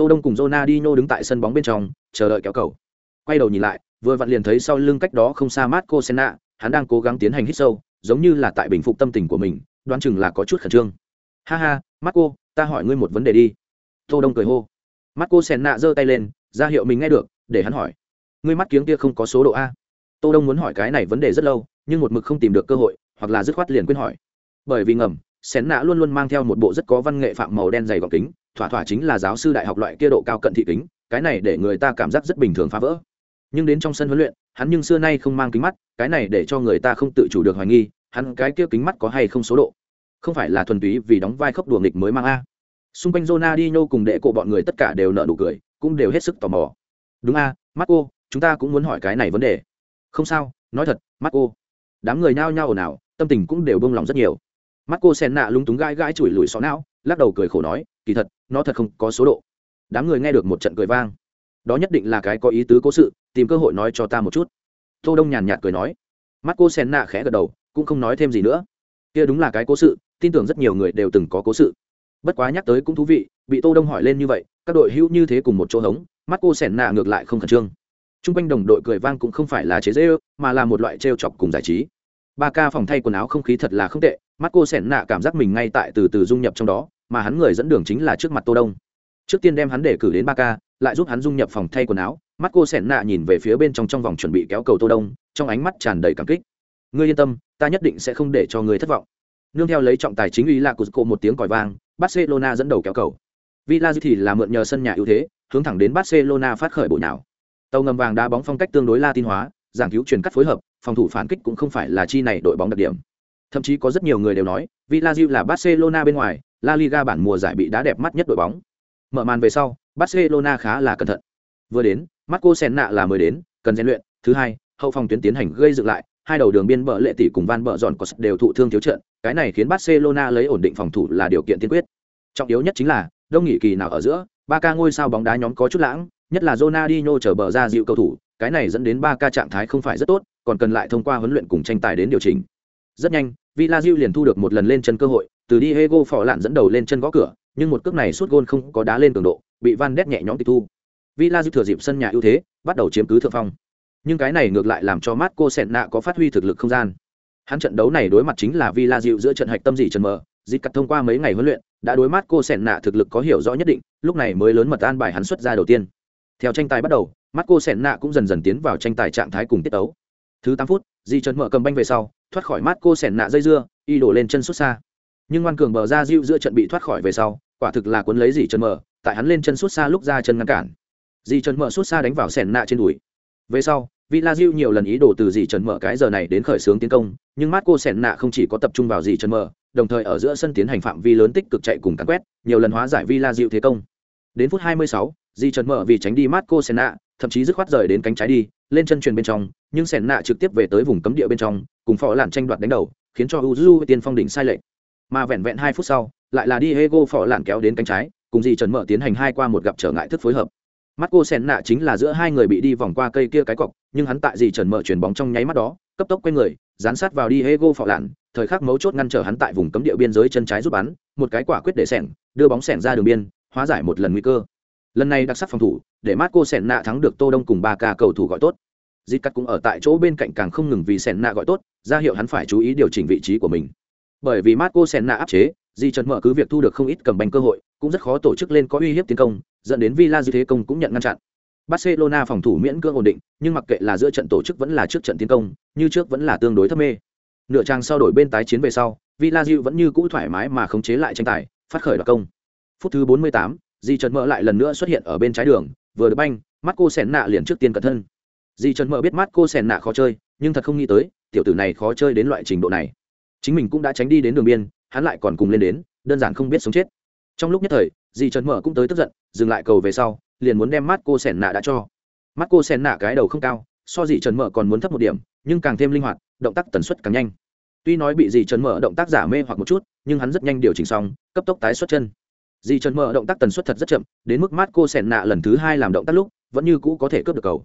tô đông cùng Ronaldinho đứng tại sân bóng bên trong, chờ đợi kéo cầu. Quay đầu nhìn lại, vừa vặn liền thấy sau lưng cách đó không xa Marco Senna, hắn đang cố gắng tiến hành hít sâu, giống như là tại bình phục tâm tình của mình, đoán chừng là có chút khẩn trương. Ha ha, Marco, ta hỏi ngươi một vấn đề đi. Tô đông cười hô. Marco Senna giơ tay lên, ra hiệu mình nghe được, để hắn hỏi. Ngươi mắt kiếng kia không có số độ a? Tô đông muốn hỏi cái này vấn đề rất lâu, nhưng một mực không tìm được cơ hội, hoặc là dứt khoát liền quên hỏi. Bởi vì ngầm, Senna luôn luôn mang theo một bộ rất có văn nghệ phạm màu đen dày gọng kính thỏa thỏa chính là giáo sư đại học loại kia độ cao cận thị kính, cái này để người ta cảm giác rất bình thường phá vỡ. Nhưng đến trong sân huấn luyện, hắn nhưng xưa nay không mang kính mắt, cái này để cho người ta không tự chủ được hoài nghi, hắn cái kia kính mắt có hay không số độ? Không phải là thuần túy vì đóng vai khốc đùa nghịch mới mang a. Xung quanh Ronaldinho cùng đệ cổ bọn người tất cả đều nở nụ cười, cũng đều hết sức tò mò. Đúng a, Marco, chúng ta cũng muốn hỏi cái này vấn đề. Không sao, nói thật, Marco. Đám người nao nhao ồn ào, tâm tình cũng đều bông lòng rất nhiều. Marco sen nạ lúng túng gãi gãi chùi lùi xó não lắc đầu cười khổ nói kỳ thật nó thật không có số độ. Đám người nghe được một trận cười vang. Đó nhất định là cái có ý tứ cố sự tìm cơ hội nói cho ta một chút. Tô đông nhàn nhạt cười nói. Mắt cô sen nạ khẽ gật đầu cũng không nói thêm gì nữa. Kia đúng là cái cố sự tin tưởng rất nhiều người đều từng có cố sự. Bất quá nhắc tới cũng thú vị bị tô đông hỏi lên như vậy các đội hữu như thế cùng một chỗ hống mắt cô sen nạ ngược lại không khẩn trương. Trung quanh đồng đội cười vang cũng không phải là chế giễu, mà là một loại trêu chọc cùng giải trí. Ba ca phòng thay quần áo không khí thật là không tệ, mắt cô sẻn nạ cảm giác mình ngay tại từ từ dung nhập trong đó, mà hắn người dẫn đường chính là trước mặt Tô Đông. Trước tiên đem hắn để cử đến ba ca, lại giúp hắn dung nhập phòng thay quần áo, mắt cô sẻn nạ nhìn về phía bên trong trong vòng chuẩn bị kéo cầu Tô Đông, trong ánh mắt tràn đầy cảm kích. Ngươi yên tâm, ta nhất định sẽ không để cho ngươi thất vọng. Nương theo lấy trọng tài chính uy là của một tiếng còi vang, Barcelona dẫn đầu kéo cầu. Villa thì là mượn nhờ sân nhà ưu thế, hướng thẳng đến Barcelona phát khởi bộ nhào tàu ngầm vàng đá bóng phong cách tương đối latin hóa giảng cứu truyền cắt phối hợp phòng thủ phản kích cũng không phải là chi này đội bóng đặc điểm thậm chí có rất nhiều người đều nói Villa là Barcelona bên ngoài La Liga bản mùa giải bị đá đẹp mắt nhất đội bóng. Mở màn về sau Barcelona khá là cẩn thận. Vừa đến Marco Senna là mới đến cần rèn luyện. Thứ hai hậu phòng tuyến tiến hành gây dựng lại hai đầu đường biên bờ lệ tỷ cùng van bờ dọn có đều thụ thương thiếu trận cái này khiến Barcelona lấy ổn định phòng thủ là điều kiện tiên quyết. Trọng yếu nhất chính là đông nghỉ kỳ nào ở giữa ba ca ngôi sao bóng đá nhóm có chút lãng nhất là Ronaldinho trở bờ ra dịu cầu thủ, cái này dẫn đến ba ca trạng thái không phải rất tốt, còn cần lại thông qua huấn luyện cùng tranh tài đến điều chỉnh. Rất nhanh, Villa liền thu được một lần lên chân cơ hội, từ Diego phỏ lạn dẫn đầu lên chân gõ cửa, nhưng một cước này suốt gôn không có đá lên cường độ, bị Van Ness nhẹ nhõm tịch thu. Villa thừa dịp sân nhà ưu thế, bắt đầu chiếm cứ thượng phong. Nhưng cái này ngược lại làm cho Marco Senna có phát huy thực lực không gian. Hắn trận đấu này đối mặt chính là Villa giữa trận hạch tâm dị trần mờ, dịch cắt thông qua mấy ngày huấn luyện, đã đối Marco Senna thực lực có hiểu rõ nhất định, lúc này mới lớn mật an bài hắn xuất ra đầu tiên. Theo tranh tài bắt đầu, Marco Senna cũng dần dần tiến vào tranh tài trạng thái cùng tiết tấu. Thứ tám phút, Di Trần mở cầm banh về sau, thoát khỏi Marco Senna dây dưa, y đổ lên chân xuất xa. Nhưng ngoan cường bờ ra diệu giữa trận bị thoát khỏi về sau, quả thực là cuốn lấy Di Trần mở, tại hắn lên chân xuất xa lúc ra chân ngăn cản. Di Trần mở xuất xa đánh vào Senna trên đùi. Về sau, Villa Diu nhiều lần ý đồ từ Di Trần mở cái giờ này đến khởi xướng tiến công, nhưng Marco Senna không chỉ có tập trung vào Di Trần mở, đồng thời ở giữa sân tiến hành phạm vi lớn tích cực chạy cùng cắn quét, nhiều lần hóa giải Villa Diu thế công. Đến phút 26, di trần mở vì tránh đi Marco Senna, thậm chí dứt khoát rời đến cánh trái đi, lên chân truyền bên trong, nhưng Senna trực tiếp về tới vùng cấm địa bên trong, cùng phó lạn tranh đoạt đánh đầu, khiến cho Uzu tiên phong đỉnh sai lệch. Mà vẹn vẹn hai phút sau, lại là Diego phó lạn kéo đến cánh trái, cùng Dì trần mở tiến hành hai qua một gặp trở ngại thức phối hợp. mắt cô sẻn nạ chính là giữa hai người bị đi vòng qua cây kia cái cọc, nhưng hắn tại Dì trần mở chuyền bóng trong nháy mắt đó, cấp tốc quay người, dán sát vào Diego phó lạn, thời khắc mấu chốt ngăn trở hắn tại vùng cấm địa biên giới chân trái rút bắn, một cái quả quyết để sẻng, đưa bóng sẻng ra đường biên, hóa giải một lần nguy cơ lần này đặc sắc phòng thủ để marco sẻn nạ thắng được tô đông cùng ba ca cầu thủ gọi tốt. Dít cắt cũng ở tại chỗ bên cạnh càng không ngừng vì sẻn nạ gọi tốt ra hiệu hắn phải chú ý điều chỉnh vị trí của mình. Bởi vì marco sẻn nạ áp chế di trần mở cứ việc thu được không ít cầm bành cơ hội cũng rất khó tổ chức lên có uy hiếp tiến công dẫn đến villa dư thế công cũng nhận ngăn chặn. Barcelona phòng thủ miễn cưỡng ổn định nhưng mặc kệ là giữa trận tổ chức vẫn là trước trận tiến công như trước vẫn là tương đối thấp mê. Nửa trang sau đổi bên tái chiến về sau villa dư vẫn như cũ thoải mái mà khống chế lại tranh tài phát khởi đoạt công. Phút thứ 48, di trần mỡ lại lần nữa xuất hiện ở bên trái đường, vừa được banh, mắt cô sẻn nạ liền trước tiên cẩn thân di trần mỡ biết mắt cô sẻn nạ khó chơi, nhưng thật không nghĩ tới, tiểu tử này khó chơi đến loại trình độ này. Chính mình cũng đã tránh đi đến đường biên, hắn lại còn cùng lên đến, đơn giản không biết sống chết. Trong lúc nhất thời, di trần mỡ cũng tới tức giận, dừng lại cầu về sau, liền muốn đem mắt cô sẻn nạ đã cho. Mắt cô sẻn nạ cái đầu không cao, so di trần mỡ còn muốn thấp một điểm, nhưng càng thêm linh hoạt, động tác tần suất càng nhanh. Tuy nói bị di trần mỡ động tác giả mê hoặc một chút, nhưng hắn rất nhanh điều chỉnh xong, cấp tốc tái xuất chân. Di Trần mở động tác tần suất thật rất chậm, đến mức Marco Senna lần thứ hai làm động tác lúc, vẫn như cũ có thể cướp được cầu.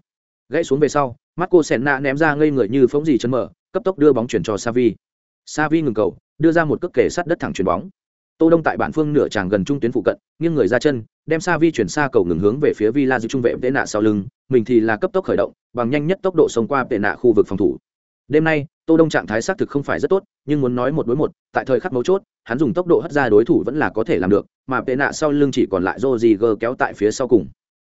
Gãy xuống về sau, Marco Senna ném ra ngây người như phóng dì Trần mở, cấp tốc đưa bóng chuyển cho Savi. Savi ngừng cầu, đưa ra một cước kề sát đất thẳng chuyền bóng. Tô Đông tại bản phương nửa tràng gần trung tuyến phụ cận, nghiêng người ra chân, đem Savi chuyển xa cầu ngừng hướng về phía villa giữ trung vệ tệ nạ sau lưng mình thì là cấp tốc khởi động bằng nhanh nhất tốc độ xông qua tệ nạ khu vực phòng thủ đêm nay, tô đông trạng thái xác thực không phải rất tốt, nhưng muốn nói một đối một, tại thời khắc mấu chốt, hắn dùng tốc độ hất ra đối thủ vẫn là có thể làm được, mà tệ nạ sau lưng chỉ còn lại Rodriguez kéo tại phía sau cùng.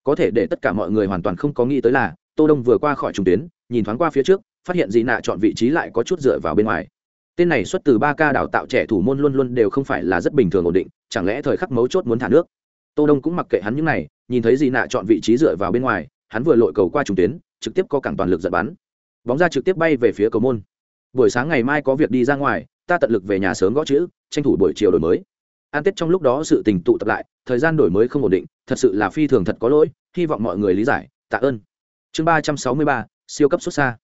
Có thể để tất cả mọi người hoàn toàn không có nghĩ tới là, tô đông vừa qua khỏi trung tuyến, nhìn thoáng qua phía trước, phát hiện dị nạ chọn vị trí lại có chút dựa vào bên ngoài. Tên này xuất từ ba ca đào tạo trẻ thủ môn luôn luôn đều không phải là rất bình thường ổn định, chẳng lẽ thời khắc mấu chốt muốn thả nước? Tô đông cũng mặc kệ hắn những này, nhìn thấy dị nạ chọn vị trí dựa vào bên ngoài, hắn vừa lội cầu qua trung tuyến, trực tiếp có cản toàn lực giật bắn bóng ra trực tiếp bay về phía cầu môn. Buổi sáng ngày mai có việc đi ra ngoài, ta tận lực về nhà sớm gõ chữ, tranh thủ buổi chiều đổi mới. An tết trong lúc đó sự tình tụ tập lại, thời gian đổi mới không ổn định, thật sự là phi thường thật có lỗi, hy vọng mọi người lý giải, tạ ơn. Chương ba trăm sáu mươi ba, siêu cấp xuất xa.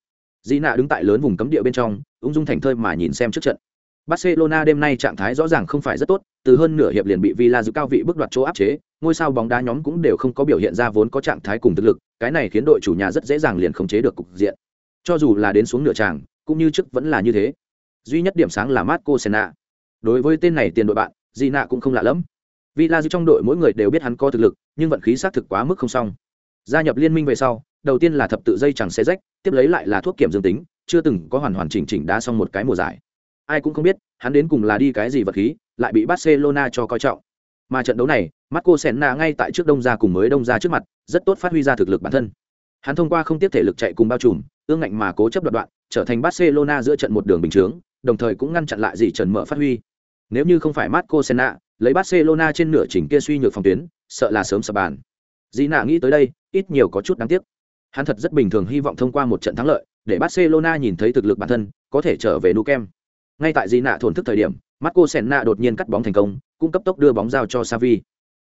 Di nạ đứng tại lớn vùng cấm địa bên trong, ung dung thành thơi mà nhìn xem trước trận. Barcelona đêm nay trạng thái rõ ràng không phải rất tốt, từ hơn nửa hiệp liền bị villa giữ cao vị bước đoạt chỗ áp chế, ngôi sao bóng đá nhóm cũng đều không có biểu hiện ra vốn có trạng thái cùng thực lực, cái này khiến đội chủ nhà rất dễ dàng liền khống chế được cục diện cho dù là đến xuống nửa tràng, cũng như trước vẫn là như thế. Duy nhất điểm sáng là marco senna. Đối với tên này tiền đội bạn Di nạ cũng không lạ lẫm. Villa giữ trong đội mỗi người đều biết hắn có thực lực, nhưng vận khí xác thực quá mức không xong. Gia nhập liên minh về sau, đầu tiên là thập tự dây chẳng xe rách, tiếp lấy lại là thuốc kiểm dương tính, chưa từng có hoàn hoàn chỉnh chỉnh đá xong một cái mùa giải. Ai cũng không biết, hắn đến cùng là đi cái gì vật khí, lại bị barcelona cho coi trọng. Mà trận đấu này, marco senna ngay tại trước đông ra cùng mới đông ra trước mặt, rất tốt phát huy ra thực lực bản thân. Hắn thông qua không tiếp thể lực chạy cùng bao trùm ương ngạnh mà cố chấp đoạn đoạn, trở thành barcelona giữa trận một đường bình chướng, đồng thời cũng ngăn chặn lại gì trần mở phát huy. Nếu như không phải marco senna lấy barcelona trên nửa chỉnh kia suy nhược phòng tuyến, sợ là sớm sập bàn. Dĩ nạ nghĩ tới đây, ít nhiều có chút đáng tiếc. Hắn thật rất bình thường hy vọng thông qua một trận thắng lợi, để barcelona nhìn thấy thực lực bản thân, có thể trở về nu kem ngay tại dĩ nạ thổn thức thời điểm marco senna đột nhiên cắt bóng thành công cũng cấp tốc đưa bóng giao cho savi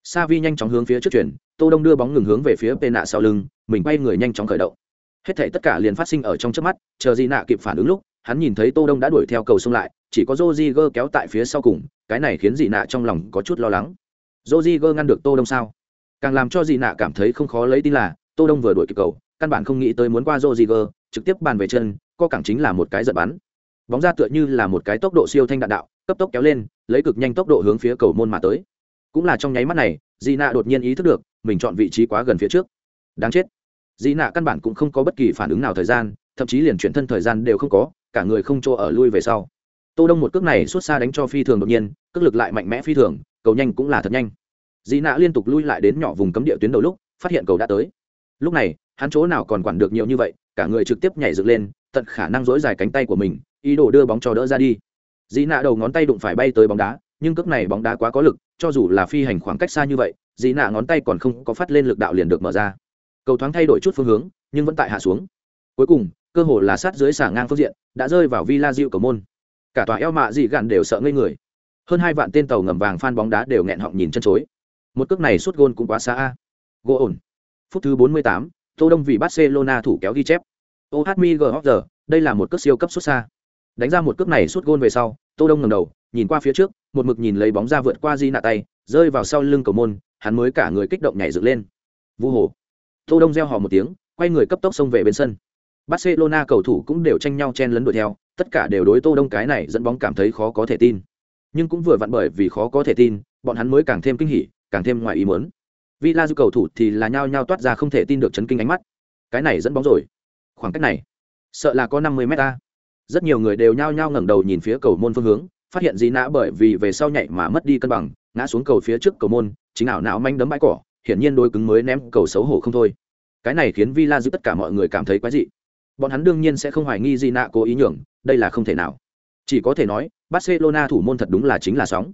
savi nhanh chóng hướng phía trước chuyển, tô đông đưa bóng ngừng hướng về phía pê nạ sau lưng, mình bay người nhanh chóng khởi động hết thảy tất cả liền phát sinh ở trong trước mắt, chờ Di nạ kịp phản ứng lúc, hắn nhìn thấy tô đông đã đuổi theo cầu xông lại, chỉ có joziger kéo tại phía sau cùng, cái này khiến Di nạ trong lòng có chút lo lắng. Joziger ngăn được tô đông sao? Càng làm cho Di nạ cảm thấy không khó lấy tin là, tô đông vừa đuổi kịp cầu, căn bản không nghĩ tới muốn qua joziger trực tiếp bàn về chân, co cẳng chính là một cái giật bắn. Bóng ra tựa như là một cái tốc độ siêu thanh đạn đạo, cấp tốc kéo lên, lấy cực nhanh tốc độ hướng phía cầu môn mà tới. Cũng là trong nháy mắt này, Di nạ đột nhiên ý thức được, mình chọn vị trí quá gần phía trước. Đáng chết dị nạ căn bản cũng không có bất kỳ phản ứng nào thời gian, thậm chí liền chuyển thân thời gian đều không có, cả người không chỗ ở lui về sau. Tô đông một cước này xuất xa đánh cho phi thường đột nhiên, cước lực lại mạnh mẽ phi thường, cầu nhanh cũng là thật nhanh. Dị nạ liên tục lui lại đến nhỏ vùng cấm địa tuyến đầu lúc, phát hiện cầu đã tới. Lúc này, hắn chỗ nào còn quản được nhiều như vậy, cả người trực tiếp nhảy dựng lên, tận khả năng dỗi dài cánh tay của mình, ý đồ đưa bóng cho đỡ ra đi. Dị nạ đầu ngón tay đụng phải bay tới bóng đá, nhưng cước này bóng đá quá có lực, cho dù là phi hành khoảng cách xa như vậy dị nạ ngón tay còn không có phát lên lực đạo liền được mở ra cầu thoáng thay đổi chút phương hướng, nhưng vẫn tại hạ xuống. Cuối cùng, cơ hồ là sát dưới xả ngang phương diện, đã rơi vào villa diệu cầu môn. Cả tòa eo mạ dị gạn đều sợ ngây người. Hơn hai vạn tên tàu ngầm vàng phan bóng đá đều nghẹn họng nhìn chân chối. Một cước này suốt gôn cũng quá xa a. Gỗ ổn. Phút thứ bốn mươi tám, tô đông vì barcelona thủ kéo ghi chép. Ohmi gờ đây là một cước siêu cấp xuất xa. Đánh ra một cước này suốt gôn về sau, tô đông ngẩng đầu, nhìn qua phía trước, một mực nhìn lấy bóng ra vượt qua di nạ tay, rơi vào sau lưng cầu môn, hắn mới cả người kích động nhảy dựng lên. Vu hồ tô đông reo hò một tiếng quay người cấp tốc xông về bên sân Barcelona cầu thủ cũng đều tranh nhau chen lấn đuổi theo, tất cả đều đối Tô Đông cái này dẫn bóng cảm thấy khó có thể tin. Nhưng cũng vừa vặn bởi vì khó có thể tin, bọn hắn mới càng thêm kinh hỉ, càng thêm ngoài ý muốn. Villa cầu thủ thì là nhao nhao toát ra không thể tin được chấn kinh ánh mắt. Cái này dẫn bóng rồi. Khoảng cách này, sợ là có 50 mét a. Rất nhiều người đều nhao nhao ngẩng đầu nhìn phía cầu môn phương hướng, phát hiện gì nã bởi vì về sau nhảy mà mất đi cân bằng, ngã xuống cầu phía trước cầu môn, chính ảo não manh đấm bãi cỏ, hiển nhiên đối cứng mới ném cầu xấu hổ không thôi. Cái này khiến Villa giữ tất cả mọi người cảm thấy quái dị. Bọn hắn đương nhiên sẽ không hoài nghi gì nạ cố ý nhường, đây là không thể nào. Chỉ có thể nói, barcelona thủ môn thật đúng là chính là sóng.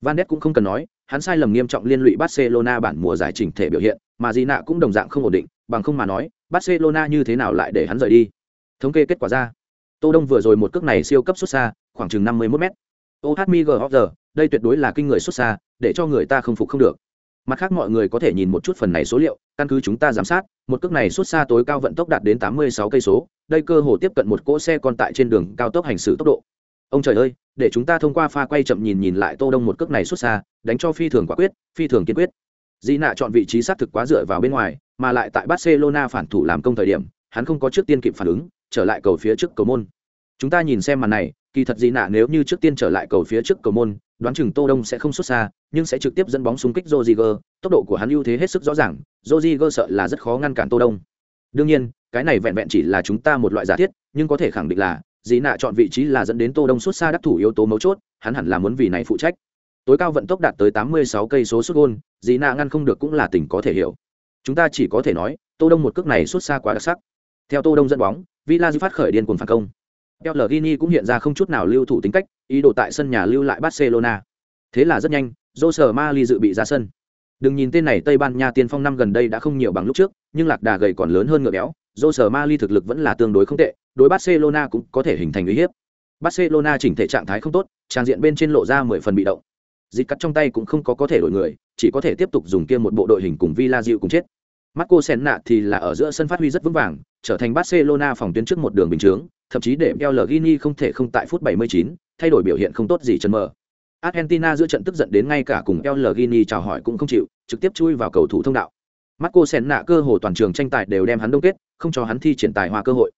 Van cũng không cần nói, hắn sai lầm nghiêm trọng liên lụy barcelona bản mùa giải chỉnh thể biểu hiện, mà gì nạ cũng đồng dạng không ổn định, bằng không mà nói, barcelona như thế nào lại để hắn rời đi? Thống kê kết quả ra. Tô đông vừa rồi một cước này siêu cấp xuất xa, khoảng chừng năm mươi 51 m ohmig đây tuyệt đối là kinh người xuất xa, để cho người ta không phục không được mặt khác mọi người có thể nhìn một chút phần này số liệu, căn cứ chúng ta giám sát, một cước này xuất xa tối cao vận tốc đạt đến 86 cây số, đây cơ hồ tiếp cận một cỗ xe còn tại trên đường cao tốc hành xử tốc độ. Ông trời ơi, để chúng ta thông qua pha quay chậm nhìn nhìn lại tô đông một cước này xuất xa, đánh cho phi thường quả quyết, phi thường kiên quyết. Di nạ chọn vị trí xác thực quá dựa vào bên ngoài, mà lại tại barcelona phản thủ làm công thời điểm, hắn không có trước tiên kịp phản ứng, trở lại cầu phía trước cầu môn. Chúng ta nhìn xem màn này, kỳ thật di nạ nếu như trước tiên trở lại cầu phía trước cầu môn đoán chừng Tô Đông sẽ không xuất xa, nhưng sẽ trực tiếp dẫn bóng xung kích Rodriguez, tốc độ của hắn ưu thế hết sức rõ ràng, Rodriguez sợ là rất khó ngăn cản Tô Đông. Đương nhiên, cái này vẹn vẹn chỉ là chúng ta một loại giả thiết, nhưng có thể khẳng định là, Dĩ Nạ chọn vị trí là dẫn đến Tô Đông xuất xa đắc thủ yếu tố mấu chốt, hắn hẳn là muốn vì này phụ trách. Tối cao vận tốc đạt tới 86 cây số sút gol, Dĩ Nạ ngăn không được cũng là tình có thể hiểu. Chúng ta chỉ có thể nói, Tô Đông một cước này xuất xa quá đặc sắc. Theo Tô Đông dẫn bóng, Villa phát khởi điên cuồng phản công. El Gini cũng hiện ra không chút nào lưu thủ tính cách, ý đồ tại sân nhà lưu lại Barcelona. Thế là rất nhanh, Jose Mali dự bị ra sân. Đừng nhìn tên này Tây Ban Nha tiên phong năm gần đây đã không nhiều bằng lúc trước, nhưng lạc đà gầy còn lớn hơn ngựa béo, Jose Mali thực lực vẫn là tương đối không tệ, đối Barcelona cũng có thể hình thành uy hiếp. Barcelona chỉnh thể trạng thái không tốt, trang diện bên trên lộ ra mười phần bị động. Dịch cắt trong tay cũng không có có thể đổi người, chỉ có thể tiếp tục dùng kia một bộ đội hình cùng Villa cùng chết. Marco Senna thì là ở giữa sân phát huy rất vững vàng, trở thành Barcelona phòng tuyến trước một đường bình chướng, thậm chí để Pellegrini không thể không tại phút 79, thay đổi biểu hiện không tốt gì chân mờ. Argentina giữa trận tức giận đến ngay cả cùng Pellegrini chào hỏi cũng không chịu, trực tiếp chui vào cầu thủ thông đạo. Marco Senna cơ hồ toàn trường tranh tài đều đem hắn đông kết, không cho hắn thi triển tài hoa cơ hội.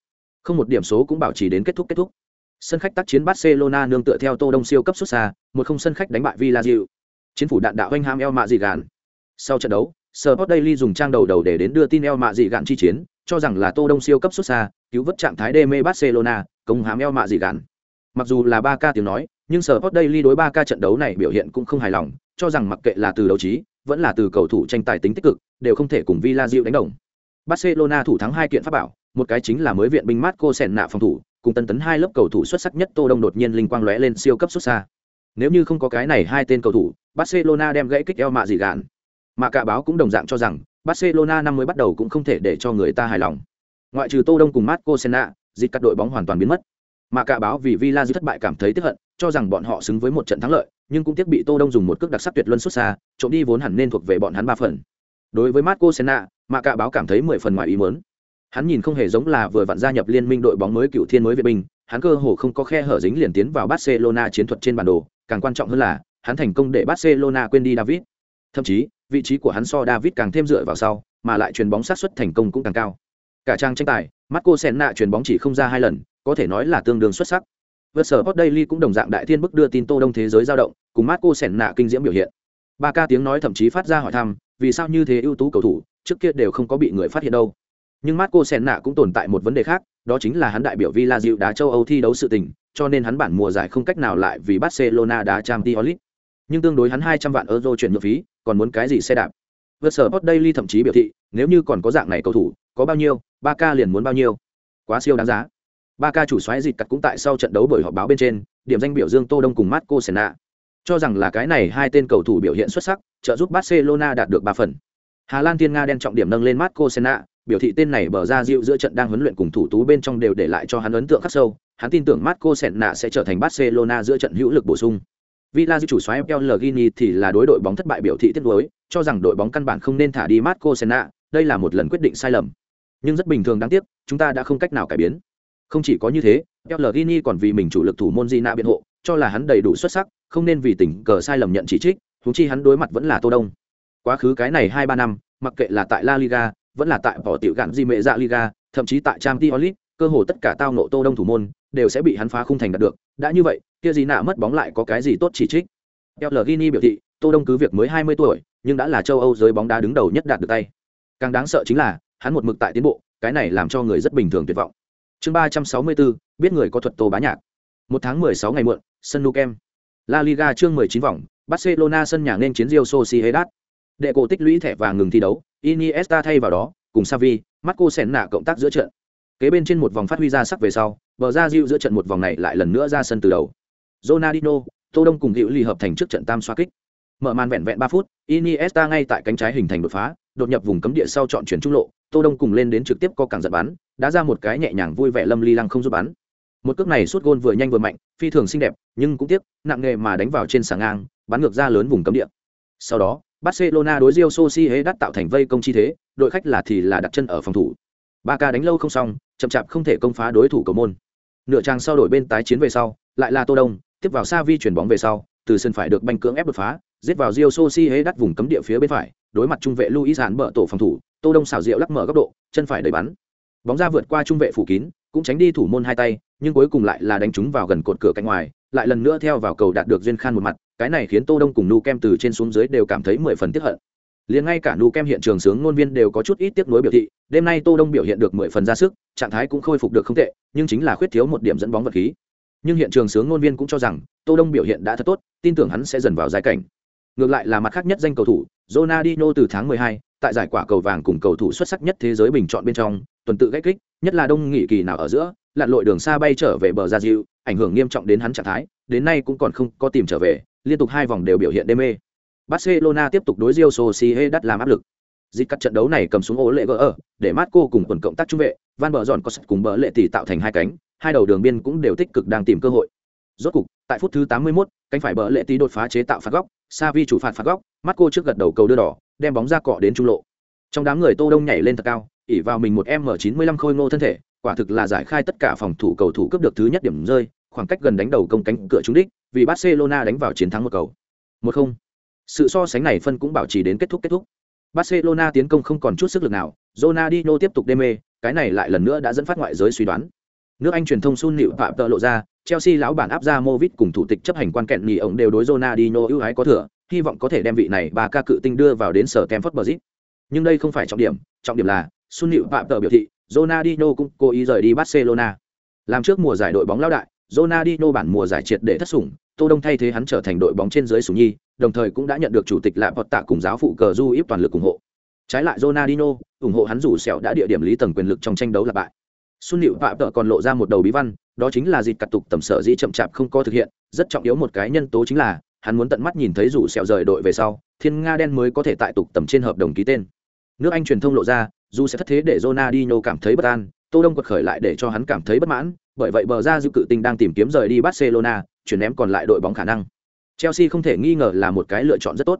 Không một điểm số cũng bảo trì đến kết thúc kết thúc. Sân khách tác chiến Barcelona nương tựa theo Tô Đông siêu cấp xuất xa, một không sân khách đánh bại Villarreal. Chiến phủ đạn đạo anh ham El Mạ gì gàn. Sau trận đấu, Sport Daily dùng trang đầu đầu để đến đưa tin El Mạ gì gạn chi chiến, cho rằng là Tô Đông siêu cấp xuất xa, cứu vớt trạng thái đê mê Barcelona, công hám eo Mạ gì gạn. Mặc dù là 3K tiếng nói, nhưng Sport Daily đối 3K trận đấu này biểu hiện cũng không hài lòng, cho rằng mặc kệ là từ đấu trí, vẫn là từ cầu thủ tranh tài tính tích cực, đều không thể cùng Villarreal đánh đồng. Barcelona thủ thắng hai kiện pháp bảo, một cái chính là mới viện binh Marco Senna phòng thủ, cùng tân tấn hai lớp cầu thủ xuất sắc nhất Tô Đông đột nhiên linh quang lóe lên siêu cấp xuất xa. Nếu như không có cái này hai tên cầu thủ, Barcelona đem gãy kích eo mạ gì gạn. Mà cả báo cũng đồng dạng cho rằng, Barcelona năm mới bắt đầu cũng không thể để cho người ta hài lòng. Ngoại trừ Tô Đông cùng Marco Senna, dịch cắt đội bóng hoàn toàn biến mất. Mà cả báo vì Villa thất bại cảm thấy tiếc hận, cho rằng bọn họ xứng với một trận thắng lợi, nhưng cũng tiếc bị Tô Đông dùng một cước đặc sắc tuyệt luân xuất xa, trộm đi vốn hẳn nên thuộc về bọn hắn ba phần. Đối với Marco Senna, mà cả báo cảm thấy mười phần ngoài ý muốn. Hắn nhìn không hề giống là vừa vặn gia nhập liên minh đội bóng mới cựu thiên mới Việt Bình, hắn cơ hồ không có khe hở dính liền tiến vào Barcelona chiến thuật trên bản đồ, càng quan trọng hơn là, hắn thành công để Barcelona quên đi David. Thậm chí, vị trí của hắn so David càng thêm dựa vào sau, mà lại chuyền bóng sát xuất thành công cũng càng cao. Cả trang tranh tài, Marco Senna chuyền bóng chỉ không ra hai lần, có thể nói là tương đương xuất sắc. Versport Daily cũng đồng dạng đại thiên bức đưa tin Tô Đông thế giới dao động, cùng Marco Senna kinh diễm biểu hiện. Ba ca tiếng nói thậm chí phát ra hỏi thăm, vì sao như thế ưu tú cầu thủ, trước kia đều không có bị người phát hiện đâu. Nhưng Marco Senna cũng tồn tại một vấn đề khác, đó chính là hắn đại biểu Villa Diệu đá châu Âu thi đấu sự tình, cho nên hắn bản mùa giải không cách nào lại vì Barcelona đá Champions League. Nhưng tương đối hắn 200 vạn euro chuyển nhượng phí, còn muốn cái gì xe đạp. Versport Daily thậm chí biểu thị, nếu như còn có dạng này cầu thủ, có bao nhiêu, Barca liền muốn bao nhiêu. Quá siêu đáng giá. Barca chủ soái dịch cắt cũng tại sau trận đấu bởi họp báo bên trên, điểm danh biểu dương Tô Đông cùng Marco Senna, cho rằng là cái này hai tên cầu thủ biểu hiện xuất sắc, trợ giúp Barcelona đạt được 3 phần. Hà Lan Thiên Nga đen trọng điểm nâng lên Marco Senna, biểu thị tên này bờ ra dịu giữa trận đang huấn luyện cùng thủ tú bên trong đều để lại cho hắn ấn tượng khắc sâu, hắn tin tưởng Marco Senna sẽ trở thành Barcelona giữa trận hữu lực bổ sung. Villa giữ chủ soái Pellegrini thì là đối đội bóng thất bại biểu thị tiếc nuối, cho rằng đội bóng căn bản không nên thả đi Marco Senna, đây là một lần quyết định sai lầm. Nhưng rất bình thường đáng tiếc, chúng ta đã không cách nào cải biến. Không chỉ có như thế, Pellegrini còn vì mình chủ lực thủ môn Gina biện hộ, cho là hắn đầy đủ xuất sắc, không nên vì tình cờ sai lầm nhận chỉ trích, huống chi hắn đối mặt vẫn là Tô Đông. Quá khứ cái này 2 3 năm, mặc kệ là tại La Liga, vẫn là tại bỏ tiểu gạn di Mẹ dạ Liga, thậm chí tại Champions League, cơ hồ tất cả tao nộ Tô Đông thủ môn đều sẽ bị hắn phá khung thành đạt được, đã như vậy, kia gì nạ mất bóng lại có cái gì tốt chỉ trích. Pellegrini biểu thị, Tô Đông cứ việc mới 20 tuổi, nhưng đã là châu Âu giới bóng đá đứng đầu nhất đạt được tay. Càng đáng sợ chính là, hắn một mực tại tiến bộ, cái này làm cho người rất bình thường tuyệt vọng. Chương 364, biết người có thuật Tô Bá Nhạc. Một tháng 16 ngày muộn, sân Nou Camp. La Liga chương 19 vòng, Barcelona sân nhà nên chiến Real Sociedad. Đệ cổ tích lũy thẻ vàng ngừng thi đấu, Iniesta thay vào đó, cùng Savi, Marco Senna cộng tác giữa trận. Kế bên trên một vòng phát huy ra sắc về sau, bờ ra Diu giữa trận một vòng này lại lần nữa ra sân từ đầu. Ronaldinho, Tô Đông cùng Diệu Ly hợp thành trước trận tam xoa kích. Mở màn vẹn vẹn ba phút, Iniesta ngay tại cánh trái hình thành đột phá, đột nhập vùng cấm địa sau chọn chuyển trung lộ, Tô Đông cùng lên đến trực tiếp có cẳng giật bắn, đã ra một cái nhẹ nhàng vui vẻ lâm ly lăng không giúp bắn. Một cước này sút gôn vừa nhanh vừa mạnh, phi thường xinh đẹp, nhưng cũng tiếc, nặng nghề mà đánh vào trên sàng ngang, bắn ngược ra lớn vùng cấm địa. Sau đó, Barcelona đối Real Sociedad tạo thành vây công chi thế, đội khách là thì là đặt chân ở phòng thủ. Ba ca đánh lâu không xong, chậm chạp không thể công phá đối thủ cầu môn. Nửa trang sau đổi bên tái chiến về sau, lại là Tô Đông, tiếp vào Xavi chuyển bóng về sau, từ sân phải được banh cưỡng ép đột phá, giết vào Real đắt vùng cấm địa phía bên phải, đối mặt trung vệ Luis Hàn bợ tổ phòng thủ, Tô Đông xảo diệu lắc mở góc độ, chân phải đẩy bắn. Bóng ra vượt qua trung vệ phủ kín, cũng tránh đi thủ môn hai tay, nhưng cuối cùng lại là đánh trúng vào gần cột cửa cánh ngoài, lại lần nữa theo vào cầu đạt được duyên khan một mặt cái này khiến tô đông cùng nu kem từ trên xuống dưới đều cảm thấy mười phần tiếc hận liền ngay cả nu kem hiện trường sướng ngôn viên đều có chút ít tiếc nuối biểu thị đêm nay tô đông biểu hiện được mười phần ra sức trạng thái cũng khôi phục được không tệ nhưng chính là khuyết thiếu một điểm dẫn bóng vật khí. Nhưng hiện trường sướng ngôn viên cũng cho rằng tô đông biểu hiện đã thật tốt tin tưởng hắn sẽ dần vào giai cảnh. Ngược lại là mặt khác nhất danh cầu thủ Ronaldinho từ tháng 12, tại giải quả cầu vàng cùng cầu thủ xuất sắc nhất thế giới bình chọn bên trong tuần tự gãy kích nhất là đông nghị kỳ nào ở giữa lặn lội đường xa bay trở về bờ ra diệu ảnh hưởng nghiêm trọng đến hắn trạng thái đến nay cũng còn không có tìm trở về liên tục hai vòng đều biểu hiện đê mê barcelona tiếp tục đối Real Sociedad làm áp lực. Dịch cắt trận đấu này cầm xuống ổ lệ gỡ ở để Marco cùng quần cộng tác trung vệ van bờ giòn có sạch cùng bờ lệ tỷ tạo thành hai cánh hai đầu đường biên cũng đều tích cực đang tìm cơ hội. Rốt cục tại phút thứ 81, cánh phải bờ lệ tỷ đột phá chế tạo phạt góc Savi chủ phạt phạt góc Marco trước gật đầu cầu đưa đỏ đem bóng ra cọ đến trung lộ. Trong đám người tô đông nhảy lên thật cao ỉ vào mình một m 95 khôi ngô thân thể quả thực là giải khai tất cả phòng thủ cầu thủ cướp được thứ nhất điểm rơi khoảng cách gần đánh đầu công cánh cửa trúng đích vì barcelona đánh vào chiến thắng một cầu. Một không sự so sánh này phân cũng bảo trì đến kết thúc kết thúc barcelona tiến công không còn chút sức lực nào ronaldinho tiếp tục đê mê cái này lại lần nữa đã dẫn phát ngoại giới suy đoán nước anh truyền thông sun nịu phạm tợ lộ ra chelsea lão bản áp ra movit cùng thủ tịch chấp hành quan kẹn nghỉ ổng đều đối ronaldinho ưu ái có thừa hy vọng có thể đem vị này bà ca cự tinh đưa vào đến sở Kemford Bridge. Nhưng đây không phải trọng điểm, trọng điểm là Sun Liễu Phạm tờ biểu thị, Ronaldinho cũng cố ý rời đi Barcelona. Làm trước mùa giải đội bóng lao đại, Ronaldinho bản mùa giải triệt để thất sủng, Tô Đông thay thế hắn trở thành đội bóng trên dưới sủng nhi, đồng thời cũng đã nhận được chủ tịch Lạp Bọt Tạ cùng giáo phụ cờ Du íp toàn lực ủng hộ. Trái lại Ronaldinho, ủng hộ hắn rủ sẹo đã địa điểm lý tầng quyền lực trong tranh đấu là bại. Xuân Liễu Phạm tờ còn lộ ra một đầu bí văn, đó chính là dịch cắt tục tầm sở dĩ chậm chạp không có thực hiện, rất trọng yếu một cái nhân tố chính là hắn muốn tận mắt nhìn thấy rủ sẹo rời đội về sau, Thiên Nga đen mới có thể tại tục tầm trên hợp đồng ký tên. Nước Anh truyền thông lộ ra, dù sẽ thất thế để Ronaldinho cảm thấy bất an, Tô Đông quật khởi lại để cho hắn cảm thấy bất mãn, bởi vậy bờ ra dư cự tinh đang tìm kiếm rời đi Barcelona, chuyển ném còn lại đội bóng khả năng. Chelsea không thể nghi ngờ là một cái lựa chọn rất tốt.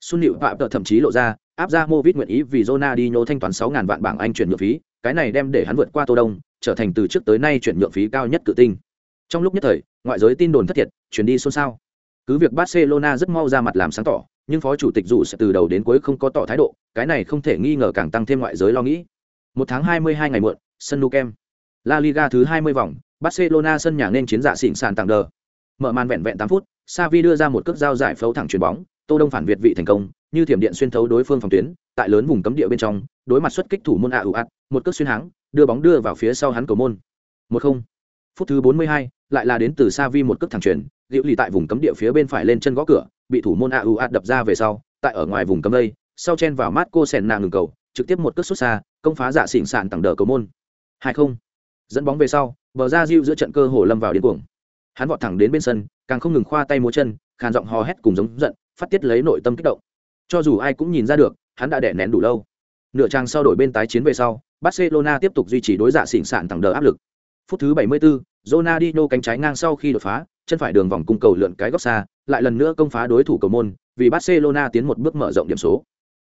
Xuân Liễu Phạm thậm chí lộ ra, áp ra Movit nguyện ý vì Ronaldinho thanh toán 6000 vạn bảng Anh chuyển nhượng phí, cái này đem để hắn vượt qua Tô Đông, trở thành từ trước tới nay chuyển nhượng phí cao nhất cự tinh. Trong lúc nhất thời, ngoại giới tin đồn thất thiệt, chuyển đi xôn xao. Cứ việc Barcelona rất mau ra mặt làm sáng tỏ, nhưng phó chủ tịch dù sẽ từ đầu đến cuối không có tỏ thái độ, cái này không thể nghi ngờ càng tăng thêm ngoại giới lo nghĩ. Một tháng 22 ngày muộn, sân Nou Camp. La Liga thứ 20 vòng, Barcelona sân nhà nên chiến dạ xỉn sàn tặng đờ. Mở màn vẹn vẹn 8 phút, Savi đưa ra một cước giao giải phẫu thẳng chuyền bóng, Tô Đông phản việt vị thành công, như thiểm điện xuyên thấu đối phương phòng tuyến, tại lớn vùng cấm địa bên trong, đối mặt xuất kích thủ môn Aouat, một cước xuyên háng, đưa bóng đưa vào phía sau hắn cầu môn. 1-0. Phút thứ 42, lại là đến từ Savi một cước thẳng chuyền, Diệu Lì tại vùng cấm địa phía bên phải lên chân gõ cửa, bị thủ môn Aouat đập ra về sau, tại ở ngoài vùng cấm đây, sau chen vào Marco Senna ngừng cầu, trực tiếp một cước xuất xa, công phá giả xỉn sạn tặng đờ cầu môn. 2-0. Dẫn bóng về sau, bờ ra Diệu giữa trận cơ hồ lâm vào điên cuồng. Hắn vọt thẳng đến bên sân, càng không ngừng khoa tay múa chân, khàn giọng hò hét cùng giống giận, phát tiết lấy nội tâm kích động. Cho dù ai cũng nhìn ra được, hắn đã đè nén đủ lâu. Nửa trang sau đổi bên tái chiến về sau, Barcelona tiếp tục duy trì đối giả xỉn sản thẳng đờ áp lực. Phút thứ 74, Ronaldinho cánh trái ngang sau khi đột phá, chân phải đường vòng cung cầu lượn cái góc xa, lại lần nữa công phá đối thủ cầu môn, vì Barcelona tiến một bước mở rộng điểm số.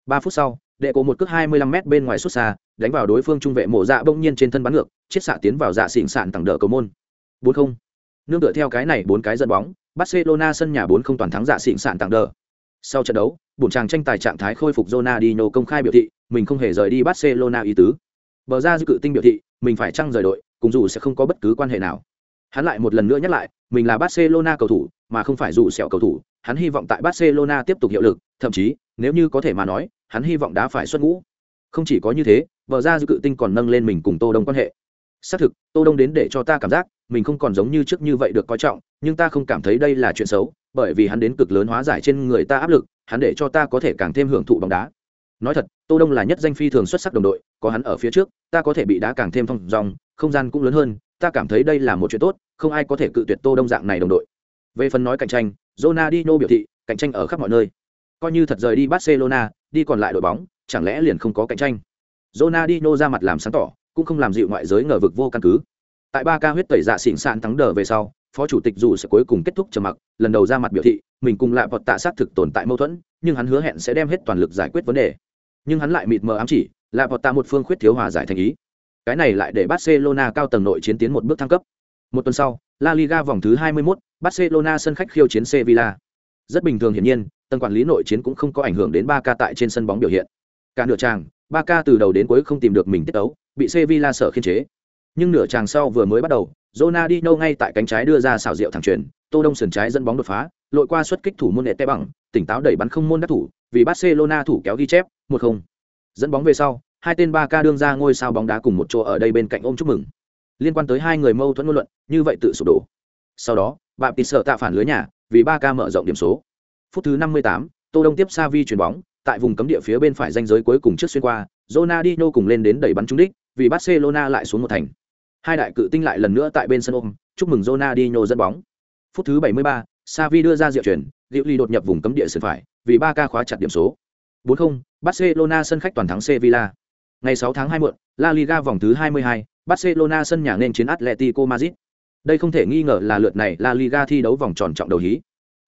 3 phút sau, đệ cổ một cước 25m bên ngoài xuất xa, đánh vào đối phương trung vệ mổ dạ bỗng nhiên trên thân bắn ngược, chiết xạ tiến vào dạ xỉn sản thẳng đỡ cầu môn. 4-0. Nương tựa theo cái này bốn cái dẫn bóng, Barcelona sân nhà 4-0 toàn thắng giả xịn sạn tặng đỡ. Sau trận đấu, bổn chàng tranh tài trạng thái khôi phục Ronaldinho công khai biểu thị, mình không hề rời đi Barcelona ý tứ. Bờ ra dư cự tinh biểu thị, mình phải chăng rời đội, cùng dù sẽ không có bất cứ quan hệ nào. Hắn lại một lần nữa nhắc lại, mình là Barcelona cầu thủ, mà không phải dù sẹo cầu thủ, hắn hy vọng tại Barcelona tiếp tục hiệu lực, thậm chí, nếu như có thể mà nói, hắn hy vọng đá phải xuất ngũ. Không chỉ có như thế, bờ ra dư cự tinh còn nâng lên mình cùng Tô Đông quan hệ. Xác thực, Tô Đông đến để cho ta cảm giác, mình không còn giống như trước như vậy được coi trọng, nhưng ta không cảm thấy đây là chuyện xấu, bởi vì hắn đến cực lớn hóa giải trên người ta áp lực, hắn để cho ta có thể càng thêm hưởng thụ bóng đá. Nói thật, Tô Đông là nhất danh phi thường xuất sắc đồng đội, có hắn ở phía trước, ta có thể bị đá càng thêm phong dòng không gian cũng lớn hơn, ta cảm thấy đây là một chuyện tốt, không ai có thể cự tuyệt Tô Đông dạng này đồng đội. Về phần nói cạnh tranh, Ronaldinho biểu thị, cạnh tranh ở khắp mọi nơi. Coi như thật rời đi Barcelona, đi còn lại đội bóng, chẳng lẽ liền không có cạnh tranh? Ronaldinho ra mặt làm sáng tỏ, cũng không làm dịu ngoại giới ngờ vực vô căn cứ. Tại ba ca huyết tẩy dạ xỉn sạn thắng đờ về sau, phó chủ tịch dù sẽ cuối cùng kết thúc trầm mặc, lần đầu ra mặt biểu thị, mình cùng lại vật tạ sát thực tồn tại mâu thuẫn, nhưng hắn hứa hẹn sẽ đem hết toàn lực giải quyết vấn đề. Nhưng hắn lại mịt mờ ám chỉ, lại vật tạ một phương khuyết thiếu hòa giải thành ý. Cái này lại để Barcelona cao tầng nội chiến tiến một bước thăng cấp. Một tuần sau, La Liga vòng thứ 21, Barcelona sân khách khiêu chiến Sevilla. Rất bình thường hiển nhiên, tầng quản lý nội chiến cũng không có ảnh hưởng đến ba ca tại trên sân bóng biểu hiện. Cả nửa tràng, ca từ đầu đến cuối không tìm được mình tiết tấu, bị Sevilla sở khiên chế. Nhưng nửa chàng sau vừa mới bắt đầu, Ronaldinho ngay tại cánh trái đưa ra xảo diệu thẳng truyền, Tô Đông sườn trái dẫn bóng đột phá, lội qua xuất kích thủ môn đệ tay bằng, tỉnh táo đẩy bắn không môn đắc thủ, vì Barcelona thủ kéo ghi chép, 1-0. Dẫn bóng về sau, hai tên Barca đương ra ngôi sao bóng đá cùng một chỗ ở đây bên cạnh ôm chúc mừng. Liên quan tới hai người mâu thuẫn ngôn luận, như vậy tự sụp đổ. Sau đó, bạn tịt sợ tạ phản lưới nhà, vì Barca mở rộng điểm số. Phút thứ 58, Tô Đông tiếp Savi chuyển bóng, tại vùng cấm địa phía bên phải danh giới cuối cùng trước xuyên qua, Ronaldinho cùng lên đến đẩy bắn trúng đích, vì Barcelona lại xuống một thành. Hai đại cự tinh lại lần nữa tại bên sân ôm, chúc mừng Ronaldinho dẫn bóng. Phút thứ 73, Xavi đưa ra diệu chuyển, Diệu Ly đột nhập vùng cấm địa sân phải, vì Barca khóa chặt điểm số. 4-0, Barcelona sân khách toàn thắng Sevilla. Ngày 6 tháng 2 muộn, La Liga vòng thứ 22, Barcelona sân nhà nên chiến Atletico Madrid. Đây không thể nghi ngờ là lượt này La Liga thi đấu vòng tròn trọng đầu hí.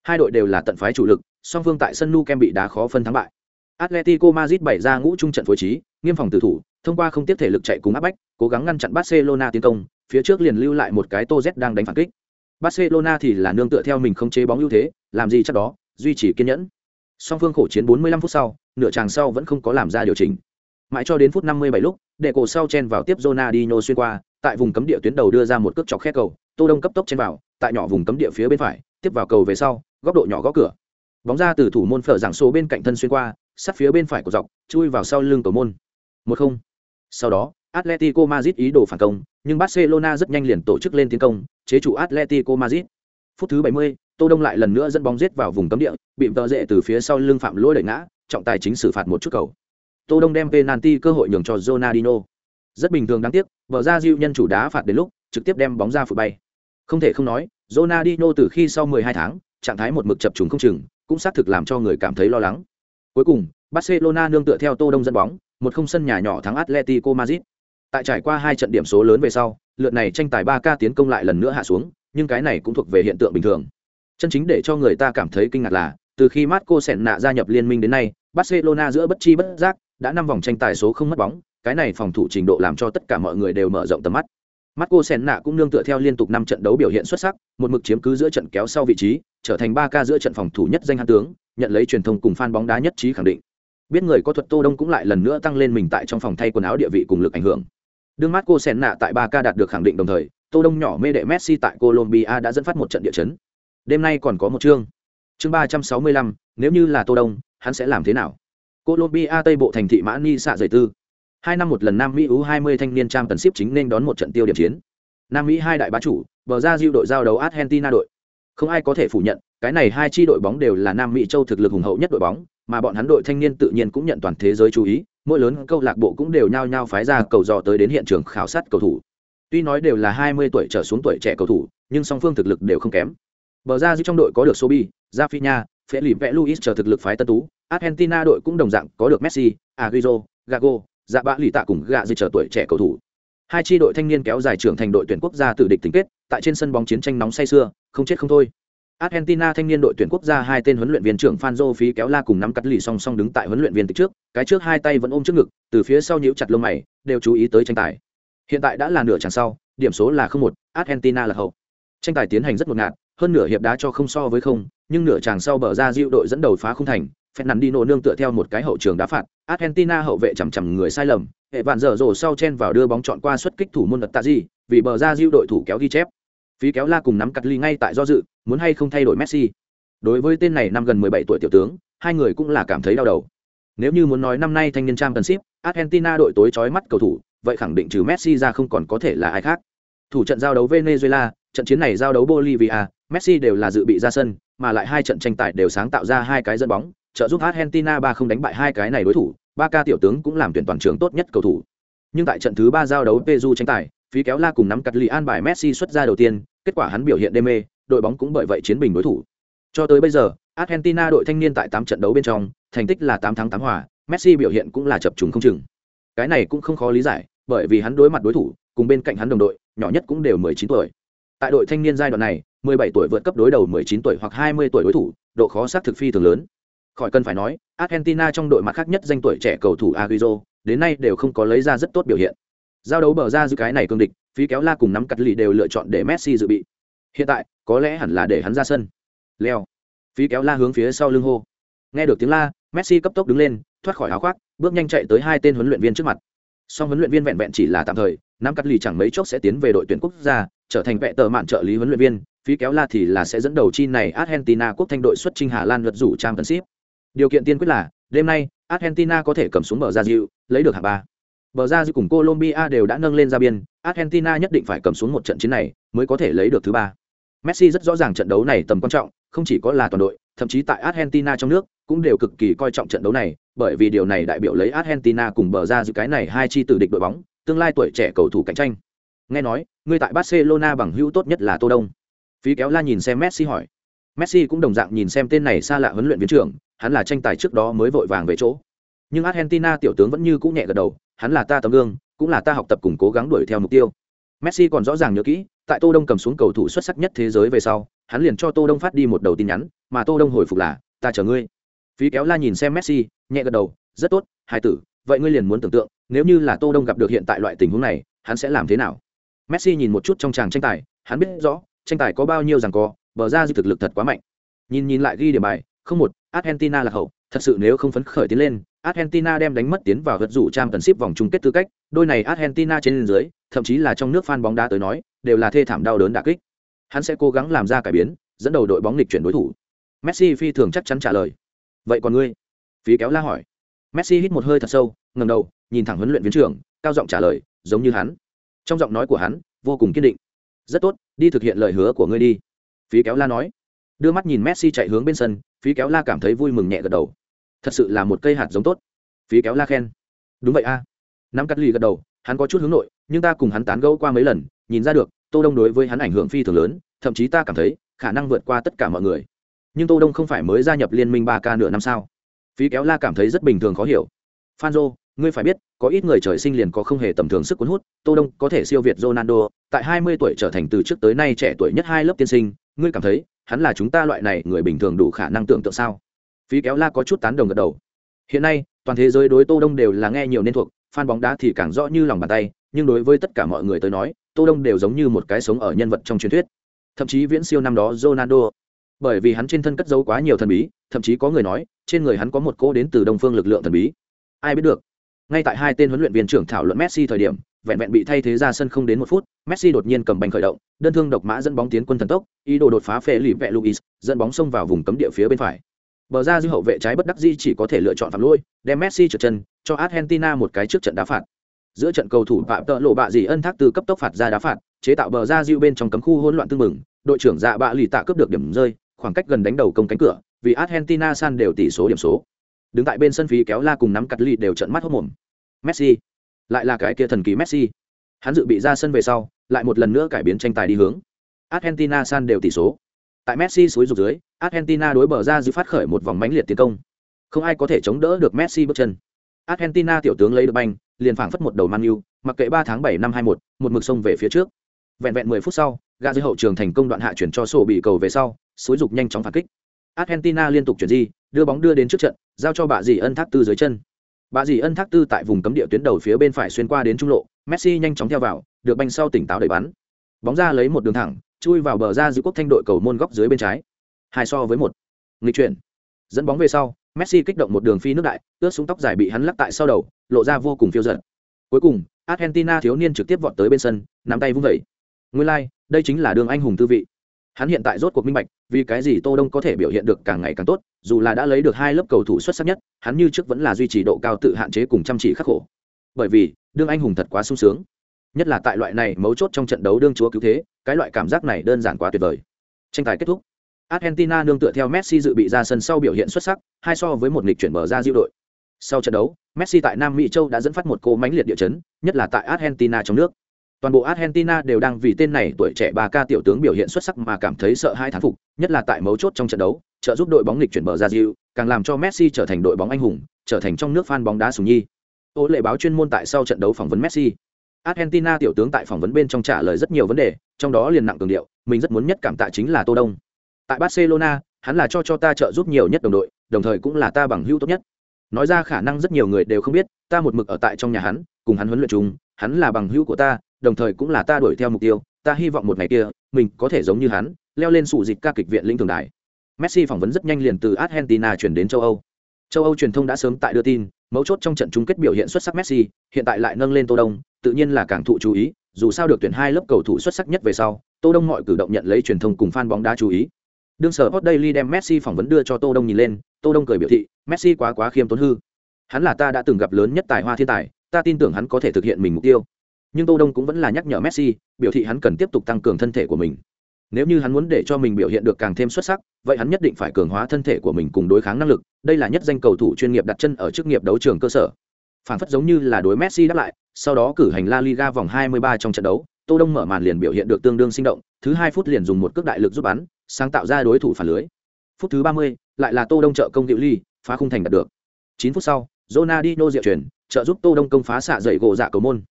Hai đội đều là tận phái chủ lực, song phương tại sân Nou Camp bị đá khó phân thắng bại. Atletico Madrid bày ra ngũ trung trận phối trí, nghiêm phòng tử thủ, thông qua không tiếp thể lực chạy cùng áp bách, cố gắng ngăn chặn Barcelona tiến công, phía trước liền lưu lại một cái Tô Z đang đánh phản kích. Barcelona thì là nương tựa theo mình không chế bóng ưu thế, làm gì chắc đó, duy trì kiên nhẫn. Song phương khổ chiến 45 phút sau, nửa tràng sau vẫn không có làm ra điều chỉnh. Mãi cho đến phút 57 lúc, để cổ sau chen vào tiếp Ronaldinho xuyên qua, tại vùng cấm địa tuyến đầu đưa ra một cước chọc khe cầu, Tô Đông cấp tốc chen vào, tại nhỏ vùng cấm địa phía bên phải, tiếp vào cầu về sau, góc độ nhỏ góc cửa. Bóng ra từ thủ môn phở giảng số bên cạnh thân xuyên qua, sát phía bên phải của dọc, chui vào sau lưng cầu môn. 1-0. Sau đó, Atletico Madrid ý đồ phản công, nhưng Barcelona rất nhanh liền tổ chức lên tiến công, chế trụ Atletico Madrid. Phút thứ 70, Tô Đông lại lần nữa dẫn bóng giết vào vùng cấm địa, bị tờ rệ từ phía sau lưng phạm lỗi đẩy ngã, trọng tài chính xử phạt một chút cầu. Tô Đông đem penalty cơ hội nhường cho Ronaldinho. Rất bình thường đáng tiếc, vở ra Diu nhân chủ đá phạt đến lúc, trực tiếp đem bóng ra phụ bay. Không thể không nói, Ronaldinho từ khi sau 12 tháng, trạng thái một mực chập trùng không chừng, cũng xác thực làm cho người cảm thấy lo lắng. Cuối cùng, Barcelona nương tựa theo Tô Đông dẫn bóng, một không sân nhà nhỏ thắng Atletico Madrid. Tại trải qua hai trận điểm số lớn về sau, lượt này tranh tài 3K tiến công lại lần nữa hạ xuống, nhưng cái này cũng thuộc về hiện tượng bình thường. Chân chính để cho người ta cảm thấy kinh ngạc là, từ khi Marco Senna gia nhập liên minh đến nay, Barcelona giữa bất chi bất giác đã năm vòng tranh tài số không mất bóng, cái này phòng thủ trình độ làm cho tất cả mọi người đều mở rộng tầm mắt. Marco Senna cũng nương tựa theo liên tục năm trận đấu biểu hiện xuất sắc, một mực chiếm cứ giữa trận kéo sau vị trí, trở thành 3K giữa trận phòng thủ nhất danh hán tướng, nhận lấy truyền thông cùng fan bóng đá nhất trí khẳng định. Biết người có thuật Tô Đông cũng lại lần nữa tăng lên mình tại trong phòng thay quần áo địa vị cùng lực ảnh hưởng. Đương mắt cô sen nạ tại ba ca đạt được khẳng định đồng thời, Tô Đông nhỏ mê đệ Messi tại Colombia đã dẫn phát một trận địa chấn. Đêm nay còn có một chương. Chương 365, nếu như là Tô Đông, hắn sẽ làm thế nào? Colombia Tây bộ thành thị Mã Ni xạ dày tư. Hai năm một lần Nam Mỹ U20 thanh niên trang tần ship chính nên đón một trận tiêu điểm chiến. Nam Mỹ hai đại bá chủ, bờ ra diêu đội giao đấu Argentina đội. Không ai có thể phủ nhận, cái này hai chi đội bóng đều là Nam Mỹ châu thực lực hùng hậu nhất đội bóng, mà bọn hắn đội thanh niên tự nhiên cũng nhận toàn thế giới chú ý, mỗi lớn câu lạc bộ cũng đều nhao nhao phái ra cầu dò tới đến hiện trường khảo sát cầu thủ. Tuy nói đều là 20 tuổi trở xuống tuổi trẻ cầu thủ, nhưng song phương thực lực đều không kém. Bờ ra trong đội có được Sobi, Rafinha, Felipe Luis chờ thực lực phái tân tú, Argentina đội cũng đồng dạng có được Messi, Agüero, Gago, Dạ Bạ Lì Tạ cùng Gạ Dư chờ tuổi trẻ cầu thủ. Hai chi đội thanh niên kéo dài trưởng thành đội tuyển quốc gia tự địch tính kết, tại trên sân bóng chiến tranh nóng say xưa, không chết không thôi. Argentina thanh niên đội tuyển quốc gia hai tên huấn luyện viên trưởng Fanzo phí kéo la cùng nắm cắt lì song song đứng tại huấn luyện viên trước, cái trước hai tay vẫn ôm trước ngực, từ phía sau nhíu chặt lông mày, đều chú ý tới tranh tài. Hiện tại đã là nửa chặng sau, điểm số là không một, Argentina là hậu. Tranh tài tiến hành rất ngột ngạt, hơn nửa hiệp đá cho không so với không, nhưng nửa chàng sau bờ ra diệu đội dẫn đầu phá không thành, Fernandinho nương tựa theo một cái hậu trường đá phạt, Argentina hậu vệ chầm chậm người sai lầm, hệ vạn dở rồ sau chen vào đưa bóng chọn qua xuất kích thủ môn đặt tạ vì bờ ra diệu đội thủ kéo ghi chép. Phí kéo la cùng nắm cắt ly ngay tại do dự, muốn hay không thay đổi Messi. Đối với tên này năm gần 17 tuổi tiểu tướng, hai người cũng là cảm thấy đau đầu. Nếu như muốn nói năm nay thanh niên trang tần ship, Argentina đội tối chói mắt cầu thủ, vậy khẳng định trừ Messi ra không còn có thể là ai khác. Thủ trận giao đấu Venezuela, trận chiến này giao đấu Bolivia, Messi đều là dự bị ra sân, mà lại hai trận tranh tài đều sáng tạo ra hai cái dẫn bóng, trợ giúp Argentina ba không đánh bại hai cái này đối thủ, ba ca tiểu tướng cũng làm tuyển toàn trường tốt nhất cầu thủ. Nhưng tại trận thứ ba giao đấu Peru tranh tài, phí kéo la cùng nắm cắt lì an bài Messi xuất ra đầu tiên, kết quả hắn biểu hiện đê mê, đội bóng cũng bởi vậy chiến bình đối thủ. Cho tới bây giờ, Argentina đội thanh niên tại tám trận đấu bên trong, thành tích là tám thắng tám hòa, Messi biểu hiện cũng là chập trùng không chừng. Cái này cũng không khó lý giải, bởi vì hắn đối mặt đối thủ, cùng bên cạnh hắn đồng đội, nhỏ nhất cũng đều 19 tuổi. Tại đội thanh niên giai đoạn này, 17 tuổi vượt cấp đối đầu 19 tuổi hoặc 20 tuổi đối thủ, độ khó xác thực phi thường lớn. Khỏi cần phải nói, Argentina trong đội mặt khác nhất danh tuổi trẻ cầu thủ Agüero, đến nay đều không có lấy ra rất tốt biểu hiện. Giao đấu bờ ra giữ cái này cương địch, phí kéo la cùng nắm cắt lì đều lựa chọn để Messi dự bị. Hiện tại, có lẽ hẳn là để hắn ra sân. Leo. Phí kéo la hướng phía sau lưng hô. Nghe được tiếng la, Messi cấp tốc đứng lên, thoát khỏi áo khoác, bước nhanh chạy tới hai tên huấn luyện viên trước mặt. Song huấn luyện viên vẹn vẹn chỉ là tạm thời, nắm cắt lì chẳng mấy chốc sẽ tiến về đội tuyển quốc gia, trở thành vệ tờ mạn trợ lý huấn luyện viên, phí kéo la thì là sẽ dẫn đầu chi này argentina quốc thanh đội xuất chinh hà lan luật rủ trang tấn ship điều kiện tiên quyết là đêm nay argentina có thể cầm xuống bờ ra dịu lấy được hạng ba bờ ra diệu cùng colombia đều đã nâng lên ra biên, argentina nhất định phải cầm xuống một trận chiến này mới có thể lấy được thứ ba. Messi rất rõ ràng trận đấu này tầm quan trọng, không chỉ có là toàn đội, thậm chí tại argentina trong nước cũng đều cực kỳ coi trọng trận đấu này, bởi vì điều này đại biểu lấy argentina cùng bờ ra diệu cái này hai chi tử địch đội bóng, tương lai tuổi trẻ cầu thủ cạnh tranh. Nghe nói người tại barcelona bằng hữu tốt nhất là tô đông. Phí kéo la nhìn xem messi hỏi. Messi cũng đồng dạng nhìn xem tên này xa lạ huấn luyện viên trưởng, hắn là tranh tài trước đó mới vội vàng về chỗ. Nhưng argentina tiểu tướng vẫn như cũ nhẹ gật đầu hắn là ta tấm gương, cũng là ta học tập cùng cố gắng đuổi theo mục tiêu. Messi còn rõ ràng nhớ kỹ, tại tô đông cầm xuống cầu thủ xuất sắc nhất thế giới về sau, hắn liền cho tô đông phát đi một đầu tin nhắn, mà tô đông hồi phục là, ta chờ ngươi. Phí kéo la nhìn xem messi, nhẹ gật đầu, rất tốt, hai tử, vậy ngươi liền muốn tưởng tượng, nếu như là tô đông gặp được hiện tại loại tình huống này, hắn sẽ làm thế nào? Messi nhìn một chút trong tràng tranh tài, hắn biết rõ, tranh tài có bao nhiêu rằng co bờ ra dư thực lực thật quá mạnh. Nhìn nhìn lại ghi điểm bài, không một, argentina là hậu thật sự nếu không phấn khởi tiến lên, argentina đem đánh mất tiến vào gật rủ trang tần ship vòng chung kết tư cách. Đôi này argentina trên dưới, thậm chí là trong nước fan bóng đá tới nói, đều là thê thảm đau đớn đả kích. Hắn sẽ cố gắng làm ra cải biến, dẫn đầu đội bóng lịch chuyển đối thủ. Messi phi thường chắc chắn trả lời. Vậy còn ngươi? Phí kéo la hỏi. Messi hít một hơi thật sâu ngầm đầu, nhìn thẳng huấn luyện viên trưởng, cao giọng trả lời, giống như hắn. Trong giọng nói của hắn, vô cùng kiên định. Rất tốt, đi thực hiện lời hứa của ngươi đi. Phí kéo la nói. Đưa mắt nhìn messi chạy hướng bên sân, phí kéo la cảm thấy vui mừng nhẹ gật đầu thật sự là một cây hạt giống tốt. Phí kéo la khen. Đúng vậy a. À. nắm cắt lì gật đầu hắn có chút hướng nội nhưng ta cùng hắn tán gẫu qua mấy lần nhìn ra được tô đông đối với hắn ảnh hưởng phi thường lớn thậm chí ta cảm thấy khả năng vượt qua tất cả mọi người. Nhưng tô đông không phải mới gia nhập liên minh ba k nửa năm sao? Phí kéo la cảm thấy rất bình thường khó hiểu. Phan Fanzo, ngươi phải biết, có ít người trời sinh liền có không hề tầm thường sức cuốn hút, Tô Đông có thể siêu việt Ronaldo, tại 20 tuổi trở thành từ trước tới nay trẻ tuổi nhất hai lớp tiên sinh, ngươi cảm thấy, hắn là chúng ta loại này người bình thường đủ khả năng tưởng tượng sao? Phí kéo la có chút tán đồng gật đầu. Hiện nay, toàn thế giới đối Tô Đông đều là nghe nhiều nên thuộc, fan bóng đá thì càng rõ như lòng bàn tay, nhưng đối với tất cả mọi người tới nói, Tô Đông đều giống như một cái sống ở nhân vật trong truyền thuyết. Thậm chí viễn siêu năm đó Ronaldo. Bởi vì hắn trên thân cất giấu quá nhiều thần bí, thậm chí có người nói, trên người hắn có một cỗ đến từ đông phương lực lượng thần bí. Ai biết được? Ngay tại hai tên huấn luyện viên trưởng thảo luận Messi thời điểm, vẹn vẹn bị thay thế ra sân không đến một phút, Messi đột nhiên cầm bành khởi động, đơn thương độc mã dẫn bóng tiến quân thần tốc, ý đồ đột phá phê lì vẹ Luis, dẫn bóng xông vào vùng cấm địa phía bên phải. Bờ ra dư hậu vệ trái bất đắc dĩ chỉ có thể lựa chọn phạm lỗi, đem Messi trượt chân, cho Argentina một cái trước trận đá phạt. Giữa trận cầu thủ phạm tợ lộ bạ gì ân thác từ cấp tốc phạt ra đá phạt, chế tạo bờ ra dư bên trong cấm khu hỗn loạn tương mừng, đội trưởng dạ bạ lì tạ cướp được điểm rơi, khoảng cách gần đánh đầu công cánh cửa, vì Argentina san đều tỷ số điểm số. Đứng tại bên sân phí kéo la cùng nắm cật lì đều trận mắt hốt mồm. Messi, lại là cái kia thần kỳ Messi. Hắn dự bị ra sân về sau, lại một lần nữa cải biến tranh tài đi hướng. Argentina san đều tỷ số. Tại Messi suối rục dưới, Argentina đối bờ ra giữ phát khởi một vòng mãnh liệt tiến công. Không ai có thể chống đỡ được Messi bước chân. Argentina tiểu tướng lấy được banh, liền phảng phất một đầu man mặc kệ 3 tháng 7 năm 21, một mực sông về phía trước. Vẹn vẹn 10 phút sau, gã dưới hậu trường thành công đoạn hạ chuyển cho sổ bị cầu về sau, suối dục nhanh chóng phản kích. Argentina liên tục chuyển di, đưa bóng đưa đến trước trận, giao cho bà dì ân thác tư dưới chân. Bà dì ân thác tư tại vùng cấm địa tuyến đầu phía bên phải xuyên qua đến trung lộ, Messi nhanh chóng theo vào, được banh sau tỉnh táo đẩy bắn. Bóng ra lấy một đường thẳng, chui vào bờ ra giữ quốc thanh đội cầu môn góc dưới bên trái. Hai so với một. Nghịch chuyển. Dẫn bóng về sau, Messi kích động một đường phi nước đại, ướt xuống tóc dài bị hắn lắc tại sau đầu, lộ ra vô cùng phiêu dật. Cuối cùng, Argentina thiếu niên trực tiếp vọt tới bên sân, nắm tay vung vẩy. Nguyên lai、like, đây chính là đường anh hùng tư vị. Hắn hiện tại rốt cuộc minh bạch, vì cái gì Tô Đông có thể biểu hiện được càng ngày càng tốt, dù là đã lấy được hai lớp cầu thủ xuất sắc nhất, hắn như trước vẫn là duy trì độ cao tự hạn chế cùng chăm chỉ khắc khổ. Bởi vì, đương anh hùng thật quá sung sướng. Nhất là tại loại này mấu chốt trong trận đấu đương chúa cứu thế, cái loại cảm giác này đơn giản quá tuyệt vời. Tranh tài kết thúc. Argentina nương tựa theo Messi dự bị ra sân sau biểu hiện xuất sắc, hai so với một nghịch chuyển mở ra diệu đội. Sau trận đấu, Messi tại Nam Mỹ châu đã dẫn phát một cô mãnh liệt địa chấn, nhất là tại Argentina trong nước. Toàn bộ Argentina đều đang vì tên này tuổi trẻ bà ca tiểu tướng biểu hiện xuất sắc mà cảm thấy sợ hai thán phục, nhất là tại mấu chốt trong trận đấu, trợ giúp đội bóng nghịch chuyển bờ ra diệu, càng làm cho Messi trở thành đội bóng anh hùng, trở thành trong nước fan bóng đá sùng nhi. Ô lệ báo chuyên môn tại sau trận đấu phỏng vấn Messi. Argentina tiểu tướng tại phỏng vấn bên trong trả lời rất nhiều vấn đề, trong đó liền nặng cường điệu, mình rất muốn nhất cảm tạ chính là Tô Đông. Tại Barcelona, hắn là cho cho ta trợ giúp nhiều nhất đồng đội, đồng thời cũng là ta bằng hữu tốt nhất. Nói ra khả năng rất nhiều người đều không biết, ta một mực ở tại trong nhà hắn, cùng hắn huấn luyện chung, hắn là bằng hữu của ta, đồng thời cũng là ta đuổi theo mục tiêu, ta hy vọng một ngày kia, mình có thể giống như hắn, leo lên sụ dịch ca kịch viện linh thường đại. Messi phỏng vấn rất nhanh liền từ Argentina chuyển đến châu Âu. Châu Âu truyền thông đã sớm tại đưa tin, mấu chốt trong trận chung kết biểu hiện xuất sắc Messi, hiện tại lại nâng lên Tô Đông, tự nhiên là càng thụ chú ý, dù sao được tuyển hai lớp cầu thủ xuất sắc nhất về sau, Tô Đông mọi cử động nhận lấy truyền thông cùng fan bóng đá chú ý. Đương sở Hot Daily đem Messi phỏng vấn đưa cho Tô Đông nhìn lên, Tô Đông cười biểu thị, Messi quá quá khiêm tốn hư. Hắn là ta đã từng gặp lớn nhất tài hoa thiên tài, ta tin tưởng hắn có thể thực hiện mình mục tiêu. Nhưng Tô Đông cũng vẫn là nhắc nhở Messi, biểu thị hắn cần tiếp tục tăng cường thân thể của mình. Nếu như hắn muốn để cho mình biểu hiện được càng thêm xuất sắc, vậy hắn nhất định phải cường hóa thân thể của mình cùng đối kháng năng lực, đây là nhất danh cầu thủ chuyên nghiệp đặt chân ở chức nghiệp đấu trường cơ sở. Phản phất giống như là đối Messi đáp lại, sau đó cử hành La Liga vòng 23 trong trận đấu, Tô Đông mở màn liền biểu hiện được tương đương sinh động, thứ hai phút liền dùng một cước đại lực giúp bắn, sáng tạo ra đối thủ phản lưới. Phút thứ 30, lại là Tô Đông trợ công Diệu Ly, phá khung thành đạt được. 9 phút sau, Ronaldinho diệu chuyển, trợ giúp Tô Đông công phá xạ dậy gỗ dạ cầu môn.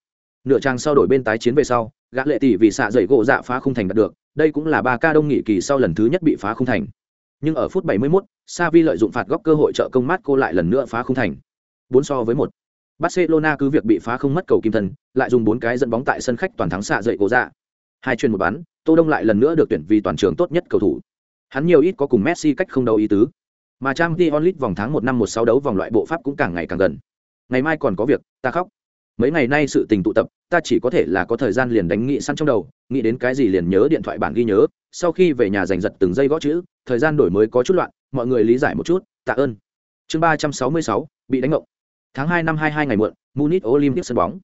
Nửa trang sau đổi bên tái chiến về sau, gã lệ tỷ vì xạ dậy gỗ dạ phá khung thành đạt được, đây cũng là ba ca đông nghị kỳ sau lần thứ nhất bị phá khung thành. Nhưng ở phút 71, Savi lợi dụng phạt góc cơ hội trợ công Marco lại lần nữa phá khung thành. 4 so với 1. Barcelona cứ việc bị phá không mất cầu kim thân, lại dùng bốn cái dẫn bóng tại sân khách toàn thắng xạ dậy cổ dạ. Hai chuyền một bán, Tô Đông lại lần nữa được tuyển vì toàn trường tốt nhất cầu thủ. Hắn nhiều ít có cùng Messi cách không đấu ý tứ. Mà Champions League vòng tháng 1 năm 16 đấu vòng loại bộ pháp cũng càng ngày càng gần. Ngày mai còn có việc, ta khóc. Mấy ngày nay sự tình tụ tập, ta chỉ có thể là có thời gian liền đánh nghị săn trong đầu, nghĩ đến cái gì liền nhớ điện thoại bản ghi nhớ, sau khi về nhà giành giật từng giây gõ chữ, thời gian đổi mới có chút loạn, mọi người lý giải một chút, tạ ơn. Chương 366, bị đánh ngộng. Tháng 2 năm 22 ngày muộn, Munich Olympic sân bóng.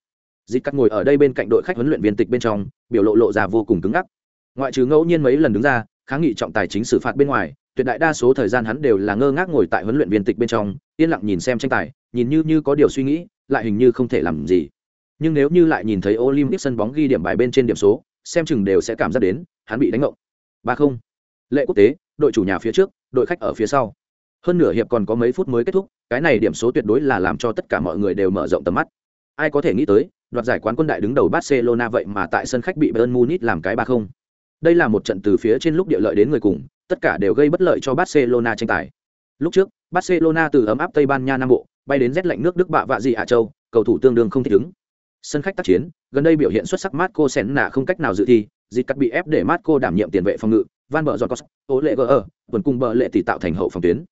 Dịch cắt ngồi ở đây bên cạnh đội khách huấn luyện viên tịch bên trong, biểu lộ lộ ra vô cùng cứng ngắc. Ngoại trừ ngẫu nhiên mấy lần đứng ra, kháng nghị trọng tài chính xử phạt bên ngoài, tuyệt đại đa số thời gian hắn đều là ngơ ngác ngồi tại huấn luyện viên tịch bên trong, yên lặng nhìn xem tranh tài, nhìn như như có điều suy nghĩ, lại hình như không thể làm gì. Nhưng nếu như lại nhìn thấy Olympic sân bóng ghi điểm bài bên trên điểm số, xem chừng đều sẽ cảm giác đến, hắn bị đánh ngộng. Ba không. Lệ quốc tế, đội chủ nhà phía trước, đội khách ở phía sau. Hơn nửa hiệp còn có mấy phút mới kết thúc, cái này điểm số tuyệt đối là làm cho tất cả mọi người đều mở rộng tầm mắt. Ai có thể nghĩ tới, đoạt giải quán quân đại đứng đầu Barcelona vậy mà tại sân khách bị Bayern Munich làm cái ba không. Đây là một trận từ phía trên lúc địa lợi đến người cùng, tất cả đều gây bất lợi cho Barcelona tranh tài. Lúc trước, Barcelona từ ấm áp Tây Ban Nha Nam Bộ, bay đến rét lạnh nước Đức bạ vạ gì hạ châu, cầu thủ tương đương không thích ứng. Sân khách tác chiến, gần đây biểu hiện xuất sắc Marco Senna không cách nào dự thi, dịp cắt bị ép để Marco đảm nhiệm tiền vệ phòng ngự, Van bờ Giọt Ố Lệ Gờ, tuần cùng bờ lệ tỷ tạo thành hậu phòng tuyến.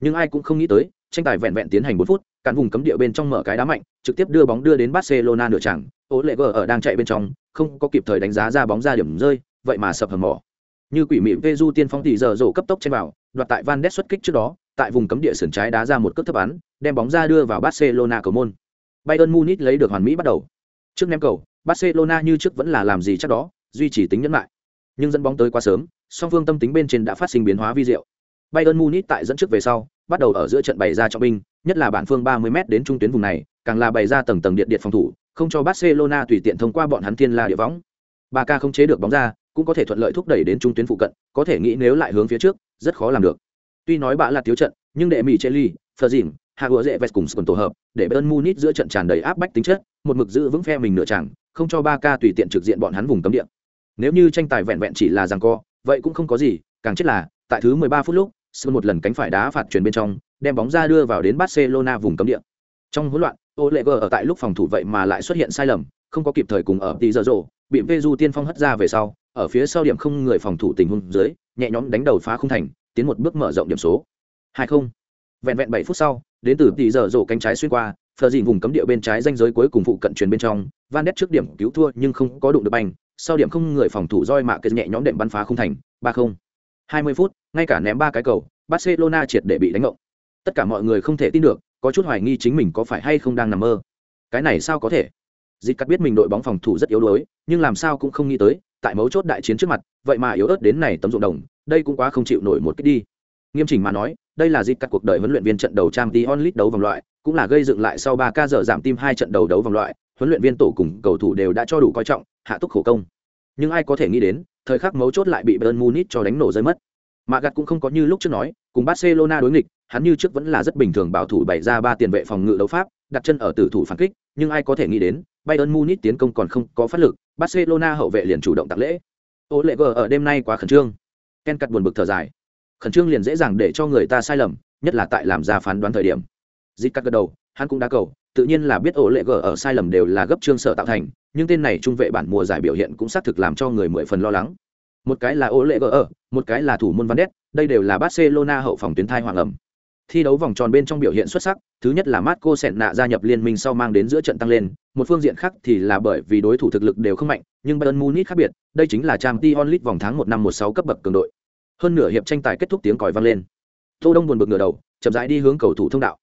Nhưng ai cũng không nghĩ tới, tranh tài vẹn vẹn tiến hành 4 phút, cản vùng cấm địa bên trong mở cái đá mạnh, trực tiếp đưa bóng đưa đến Barcelona nửa chẳng, Ố Lệ ở đang chạy bên trong, không có kịp thời đánh giá ra bóng ra điểm rơi, vậy mà sập hầm mỏ. Như quỷ mị Veju tiên phong tỷ giờ rổ cấp tốc trên vào, đoạt tại Van Ness xuất kích trước đó, tại vùng cấm địa sườn trái đá ra một cước thấp bắn, đem bóng ra đưa vào Barcelona cầu môn. Bayern Munich lấy được hoàn mỹ bắt đầu. Trước ném cầu, Barcelona như trước vẫn là làm gì chắc đó, duy trì tính nhẫn lại. Nhưng dẫn bóng tới quá sớm, song phương tâm tính bên trên đã phát sinh biến hóa vi diệu. Bayern Munich tại dẫn trước về sau, bắt đầu ở giữa trận bày ra trọng binh, nhất là bản phương 30m đến trung tuyến vùng này, càng là bày ra tầng tầng điện điện phòng thủ, không cho Barcelona tùy tiện thông qua bọn hắn thiên la địa võng. Barca không chế được bóng ra, cũng có thể thuận lợi thúc đẩy đến trung tuyến phụ cận, có thể nghĩ nếu lại hướng phía trước, rất khó làm được. Tuy nói bạ là thiếu trận, nhưng đệ mỹ Chelsea, Ferguson, Hagua dễ vẹt cùng tổ hợp, để Bayern Munich giữa trận tràn đầy áp bách tính chất, một mực giữ vững phe mình nửa chẳng, không cho Barca tùy tiện trực diện bọn hắn vùng cấm địa. Nếu như tranh tài vẹn vẹn chỉ là giằng co, vậy cũng không có gì, càng chết là, tại thứ 13 phút lúc, sơn một lần cánh phải đá phạt chuyển bên trong, đem bóng ra đưa vào đến Barcelona vùng cấm địa. Trong hỗn loạn, Oleger ở tại lúc phòng thủ vậy mà lại xuất hiện sai lầm, không có kịp thời cùng ở tí giờ rồ, bị Veju tiên phong hất ra về sau, ở phía sau điểm không người phòng thủ tình huống dưới, nhẹ nhõm đánh đầu phá không thành, tiến một bước mở rộng điểm số. 20. Vẹn vẹn bảy phút sau, đến từ tỷ giờ rồ cánh trái xuyên qua, phờ dìn vùng cấm địa bên trái danh giới cuối cùng phụ cận truyền bên trong, Van Ness trước điểm cứu thua nhưng không có đụng được banh, sau điểm không người phòng thủ roi mạ kết nhẹ nhõm đệm bắn phá không thành, 3-0. 20 phút, ngay cả ném ba cái cầu, Barcelona triệt để bị đánh ngộng. Tất cả mọi người không thể tin được, có chút hoài nghi chính mình có phải hay không đang nằm mơ. Cái này sao có thể? Dịch cắt biết mình đội bóng phòng thủ rất yếu đuối, nhưng làm sao cũng không nghĩ tới, tại mấu chốt đại chiến trước mặt, vậy mà yếu ớt đến này tấm ruộng đồng, đây cũng quá không chịu nổi một cái đi. Nghiêm chỉnh mà nói, đây là dịch cắt cuộc đời huấn luyện viên trận đầu trang Champions League đấu vòng loại, cũng là gây dựng lại sau 3 ca giờ giảm tim hai trận đầu đấu vòng loại, huấn luyện viên tổ cùng cầu thủ đều đã cho đủ coi trọng, hạ túc khổ công. Nhưng ai có thể nghĩ đến, thời khắc mấu chốt lại bị Bayern Munich cho đánh nổ rơi mất. Mà gạt cũng không có như lúc trước nói, cùng Barcelona đối nghịch, hắn như trước vẫn là rất bình thường bảo thủ bày ra ba tiền vệ phòng ngự đấu pháp, đặt chân ở tử thủ phản kích, nhưng ai có thể nghĩ đến, Bayern Munich tiến công còn không có phát lực, Barcelona hậu vệ liền chủ động tặng lễ. Ô lệ gờ ở đêm nay quá khẩn trương. Ken cắt buồn bực thở dài. Khẩn trương liền dễ dàng để cho người ta sai lầm, nhất là tại làm ra phán đoán thời điểm. Dịch cắt gật đầu, hắn cũng đã cầu, tự nhiên là biết ổ lệ gở ở sai lầm đều là gấp trương sở tạo thành, nhưng tên này trung vệ bản mùa giải biểu hiện cũng xác thực làm cho người mười phần lo lắng. Một cái là ổ lệ gở ở, một cái là thủ môn Van Ness, đây đều là Barcelona hậu phòng tuyến thai hoàng ẩm. thi đấu vòng tròn bên trong biểu hiện xuất sắc thứ nhất là marco Senna nạ gia nhập liên minh sau mang đến giữa trận tăng lên một phương diện khác thì là bởi vì đối thủ thực lực đều không mạnh nhưng bayern munich khác biệt đây chính là Champions League vòng tháng một năm một sáu cấp bậc cường đội hơn nửa hiệp tranh tài kết thúc tiếng còi vang lên tô đông buồn bực ngửa đầu chậm rãi đi hướng cầu thủ thông đạo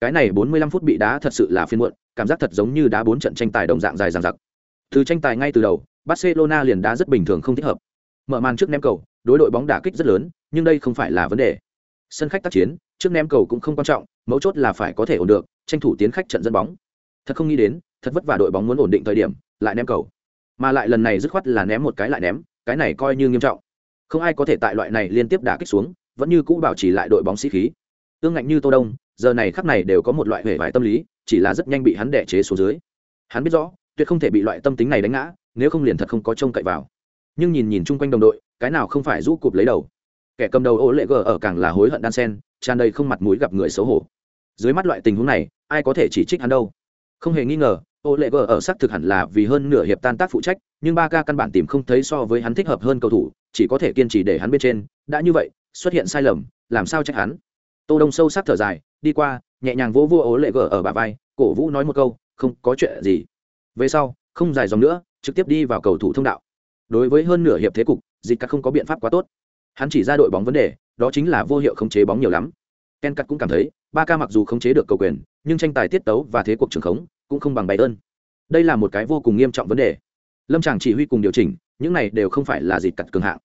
cái này 45 phút bị đá thật sự là phiên muộn, cảm giác thật giống như đá bốn trận tranh tài đồng dạng dài dằng dặc. Từ tranh tài ngay từ đầu, barcelona liền đá rất bình thường không thích hợp. Mở màn trước ném cầu, đối đội bóng đả kích rất lớn, nhưng đây không phải là vấn đề. Sân khách tác chiến, trước ném cầu cũng không quan trọng, mấu chốt là phải có thể ổn được, tranh thủ tiến khách trận dẫn bóng. Thật không nghĩ đến, thật vất vả đội bóng muốn ổn định thời điểm, lại ném cầu. Mà lại lần này dứt khoát là ném một cái lại ném, cái này coi như nghiêm trọng. Không ai có thể tại loại này liên tiếp đả kích xuống, vẫn như cũ bảo trì lại đội bóng sĩ khí. Tương ngạnh như tô đông giờ này khắc này đều có một loại hề vải tâm lý, chỉ là rất nhanh bị hắn đẻ chế xuống dưới. Hắn biết rõ, tuyệt không thể bị loại tâm tính này đánh ngã, nếu không liền thật không có trông cậy vào. Nhưng nhìn nhìn chung quanh đồng đội, cái nào không phải rũ cụp lấy đầu. Kẻ cầm đầu ô lệ gờ ở càng là hối hận đan sen, tràn đầy không mặt mũi gặp người xấu hổ. Dưới mắt loại tình huống này, ai có thể chỉ trích hắn đâu? Không hề nghi ngờ ô lệ gờ ở xác thực hẳn là vì hơn nửa hiệp tan tác phụ trách, nhưng ba ca căn bản tìm không thấy so với hắn thích hợp hơn cầu thủ, chỉ có thể kiên trì để hắn bên trên. Đã như vậy, xuất hiện sai lầm, làm sao trách hắn? Tô đông sâu sắc thở dài, đi qua, nhẹ nhàng vỗ vua ố lệ gờ ở bả vai, cổ vũ nói một câu, không có chuyện gì. Về sau, không dài dòng nữa, trực tiếp đi vào cầu thủ thông đạo. Đối với hơn nửa hiệp thế cục, dịch cắt không có biện pháp quá tốt. Hắn chỉ ra đội bóng vấn đề, đó chính là vô hiệu khống chế bóng nhiều lắm. Ken cắt cũng cảm thấy, ba ca mặc dù khống chế được cầu quyền, nhưng tranh tài tiết tấu và thế cuộc trường khống cũng không bằng bày ơn đây là một cái vô cùng nghiêm trọng vấn đề. Lâm tràng chỉ huy cùng điều chỉnh, những này đều không phải là dịch cắt cường hạng.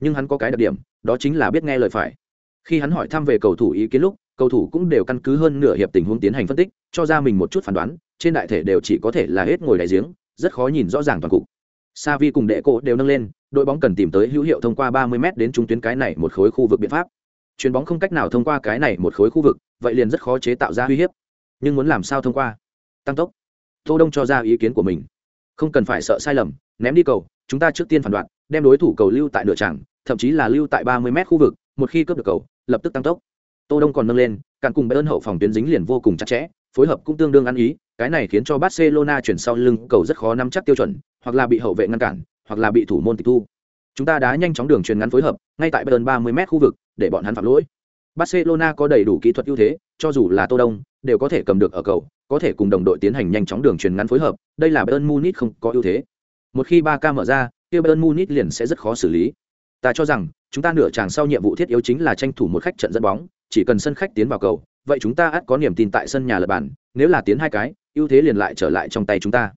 Nhưng hắn có cái đặc điểm, đó chính là biết nghe lời phải khi hắn hỏi thăm về cầu thủ ý kiến lúc, cầu thủ cũng đều căn cứ hơn nửa hiệp tình huống tiến hành phân tích, cho ra mình một chút phán đoán, trên đại thể đều chỉ có thể là hết ngồi đại giếng, rất khó nhìn rõ ràng toàn cục. Sa vi cùng đệ cổ đều nâng lên, đội bóng cần tìm tới hữu hiệu thông qua 30 m đến trung tuyến cái này một khối khu vực biện pháp. Chuyền bóng không cách nào thông qua cái này một khối khu vực, vậy liền rất khó chế tạo ra uy hiếp. Nhưng muốn làm sao thông qua? Tăng tốc. Tô đông cho ra ý kiến của mình. Không cần phải sợ sai lầm, ném đi cầu, chúng ta trước tiên phản đoạn đem đối thủ cầu lưu tại nửa tràng, thậm chí là lưu tại 30 m khu vực, một khi cướp được cầu lập tức tăng tốc. Tô đông còn nâng lên, càng cùng bayern hậu phòng tuyến dính liền vô cùng chặt chẽ, phối hợp cũng tương đương ăn ý, cái này khiến cho barcelona chuyển sau lưng cầu rất khó nắm chắc tiêu chuẩn, hoặc là bị hậu vệ ngăn cản, hoặc là bị thủ môn tịch thu. Chúng ta đã nhanh chóng đường truyền ngắn phối hợp, ngay tại bayern 30 m khu vực, để bọn hắn phạm lỗi. Barcelona có đầy đủ kỹ thuật ưu thế, cho dù là tô đông, đều có thể cầm được ở cầu, có thể cùng đồng đội tiến hành nhanh chóng đường truyền ngắn phối hợp, đây là bayern munich không có ưu thế. Một khi ba ca mở ra, kia bayern munich liền sẽ rất khó xử lý. Ta cho rằng chúng ta nửa chàng sau nhiệm vụ thiết yếu chính là tranh thủ một khách trận dẫn bóng, chỉ cần sân khách tiến vào cầu, vậy chúng ta ắt có niềm tin tại sân nhà lập bàn, nếu là tiến hai cái, ưu thế liền lại trở lại trong tay chúng ta.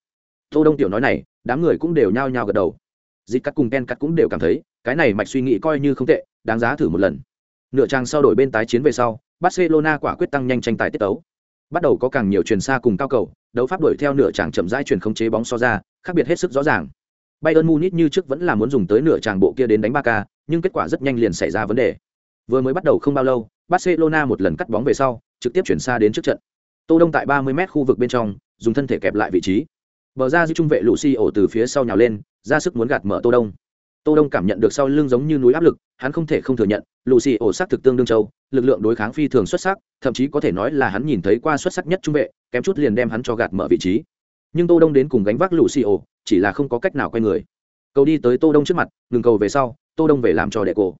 Tô đông tiểu nói này, đám người cũng đều nhao nhao gật đầu. Dịch cắt cùng ken cắt cũng đều cảm thấy, cái này mạch suy nghĩ coi như không tệ, đáng giá thử một lần. Nửa trang sau đổi bên tái chiến về sau, barcelona quả quyết tăng nhanh tranh tài tiết tấu. Bắt đầu có càng nhiều truyền xa cùng cao cầu, đấu pháp đuổi theo nửa tràng chậm rãi truyền khống chế bóng so ra, khác biệt hết sức rõ ràng. Bayern munich như trước vẫn là muốn dùng tới nửa tràng bộ kia đến đánh ba ca nhưng kết quả rất nhanh liền xảy ra vấn đề. Vừa mới bắt đầu không bao lâu barcelona một lần cắt bóng về sau trực tiếp chuyển xa đến trước trận. Tô đông tại 30 m khu vực bên trong dùng thân thể kẹp lại vị trí. Bờ ra giữ trung vệ Lucio từ phía sau nhào lên ra sức muốn gạt mở tô đông. Tô đông cảm nhận được sau lưng giống như núi áp lực hắn không thể không thừa nhận Lucio sắc thực tương đương châu lực lượng đối kháng phi thường xuất sắc thậm chí có thể nói là hắn nhìn thấy qua xuất sắc nhất trung vệ kém chút liền đem hắn cho gạt mở vị trí. Nhưng tô đông đến cùng gánh vác Lucio, chỉ là không có cách nào quay người. Cầu đi tới tô đông trước mặt ngừng cầu về sau tô đông về làm cho đệ cổ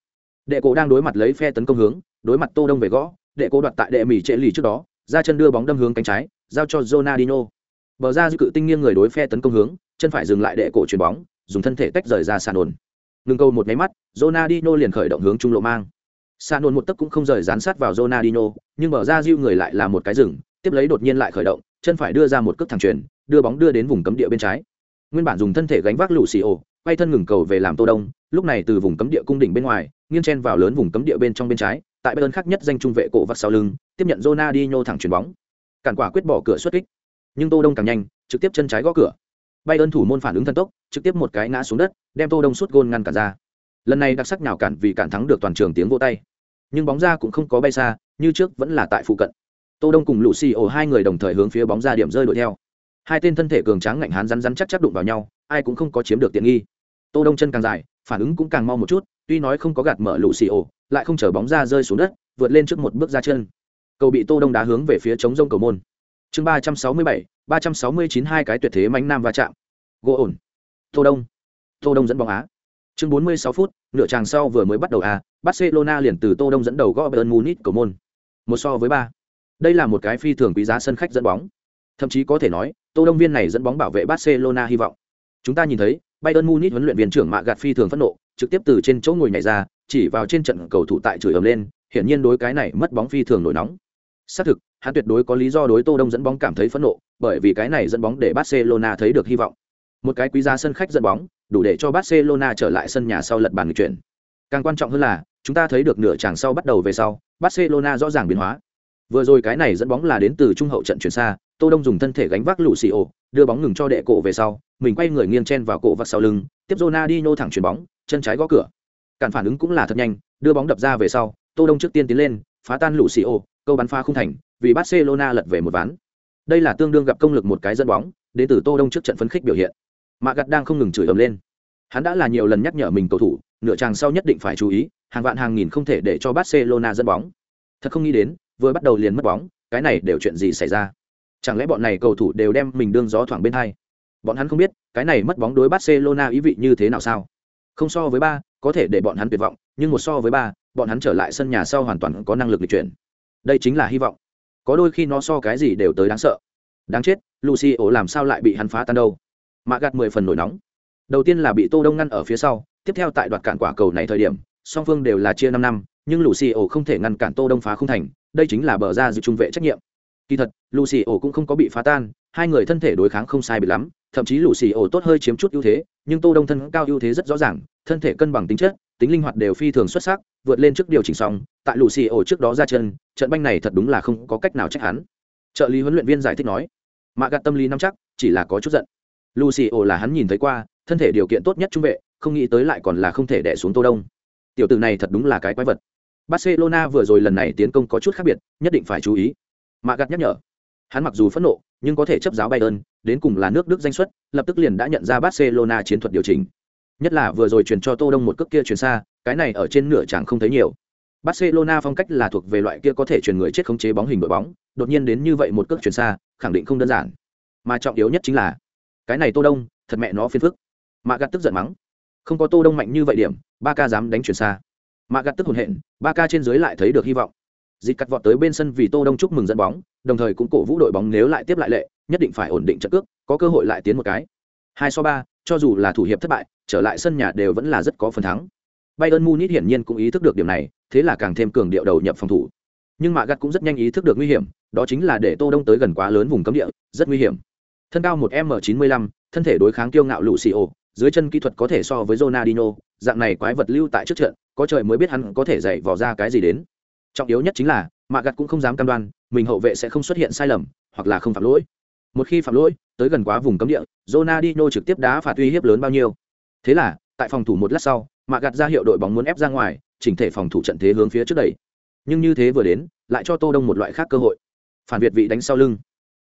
đệ cổ đang đối mặt lấy phe tấn công hướng, đối mặt tô đông về gõ, đệ cổ đoạt tại đệ mỉ trệ lì trước đó, ra chân đưa bóng đâm hướng cánh trái, giao cho Ronaldinho. Bờ ra dư cự tinh nghiêng người đối phe tấn công hướng, chân phải dừng lại đệ cổ chuyền bóng, dùng thân thể tách rời ra sàn ổn ngừng câu một máy mắt, Ronaldinho liền khởi động hướng trung lộ mang. Sàn ổn một tấc cũng không rời dán sát vào Ronaldinho, nhưng bờ ra dư người lại là một cái rừng, tiếp lấy đột nhiên lại khởi động, chân phải đưa ra một cước thẳng chuyền, đưa bóng đưa đến vùng cấm địa bên trái. Nguyên bản dùng thân thể gánh vác lũ xì ổ quay thân ngừng cầu về làm tô đông, lúc này từ vùng cấm địa cung đỉnh bên ngoài, nghiêng chen vào lớn vùng cấm địa bên trong bên trái, tại bên khác nhất danh trung vệ cổ vắt sau lưng, tiếp nhận Ronaldinho thẳng chuyền bóng. Cản quả quyết bỏ cửa xuất kích. Nhưng tô đông càng nhanh, trực tiếp chân trái gõ cửa. Bay ơn thủ môn phản ứng thần tốc, trực tiếp một cái ngã xuống đất, đem tô đông suốt gôn ngăn cản ra. Lần này đặc sắc nào cản vì cản thắng được toàn trường tiếng vỗ tay. Nhưng bóng ra cũng không có bay xa, như trước vẫn là tại phụ cận. Tô đông cùng lũ xì ổ hai người đồng thời hướng phía bóng ra điểm rơi đuổi theo. Hai tên thân thể cường tráng ngạnh hán rắn rắn chắc chắc đụng vào nhau, ai cũng không có chiếm được tiện nghi tô đông chân càng dài phản ứng cũng càng mau một chút tuy nói không có gạt mở lũ xì ổ lại không chở bóng ra rơi xuống đất vượt lên trước một bước ra chân. Cầu bị tô đông đá hướng về phía chống rông cầu môn. Chương ba trăm sáu mươi bảy ba trăm sáu mươi chín hai cái tuyệt thế mánh nam va chạm. Gỗ ổn. Tô đông. Tô đông dẫn bóng á. Chương bốn mươi sáu phút nửa tràng sau vừa mới bắt đầu à, barcelona liền từ tô đông dẫn đầu gõ bayern munich cầu môn. Một so với ba. Đây là một cái phi thường quý giá sân khách dẫn bóng. Thậm chí có thể nói tô đông viên này dẫn bóng bảo vệ barcelona hy vọng. Chúng ta nhìn thấy bayern munich huấn luyện viên trưởng mạ gạt phi thường phẫn nộ, trực tiếp từ trên chỗ ngồi nhảy ra, chỉ vào trên trận cầu thủ tại chửi ầm lên, hiển nhiên đối cái này mất bóng phi thường nổi nóng. Xác thực, hắn tuyệt đối có lý do đối tô đông dẫn bóng cảm thấy phẫn nộ, bởi vì cái này dẫn bóng để barcelona thấy được hy vọng. Một cái quý giá sân khách dẫn bóng, đủ để cho barcelona trở lại sân nhà sau lật bàn chuyển. Càng quan trọng hơn là, chúng ta thấy được nửa chàng sau bắt đầu về sau, barcelona rõ ràng biến hóa. Vừa rồi cái này dẫn bóng là đến từ trung hậu trận chuyển xa tô đông dùng thân thể gánh vác lũ xì ổ đưa bóng ngừng cho đệ cổ về sau, mình quay người nghiêng chen vào cổ vắt sau lưng, tiếp Ronaldinho thẳng chuyển bóng, chân trái gõ cửa. Cản phản ứng cũng là thật nhanh, đưa bóng đập ra về sau, tô đông trước tiên tiến lên, phá tan lũ xì ổ câu bắn pha không thành, vì barcelona lật về một ván. Đây là tương đương gặp công lực một cái dẫn bóng đến từ tô đông trước trận phấn khích biểu hiện. Mạ gặt đang không ngừng chửi ầm lên. Hắn đã là nhiều lần nhắc nhở mình cầu thủ, nửa chàng sau nhất định phải chú ý, hàng vạn hàng nghìn không thể để cho barcelona dẫn bóng. Thật không nghĩ đến, vừa bắt đầu liền mất bóng, cái này đều chuyện gì xảy ra? Chẳng lẽ bọn này cầu thủ đều đem mình đương gió thoảng bên hai? Bọn hắn không biết, cái này mất bóng đối barcelona ý vị như thế nào sao? Không so với ba, có thể để bọn hắn tuyệt vọng, nhưng một so với ba, bọn hắn trở lại sân nhà sau hoàn toàn có năng lực lịch chuyển. Đây chính là hy vọng. Có đôi khi nó so cái gì đều tới đáng sợ. Đáng chết, lucio làm sao lại bị hắn phá tan đâu? Mạ gạt mười phần nổi nóng. Đầu tiên là bị tô đông ngăn ở phía sau, tiếp theo tại đoạt cản quả cầu này thời điểm, song phương đều là chia năm năm, nhưng lucio không thể ngăn cản tô đông phá không thành, đây chính là bờ ra dự trung vệ trách nhiệm kỳ thật lucio cũng không có bị phá tan, hai người thân thể đối kháng không sai bị lắm, thậm chí lucio tốt hơi chiếm chút ưu thế, nhưng tô đông thân cao ưu thế rất rõ ràng, thân thể cân bằng tính chất, tính linh hoạt đều phi thường xuất sắc, vượt lên trước điều chỉnh xong, tại lucio trước đó ra chân, trận banh này thật đúng là không có cách nào trách hắn. Trợ lý huấn luyện viên giải thích nói, mạ gạt tâm lý nắm chắc, chỉ là có chút giận. Lucio là hắn nhìn thấy qua, thân thể điều kiện tốt nhất trung vệ, không nghĩ tới lại còn là không thể đẻ xuống tô đông. Tiểu tử này thật đúng là cái quái vật. Barcelona vừa rồi lần này tiến công có chút khác biệt, nhất định phải chú ý mạ gạt nhắc nhở. Hắn mặc dù phẫn nộ, nhưng có thể chấp giáo bayern, đến cùng là nước đức danh xuất, lập tức liền đã nhận ra barcelona chiến thuật điều chỉnh. Nhất là vừa rồi truyền cho tô đông một cước kia truyền xa, cái này ở trên nửa chẳng không thấy nhiều. Barcelona phong cách là thuộc về loại kia có thể truyền người chết khống chế bóng hình đội bóng, đột nhiên đến như vậy một cước truyền xa, khẳng định không đơn giản. Mà trọng yếu nhất chính là, cái này tô đông, thật mẹ nó phiền phức. Mạ gạt tức giận mắng. Không có tô đông mạnh như vậy điểm ba ca dám đánh chuyển xa. Mạ gạt tức hồn hện ba ca trên dưới lại thấy được hy vọng dịch cắt vọt tới bên sân vì tô đông chúc mừng dẫn bóng đồng thời cũng cổ vũ đội bóng nếu lại tiếp lại lệ nhất định phải ổn định trận cước có cơ hội lại tiến một cái. Hai so ba cho dù là thủ hiệp thất bại trở lại sân nhà đều vẫn là rất có phần thắng. Bayern munich hiển nhiên cũng ý thức được điểm này thế là càng thêm cường điệu đầu nhập phòng thủ. Nhưng mạ gắt cũng rất nhanh ý thức được nguy hiểm đó chính là để tô đông tới gần quá lớn vùng cấm địa rất nguy hiểm. Thân cao một m 95 thân thể đối kháng kiêu ngạo lũ xì ô dưới chân kỹ thuật có thể so với Ronaldinho, dạng này quái vật lưu tại trước trận, có trời mới biết hắn có thể dạy vò ra cái gì đến. Trọng yếu nhất chính là, Mạ Gặt cũng không dám cam đoan, mình hậu vệ sẽ không xuất hiện sai lầm, hoặc là không phạm lỗi. Một khi phạm lỗi, tới gần quá vùng cấm địa, Ronaldinho trực tiếp đá phạt uy hiếp lớn bao nhiêu. Thế là, tại phòng thủ một lát sau, Mạ Gặt ra hiệu đội bóng muốn ép ra ngoài, chỉnh thể phòng thủ trận thế hướng phía trước đẩy. Nhưng như thế vừa đến, lại cho Tô Đông một loại khác cơ hội. Phản Việt vị đánh sau lưng.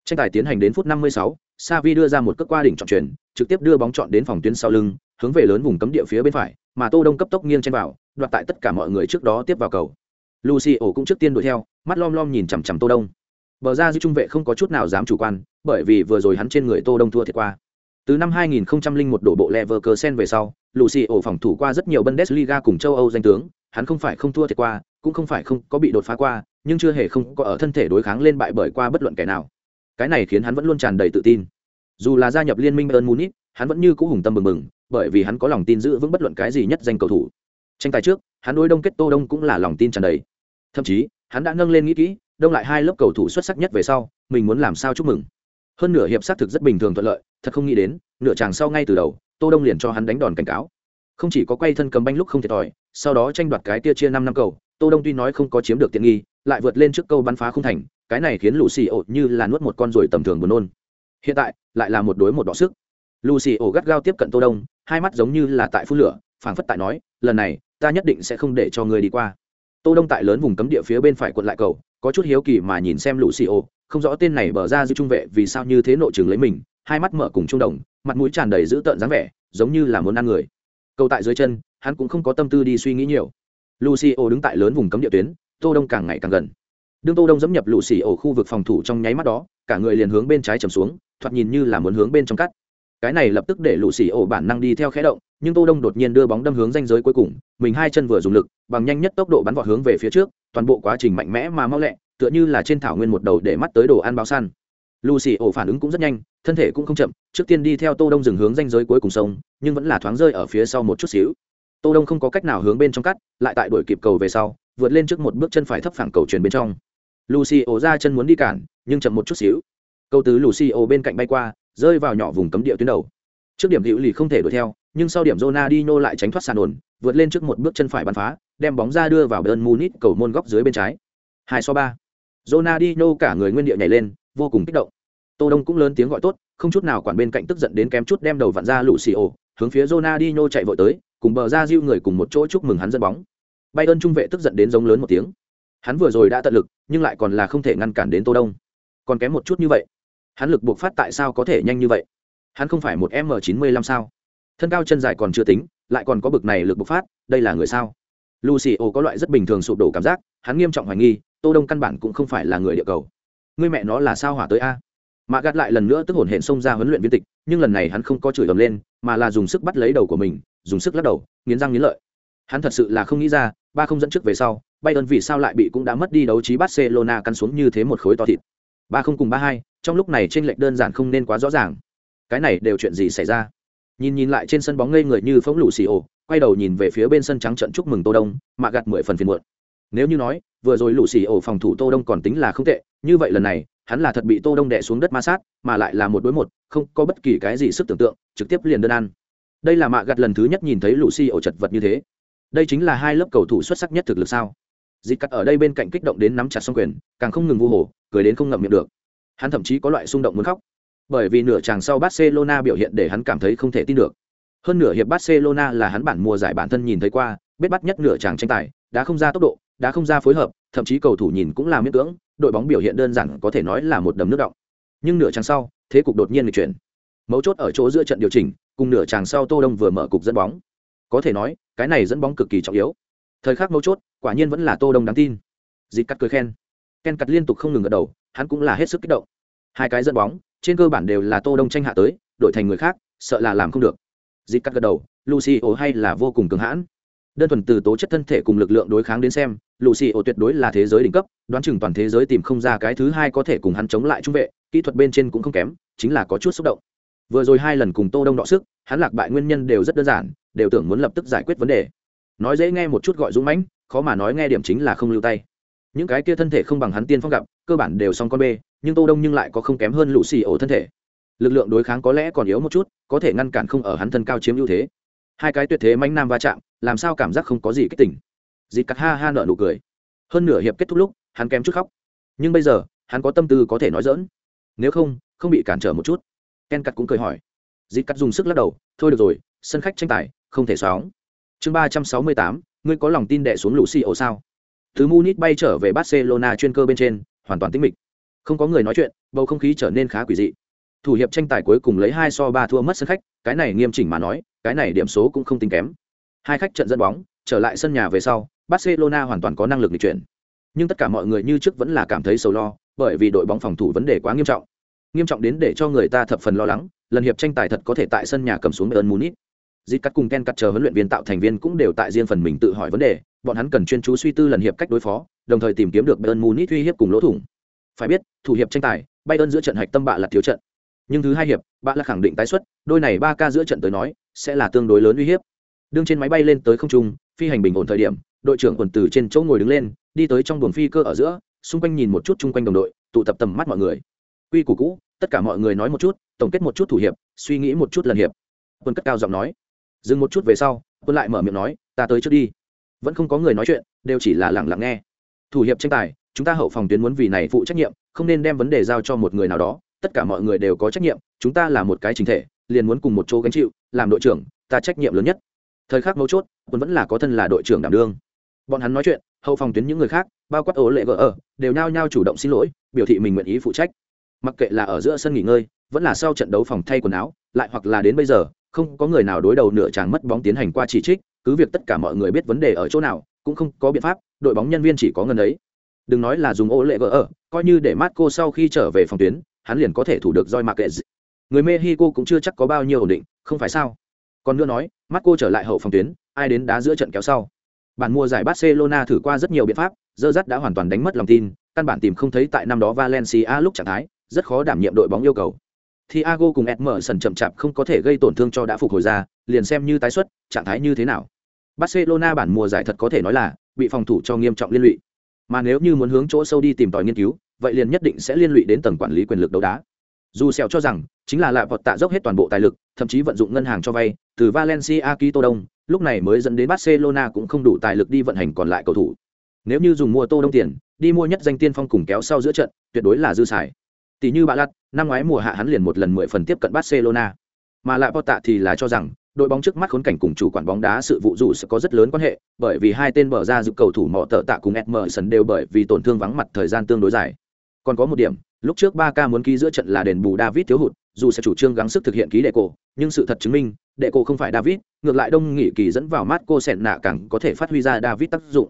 Tranh tài tiến hành đến phút 56, Savi đưa ra một cước qua đỉnh trọng truyền, trực tiếp đưa bóng chọn đến phòng tuyến sau lưng, hướng về lớn vùng cấm địa phía bên phải, mà Tô Đông cấp tốc nghiêng trên vào, đoạt tại tất cả mọi người trước đó tiếp vào cầu. Lucio cũng trước tiên đuổi theo, mắt lom lom nhìn chằm chằm Tô Đông. Bờ ra giữ trung vệ không có chút nào dám chủ quan, bởi vì vừa rồi hắn trên người Tô Đông thua thiệt qua. Từ năm 2001 đổ bộ Leverkusen về sau, Lucio phòng thủ qua rất nhiều Bundesliga cùng châu Âu danh tướng, hắn không phải không thua thiệt qua, cũng không phải không có bị đột phá qua, nhưng chưa hề không có ở thân thể đối kháng lên bại bởi qua bất luận kẻ nào cái này khiến hắn vẫn luôn tràn đầy tự tin dù là gia nhập liên minh bayern munich hắn vẫn như cũ hùng tâm mừng mừng bởi vì hắn có lòng tin giữ vững bất luận cái gì nhất danh cầu thủ tranh tài trước hắn đối đông kết tô đông cũng là lòng tin tràn đầy thậm chí, hắn đã nâng lên nghĩ kỹ, đông lại hai lớp cầu thủ xuất sắc nhất về sau, mình muốn làm sao chúc mừng. Hơn nửa hiệp xác thực rất bình thường thuận lợi, thật không nghĩ đến, nửa chàng sau ngay từ đầu, tô đông liền cho hắn đánh đòn cảnh cáo. Không chỉ có quay thân cầm banh lúc không thiệt thòi, sau đó tranh đoạt cái tia chia năm năm cầu, tô đông tuy nói không có chiếm được tiện nghi, lại vượt lên trước câu bắn phá không thành, cái này khiến lù xì ổ như là nuốt một con ruồi tầm thường buồn nôn. Hiện tại, lại là một đối một đọ sức. Lù xì ổ gắt gao tiếp cận tô đông, hai mắt giống như là tại phút lửa, phảng phất tại nói, lần này, ta nhất định sẽ không để cho người đi qua tô đông tại lớn vùng cấm địa phía bên phải quận lại cầu có chút hiếu kỳ mà nhìn xem lù xì Ô, không rõ tên này bờ ra giữ trung vệ vì sao như thế nội trường lấy mình hai mắt mở cùng trung đồng mặt mũi tràn đầy dữ tợn dáng vẻ giống như là muốn ăn người. Cầu tại dưới chân hắn cũng không có tâm tư đi suy nghĩ nhiều. Lucio đứng tại lớn vùng cấm địa tuyến tô đông càng ngày càng gần. Đương tô đông dẫm nhập lũ xì ổ khu vực phòng thủ trong nháy mắt đó cả người liền hướng bên trái chầm xuống thoạt nhìn như là muốn hướng bên trong cắt cái này lập tức để lũ xì ổ bản năng đi theo khẽ động, nhưng tô đông đột nhiên đưa bóng đâm hướng danh giới cuối cùng, mình hai chân vừa dùng lực, bằng nhanh nhất tốc độ bắn vọt hướng về phía trước, toàn bộ quá trình mạnh mẽ mà mau lẹ, tựa như là trên thảo nguyên một đầu để mắt tới đồ ăn báo săn. Lucy ổ phản ứng cũng rất nhanh, thân thể cũng không chậm, trước tiên đi theo tô đông dừng hướng ranh giới cuối cùng sông, nhưng vẫn là thoáng rơi ở phía sau một chút xíu. Tô đông không có cách nào hướng bên trong cắt, lại tại đuổi kịp cầu về sau, vượt lên trước một bước chân phải thấp phẳng cầu truyền bên trong. Lucy ổ ra chân muốn đi cản, nhưng chậm một chút xíu. Cầu tứ lucy ổ bên cạnh bay qua rơi vào nhỏ vùng cấm địa tuyến đầu. Trước điểm hữu lì không thể đuổi theo, nhưng sau điểm Ronaldinho lại tránh thoát sàn ổn vượt lên trước một bước chân phải bắn phá, đem bóng ra đưa vào bên Munich cầu môn góc dưới bên trái. Hai so ba. Ronaldinho cả người nguyên địa nhảy lên, vô cùng kích động. Tô đông cũng lớn tiếng gọi tốt, không chút nào quản bên cạnh tức giận đến kém chút đem đầu vặn ra lũ xì hướng phía Ronaldinho chạy vội tới, cùng bờ ra diêu người cùng một chỗ chúc mừng hắn dẫn bóng. Bayern trung vệ tức giận đến giống lớn một tiếng. Hắn vừa rồi đã tận lực, nhưng lại còn là không thể ngăn cản đến tô đông. Còn kém một chút như vậy hắn lực buộc phát tại sao có thể nhanh như vậy? Hắn không phải một m chín mươi lăm sao? Thân cao chân dài còn chưa tính lại còn có bực này lực bộc phát đây là người sao? Lucy ô có loại rất bình thường sụp đổ cảm giác hắn nghiêm trọng hoài nghi tô đông căn bản cũng không phải là người địa cầu. Người mẹ nó là sao hỏa tới a? Mạ gạt lại lần nữa tức hồn hển xông ra huấn luyện viên tịch nhưng lần này hắn không có chửi ầm lên mà là dùng sức bắt lấy đầu của mình dùng sức lắc đầu nghiến răng nghiến lợi. Hắn thật sự là không nghĩ ra ba không dẫn trước về sau bay đơn vì sao lại bị cũng đã mất đi đấu trí Barcelona căn xuống như thế một khối to thịt. Ba không cùng ba hai, trong lúc này trên lệch đơn giản không nên quá rõ ràng. Cái này đều chuyện gì xảy ra? Nhìn nhìn lại trên sân bóng ngây người như phóng lũ xì ổ, quay đầu nhìn về phía bên sân trắng trận chúc mừng Tô Đông, mạ gạt mười phần phiền muộn. Nếu như nói, vừa rồi lũ xì ổ phòng thủ Tô Đông còn tính là không tệ, như vậy lần này, hắn là thật bị Tô Đông đè xuống đất ma sát, mà lại là một đối một, không có bất kỳ cái gì sức tưởng tượng, trực tiếp liền đơn ăn. Đây là mạ gặt lần thứ nhất nhìn thấy lũ xì ổ chật vật như thế. Đây chính là hai lớp cầu thủ xuất sắc nhất thực lực sao? Dịch cắt ở đây bên cạnh kích động đến nắm chặt song quyền, càng không ngừng vu hồ, cười đến không ngậm miệng được. Hắn thậm chí có loại xung động muốn khóc, bởi vì nửa chàng sau Barcelona biểu hiện để hắn cảm thấy không thể tin được. Hơn nửa hiệp Barcelona là hắn bản mùa giải bản thân nhìn thấy qua, biết bắt nhất nửa chàng tranh tài, đã không ra tốc độ, đã không ra phối hợp, thậm chí cầu thủ nhìn cũng là miễn cưỡng, đội bóng biểu hiện đơn giản có thể nói là một đầm nước động. Nhưng nửa chàng sau, thế cục đột nhiên lịch chuyển. Mấu chốt ở chỗ giữa trận điều chỉnh, cùng nửa chàng sau Tô Đông vừa mở cục dẫn bóng. Có thể nói, cái này dẫn bóng cực kỳ trọng yếu. Thời khắc mấu chốt, quả nhiên vẫn là Tô Đông đáng tin. dịp cắt cười khen. Ken cắt liên tục không ngừng gật đầu, hắn cũng là hết sức kích động. Hai cái dẫn bóng, trên cơ bản đều là Tô Đông tranh hạ tới, đổi thành người khác, sợ là làm không được. Dịp cắt gật đầu lucio hay là vô cùng cường hãn. Đơn thuần từ tố chất thân thể cùng lực lượng đối kháng đến xem lucio tuyệt đối là thế giới đỉnh cấp đoán chừng toàn thế giới tìm không ra cái thứ hai có thể cùng hắn chống lại trung vệ kỹ thuật bên trên cũng không kém chính là có chút xúc động. Vừa rồi hai lần cùng tô đông đọ sức hắn lạc bại nguyên nhân đều rất đơn giản đều tưởng muốn lập tức giải quyết vấn đề. Nói dễ nghe một chút gọi dũng mãnh khó mà nói nghe điểm chính là không lưu tay. Những cái kia thân thể không bằng hắn tiên phong gặp cơ bản đều xong con bê, nhưng tô đông nhưng lại có không kém hơn lũ xì ổ thân thể. Lực lượng đối kháng có lẽ còn yếu một chút, có thể ngăn cản không ở hắn thân cao chiếm ưu thế. Hai cái tuyệt thế manh nam va chạm, làm sao cảm giác không có gì kích tỉnh dịt cắt ha ha nợ nụ cười. Hơn nửa hiệp kết thúc lúc, hắn kém chút khóc. Nhưng bây giờ, hắn có tâm tư có thể nói dỡn nếu không không bị cản trở một chút. Ken cắt cũng cười hỏi. Dịt cắt dùng sức lắc đầu, thôi được rồi, sân khách tranh tài, không thể xóa chương ba trăm sáu mươi tám, ngươi có lòng tin đệ xuống lũ xì ổ sao? Thứ munich bay trở về barcelona chuyên cơ bên trên hoàn toàn tĩnh mịch. Không có người nói chuyện, bầu không khí trở nên khá quỷ dị. Thủ hiệp tranh tài cuối cùng lấy hai so ba thua mất sân khách, cái này nghiêm chỉnh mà nói, cái này điểm số cũng không tính kém. Hai khách trận dẫn bóng, trở lại sân nhà về sau, barcelona hoàn toàn có năng lực di chuyển. Nhưng tất cả mọi người như trước vẫn là cảm thấy sầu lo, bởi vì đội bóng phòng thủ vấn đề quá nghiêm trọng. Nghiêm trọng đến để cho người ta thập phần lo lắng, lần hiệp tranh tài thật có thể tại sân nhà cầm xuống bayern munich. Dịp cắt cùng ken cắt chờ huấn luyện viên tạo thành viên cũng đều tại riêng phần mình tự hỏi vấn đề, bọn hắn cần chuyên chú suy tư lần hiệp cách đối phó đồng thời tìm kiếm được bayern munich uy hiếp cùng lỗ thủng. Phải biết, thủ hiệp tranh tài, bayern giữa trận hạch tâm bạ là thiếu trận. Nhưng thứ hai hiệp bạn là khẳng định tái xuất, đôi này ba ca giữa trận tới nói, sẽ là tương đối lớn uy hiếp. Đương trên máy bay lên tới không trung, phi hành bình ổn thời điểm, đội trưởng quần từ trên chỗ ngồi đứng lên, đi tới trong buồng phi cơ ở giữa, xung quanh nhìn một chút chung quanh đồng đội, tụ tập tầm mắt mọi người. Quy củ cũ, tất cả mọi người nói một chút, tổng kết một chút thủ hiệp, suy nghĩ một chút lần hiệp. Quân cất cao giọng nói. Dừng một chút về sau, quân lại mở miệng nói, ta tới trước đi. Vẫn không có người nói chuyện, đều chỉ là lặng lặng nghe thủ hiệp tranh tài, chúng ta hậu phòng tuyến muốn vì này phụ trách nhiệm, không nên đem vấn đề giao cho một người nào đó, tất cả mọi người đều có trách nhiệm, chúng ta là một cái chính thể, liền muốn cùng một chỗ gánh chịu, làm đội trưởng, ta trách nhiệm lớn nhất. Thời khắc mấu chốt, quân vẫn là có thân là đội trưởng đảm đương. Bọn hắn nói chuyện, hậu phòng tuyến những người khác, bao quát ố lệ gỡ ở ờ, đều nao nhao chủ động xin lỗi, biểu thị mình nguyện ý phụ trách. Mặc kệ là ở giữa sân nghỉ ngơi, vẫn là sau trận đấu phòng thay quần áo, lại hoặc là đến bây giờ, không có người nào đối đầu nửa chàng mất bóng tiến hành qua chỉ trích, cứ việc tất cả mọi người biết vấn đề ở chỗ nào, cũng không có biện pháp đội bóng nhân viên chỉ có ngân ấy đừng nói là dùng ô lệ vợ ở coi như để Marco sau khi trở về phòng tuyến hắn liền có thể thủ được roi Marquez. Người Mexico cũng chưa chắc có bao nhiêu ổn định, không phải sao? Còn nữa nói, Marco trở lại hậu phòng tuyến, ai đến đá giữa trận kéo sau. Bản mùa giải Barcelona thử qua rất nhiều biện pháp, dơ dắt đã hoàn toàn đánh mất lòng tin, căn bản tìm không thấy tại năm đó Valencia lúc trạng thái, rất khó đảm nhiệm đội bóng yêu cầu. Thiago cùng Emerson chậm chạp không có thể gây tổn thương cho đã phục hồi ra, liền xem như tái xuất, trạng thái như thế nào. Barcelona bản mùa giải thật có thể nói là bị phòng thủ cho nghiêm trọng liên lụy. Mà nếu như muốn hướng chỗ sâu đi tìm tòi nghiên cứu, vậy liền nhất định sẽ liên lụy đến tầng quản lý quyền lực đấu đá. Dù Sẹo cho rằng, chính là lạ vọt tạ dốc hết toàn bộ tài lực, thậm chí vận dụng ngân hàng cho vay, từ Valencia Quito Đông, lúc này mới dẫn đến Barcelona cũng không đủ tài lực đi vận hành còn lại cầu thủ. Nếu như dùng mua Tô Đông tiền, đi mua nhất danh tiên phong cùng kéo sau giữa trận, tuyệt đối là dư xài. Tỷ như Bạ Lạt, năm ngoái mùa hạ hắn liền một lần mười phần tiếp cận Barcelona. Mà lại tạ thì là cho rằng, đội bóng trước mắt khốn cảnh cùng chủ quản bóng đá sự vụ dù sẽ có rất lớn quan hệ, bởi vì hai tên bờ ra dự cầu thủ mọ tợ tạ cùng Emerson đều bởi vì tổn thương vắng mặt thời gian tương đối dài. Còn có một điểm, lúc trước ba ca muốn ký giữa trận là đền bù David thiếu hụt, dù sẽ chủ trương gắng sức thực hiện ký đệ cổ, nhưng sự thật chứng minh, đệ cổ không phải David, ngược lại Đông Nghị kỳ dẫn vào Marco Senna càng có thể phát huy ra David tác dụng.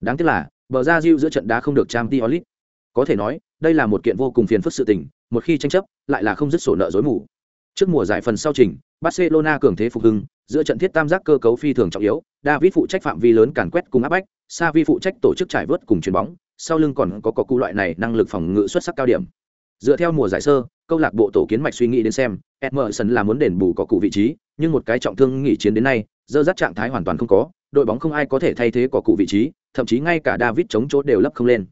Đáng tiếc là, bờ ra giữa trận đá không được Champions League. Có thể nói, đây là một kiện vô cùng phiền phức sự tình, một khi tranh chấp, lại là không dứt sổ nợ dối mù. Trước mùa giải phần sau trình, Barcelona cường thế phục hưng, giữa trận thiết tam giác cơ cấu phi thường trọng yếu, David phụ trách phạm vi lớn càn quét cùng áp bách, Xavi phụ trách tổ chức trải vớt cùng chuyền bóng, sau lưng còn có có cụ loại này năng lực phòng ngự xuất sắc cao điểm. Dựa theo mùa giải sơ, câu lạc bộ tổ kiến mạch suy nghĩ đến xem, Emerson là muốn đền bù có cụ vị trí, nhưng một cái trọng thương nghỉ chiến đến nay, dơ dắt trạng thái hoàn toàn không có, đội bóng không ai có thể thay thế có cụ vị trí, thậm chí ngay cả David chống chỗ đều lấp không lên.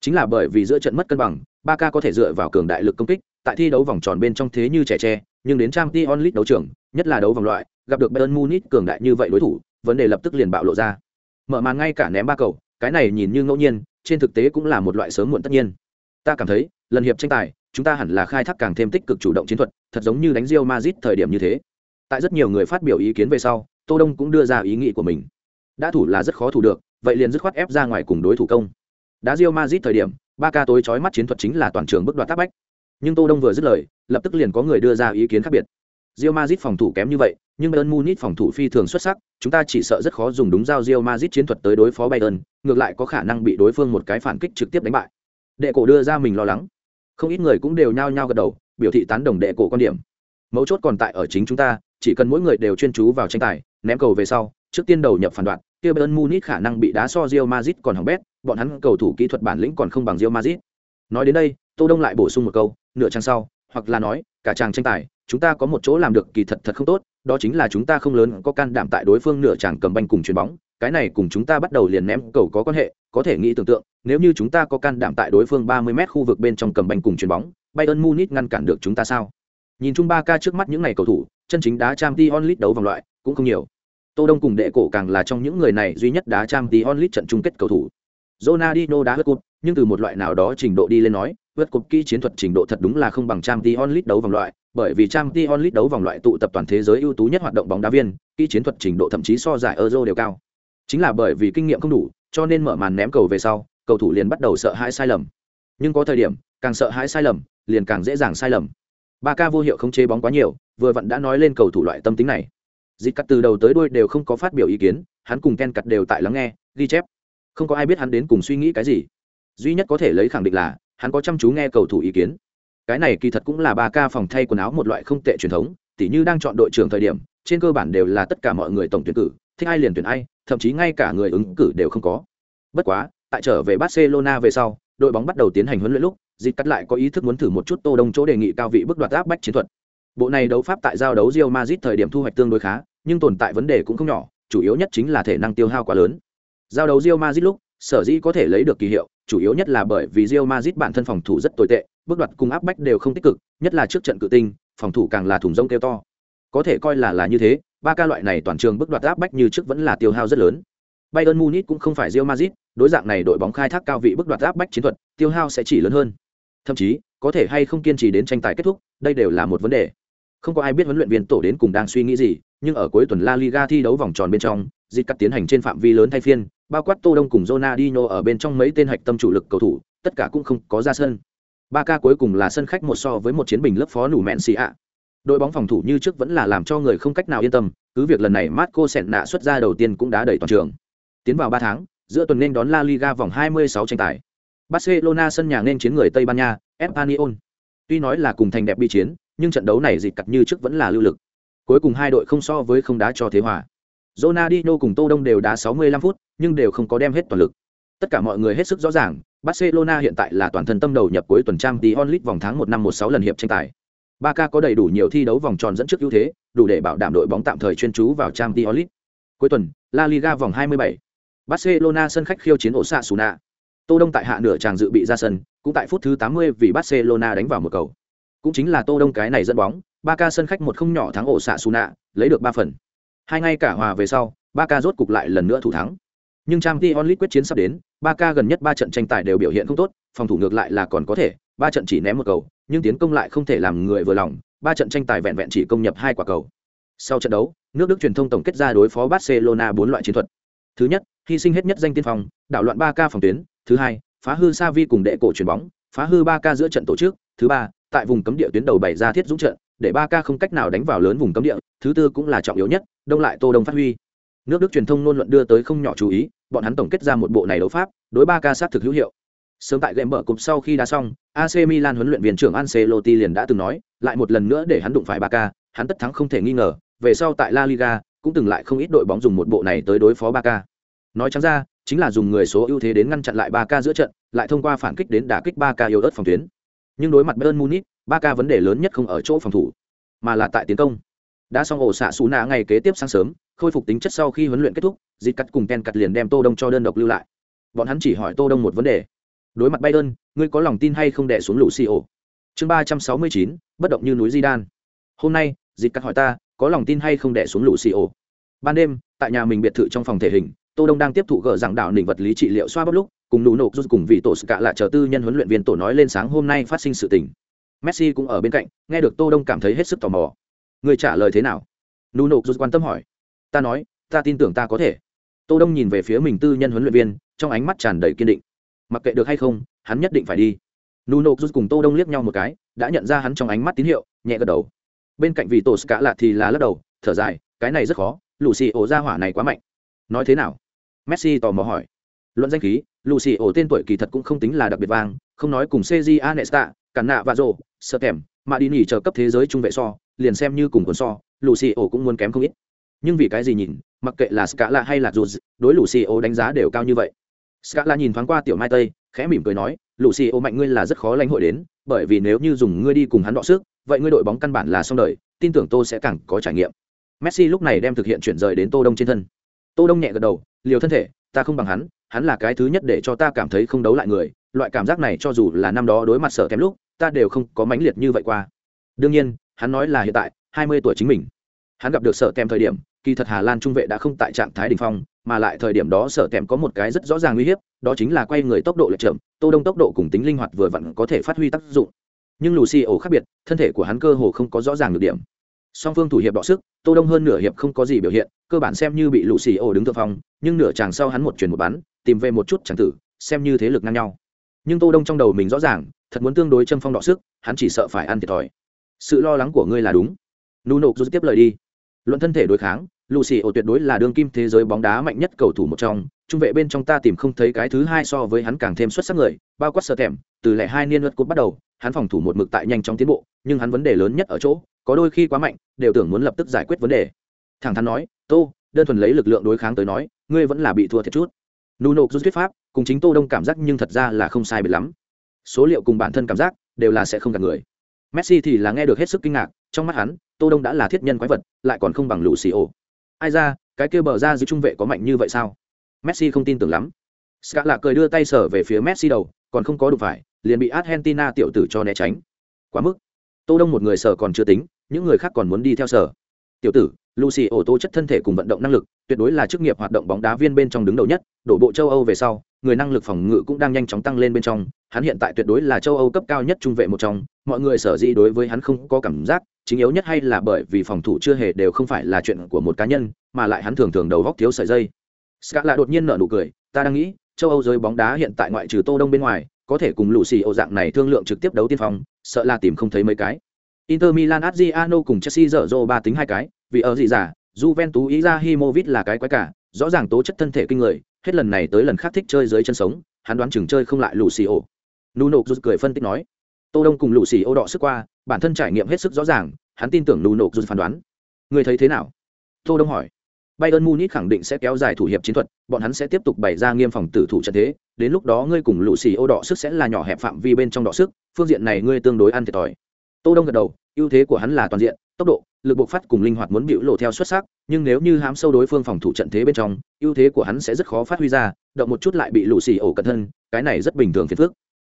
Chính là bởi vì giữa trận mất cân bằng, Barca có thể dựa vào cường đại lực công kích, tại thi đấu vòng tròn bên trong thế như trẻ tre, nhưng đến Champions League đấu trường, nhất là đấu vòng loại, gặp được Bayern Munich cường đại như vậy đối thủ, vấn đề lập tức liền bạo lộ ra. Mở màn ngay cả ném ba cầu, cái này nhìn như ngẫu nhiên, trên thực tế cũng là một loại sớm muộn tất nhiên. Ta cảm thấy, lần hiệp tranh tài, chúng ta hẳn là khai thác càng thêm tích cực chủ động chiến thuật, thật giống như đánh Real Madrid thời điểm như thế. Tại rất nhiều người phát biểu ý kiến về sau, Tô Đông cũng đưa ra ý nghĩ của mình. Đã thủ là rất khó thủ được, vậy liền dứt khoát ép ra ngoài cùng đối thủ công. Đá Real Madrid thời điểm, ba ca tối chói mắt chiến thuật chính là toàn trường bức đoạt tác bách. Nhưng Tô Đông vừa dứt lời, lập tức liền có người đưa ra ý kiến khác biệt. Real Madrid phòng thủ kém như vậy, nhưng Bayern Munich phòng thủ phi thường xuất sắc, chúng ta chỉ sợ rất khó dùng đúng giao Real Madrid chiến thuật tới đối phó Bayern, ngược lại có khả năng bị đối phương một cái phản kích trực tiếp đánh bại. Đệ cổ đưa ra mình lo lắng. Không ít người cũng đều nhao nhao gật đầu, biểu thị tán đồng đệ cổ quan điểm. Mấu chốt còn tại ở chính chúng ta, chỉ cần mỗi người đều chuyên chú vào tranh tài, ném cầu về sau, trước tiên đầu nhập phản đoạn, kia Bayern Munich khả năng bị đá so Real Madrid còn hỏng bét, bọn hắn cầu thủ kỹ thuật bản lĩnh còn không bằng Real Madrid. Nói đến đây, Tô Đông lại bổ sung một câu, nửa trang sau, hoặc là nói, cả chàng tranh tài, chúng ta có một chỗ làm được kỳ thật thật không tốt, đó chính là chúng ta không lớn có can đảm tại đối phương nửa chàng cầm banh cùng chuyền bóng, cái này cùng chúng ta bắt đầu liền ném cầu có quan hệ, có thể nghĩ tưởng tượng, nếu như chúng ta có can đảm tại đối phương 30m khu vực bên trong cầm banh cùng chuyền bóng, Bayern Munich ngăn cản được chúng ta sao? Nhìn chung ba ca trước mắt những này cầu thủ, chân chính đá Champions League đấu vòng loại cũng không nhiều. Tô Đông cùng đệ cổ càng là trong những người này duy nhất đá Champions League trận chung kết cầu thủ. Ronaldinho đá hất cột, nhưng từ một loại nào đó trình độ đi lên nói, vượt cột kỹ chiến thuật trình độ thật đúng là không bằng Champions League đấu vòng loại, bởi vì Champions League đấu vòng loại tụ tập toàn thế giới ưu tú nhất hoạt động bóng đá viên, kỹ chiến thuật trình độ thậm chí so giải Euro đều cao. Chính là bởi vì kinh nghiệm không đủ, cho nên mở màn ném cầu về sau, cầu thủ liền bắt đầu sợ hãi sai lầm. Nhưng có thời điểm, càng sợ hãi sai lầm, liền càng dễ dàng sai lầm. Ba ca vô hiệu không chế bóng quá nhiều, vừa vặn đã nói lên cầu thủ loại tâm tính này. Dịch cắt từ đầu tới đuôi đều không có phát biểu ý kiến, hắn cùng Ken cắt đều tại lắng nghe, ghi chép. Không có ai biết hắn đến cùng suy nghĩ cái gì. Duy nhất có thể lấy khẳng định là, hắn có chăm chú nghe cầu thủ ý kiến. Cái này kỳ thật cũng là ba ca phòng thay quần áo một loại không tệ truyền thống, tỉ như đang chọn đội trưởng thời điểm, trên cơ bản đều là tất cả mọi người tổng tuyển cử, thích ai liền tuyển ai, thậm chí ngay cả người ứng cử đều không có. Bất quá, tại trở về Barcelona về sau, đội bóng bắt đầu tiến hành huấn luyện lúc, Dịch cắt lại có ý thức muốn thử một chút Tô Đông chỗ đề nghị cao vị bước đoạt áp bách chiến thuật. Bộ này đấu pháp tại giao đấu Real Madrid thời điểm thu hoạch tương đối khá, nhưng tồn tại vấn đề cũng không nhỏ, chủ yếu nhất chính là thể năng tiêu hao quá lớn. Giao đấu Real Madrid lúc, sở dĩ có thể lấy được kỳ hiệu, chủ yếu nhất là bởi vì Real Madrid bản thân phòng thủ rất tồi tệ, bước đoạt cùng áp bách đều không tích cực, nhất là trước trận cự tinh, phòng thủ càng là thủng rông kêu to. Có thể coi là là như thế, ba ca loại này toàn trường bước đoạt áp bách như trước vẫn là tiêu hao rất lớn. Bayern Munich cũng không phải Real Madrid, đối dạng này đội bóng khai thác cao vị bước đoạt áp bách chiến thuật, tiêu hao sẽ chỉ lớn hơn. Thậm chí, có thể hay không kiên trì đến tranh tài kết thúc, đây đều là một vấn đề. Không có ai biết huấn luyện viên tổ đến cùng đang suy nghĩ gì, nhưng ở cuối tuần La Liga thi đấu vòng tròn bên trong, dịch cắt tiến hành trên phạm vi lớn thay phiên, bao quát Tô Đông cùng Ronaldinho ở bên trong mấy tên hạch tâm chủ lực cầu thủ, tất cả cũng không có ra sân. Ba ca cuối cùng là sân khách một so với một chiến bình lớp phó nủ mẹn xì ạ. Đội bóng phòng thủ như trước vẫn là làm cho người không cách nào yên tâm, cứ việc lần này Marco Senna xuất ra đầu tiên cũng đã đẩy toàn trường. Tiến vào 3 tháng, giữa tuần nên đón La Liga vòng 26 tranh tài. Barcelona sân nhà nên chiến người Tây Ban Nha, Espanyol. Tuy nói là cùng thành đẹp bi chiến, nhưng trận đấu này dịch cặt như trước vẫn là lưu lực. Cuối cùng hai đội không so với không đá cho thế hòa. Ronaldinho cùng Tô Đông đều đá 65 phút, nhưng đều không có đem hết toàn lực. Tất cả mọi người hết sức rõ ràng, Barcelona hiện tại là toàn thân tâm đầu nhập cuối tuần trang tí onlit vòng tháng 1 năm 16 lần hiệp tranh tài. Barca có đầy đủ nhiều thi đấu vòng tròn dẫn trước ưu thế, đủ để bảo đảm đội bóng tạm thời chuyên chú vào trang tí onlit. Cuối tuần, La Liga vòng 27. Barcelona sân khách khiêu chiến Osasuna. Tô Đông tại hạ nửa chàng dự bị ra sân, cũng tại phút thứ 80 vì Barcelona đánh vào một cầu. Cũng chính là Tô Đông cái này dẫn bóng, Barca sân khách một không nhỏ thắng Osasuna, lấy được 3 phần. Hai ngay cả hòa về sau, Barca rốt cục lại lần nữa thủ thắng. Nhưng trang t onlit quyết chiến sắp đến, Barca gần nhất ba trận tranh tài đều biểu hiện không tốt, phòng thủ ngược lại là còn có thể, ba trận chỉ ném một cầu, nhưng tiến công lại không thể làm người vừa lòng, Ba trận tranh tài vẹn vẹn chỉ công nhập hai quả cầu. Sau trận đấu, nước Đức truyền thông tổng kết ra đối phó Barcelona bốn loại chiến thuật. Thứ nhất, hy sinh hết nhất danh tiên phong, đảo loạn ba ca phòng tuyến, thứ hai, phá hư Savi cùng đệ cổ chuyền bóng, phá hư ba ca giữa trận tổ chức, thứ ba, tại vùng cấm địa tuyến đầu bày ra thiết dũng trận, để ba ca không cách nào đánh vào lớn vùng cấm địa, thứ tư cũng là trọng yếu nhất, đông lại Tô Đông phát huy. Nước Đức truyền thông luôn luận đưa tới không nhỏ chú ý, bọn hắn tổng kết ra một bộ này đấu pháp, đối ba ca sát thực hữu hiệu. Sớm tại game mở cục sau khi đá xong, AC Milan huấn luyện viên trưởng Ancelotti liền đã từng nói, lại một lần nữa để hắn đụng phải ba ca, hắn tất thắng không thể nghi ngờ, về sau tại La Liga cũng từng lại không ít đội bóng dùng một bộ này tới đối phó ba ca, Nói trắng ra, chính là dùng người số ưu thế đến ngăn chặn lại ba ca giữa trận, lại thông qua phản kích đến đả kích ba ca yếu ớt phòng tuyến. Nhưng đối mặt Bayern Munich, ba ca vấn đề lớn nhất không ở chỗ phòng thủ, mà là tại tiến công. Đã xong ổ xạ xù nạ ngày kế tiếp sáng sớm, khôi phục tính chất sau khi huấn luyện kết thúc, dịt cắt cùng Ken cắt liền đem Tô Đông cho đơn độc lưu lại. Bọn hắn chỉ hỏi Tô Đông một vấn đề. Đối mặt Bayern, ngươi có lòng tin hay không đẻ xuống lũ si ổ Chương 369, bất động như núi Di Đan. Hôm nay, dịt cắt hỏi ta, có lòng tin hay không đẻ xuống lũ si ổ Ban đêm, tại nhà mình biệt thự trong phòng thể hình, Tô Đông đang tiếp thụ gỡ giảng đạo đỉnh vật lý trị liệu xoa bóp lúc, cùng nụ nổ rút cùng vị tổ cả là chờ tư nhân huấn luyện viên tổ nói lên sáng hôm nay phát sinh sự tình. Messi cũng ở bên cạnh, nghe được Tô Đông cảm thấy hết sức tò mò. Người trả lời thế nào? Nụ nộp rút quan tâm hỏi. Ta nói, ta tin tưởng ta có thể. Tô Đông nhìn về phía mình tư nhân huấn luyện viên, trong ánh mắt tràn đầy kiên định. Mặc kệ được hay không, hắn nhất định phải đi. Nuno rút cùng Tô Đông liếc nhau một cái, đã nhận ra hắn trong ánh mắt tín hiệu, nhẹ gật đầu. Bên cạnh vị tổ cả là thì là lắc đầu, thở dài, cái này rất khó, lù xì ổ ra hỏa này quá mạnh. Nói thế nào? Messi tò mò hỏi. Luận danh khí, Lucy ổ tên tuổi kỳ thật cũng không tính là đặc biệt vang, không nói cùng seji Anesta, Cản nạ và Rồ, Sợ Kèm, mà đi nghỉ chờ cấp thế giới trung vệ so, liền xem như cùng cuốn so, Lucy ổ cũng muốn kém không ít. Nhưng vì cái gì nhìn, mặc kệ là Scala hay là dù đối Lucy ổ đánh giá đều cao như vậy. Scala nhìn thoáng qua tiểu Mai Tây, khẽ mỉm cười nói, Lucy ổ mạnh ngươi là rất khó lãnh hội đến, bởi vì nếu như dùng ngươi đi cùng hắn đọ sức, vậy ngươi đội bóng căn bản là xong đời, tin tưởng Tô sẽ càng có trải nghiệm. Messi lúc này đem thực hiện chuyển rời đến Tô Đông trên thân. Tô Đông nhẹ gật đầu, liều thân thể, ta không bằng hắn hắn là cái thứ nhất để cho ta cảm thấy không đấu lại người loại cảm giác này cho dù là năm đó đối mặt sở kém lúc ta đều không có mãnh liệt như vậy qua đương nhiên hắn nói là hiện tại, hai mươi tuổi chính mình. Hắn gặp được sở tem thời điểm, kỳ thật hà lan trung vệ đã không tại trạng thái đ ỉ n h phong, mà lại thời điểm đó sở tem có một cái rất rõ ràng uy hiếp, đó chính là quay người tốc độ lệch chậm, tô đông tốc độ cùng tính linh hoạt vừa vặn có thể phát huy tác dụng. Nhưng lù xì ổ khác biệt, thân thể của hắn cơ hồ không có rõ ràng được điểm. Song phương thủ hiệp đọ sức, tô đông hơn nửa hiệp không có gì biểu hiện, cơ bản xem như bị lũ xì ổ đứng thượng phong, nhưng nửa chàng sau hắn một chuyển một bắn, tìm về một chút chẳng tử, xem như thế lực ngang nhau. Nhưng tô đông trong đầu mình rõ ràng, thật muốn tương đối châm phong đọ sức, hắn chỉ sợ phải ăn thiệt thòi sự lo lắng của ngươi là đúng. Nụ nộp rút tiếp lời đi. Luận thân thể đối kháng Lucy ổ tuyệt đối là đương kim thế giới bóng đá mạnh nhất cầu thủ một trong, trung vệ bên trong ta tìm không thấy cái thứ hai so với hắn càng thêm xuất sắc người, bao quát sơ thèm, từ lẻ hai niên luật cốt bắt đầu, hắn phòng thủ một mực tại nhanh chóng tiến bộ, nhưng hắn vấn đề lớn nhất ở chỗ, có đôi khi quá mạnh đều tưởng muốn lập tức giải quyết vấn đề. Thẳng thắn nói tô đơn thuần lấy lực lượng đối kháng tới nói ngươi vẫn là bị thua thiệt chút. Nuno rút thuyết pháp cùng chính tô đông cảm giác nhưng thật ra là không sai biệt lắm. Số liệu cùng bản thân cảm giác đều là sẽ không gạt người messi thì là nghe được hết sức kinh ngạc, trong mắt hắn, tô đông đã là thiết nhân quái vật, lại còn không bằng lũ xì ổ ai ra, cái kia bờ ra dưới trung vệ có mạnh như vậy sao? Messi không tin tưởng lắm. Scott lạ cười đưa tay sở về phía messi đầu, còn không có đủ phải, liền bị argentina tiểu tử cho né tránh. Quá mức. Tô đông một người sở còn chưa tính, những người khác còn muốn đi theo sở tiểu tử, Lucio ổ tố chất thân thể cùng vận động năng lực, tuyệt đối là chức nghiệp hoạt động bóng đá viên bên trong đứng đầu nhất, đổ bộ châu âu về sau người năng lực phòng ngự cũng đang nhanh chóng tăng lên bên trong. Hắn hiện tại tuyệt đối là châu âu cấp cao nhất trung vệ một trong. Mọi người sở dĩ đối với hắn không có cảm giác chính yếu nhất hay là bởi vì phòng thủ chưa hề đều không phải là chuyện của một cá nhân mà lại hắn thường thường đầu góc thiếu sợi dây. Scott lại đột nhiên nở nụ cười ta đang nghĩ châu âu giới bóng đá hiện tại ngoại trừ tô đông bên ngoài có thể cùng lũ xì ổ dạng này thương lượng trực tiếp đấu tiên phong sợ là tìm không thấy mấy cái. Inter Milan Adriano cùng Chelsea dở dô ba tính hai cái, vì ở gì giả, Juventus Izahimovic là cái quái cả, rõ ràng tố chất thân thể kinh người, hết lần này tới lần khác thích chơi dưới chân sống, hắn đoán chừng chơi không lại lù xì ô nụ nộ rút cười phân tích nói, Tô Đông cùng lù xì ô đọ sức qua, bản thân trải nghiệm hết sức rõ ràng, hắn tin tưởng Nuno rút phán đoán. Người thấy thế nào? Tô Đông hỏi. Bayern Munich khẳng định sẽ kéo dài thủ hiệp chiến thuật, bọn hắn sẽ tiếp tục bày ra nghiêm phòng tử thủ trận thế, đến lúc đó ngươi cùng Lucio đọ sức sẽ là nhỏ hẹp phạm vi bên trong đọ sức, phương diện này ngươi tương đối ăn thiệt thòi. Tô Đông gật đầu, ưu thế của hắn là toàn diện, tốc độ, lực bộc phát cùng linh hoạt muốn biểu lộ theo xuất sắc, nhưng nếu như hám sâu đối phương phòng thủ trận thế bên trong, ưu thế của hắn sẽ rất khó phát huy ra, động một chút lại bị Lucio cẩn thân, cái này rất bình thường phiền phức.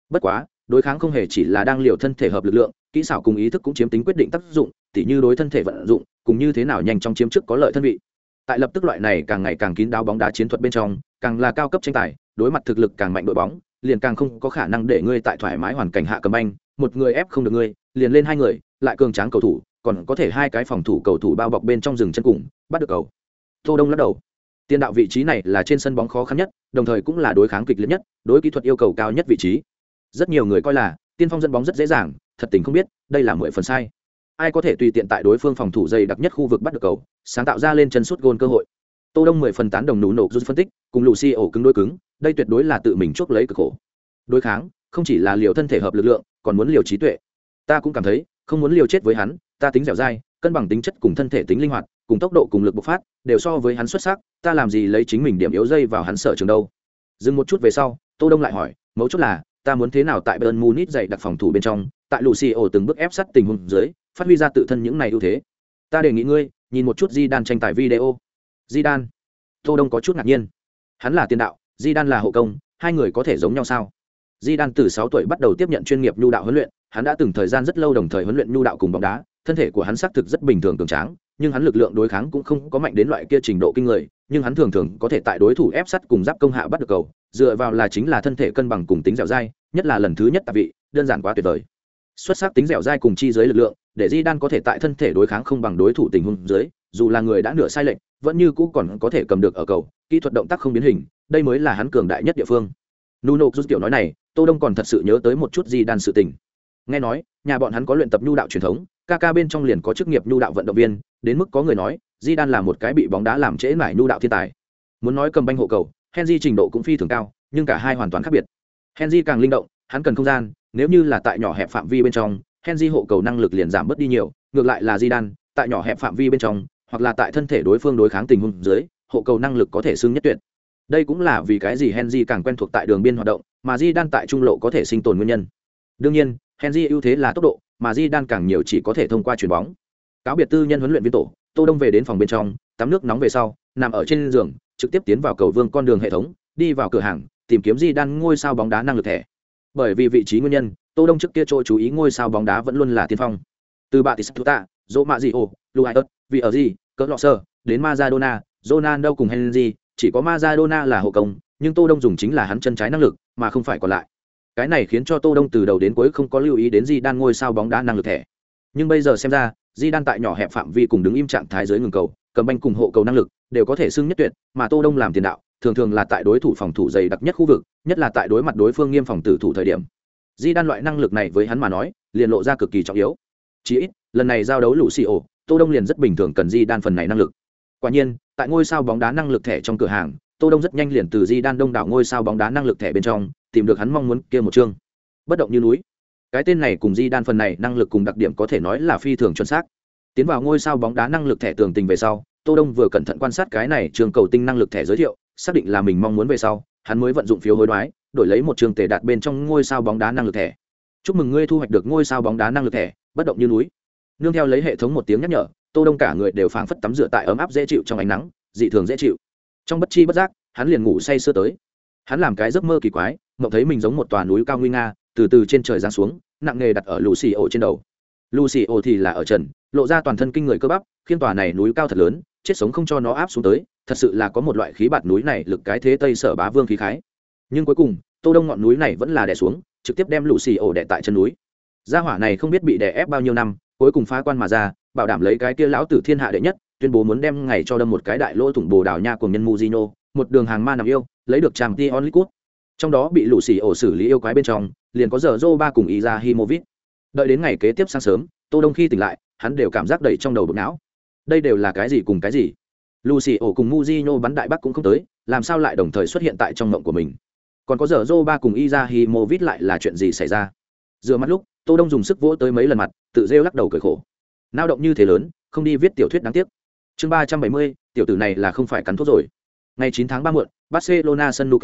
Bất quá, đối kháng không hề chỉ là đang liều thân thể hợp lực lượng, kỹ xảo cùng ý thức cũng chiếm tính quyết định tác dụng, tỉ như đối thân thể vận dụng, cùng như thế nào nhanh chóng chiếm trước có lợi thân vị tại lập tức loại này càng ngày càng kín đáo bóng đá chiến thuật bên trong càng là cao cấp tranh tài đối mặt thực lực càng mạnh đội bóng liền càng không có khả năng để ngươi tại thoải mái hoàn cảnh hạ cầm anh một người ép không được ngươi liền lên hai người lại cường tráng cầu thủ, còn có thể hai cái phòng thủ cầu thủ bao bọc bên trong rừng chân cùng, bắt được cầu. Tô đông lắc đầu. Tiền đạo vị trí này là trên sân bóng khó khăn nhất, đồng thời cũng là đối kháng kịch liệt nhất, đối kỹ thuật yêu cầu cao nhất vị trí. Rất nhiều người coi là, tiên phong dẫn bóng rất dễ dàng, thật tình không biết, đây là mười phần sai. Ai có thể tùy tiện tại đối phương phòng thủ dày đặc nhất khu vực bắt được cầu, sáng tạo ra lên chân sút gôn cơ hội. Tô đông mười phần tán đồng nụ nổ rút phân tích, cùng lù xi ổ cứng đối cứng, đây tuyệt đối là tự mình chuốc lấy cực khổ. Đối kháng, không chỉ là liều thân thể hợp lực lượng, còn muốn liều trí tuệ. Ta cũng cảm thấy không muốn liều chết với hắn, ta tính dẻo dai, cân bằng tính chất cùng thân thể tính linh hoạt, cùng tốc độ cùng lực bộc phát, đều so với hắn xuất sắc, ta làm gì lấy chính mình điểm yếu dây vào hắn sở trường đâu. Dừng một chút về sau, tô đông lại hỏi, mấu chốt là, ta muốn thế nào tại Bayern Munich dạy đặc phòng thủ bên trong, tại Lucio từng bước ép sát tình huống dưới, phát huy ra tự thân những này ưu thế. Ta đề nghị ngươi, nhìn một chút di đan tranh tài video. Di đan tô đông có chút ngạc nhiên. Hắn là tiền đạo di đan là hộ công, hai người có thể giống nhau sao? Di đan từ sáu tuổi bắt đầu tiếp nhận chuyên nghiệp nhu đạo huấn luyện hắn đã từng thời gian rất lâu đồng thời huấn luyện nhu đạo cùng bóng đá, thân thể của hắn xác thực rất bình thường cường tráng, nhưng hắn lực lượng đối kháng cũng không có mạnh đến loại kia trình độ kinh người, nhưng hắn thường thường có thể tại đối thủ ép sắt cùng giáp công hạ bắt được cầu, dựa vào là chính là thân thể cân bằng cùng tính dẻo dai, nhất là lần thứ nhất tạ vị, đơn giản quá tuyệt vời. Xuất sắc tính dẻo dai cùng chi dưới lực lượng, để di đan có thể tại thân thể đối kháng không bằng đối thủ tình huống dưới, dù là người đã nửa sai lệch, vẫn như cũ còn có thể cầm được ở cầu, kỹ thuật động tác không biến hình, đây mới là hắn cường đại nhất địa phương. Nuno rút tiểu nói này, tô đông còn thật sự nhớ tới một chút di đan sự tình nghe nói, nhà bọn hắn có luyện tập nhu đạo truyền thống, ca ca bên trong liền có chức nghiệp nhu đạo vận động viên, đến mức có người nói di đan là một cái bị bóng đá làm trễ mải nhu đạo thiên tài. Muốn nói cầm banh hộ cầu, henry trình độ cũng phi thường cao, nhưng cả hai hoàn toàn khác biệt. Henry càng linh động, hắn cần không gian, nếu như là tại nhỏ hẹp phạm vi bên trong, henry hộ cầu năng lực liền giảm bớt đi nhiều, ngược lại là di đan tại nhỏ hẹp phạm vi bên trong, hoặc là tại thân thể đối phương đối kháng tình huống dưới, hộ cầu năng lực có thể xưng nhất tuyệt. Đây cũng là vì cái gì henry càng quen thuộc tại đường biên hoạt động, mà di đan tại trung lộ có thể sinh tồn nguyên nhân đương nhiên henry ưu thế là tốc độ mà di đan càng nhiều chỉ có thể thông qua chuyển bóng. Cáo biệt tư nhân huấn luyện viên tổ tô đông về đến phòng bên trong tắm nước nóng về sau nằm ở trên giường trực tiếp tiến vào cầu vương con đường hệ thống đi vào cửa hàng tìm kiếm di đan ngôi sao bóng đá năng lực thẻ. Bởi vì vị trí nguyên nhân tô đông trước kia chỗ chú ý ngôi sao bóng đá vẫn luôn là tiên phong. Từ bà tis tuta dỗ mạ dị ô vì ở gì cỡ lọ sơ đến Maradona, Ronaldo cùng Henry, chỉ có Maradona là hộ công, nhưng Tô Đông dùng chính là hắn chân trái năng lực, mà không phải còn lại. Cái này khiến cho Tô Đông từ đầu đến cuối không có lưu ý đến Di Đan ngôi sao bóng đá năng lực thẻ. Nhưng bây giờ xem ra, Di Đan tại nhỏ hẹp phạm vi cùng đứng im trạng thái dưới ngừng cầu, cầm banh cùng hộ cầu năng lực, đều có thể xưng nhất tuyệt, mà Tô Đông làm tiền đạo, thường thường là tại đối thủ phòng thủ dày đặc nhất khu vực, nhất là tại đối mặt đối phương nghiêm phòng tử thủ thời điểm. Di Đan loại năng lực này với hắn mà nói, liền lộ ra cực kỳ trọng yếu. Chỉ ít, lần này giao đấu lũ xì ổ Tô Đông liền rất bình thường cần Di Đan phần này năng lực. Quả nhiên, tại ngôi sao bóng đá năng lực thẻ trong cửa hàng, Tô Đông rất nhanh liền từ Di Đan đông đảo ngôi sao bóng đá năng lực thẻ bên trong, tìm được hắn mong muốn kia một chương. Bất động như núi. Cái tên này cùng Di Đan phần này năng lực cùng đặc điểm có thể nói là phi thường chuẩn xác. Tiến vào ngôi sao bóng đá năng lực thẻ tường tình về sau, Tô Đông vừa cẩn thận quan sát cái này trường cầu tinh năng lực thẻ giới thiệu, xác định là mình mong muốn về sau, hắn mới vận dụng phiếu hối đoái, đổi lấy một trường tề đạt bên trong ngôi sao bóng đá năng lực thẻ. Chúc mừng ngươi thu hoạch được ngôi sao bóng đá năng lực thẻ, bất động như núi. Nương theo lấy hệ thống một tiếng nhắc nhở, tô đông cả người đều phảng phất tắm rửa tại ấm áp dễ chịu trong ánh nắng dị thường dễ chịu trong bất chi bất giác hắn liền ngủ say sưa tới hắn làm cái giấc mơ kỳ quái mộng thấy mình giống một tòa núi cao nguy nga từ từ trên trời giáng xuống nặng nghề đặt ở lù xì ổ trên đầu. Lù xì ổ thì là ở trần lộ ra toàn thân kinh người cơ bắp khiến tòa này núi cao thật lớn chết sống không cho nó áp xuống tới thật sự là có một loại khí bạt núi này lực cái thế tây sở bá vương khí khái. Nhưng cuối cùng tô đông ngọn núi này vẫn là đè xuống trực tiếp đem lù xì ổ đè tại chân núi. Gia hỏa này không biết bị đè ép bao nhiêu năm cuối cùng phá quan mà ra bảo đảm lấy cái kia lão tử thiên hạ đệ nhất tuyên bố muốn đem ngày cho đâm một cái đại lỗ thủng bồ đào nha cùng nhân Mujino, một đường hàng ma nằm yêu, lấy được trang Tion Liquid. Trong đó bị lũ xì ổ xử lý yêu quái bên trong, liền có giờ ba cùng Izahimovic. Đợi đến ngày kế tiếp sáng sớm, Tô Đông khi tỉnh lại, hắn đều cảm giác đầy trong đầu bực não. Đây đều là cái gì cùng cái gì? Lucio cùng Mujino bắn đại bắc cũng không tới, làm sao lại đồng thời xuất hiện tại trong mộng của mình? Còn có giờ ba cùng Izahimovic lại là chuyện gì xảy ra? Dựa mắt lúc, Tô Đông dùng sức vỗ tới mấy lần mặt, tự rêu lắc đầu cười khổ. Nao động như thế lớn, không đi viết tiểu thuyết đáng tiếc chương ba trăm bảy mươi tiểu tử này là không phải cắn thuốc rồi ngày chín tháng ba muộn barcelona sân nou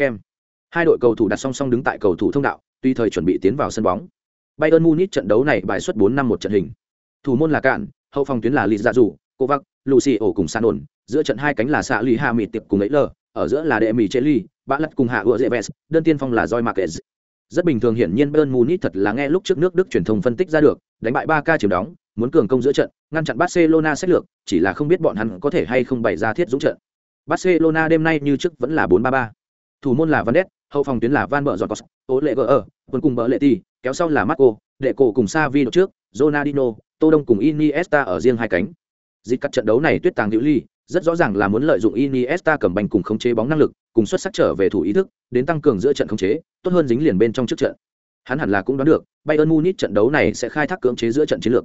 hai đội cầu thủ đặt song song đứng tại cầu thủ thông đạo tuy thời chuẩn bị tiến vào sân bóng. Bayern munich trận đấu này bài xuất 4 năm một trận hình. Thủ môn là cạn hậu phòng tuyến là lì dạ Dụ, kovac lucio cùng san ổn giữa trận hai cánh là sạ lì hà mịt tiệp cùng ấy lờ ở giữa là đệ mỹ chế ly bã lật cùng hạ ựa dễ đơn tiên phong là roi marquez. Rất bình thường hiển nhiên bayern munich thật là nghe lúc trước nước đức truyền thông phân tích ra được đánh bại ba ca chiếm đóng muốn cường công giữa trận ngăn chặn barcelona sách lược chỉ là không biết bọn hắn có thể hay không bày ra thiết dũng trận. Barcelona đêm nay như trước vẫn là 4-3-3. thủ môn là van Ness, hậu phòng tuyến là van bờ giọt ố lệ gờ ở quân cùng bờ lệ ti kéo sau là marco, đệ cổ cùng savi đột trước, ronaldinho, tô đông cùng iniesta ở riêng hai cánh. Dịch cắt trận đấu này tuyết tàng hữu ly, rất rõ ràng là muốn lợi dụng iniesta cầm banh cùng khống chế bóng năng lực, cùng xuất sắc trở về thủ ý thức, đến tăng cường giữa trận khống chế, tốt hơn dính liền bên trong trước trận. Hắn hẳn là cũng đoán được, bayern munich trận đấu này sẽ khai thác cưỡng chế giữa trận chiến lược.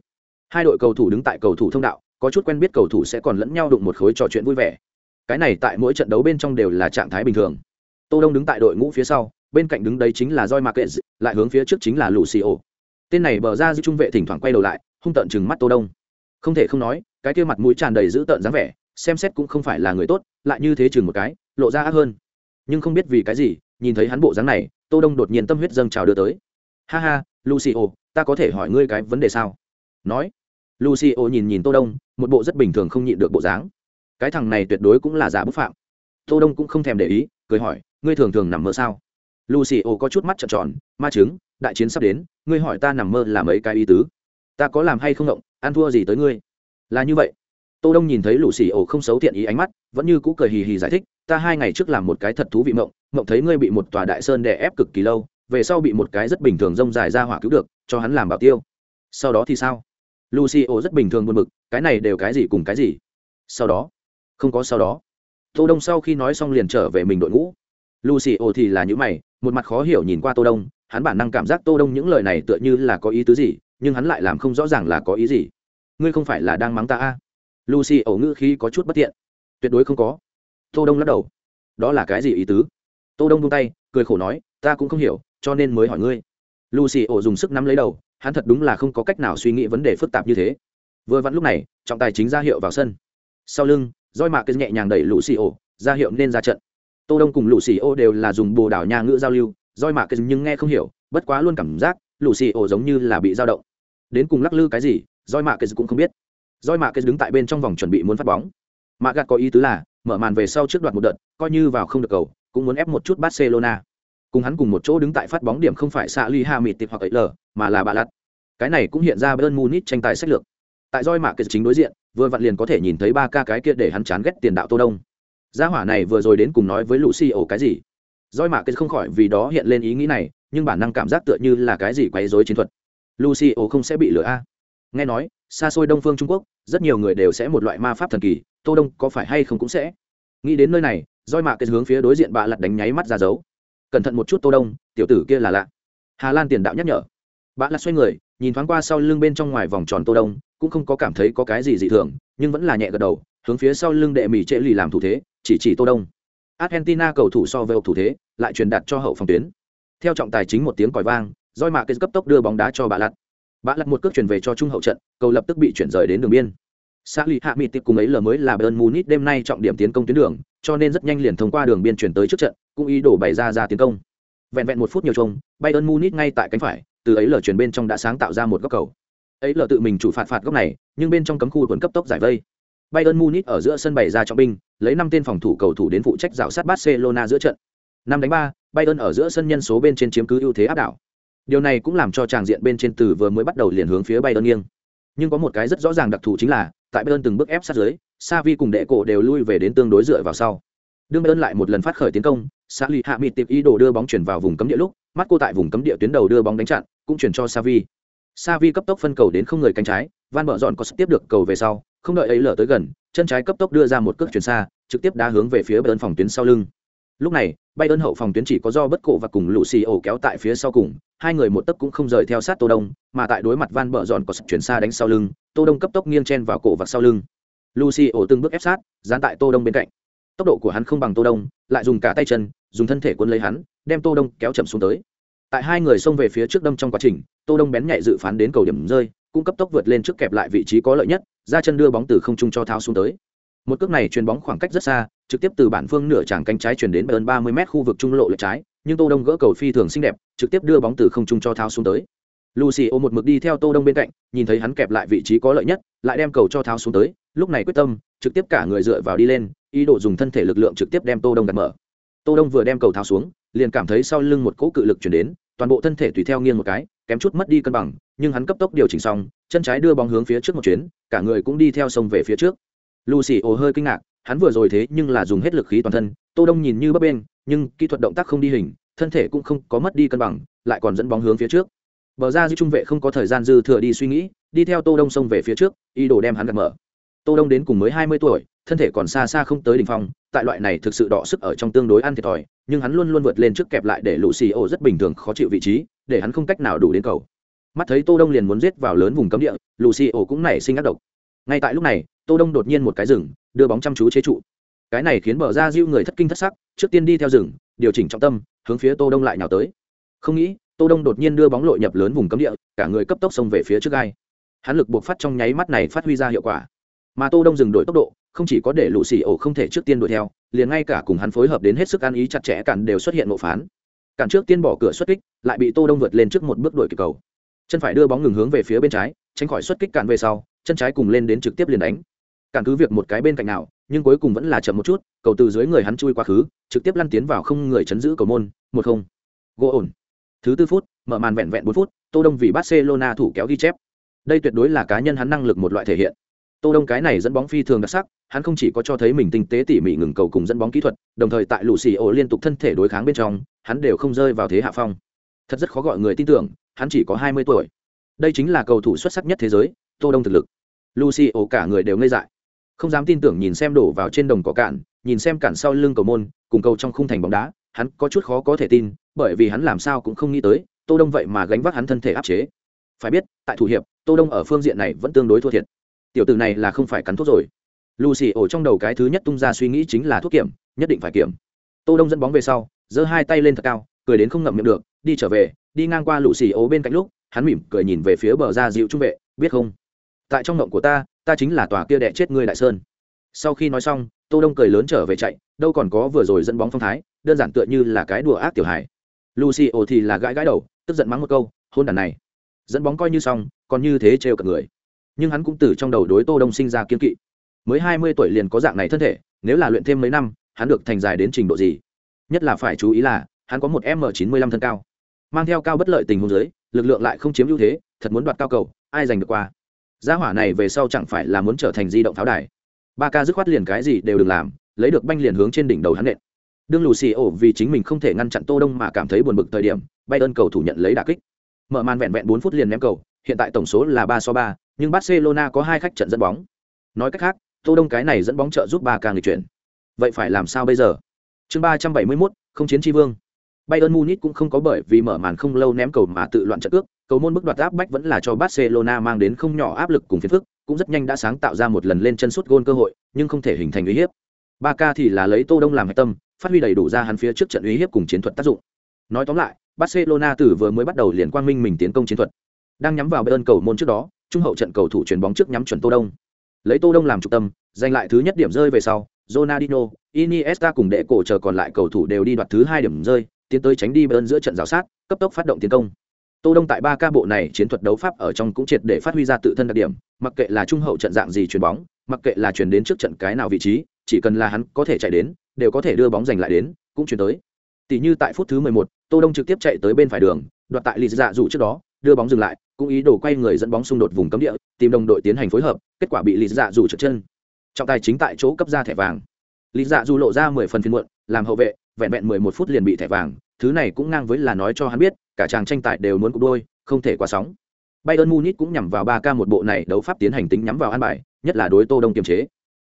Hai đội cầu thủ đứng tại cầu thủ thông đạo, có chút quen biết cầu thủ sẽ còn lẫn nhau đụng một khối trò chuyện vui vẻ. Cái này tại mỗi trận đấu bên trong đều là trạng thái bình thường tô đông đứng tại đội ngũ phía sau bên cạnh đứng đấy chính là roi kệ, lại hướng phía trước chính là lucio. Tên này bờ ra giữ trung vệ thỉnh thoảng quay đầu lại hung tợn chừng mắt tô đông. Không thể không nói cái kia mặt mũi tràn đầy dữ tợn dáng vẻ xem xét cũng không phải là người tốt lại như thế chừng một cái lộ ra ác hơn. Nhưng không biết vì cái gì nhìn thấy hắn bộ dáng này tô đông đột nhiên tâm huyết dâng trào đưa tới. Ha ha lucio ta có thể hỏi ngươi cái vấn đề sao? Nói. Lucio nhìn nhìn tô đông một bộ rất bình thường không nhịn được bộ dáng. Cái thằng này tuyệt đối cũng là giả bức phạm. Tô đông cũng không thèm để ý cười hỏi ngươi thường thường nằm mơ sao? Lucio có chút mắt trợn tròn, ma chứng, đại chiến sắp đến, ngươi hỏi ta nằm mơ là mấy cái ý tứ? Ta có làm hay không động ăn thua gì tới ngươi? Là như vậy. Tô đông nhìn thấy lũ xì ổ không xấu thiện ý ánh mắt, vẫn như cũ cười hì hì giải thích, ta hai ngày trước làm một cái thật thú vị mộng mộng thấy ngươi bị một tòa đại sơn đè ép cực kỳ lâu, về sau bị một cái rất bình thường rông dài ra hỏa cứu được, cho hắn làm bảo tiêu. Sau đó thì sao? Lucio rất bình thường buồn bực, cái này đều cái gì cùng cái gì? Sau đó. Không có sau đó. Tô đông sau khi nói xong liền trở về mình đội ngũ lucio thì là những mày, một mặt khó hiểu nhìn qua tô đông, hắn bản năng cảm giác tô đông những lời này tựa như là có ý tứ gì, nhưng hắn lại làm không rõ ràng là có ý gì. Ngươi không phải là đang mắng ta à? lucy ẩu ngữ khí có chút bất tiện tuyệt đối không có. Tô đông lắc đầu. Đó là cái gì ý tứ? Tô đông buông tay, cười khổ nói, ta cũng không hiểu, cho nên mới hỏi ngươi. Lucy ẩu dùng sức nắm lấy đầu, hắn thật đúng là không có cách nào suy nghĩ vấn đề phức tạp như thế. Vừa vặn lúc này, trọng tài chính ra hiệu vào sân. Sau lưng, roi mạ cứ nhẹ nhàng đẩy lucy ẩu ra hiệu nên ra trận tô đông cùng lũ xì ô đều là dùng bồ đảo nha ngữ giao lưu, roi mạ cứ nhưng nghe không hiểu, bất quá luôn cảm giác lũ xì ô giống như là bị dao động. Đến cùng lắc lư cái gì, roi mạ cứ cũng không biết. Roi mạ kết đứng tại bên trong vòng chuẩn bị muốn phát bóng. Mạ gạt có ý tứ là, mở màn về sau trước đoạt một đợt, coi như vào không được cầu, cũng muốn ép một chút barcelona. Cùng hắn cùng một chỗ đứng tại phát bóng điểm không phải xạ ly ha mịt tịp hoặc ấy lờ mà là bà lặt cái này cũng hiện ra bayern munich tranh tài sách lược. Tại roi mạ kết chính đối diện, vừa vặn liền có thể nhìn thấy ba ca cái kia để hắn chán ghét tiền đạo tô đông gia hỏa này vừa rồi đến cùng nói với lucy ổ cái gì? Roi mạ kết không khỏi vì đó hiện lên ý nghĩ này, nhưng bản năng cảm giác tựa như là cái gì quấy rối chiến thuật. Lucy ổ không sẽ bị lừa a. Nghe nói, xa xôi đông phương trung quốc, rất nhiều người đều sẽ một loại ma pháp thần kỳ, tô đông có phải hay không cũng sẽ. Nghĩ đến nơi này, roi mạ kết hướng phía đối diện bạ lặt đánh nháy mắt ra dấu. Cẩn thận một chút tô đông, tiểu tử kia là lạ. Hà lan tiền đạo nhắc nhở. Bạ lặt xoay người, nhìn thoáng qua sau lưng bên trong ngoài vòng tròn tô đông, cũng không có cảm thấy có cái gì dị thường, nhưng vẫn là nhẹ gật đầu, hướng phía sau lưng đệ mỹ trễ lì làm thủ thế chỉ chỉ tô đông argentina cầu thủ so với thủ thế lại truyền đạt cho hậu phòng tuyến theo trọng tài chính một tiếng còi vang roi mạ kết cấp tốc đưa bóng đá cho bà lặt bà lặt một cước chuyển về cho trung hậu trận cầu lập tức bị chuyển rời đến đường biên Sa lì hạ mịt tiệp cùng ấy lờ mới là Bayern Munich đêm nay trọng điểm tiến công tuyến đường, cho nên rất nhanh liền thông qua đường biên chuyển tới trước trận, cũng ý đổ bày ra ra tiến công. Vẹn vẹn một phút nhiều trông Bayern Munich ngay tại cánh phải, từ ấy lờ chuyển bên trong đã sáng tạo ra một góc cầu. Ấy lờ tự mình chủ phạt phạt góc này, nhưng bên trong cấm khu vẫn cấp tốc giải vây. Bayern Munich ở giữa sân bày ra trọng binh, lấy năm tên phòng thủ cầu thủ đến phụ trách rào sát Barcelona giữa trận. Năm đánh ba, Bayern ở giữa sân nhân số bên trên chiếm cứ ưu thế áp đảo. Điều này cũng làm cho tràng diện bên trên từ vừa mới bắt đầu liền hướng phía Bayern nghiêng. Nhưng có một cái rất rõ ràng đặc thù chính là, tại Bayern từng bước ép sát dưới, Savi cùng đệ cổ đều lui về đến tương đối dựa vào sau. Đương Bayern lại một lần phát khởi tiến công, Sally hạ mịt tiệp ý đồ đưa bóng chuyển vào vùng cấm địa lúc, mắt cô tại vùng cấm địa tuyến đầu đưa bóng đánh chặn, cũng chuyển cho Savi. Savi cấp tốc phân cầu đến không người cánh trái, Van Bợ dọn có tiếp được cầu về sau, không đợi ấy lở tới gần, chân trái cấp tốc đưa ra một cước chuyển xa, trực tiếp đá hướng về phía Bayern phòng tuyến sau lưng. Lúc này, Bayern hậu phòng tuyến chỉ có do bất cổ và cùng Lucio kéo tại phía sau cùng, hai người một tấc cũng không rời theo sát Tô Đông, mà tại đối mặt Van bờ giòn có chuyển xa đánh sau lưng, Tô Đông cấp tốc nghiêng chen vào cổ và sau lưng. lucy ổ từng bước ép sát, dán tại Tô Đông bên cạnh. Tốc độ của hắn không bằng Tô Đông, lại dùng cả tay chân, dùng thân thể cuốn lấy hắn, đem Tô Đông kéo chậm xuống tới. Tại hai người xông về phía trước đâm trong quá trình, Tô Đông bén nhạy dự phán đến cầu điểm rơi, cũng cấp tốc vượt lên trước kẹp lại vị trí có lợi nhất, ra chân đưa bóng từ không trung cho tháo xuống tới. một cước này chuyền bóng khoảng cách rất xa, trực tiếp từ bản phương nửa tràng cánh trái chuyển đến hơn ba mươi m khu vực trung lộ lệch trái, nhưng tô đông gỡ cầu phi thường xinh đẹp, trực tiếp đưa bóng từ không trung cho tháo xuống tới lucy một mực đi theo tô đông bên cạnh, nhìn thấy hắn kẹp lại vị trí có lợi nhất, lại đem cầu cho tháo xuống tới, lúc này quyết tâm, trực tiếp cả người dựa vào đi lên, ý đồ dùng thân thể lực lượng trực tiếp đem tô đông đặt mở tô đông vừa đem cầu tháo xuống, liền cảm thấy sau lưng một cỗ cự lực chuyển đến, toàn bộ thân thể tùy theo nghiêng một cái, kém chút mất đi cân bằng nhưng hắn cấp tốc điều chỉnh xong, chân trái đưa bóng hướng phía trước một chuyến, cả người cũng đi theo sông về phía trước. Lucy ồ hơi kinh ngạc, hắn vừa rồi thế nhưng là dùng hết lực khí toàn thân, tô đông nhìn như bấp bênh, nhưng kỹ thuật động tác không đi hình, thân thể cũng không có mất đi cân bằng, lại còn dẫn bóng hướng phía trước. Bờ ra dư trung vệ không có thời gian dư thừa đi suy nghĩ, đi theo tô đông sông về phía trước, ý đồ đem hắn gạt mở. Tô đông đến cùng mới hai mươi tuổi, thân thể còn xa xa không tới đỉnh phong, tại loại này thực sự đọ sức ở trong tương đối ăn thiệt thòi, nhưng hắn luôn luôn vượt lên trước kẹp lại để lũ xì ô rất bình thường khó chịu vị trí, để hắn không cách nào đủ đến cầu mắt thấy tô đông liền muốn giết vào lớn vùng cấm địa, lucy xì cũng nảy sinh ác độc. Ngay tại lúc này, tô đông đột nhiên một cái rừng, đưa bóng chăm chú chế trụ. Cái này khiến bờ ra diêu người thất kinh thất sắc, trước tiên đi theo rừng, điều chỉnh trọng tâm, hướng phía tô đông lại nào tới. Không nghĩ, tô đông đột nhiên đưa bóng lội nhập lớn vùng cấm địa, cả người cấp tốc xông về phía trước gai hắn lực buộc phát trong nháy mắt này phát huy ra hiệu quả. Mà tô đông dừng đổi tốc độ, không chỉ có để lũ xì ổ không thể trước tiên đuổi theo, liền ngay cả cùng hắn phối hợp đến hết sức ăn ý chặt chẽ cản đều xuất hiện ngộ phán. Cản trước tiên bỏ cửa xuất kích, lại bị tô đông vượt lên trước một bước đuổi kịp cầu chân phải đưa bóng ngừng hướng về phía bên trái, tránh khỏi xuất kích cản về sau, chân trái cùng lên đến trực tiếp liền đánh. Cản cứ việc một cái bên cạnh nào, nhưng cuối cùng vẫn là chậm một chút, cầu từ dưới người hắn chui quá khứ, trực tiếp lăn tiến vào không người chấn giữ cầu môn, một không. Gỗ ổn. Thứ tư phút, mở màn vẹn vẹn bốn phút, tô đông vì barcelona thủ kéo ghi chép. Đây tuyệt đối là cá nhân hắn năng lực một loại thể hiện. Tô đông cái này dẫn bóng phi thường đặc sắc, hắn không chỉ có cho thấy mình tinh tế tỉ mỉ ngừng cầu cùng dẫn bóng kỹ thuật, đồng thời tại lũ xì ổ liên tục thân thể đối kháng bên trong, hắn đều không rơi vào thế hạ phong. Thật rất khó gọi người tin tưởng hắn chỉ có hai mươi tuổi. Đây chính là cầu thủ xuất sắc nhất thế giới, tô đông thực lực. Lucy ổ cả người đều ngây dại. Không dám tin tưởng nhìn xem đổ vào trên đồng cỏ cạn, nhìn xem cản sau lưng cầu môn, cùng cầu trong khung thành bóng đá, hắn có chút khó có thể tin, bởi vì hắn làm sao cũng không nghĩ tới, tô đông vậy mà gánh vác hắn thân thể áp chế. Phải biết, tại thủ hiệp, tô đông ở phương diện này vẫn tương đối thua thiệt. Tiểu tử này là không phải cắn thuốc rồi. Lucy ổ trong đầu cái thứ nhất tung ra suy nghĩ chính là thuốc kiểm, nhất định phải kiểm. Tô đông dẫn bóng về sau, giơ hai tay lên thật cao, cười đến không ngậm miệng được, đi trở về đi ngang qua lũ xì ố bên cạnh lúc, hắn mỉm cười nhìn về phía bờ ra dịu trung vệ, biết không? Tại trong ngộng của ta ta chính là tòa kia đẻ chết ngươi đại sơn. Sau khi nói xong, tô đông cười lớn trở về chạy, đâu còn có vừa rồi dẫn bóng phong thái, đơn giản tựa như là cái đùa ác tiểu hải lucy ồ thì là gãi gãi đầu, tức giận mắng một câu, hôn đàn này. Dẫn bóng coi như xong, còn như thế trêu cả người. Nhưng hắn cũng từ trong đầu đối tô đông sinh ra kiên kỵ. Mới hai mươi tuổi liền có dạng này thân thể, nếu là luyện thêm mấy năm, hắn được thành dài đến trình độ gì? Nhất là phải chú ý là, hắn có một m chín mươi lăm thân cao mang theo cao bất lợi tình huống dưới lực lượng lại không chiếm ưu thế thật muốn đoạt cao cầu ai giành được qua? Gia hỏa này về sau chẳng phải là muốn trở thành di động pháo đài. Ba ca dứt khoát liền cái gì đều đừng làm lấy được banh liền hướng trên đỉnh đầu hắn nện. Đương lù xì ổ vì chính mình không thể ngăn chặn tô đông mà cảm thấy buồn bực thời điểm bay ơn cầu thủ nhận lấy đà kích. Mở màn vẹn vẹn bốn phút liền ném cầu hiện tại tổng số là ba so ba nhưng barcelona có hai khách trận dẫn bóng. Nói cách khác tô đông cái này dẫn bóng trợ giúp ba ca nghịch chuyển. Vậy phải làm sao bây giờ? Chương ba trăm bảy mươi 371, không chiến tri vương. Bayern Munich cũng không có bởi vì mở màn không lâu ném cầu mà tự loạn trận cước, cầu môn bức đoạt áp bách vẫn là cho Barcelona mang đến không nhỏ áp lực cùng phiền phức, cũng rất nhanh đã sáng tạo ra một lần lên chân sút gôn cơ hội, nhưng không thể hình thành uy hiếp. Barca thì là lấy Tô Đông làm hệ tâm, phát huy đầy đủ ra hắn phía trước trận uy hiếp cùng chiến thuật tác dụng. Nói tóm lại, Barcelona từ vừa mới bắt đầu liền quang minh mình tiến công chiến thuật. Đang nhắm vào Bayern cầu môn trước đó, trung hậu trận cầu thủ chuyển bóng trước nhắm chuẩn Tô Đông. Lấy Tô Đông làm trung tâm, giành lại thứ nhất điểm rơi về sau, Ronaldinho, Iniesta cùng đệ cổ chờ còn lại cầu thủ đều đi đoạt thứ hai điểm rơi, tiến tới tránh đi bên giữa trận rào sát cấp tốc phát động tiến công. Tô đông tại ba ca bộ này chiến thuật đấu pháp ở trong cũng triệt để phát huy ra tự thân đặc điểm mặc kệ là trung hậu trận dạng gì chuyền bóng mặc kệ là chuyển đến trước trận cái nào vị trí chỉ cần là hắn có thể chạy đến đều có thể đưa bóng giành lại đến cũng chuyển tới. Tỷ như tại phút thứ 11, tô đông trực tiếp chạy tới bên phải đường đoạt tại lì dạ Dụ trước đó đưa bóng dừng lại cũng ý đồ quay người dẫn bóng xung đột vùng cấm địa tìm đồng đội tiến hành phối hợp kết quả bị lì dạ Dụ trượt chân. Trọng tài chính tại chỗ cấp ra thẻ vàng. Lì dạ Dụ lộ ra 10 phần phiên muộn làm hậu vệ vẹn vẹn 11 phút liền bị thẻ vàng thứ này cũng ngang với là nói cho hắn biết, cả chàng tranh tài đều muốn cục đôi, không thể quá sóng. Bayern Munich cũng nhằm vào 3K một bộ này đấu pháp tiến hành tính nhắm vào an bài, nhất là đối Tô Đông kiềm chế.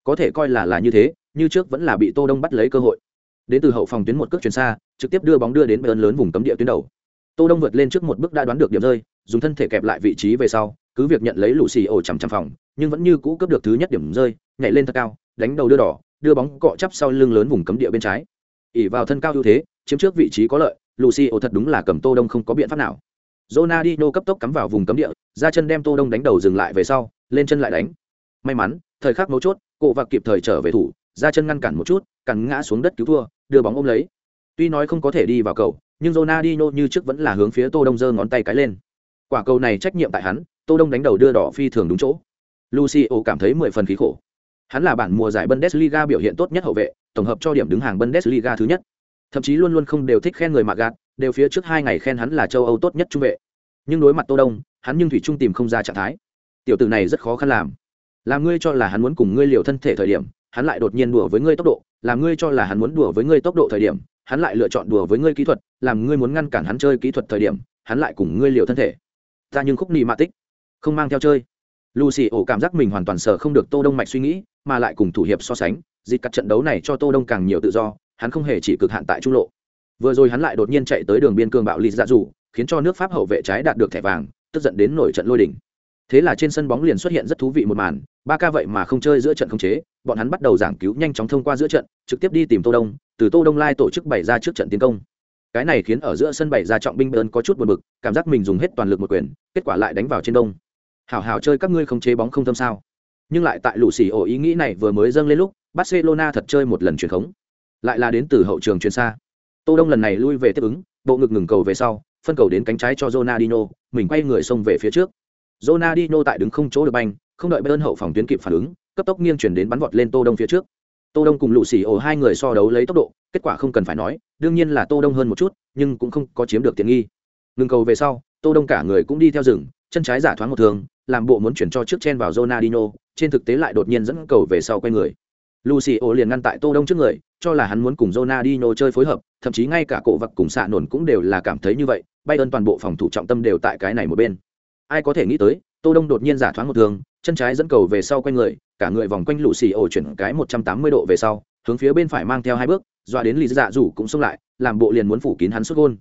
Có thể coi là là như thế, như trước vẫn là bị Tô Đông bắt lấy cơ hội. Đến từ hậu phòng tuyến một cước chuyển xa, trực tiếp đưa bóng đưa đến Bayern lớn vùng cấm địa tuyến đầu. Tô Đông vượt lên trước một bước đã đoán được điểm rơi, dùng thân thể kẹp lại vị trí về sau, cứ việc nhận lấy lũ xì ổ chằm chằm phòng, nhưng vẫn như cũ cướp được thứ nhất điểm rơi, nhảy lên thật cao, đánh đầu đưa đỏ, đưa bóng cọ chắp sau lưng lớn vùng cấm địa bên trái. ỉ vào thân cao ưu thế, chiếm trước vị trí có lợi, Lucio thật đúng là cầm Tô Đông không có biện pháp nào. Ronaldinho cấp tốc cắm vào vùng cấm địa, ra chân đem Tô Đông đánh đầu dừng lại về sau, lên chân lại đánh. May mắn, thời khắc mấu chốt, cổ vạc kịp thời trở về thủ ra chân ngăn cản một chút cắn ngã xuống đất cứu thua đưa bóng ôm lấy. Tuy nói không có thể đi vào cầu nhưng Ronaldinho như trước vẫn là hướng phía tô đông giơ ngón tay cái lên. Quả cầu này trách nhiệm tại hắn tô đông đánh đầu đưa đỏ phi thường đúng chỗ. Lucio cảm thấy mười phần khí khổ. Hắn là bản mùa giải bundesliga biểu hiện tốt nhất hậu vệ tổng hợp cho điểm đứng hàng bundesliga thứ nhất thậm chí luôn luôn không đều thích khen người mạc gạt, đều phía trước hai ngày khen hắn là châu âu tốt nhất trung vệ. Nhưng đối mặt tô đông, hắn nhưng thủy trung tìm không ra trạng thái. Tiểu tử này rất khó khăn làm. Làm ngươi cho là hắn muốn cùng ngươi liều thân thể thời điểm, hắn lại đột nhiên đùa với ngươi tốc độ. Làm ngươi cho là hắn muốn đùa với ngươi tốc độ thời điểm, hắn lại lựa chọn đùa với ngươi kỹ thuật. Làm ngươi muốn ngăn cản hắn chơi kỹ thuật thời điểm, hắn lại cùng ngươi liều thân thể. Ta nhưng khúc nị mạ tích. Không mang theo chơi. Lucy ổ cảm giác mình hoàn toàn sờ không được tô đông mạch suy nghĩ, mà lại cùng thủ hiệp so sánh. Dịp cắt trận đấu này cho tô đông càng nhiều tự do hắn không hề chỉ cực hạn tại trung lộ. Vừa rồi hắn lại đột nhiên chạy tới đường biên cương bạo lì dạ dù, khiến cho nước pháp hậu vệ trái đạt được thẻ vàng, tức giận đến nổi trận lôi đỉnh thế là trên sân bóng liền xuất hiện rất thú vị một màn, ba ca vậy mà không chơi giữa trận không chế, bọn hắn bắt đầu giảng cứu nhanh chóng thông qua giữa trận, trực tiếp đi tìm tô đông, từ tô đông lai tổ chức bày ra trước trận tiến công. Cái này khiến ở giữa sân bày ra trọng binh bơn có chút buồn bực, cảm giác mình dùng hết toàn lực một quyền, kết quả lại đánh vào trên đông. Hảo hảo chơi các ngươi không chế bóng không thâm sao? Nhưng lại tại lũ xì ổ ý nghĩ này vừa mới dâng lên lúc, barcelona thật chơi một lần truyền khống lại là đến từ hậu trường truyền xa tô đông lần này lui về tiếp ứng bộ ngực ngừng cầu về sau phân cầu đến cánh trái cho Ronaldinho, mình quay người xông về phía trước. Ronaldinho tại đứng không chỗ được banh, không đợi bên hậu phòng tuyến kịp phản ứng, cấp tốc nghiêng chuyển đến bắn vọt lên Tô Đông phía trước. Tô Đông cùng Lũ xì ổ hai người so đấu lấy tốc độ, kết quả không cần phải nói, đương nhiên là Tô Đông hơn một chút, nhưng cũng không có chiếm được tiện nghi. Ngừng cầu về sau, Tô Đông cả người cũng đi theo rừng, chân trái giả thoáng một thường, làm bộ muốn chuyển cho trước chen vào Ronaldinho, trên thực tế lại đột nhiên dẫn cầu về sau quay người. Lucio liền ngăn tại Tô Đông trước người, cho là hắn muốn cùng Ronaldinho chơi phối hợp, thậm chí ngay cả cổ vật cùng xạ nổn cũng đều là cảm thấy như vậy, Bayern toàn bộ phòng thủ trọng tâm đều tại cái này một bên. Ai có thể nghĩ tới, Tô Đông đột nhiên giả thoáng một thường, chân trái dẫn cầu về sau quanh người, cả người vòng quanh Lucio chuyển cái 180 độ về sau, hướng phía bên phải mang theo hai bước, dọa đến Lý Dạ Dụ cũng xông lại, làm bộ liền muốn phủ kín hắn sút gol.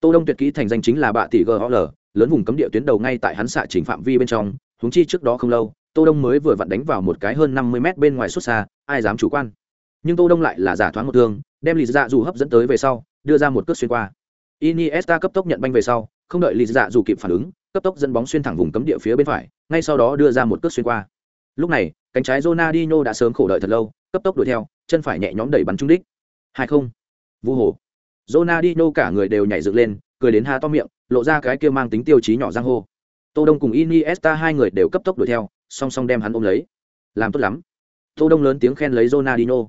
Tô Đông tuyệt kỹ thành danh chính là bạ tỷ GOL, lớn vùng cấm địa tuyến đầu ngay tại hắn xạ chỉnh phạm vi bên trong, huống chi trước đó không lâu, Tô Đông mới vừa vặn đánh vào một cái hơn 50 mét bên ngoài xuất xa, ai dám chủ quan. Nhưng Tô Đông lại là giả thoáng một thương, đem lì Dạ dù hấp dẫn tới về sau, đưa ra một cước xuyên qua. Iniesta cấp tốc nhận banh về sau, không đợi lì Dạ dù kịp phản ứng, cấp tốc dẫn bóng xuyên thẳng vùng cấm địa phía bên phải, ngay sau đó đưa ra một cước xuyên qua. Lúc này, cánh trái Ronaldinho đã sớm khổ đợi thật lâu, cấp tốc đuổi theo, chân phải nhẹ nhõm đẩy bắn trúng đích. Hai không. Vu hồ. Ronaldinho cả người đều nhảy dựng lên, cười đến ha to miệng, lộ ra cái kia mang tính tiêu chí nhỏ giang hô. Tô Đông cùng Iniesta hai người đều cấp tốc đuổi theo, song song đem hắn ôm lấy. Làm tốt lắm. Tô Đông lớn tiếng khen lấy Ronaldinho.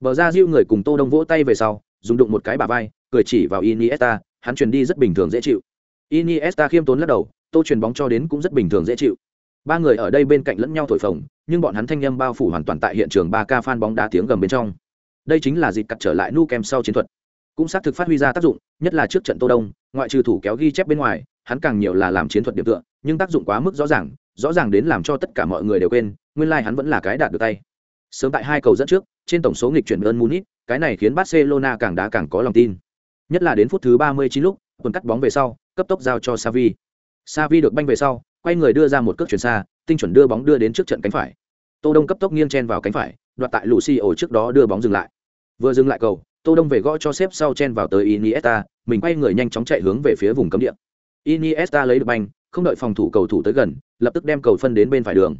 Bờ ra Diu người cùng Tô Đông vỗ tay về sau, dùng đụng một cái bà vai, cười chỉ vào Iniesta, hắn truyền đi rất bình thường dễ chịu. Iniesta khiêm tốn lắc đầu, Tô truyền bóng cho đến cũng rất bình thường dễ chịu. Ba người ở đây bên cạnh lẫn nhau thổi phồng, nhưng bọn hắn thanh âm bao phủ hoàn toàn tại hiện trường 3K fan bóng đá tiếng gầm bên trong. Đây chính là dịp cắt trở lại nu kem sau chiến thuật. Cũng xác thực phát huy ra tác dụng, nhất là trước trận Tô Đông, ngoại trừ thủ kéo ghi chép bên ngoài, hắn càng nhiều là làm chiến thuật điểm tựa, nhưng tác dụng quá mức rõ ràng, rõ ràng đến làm cho tất cả mọi người đều quên, nguyên lai like hắn vẫn là cái đạt được tay. Sớm tại hai cầu dẫn trước, trên tổng số nghịch chuyển ơn Munich, cái này khiến Barcelona càng đá càng có lòng tin. Nhất là đến phút thứ 39 lúc, quần cắt bóng về sau, cấp tốc giao cho Savi. Savi được banh về sau, quay người đưa ra một cước chuyển xa, tinh chuẩn đưa bóng đưa đến trước trận cánh phải. Tô Đông cấp tốc nghiêng chen vào cánh phải, đoạt tại Lucio trước đó đưa bóng dừng lại. Vừa dừng lại cầu, Tô Đông về gõ cho xếp sau chen vào tới Iniesta, mình quay người nhanh chóng chạy hướng về phía vùng cấm địa. Iniesta lấy được banh, không đợi phòng thủ cầu thủ tới gần, lập tức đem cầu phân đến bên phải đường.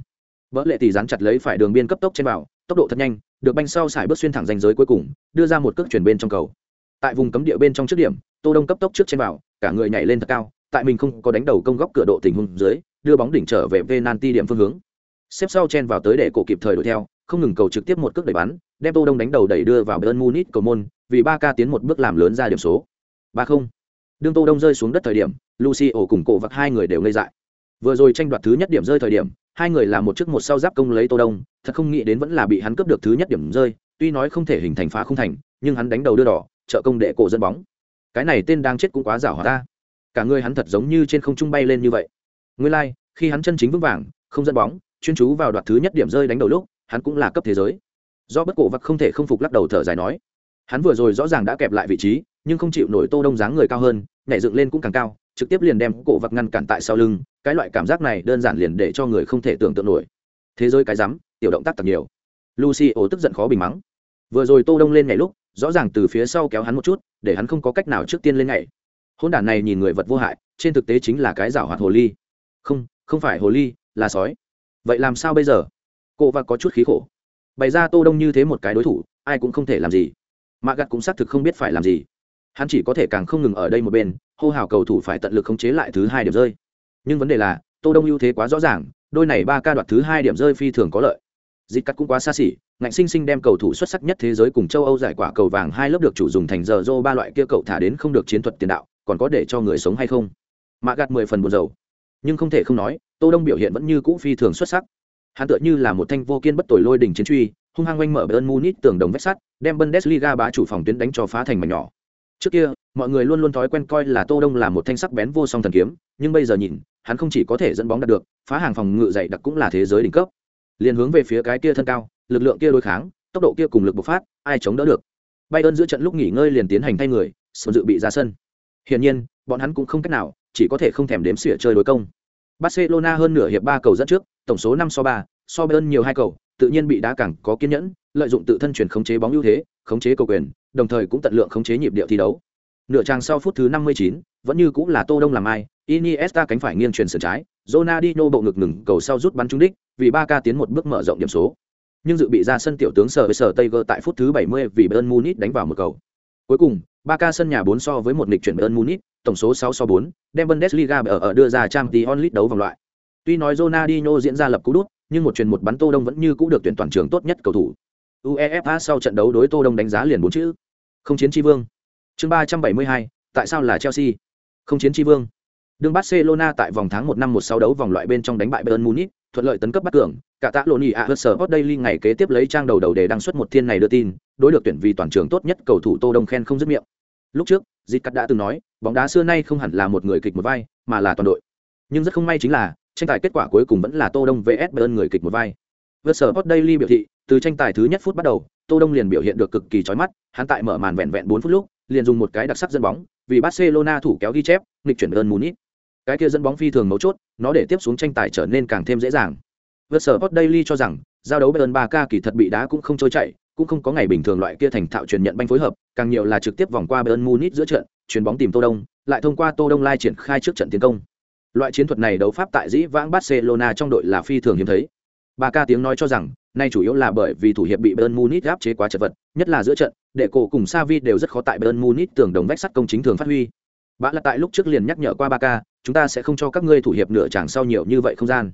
Vỡ lệ tỷ dán chặt lấy phải đường biên cấp tốc trên vào, tốc độ thật nhanh, được banh sau xài bước xuyên thẳng ranh giới cuối cùng, đưa ra một cước chuyển bên trong cầu. Tại vùng cấm địa bên trong trước điểm, Tô Đông cấp tốc trước trên vào, cả người nhảy lên thật cao, tại mình không có đánh đầu công góc cửa độ tình huống dưới, đưa bóng đỉnh trở về penalty điểm phương hướng. Xếp sau chen vào tới để cổ kịp thời đuổi theo, không ngừng cầu trực tiếp một cước đẩy bắn, đem Tô Đông đánh đầu đẩy đưa vào Bayern Munich cầu môn, vì 3K tiến một bước làm lớn ra điểm số. 3-0. Đương Tô Đông rơi xuống đất thời điểm, Lucio cùng cổ vặc hai người đều ngây dại. Vừa rồi tranh đoạt thứ nhất điểm rơi thời điểm, hai người là một trước một sau giáp công lấy Tô Đông, thật không nghĩ đến vẫn là bị hắn cướp được thứ nhất điểm rơi, tuy nói không thể hình thành phá không thành, nhưng hắn đánh đầu đưa đỏ, trợ công đệ cổ dẫn bóng. Cái này tên đang chết cũng quá giả hòa ta. Cả người hắn thật giống như trên không trung bay lên như vậy. Nguyên lai, like, khi hắn chân chính vững vàng, không dẫn bóng, chuyên chú vào đoạt thứ nhất điểm rơi đánh đầu lúc, hắn cũng là cấp thế giới. Do bất cổ vặc không thể không phục lắc đầu thở dài nói, hắn vừa rồi rõ ràng đã kẹp lại vị trí, nhưng không chịu nổi Tô Đông dáng người cao hơn, nhảy dựng lên cũng càng cao, trực tiếp liền đem cổ vật ngăn cản tại sau lưng, cái loại cảm giác này đơn giản liền để cho người không thể tưởng tượng nổi. Thế giới cái rắm, tiểu động tác thật nhiều. Lucy ổ tức giận khó bình mắng. Vừa rồi Tô Đông lên nhảy lúc, rõ ràng từ phía sau kéo hắn một chút, để hắn không có cách nào trước tiên lên nhảy. Hôn đản này nhìn người vật vô hại, trên thực tế chính là cái rảo hoạt hồ ly. Không, không phải hồ ly, là sói. Vậy làm sao bây giờ? Cô và có chút khí khổ. bày ra tô đông như thế một cái đối thủ ai cũng không thể làm gì mạ gặt cũng xác thực không biết phải làm gì hắn chỉ có thể càng không ngừng ở đây một bên, hô hào cầu thủ phải tận lực khống chế lại thứ hai điểm rơi. Nhưng vấn đề là, tô đông ưu thế quá rõ ràng, đôi này ba ca đoạt thứ hai điểm rơi phi thường có lợi. Dịch cắt cũng quá xa xỉ, ngạnh sinh sinh đem cầu thủ xuất sắc nhất thế giới cùng châu âu giải quả cầu vàng hai lớp được chủ dùng thành giờ dô ba loại kia cậu thả đến không được chiến thuật tiền đạo, còn có để cho người sống hay không? Mạ gạt mười phần buồn dầu nhưng không thể không nói, tô đông biểu hiện vẫn như cũ phi thường xuất sắc. Hắn tựa như là một thanh vô kiên bất tội lôi đỉnh chiến truy, hung hăng oanh mở bayern munich tường đồng vách sắt, đem bundesliga bá chủ phòng tuyến đánh cho phá thành mảnh nhỏ trước kia, mọi người luôn luôn thói quen coi là tô đông là một thanh sắc bén vô song thần kiếm, nhưng bây giờ nhìn, hắn không chỉ có thể dẫn bóng đạt được, phá hàng phòng ngự dày đặc cũng là thế giới đỉnh cấp. Liền hướng về phía cái kia thân cao, lực lượng kia đối kháng, tốc độ kia cùng lực bộc phát, ai chống đỡ được? Bay ơn giữa trận lúc nghỉ ngơi liền tiến hành thay người sớm dự bị ra sân. Hiển nhiên, bọn hắn cũng không cách nào, chỉ có thể không thèm đếm xỉa chơi đối công. Barcelona hơn nửa hiệp ba cầu dẫn trước, tổng số năm so ba, so bayern nhiều hai cầu, tự nhiên bị đá cẳng có kiên nhẫn, lợi dụng tự thân chuyển khống chế bóng ưu thế, khống chế cầu quyền đồng thời cũng tận lượng khống chế nhịp điệu thi đấu. Nửa trang sau phút thứ 59, vẫn như cũng là tô đông làm ai iniesta cánh phải nghiêng truyền sườn trái ronaldinho bộ ngực ngừng cầu sau rút bắn trúng đích vì Barca tiến một bước mở rộng điểm số. Nhưng dự bị ra sân tiểu tướng sở với sở tây tại phút thứ 70 vì bayern munich đánh vào một cầu. Cuối cùng Barca sân nhà 4 so với một nghịch chuyển bayern munich tổng số 6 so 4, đem bundesliga ở ở đưa ra Champions League đấu vòng loại. Tuy nói Ronaldinho diễn ra lập cú đút nhưng một truyền một bắn tô đông vẫn như cũ được tuyển toàn trường tốt nhất cầu thủ. Uefa sau trận đấu đối tô đông đánh giá liền bốn chữ không chiến tri vương. Chương ba trăm bảy mươi hai, tại sao là chelsea? Không chiến tri vương. Đương barcelona tại vòng tháng một năm một sáu đấu vòng loại bên trong đánh bại bayern munich, thuận lợi tấn cấp bắt cường. Cả tạ lộn ỉ ạ hớt sở hot daily ngày kế tiếp lấy trang đầu đầu để đăng xuất một thiên này đưa tin, đối được tuyển vì toàn trường tốt nhất cầu thủ tô đông khen không dứt miệng. Lúc trước dịp cắt đã từng nói, bóng đá xưa nay không hẳn là một người kịch một vai, mà là toàn đội. Nhưng rất không may chính là, tranh tài kết quả cuối cùng vẫn là tô đông vs bayern người kịch một vai. Vượt sở hot daily biểu thị, từ tranh tài thứ nhất phút bắt đầu tô đông liền biểu hiện được cực kỳ chói mắt, hắn tại mở màn vẹn vẹn bốn phút lúc, liền dùng một cái đặc sắc dẫn bóng, vì barcelona thủ kéo ghi chép, nghịch chuyển ơn munich. Cái kia dẫn bóng phi thường mấu chốt, nó để tiếp xuống tranh tài trở nên càng thêm dễ dàng. Vượt sở hot daily cho rằng, giao đấu bayern 3K kỳ thật bị đá cũng không trôi chạy cũng không có ngày bình thường loại kia thành thạo truyền nhận banh phối hợp, càng nhiều là trực tiếp vòng qua bayern munich giữa trận, chuyền bóng tìm tô đông, lại thông qua tô đông lai triển khai trước trận tiến công. Loại chiến thuật này đấu pháp tại dĩ vãng Barcelona trong đội là phi thường hiếm thấy. Ba ca tiếng nói cho rằng, nay chủ yếu là bởi vì thủ hiệp bị Bayern Munich áp chế quá chật vật, nhất là giữa trận, đệ cổ cùng Savi đều rất khó tại Bayern Munich tưởng đồng vách sắt công chính thường phát huy. Bã là tại lúc trước liền nhắc nhở qua Ba ca, chúng ta sẽ không cho các ngươi thủ hiệp nửa chẳng sau nhiều như vậy không gian.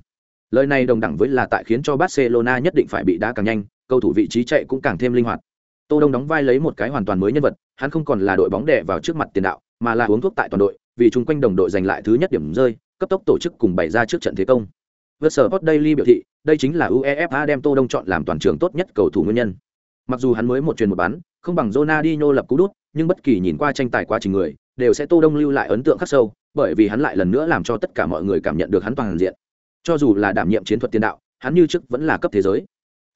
Lời này đồng đẳng với là tại khiến cho Barcelona nhất định phải bị đá càng nhanh, cầu thủ vị trí chạy cũng càng thêm linh hoạt. Tô Đông đóng vai lấy một cái hoàn toàn mới nhân vật, hắn không còn là đội bóng đè vào trước mặt tiền đạo, mà là uống thuốc tại toàn đội, vì chung quanh đồng đội giành lại thứ nhất điểm rơi, cấp tốc tổ chức cùng bày ra trước trận thế công. Vượt sở Sport Daily biểu thị, đây chính là UEFA đem Tô Đông chọn làm toàn trường tốt nhất cầu thủ nguyên nhân. Mặc dù hắn mới một truyền một bán, không bằng Ronaldinho lập cú đút, nhưng bất kỳ nhìn qua tranh tài quá trình người, đều sẽ Tô Đông lưu lại ấn tượng khắc sâu, bởi vì hắn lại lần nữa làm cho tất cả mọi người cảm nhận được hắn toàn diện. Cho dù là đảm nhiệm chiến thuật tiền đạo, hắn như trước vẫn là cấp thế giới.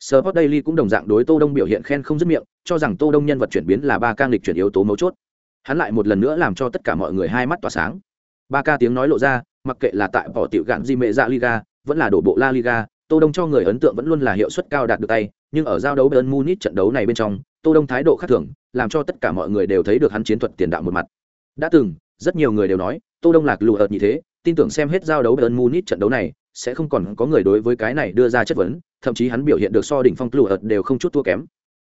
Sport Daily cũng đồng dạng đối Tô Đông biểu hiện khen không dứt miệng, cho rằng Tô Đông nhân vật chuyển biến là ba cang lịch chuyển yếu tố mấu chốt. Hắn lại một lần nữa làm cho tất cả mọi người hai mắt tỏa sáng. Ba ca tiếng nói lộ ra, mặc kệ là tại bỏ tiểu gạn di mệ dạ liga vẫn là đổ bộ la liga tô đông cho người ấn tượng vẫn luôn là hiệu suất cao đạt được tay nhưng ở giao đấu bayern munich trận đấu này bên trong tô đông thái độ khác thường làm cho tất cả mọi người đều thấy được hắn chiến thuật tiền đạo một mặt. Đã từng rất nhiều người đều nói tô đông lạc lù ợt như thế tin tưởng xem hết giao đấu bayern munich trận đấu này sẽ không còn có người đối với cái này đưa ra chất vấn thậm chí hắn biểu hiện được so đỉnh phong lù ợt đều không chút thua kém.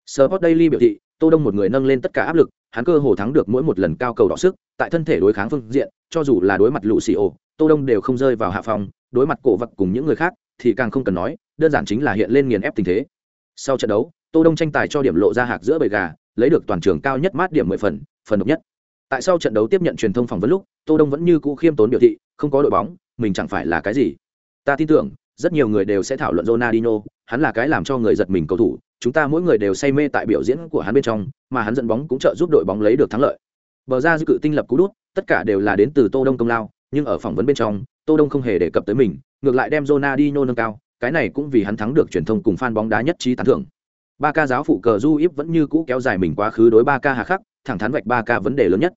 Sport Daily biểu thị, Tô Đông một người nâng lên tất cả áp lực, hắn cơ hồ thắng được mỗi một lần cao cầu đỏ sức, tại thân thể đối kháng phương diện, cho dù là đối mặt Lucio, tô đông đều không rơi vào hạ phòng đối mặt cổ vật cùng những người khác, thì càng không cần nói, đơn giản chính là hiện lên nghiền ép tình thế. Sau trận đấu, tô đông tranh tài cho điểm lộ ra hạc giữa bầy gà, lấy được toàn trường cao nhất mát điểm mười phần phần độc nhất. Tại sau trận đấu tiếp nhận truyền thông phỏng vấn lúc, tô đông vẫn như cũ khiêm tốn biểu thị, không có đội bóng, mình chẳng phải là cái gì. Ta tin tưởng, rất nhiều người đều sẽ thảo luận Ronaldinho, hắn là cái làm cho người giật mình cầu thủ, chúng ta mỗi người đều say mê tại biểu diễn của hắn bên trong, mà hắn dẫn bóng cũng trợ giúp đội bóng lấy được thắng lợi. Bờ ra dư cự tinh lập cú đút, tất cả đều là đến từ tô đông công lao, nhưng ở phỏng vấn bên trong tô đông không hề đề cập tới mình, ngược lại đem Ronaldinho nâng cao, cái này cũng vì hắn thắng được truyền thông cùng fan bóng đá nhất trí tán thưởng. Ba ca giáo phụ cờ du íp vẫn như cũ kéo dài mình quá khứ đối ba ca hà khắc, thẳng thắn vạch ba ca vấn đề lớn nhất.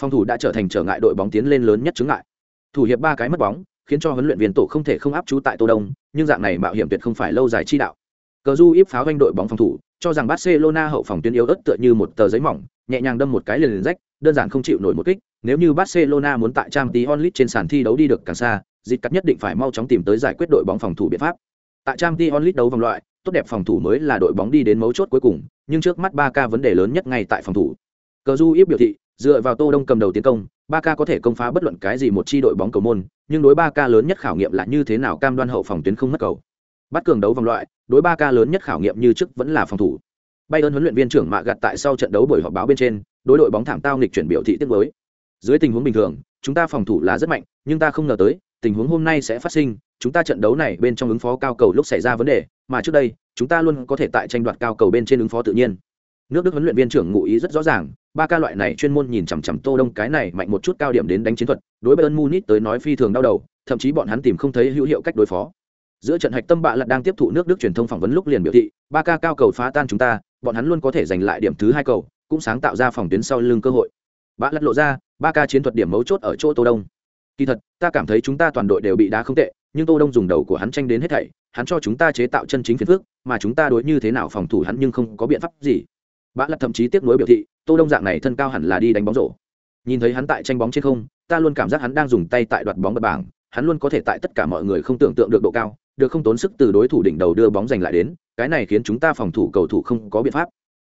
Phòng thủ đã trở thành trở ngại đội bóng tiến lên lớn nhất chứng ngại. Thủ hiệp ba cái mất bóng, khiến cho huấn luyện viên tổ không thể không áp chú tại tô đông, nhưng dạng này mạo hiểm tuyệt không phải lâu dài chi đạo. Cờ du íp pháo doanh đội bóng phòng thủ, cho rằng barcelona hậu phòng tuyến yếu ớt tựa như một tờ giấy mỏng, nhẹ nhàng đâm một cái liền liền rách, đơn giản không chịu nổi một kích nếu như Barcelona muốn tại Champions League trên sàn thi đấu đi được càng xa, dịch cắt nhất định phải mau chóng tìm tới giải quyết đội bóng phòng thủ biện pháp. Tại Champions League đấu vòng loại, tốt đẹp phòng thủ mới là đội bóng đi đến mấu chốt cuối cùng, nhưng trước mắt Barca vấn đề lớn nhất ngay tại phòng thủ. Cờ Du Íp biểu thị, dựa vào Tô Đông cầm đầu tiến công, Barca có thể công phá bất luận cái gì một chi đội bóng cầu môn, nhưng đối Barca lớn nhất khảo nghiệm là như thế nào cam đoan hậu phòng tuyến không mất cầu. Bắt cường đấu vòng loại, đối Barca lớn nhất khảo nghiệm như trước vẫn là phòng thủ. Bayern huấn luyện viên trưởng Mạ gặt tại sau trận đấu buổi họp báo bên trên, đối đội bóng thảm tao nghịch chuyển biểu thị tiếc nuối. Dưới tình huống bình thường, chúng ta phòng thủ là rất mạnh, nhưng ta không ngờ tới, tình huống hôm nay sẽ phát sinh, chúng ta trận đấu này bên trong ứng phó cao cầu lúc xảy ra vấn đề, mà trước đây, chúng ta luôn có thể tại tranh đoạt cao cầu bên trên ứng phó tự nhiên. Nước Đức huấn luyện viên trưởng ngụ ý rất rõ ràng, ba ca loại này chuyên môn nhìn chằm chằm Tô Đông cái này mạnh một chút cao điểm đến đánh chiến thuật, đối Bayern Munich tới nói phi thường đau đầu, thậm chí bọn hắn tìm không thấy hữu hiệu cách đối phó. Giữa trận hạch tâm bạ lật đang tiếp thụ nước Đức truyền thông phỏng vấn lúc liền biểu thị, ba ca cao cầu phá tan chúng ta, bọn hắn luôn có thể giành lại điểm thứ hai cầu, cũng sáng tạo ra phòng tuyến sau lưng cơ hội. Bạ lật lộ ra, ba ca chiến thuật điểm mấu chốt ở chỗ Tô Đông. Kỳ thật, ta cảm thấy chúng ta toàn đội đều bị đá không tệ, nhưng Tô Đông dùng đầu của hắn tranh đến hết thảy, hắn cho chúng ta chế tạo chân chính phiền phức, mà chúng ta đối như thế nào phòng thủ hắn nhưng không có biện pháp gì. Bạ lật thậm chí tiếc nuối biểu thị, Tô Đông dạng này thân cao hẳn là đi đánh bóng rổ. Nhìn thấy hắn tại tranh bóng trên không, ta luôn cảm giác hắn đang dùng tay tại đoạt bóng bật bảng, hắn luôn có thể tại tất cả mọi người không tưởng tượng được độ cao, được không tốn sức từ đối thủ đỉnh đầu đưa bóng giành lại đến, cái này khiến chúng ta phòng thủ cầu thủ không có biện pháp.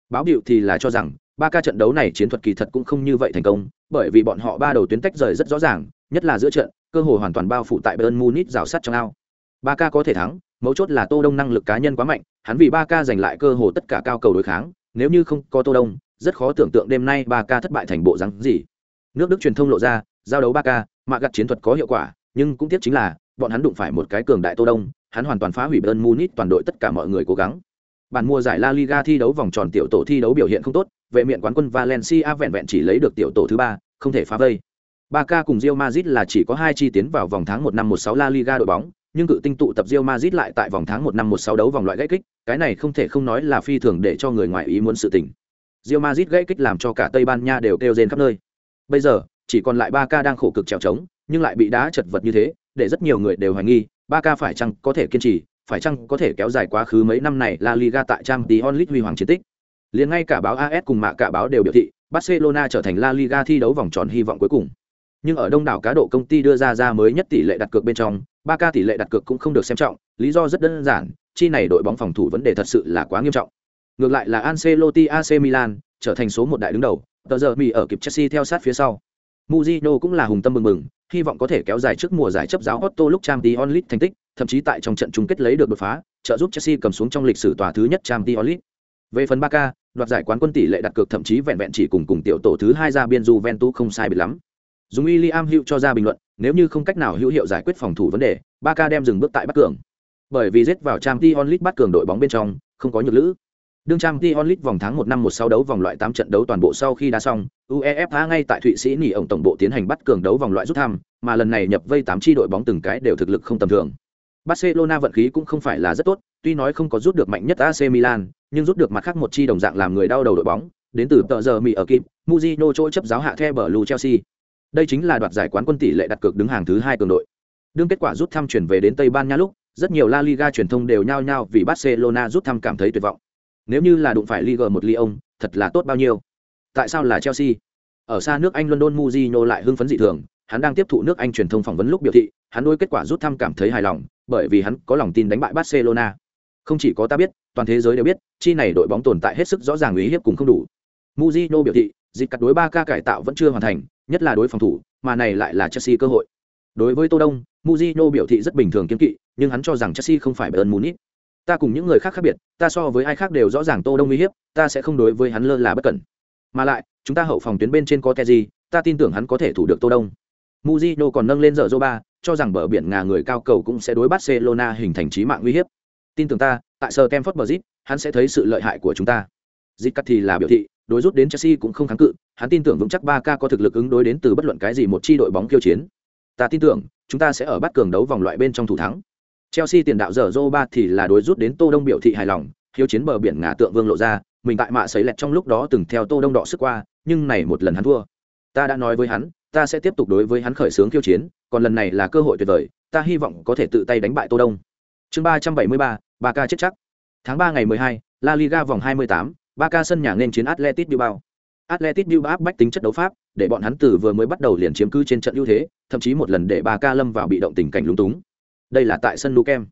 Báo điệu thì là cho rằng, ba ca trận đấu này chiến thuật kỳ thật cũng không như vậy thành công, bởi vì bọn họ ba đầu tuyến tách rời rất rõ ràng, nhất là giữa trận, cơ hội hoàn toàn bao phủ tại Bayern Munich rào sát trong ao. Ba ca có thể thắng, mấu chốt là Tô Đông năng lực cá nhân quá mạnh, hắn vì ba ca giành lại cơ hội tất cả cao cầu đối kháng, nếu như không có Tô Đông, rất khó tưởng tượng đêm nay ba ca thất bại thành bộ rắn gì. Nước Đức truyền thông lộ ra, giao đấu ba ca, mạ gặt chiến thuật có hiệu quả, nhưng cũng tiếc chính là bọn hắn đụng phải một cái cường đại Tô Đông, hắn hoàn toàn phá hủy Bayern Munich toàn đội tất cả mọi người cố gắng. Bản mùa giải La Liga thi đấu vòng tròn tiểu tổ thi đấu biểu hiện không tốt, vệ miện quán quân Valencia vẹn vẹn chỉ lấy được tiểu tổ thứ ba, không thể phá vây. Barca cùng Real Madrid là chỉ có hai chi tiến vào vòng tháng 1 năm 16 La Liga đội bóng, nhưng cự tinh tụ tập Real Madrid lại tại vòng tháng 1 năm 16 đấu vòng loại gãy kích, cái này không thể không nói là phi thường để cho người ngoài ý muốn sự tình. Real Madrid gãy kích làm cho cả Tây Ban Nha đều kêu rên khắp nơi. Bây giờ, chỉ còn lại Barca đang khổ cực trèo trống, nhưng lại bị đá chật vật như thế, để rất nhiều người đều hoài nghi, Barca phải chăng có thể kiên trì, phải chăng có thể kéo dài quá khứ mấy năm này La Liga tại Champions League huy hoàng chiến tích. Liền ngay cả báo AS cùng mạ cả báo đều biểu thị, Barcelona trở thành La Liga thi đấu vòng tròn hy vọng cuối cùng. Nhưng ở đông đảo cá độ công ty đưa ra ra mới nhất tỷ lệ đặt cược bên trong, Barca tỷ lệ đặt cược cũng không được xem trọng, lý do rất đơn giản, chi này đội bóng phòng thủ vấn đề thật sự là quá nghiêm trọng. Ngược lại là Ancelotti AC Milan trở thành số một đại đứng đầu, tờ giờ bị ở kịp Chelsea theo sát phía sau. Mujino cũng là hùng tâm mừng mừng, hy vọng có thể kéo dài trước mùa giải chấp giáo Otto lúc Champions League thành tích, thậm chí tại trong trận chung kết lấy được đột phá, trợ giúp Chelsea cầm xuống trong lịch sử tòa thứ nhất Champions League. Về phần Barca, đoạt giải quán quân tỷ lệ đặt cược thậm chí vẹn vẹn chỉ cùng cùng tiểu tổ thứ hai ra biên Juventus không sai biệt lắm. Dùng William hữu cho ra bình luận, nếu như không cách nào hữu hiệu giải quyết phòng thủ vấn đề, Barca đem dừng bước tại Bắc cường. Bởi vì giết vào Champions League bắt cường đội bóng bên trong, không có nhược lữ. Đương Champions League vòng tháng 1 năm 16 đấu vòng loại 8 trận đấu toàn bộ sau khi đã xong, UEFA ngay tại Thụy Sĩ nghỉ ổng tổng bộ tiến hành bắt cường đấu vòng loại rút thăm, mà lần này nhập vây 8 chi đội bóng từng cái đều thực lực không tầm thường. Barcelona vận khí cũng không phải là rất tốt, tuy nói không có rút được mạnh nhất AC Milan, nhưng rút được mặt khác một chi đồng dạng làm người đau đầu đội bóng, đến từ tợ giờ Mỹ ở kịp, Mujino chỗ chấp giáo hạ The Blue Chelsea. Đây chính là đoạt giải quán quân tỷ lệ đặt cược đứng hàng thứ hai cường đội. Đương kết quả rút thăm chuyển về đến Tây Ban Nha lúc, rất nhiều La Liga truyền thông đều nhao nhao vì Barcelona rút thăm cảm thấy tuyệt vọng. Nếu như là đụng phải Liga một Lyon, thật là tốt bao nhiêu. Tại sao là Chelsea? Ở xa nước Anh London Mujino lại hưng phấn dị thường, hắn đang tiếp thụ nước Anh truyền thông phỏng vấn lúc biểu thị, hắn đối kết quả rút thăm cảm thấy hài lòng, bởi vì hắn có lòng tin đánh bại Barcelona. Không chỉ có ta biết, toàn thế giới đều biết, chi này đội bóng tồn tại hết sức rõ ràng uy hiếp cùng không đủ. Mujino biểu thị, dịch cắt đối ba ca cải tạo vẫn chưa hoàn thành, nhất là đối phòng thủ, mà này lại là Chelsea cơ hội. Đối với Tô Đông, Mujino biểu thị rất bình thường kiên kỵ, nhưng hắn cho rằng Chelsea không phải Bayern Munich. Ta cùng những người khác khác biệt, ta so với ai khác đều rõ ràng Tô Đông uy hiếp, ta sẽ không đối với hắn lơ là bất cẩn. Mà lại, chúng ta hậu phòng tuyến bên trên có Teji, ta tin tưởng hắn có thể thủ được Tô Đông. Mujino còn nâng lên giờ Zoba, cho rằng bờ biển ngà người cao cầu cũng sẽ đối Barcelona hình thành chí mạng nguy hiếp. Tin tưởng ta, tại Sir Stamford Bridge, hắn sẽ thấy sự lợi hại của chúng ta. Dịch thì là biểu thị, đối rút đến Chelsea cũng không kháng cự, hắn tin tưởng vững chắc 3K có thực lực ứng đối đến từ bất luận cái gì một chi đội bóng kiêu chiến. Ta tin tưởng, chúng ta sẽ ở bắt cường đấu vòng loại bên trong thủ thắng. Chelsea tiền đạo giờ Zoba thì là đối rút đến Tô Đông biểu thị hài lòng, hiếu chiến bờ biển ngà tượng vương lộ ra, mình tại mạ sấy lẹt trong lúc đó từng theo Tô Đông đọ sức qua, nhưng này một lần hắn thua. Ta đã nói với hắn, ta sẽ tiếp tục đối với hắn khởi xướng khiêu chiến, còn lần này là cơ hội tuyệt vời, ta hy vọng có thể tự tay đánh bại Tô Đông. Chương 373, Barca chết chắc. Tháng 3 ngày 12, La Liga vòng 28, Barca sân nhà nên chiến Atletico Bilbao. Atletico Bilbao áp bách tính chất đấu pháp, để bọn hắn từ vừa mới bắt đầu liền chiếm cứ trên trận ưu thế, thậm chí một lần để Barca lâm vào bị động tình cảnh lúng túng. Đây là tại sân Nou Camp.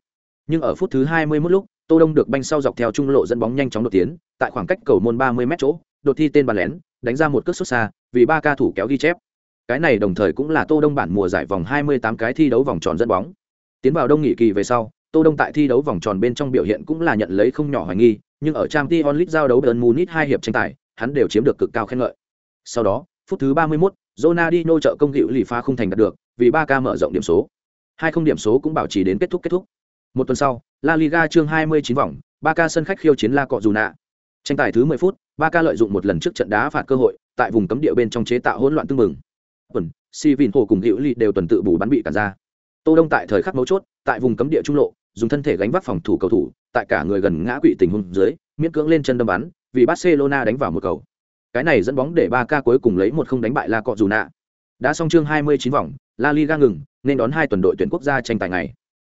Nhưng ở phút thứ 21 lúc, tô đông được banh sau dọc theo trung lộ dẫn bóng nhanh chóng đột tiến tại khoảng cách cầu môn 30 mét chỗ đột thi tên bàn lén đánh ra một cước xuất xa vì ba ca thủ kéo ghi chép cái này đồng thời cũng là tô đông bản mùa giải vòng 28 cái thi đấu vòng tròn dẫn bóng. Tiến vào đông nghị kỳ về sau tô đông tại thi đấu vòng tròn bên trong biểu hiện cũng là nhận lấy không nhỏ hoài nghi nhưng ở trang t onlit giao đấu bern munich hai hiệp tranh tài hắn đều chiếm được cực cao khen ngợi. Sau đó phút thứ 31, Ronaldinho trợ công hữu lì pha không thành đạt được vì ba ca mở rộng điểm số. Hai không điểm số cũng bảo trì đến kết thúc kết thúc. Một tuần sau la liga chương 29 vòng ba ca sân khách khiêu chiến la cọ dù nạ tranh tài thứ 10 phút ba ca lợi dụng một lần trước trận đá phạt cơ hội tại vùng cấm địa bên trong chế tạo hỗn loạn tương mừng tuần si vin hồ cùng hữu lì đều tuần tự bù bắn bị cản ra. Tô đông tại thời khắc mấu chốt, tại vùng cấm địa trung lộ, dùng thân thể gánh vác phòng thủ cầu thủ, tại cả người gần ngã quỵ tình huống dưới, miễn cưỡng lên chân đâm bắn, vì barcelona đánh vào một cầu. Cái này dẫn bóng để ba ca cuối cùng lấy một không đánh bại la cọ dù nạ đã xong chương 29 vòng, la liga ngừng, nên đón hai tuần đội tuyển quốc gia tranh tài ngày.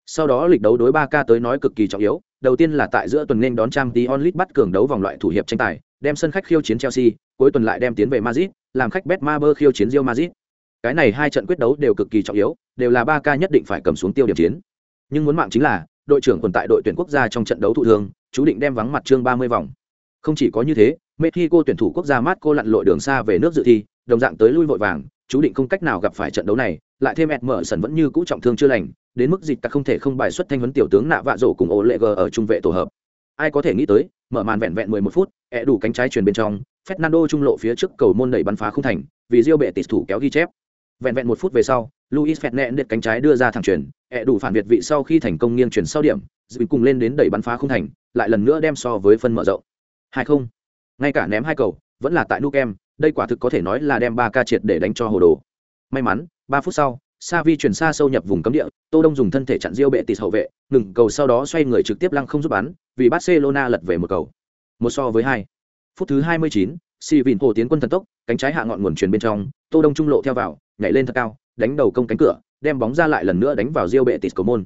Sau đó lịch đấu đối ba ca tới nói cực kỳ trọng yếu, đầu tiên là tại giữa tuần nên đón trang tí onlit bắt cường đấu vòng loại thủ hiệp tranh tài, đem sân khách khiêu chiến chelsea, cuối tuần lại đem tiến về madrid, làm khách bet maber khiêu chiến Real madrid cái này hai trận quyết đấu đều cực kỳ trọng yếu, đều là ba ca nhất định phải cầm xuống tiêu điểm chiến. Nhưng muốn mạng chính là, đội trưởng quần tại đội tuyển quốc gia trong trận đấu thụ thương, chú định đem vắng mặt chương ba mươi vòng. Không chỉ có như thế, mexico tuyển thủ quốc gia mát cô lặn lội đường xa về nước dự thi, đồng dạng tới lui vội vàng, chú định không cách nào gặp phải trận đấu này, lại thêm ẹt mở sần vẫn như cũ trọng thương chưa lành, đến mức dịch ta không thể không bài xuất thanh vấn tiểu tướng nạ vạ rổ cùng ô lệ g ở trung vệ tổ hợp. Ai có thể nghĩ tới, mở màn vẹn vẹn 11 phút ẹ đủ cánh trái truyền bên trong, fernando trung lộ phía trước cầu môn đẩy bắn phá không thành, vì diêu bệ tịt thủ kéo ghi chép vẹn vẹn một phút về sau luis vẹn nẹn đệt cánh trái đưa ra thẳng truyền ẹ đủ phản việt vị sau khi thành công nghiêng chuyển sau điểm dự cùng lên đến đẩy bắn phá không thành lại lần nữa đem so với phân mở rộng hai không ngay cả ném hai cầu vẫn là tại nukem đây quả thực có thể nói là đem ba ca triệt để đánh cho hồ đồ may mắn ba phút sau Savi chuyển xa sâu nhập vùng cấm địa, Tô Đông dùng thân thể chặn diêu bệ tịt hậu vệ, ngừng cầu sau đó xoay người trực tiếp lăng không giúp bắn, vì Barcelona lật về một cầu. Một so với hai. Phút thứ 29, Sivin hồ tiến quân thần tốc, cánh trái hạ ngọn nguồn truyền bên trong, Tô Đông trung lộ theo vào, nhảy lên thật cao, đánh đầu công cánh cửa, đem bóng ra lại lần nữa đánh vào Rio bệ tịt cầu môn.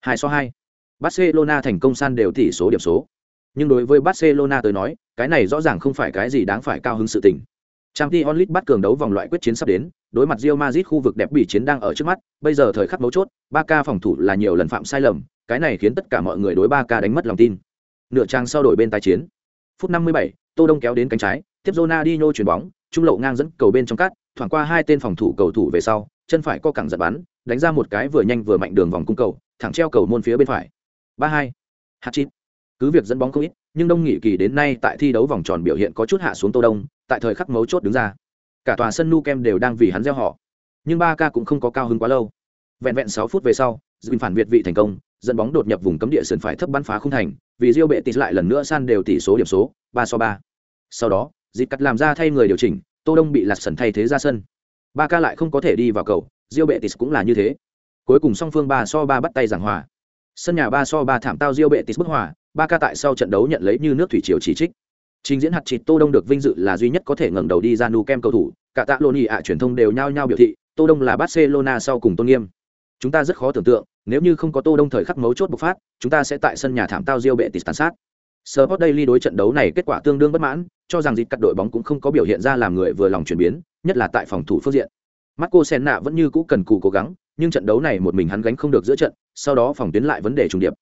Hai so hai. Barcelona thành công san đều tỷ số điểm số. Nhưng đối với Barcelona tới nói, cái này rõ ràng không phải cái gì đáng phải cao hứng sự tình. Champions League bắt cường đấu vòng loại quyết chiến sắp đến, đối mặt Real Madrid khu vực đẹp bị chiến đang ở trước mắt, bây giờ thời khắc mấu chốt, Barca phòng thủ là nhiều lần phạm sai lầm, cái này khiến tất cả mọi người đối Barca đánh mất lòng tin. Nửa trang sau đổi bên tái chiến. Phút 57, Tô Đông kéo đến cánh trái, tiếp Ronaldinho chuyển bóng, trung lộ ngang dẫn cầu bên trong cát, thoảng qua hai tên phòng thủ cầu thủ về sau, chân phải co cẳng giật bắn, đánh ra một cái vừa nhanh vừa mạnh đường vòng cung cầu, thẳng treo cầu môn phía bên phải. 3-2. Hat-trick. Cứ việc dẫn bóng không ít, nhưng Đông Nghị Kỳ đến nay tại thi đấu vòng tròn biểu hiện có chút hạ xuống Tô Đông, tại thời khắc mấu chốt đứng ra cả tòa sân nu kem đều đang vì hắn gieo họ nhưng ba ca cũng không có cao hứng quá lâu vẹn vẹn sáu phút về sau dùn phản việt vị thành công dẫn bóng đột nhập vùng cấm địa sườn phải thấp bắn phá không thành vì diêu bệ tịt lại lần nữa san đều tỷ số điểm số ba so ba sau đó dịp cắt làm ra thay người điều chỉnh tô đông bị lạt sần thay thế ra sân ba ca lại không có thể đi vào cầu diêu bệ tịt cũng là như thế cuối cùng song phương ba so ba bắt tay giảng hòa sân nhà ba so ba thảm tao diêu bệ tịt bức hòa ba ca tại sau trận đấu nhận lấy như nước thủy triều chỉ trích Trình diễn hạt chịt Tô Đông được vinh dự là duy nhất có thể ngẩng đầu đi ra nu kem cầu thủ, cả tạ Loni ạ truyền thông đều nhao nhao biểu thị, Tô Đông là Barcelona sau cùng tôn nghiêm. Chúng ta rất khó tưởng tượng, nếu như không có Tô Đông thời khắc mấu chốt bộc phát, chúng ta sẽ tại sân nhà thảm tao diêu bệ tịt tàn sát. Sport Daily đối trận đấu này kết quả tương đương bất mãn, cho rằng dịch cắt đội bóng cũng không có biểu hiện ra làm người vừa lòng chuyển biến, nhất là tại phòng thủ phương diện. Marco Senna vẫn như cũ cần cù cố gắng, nhưng trận đấu này một mình hắn gánh không được giữa trận, sau đó phòng tuyến lại vấn đề trùng điệp.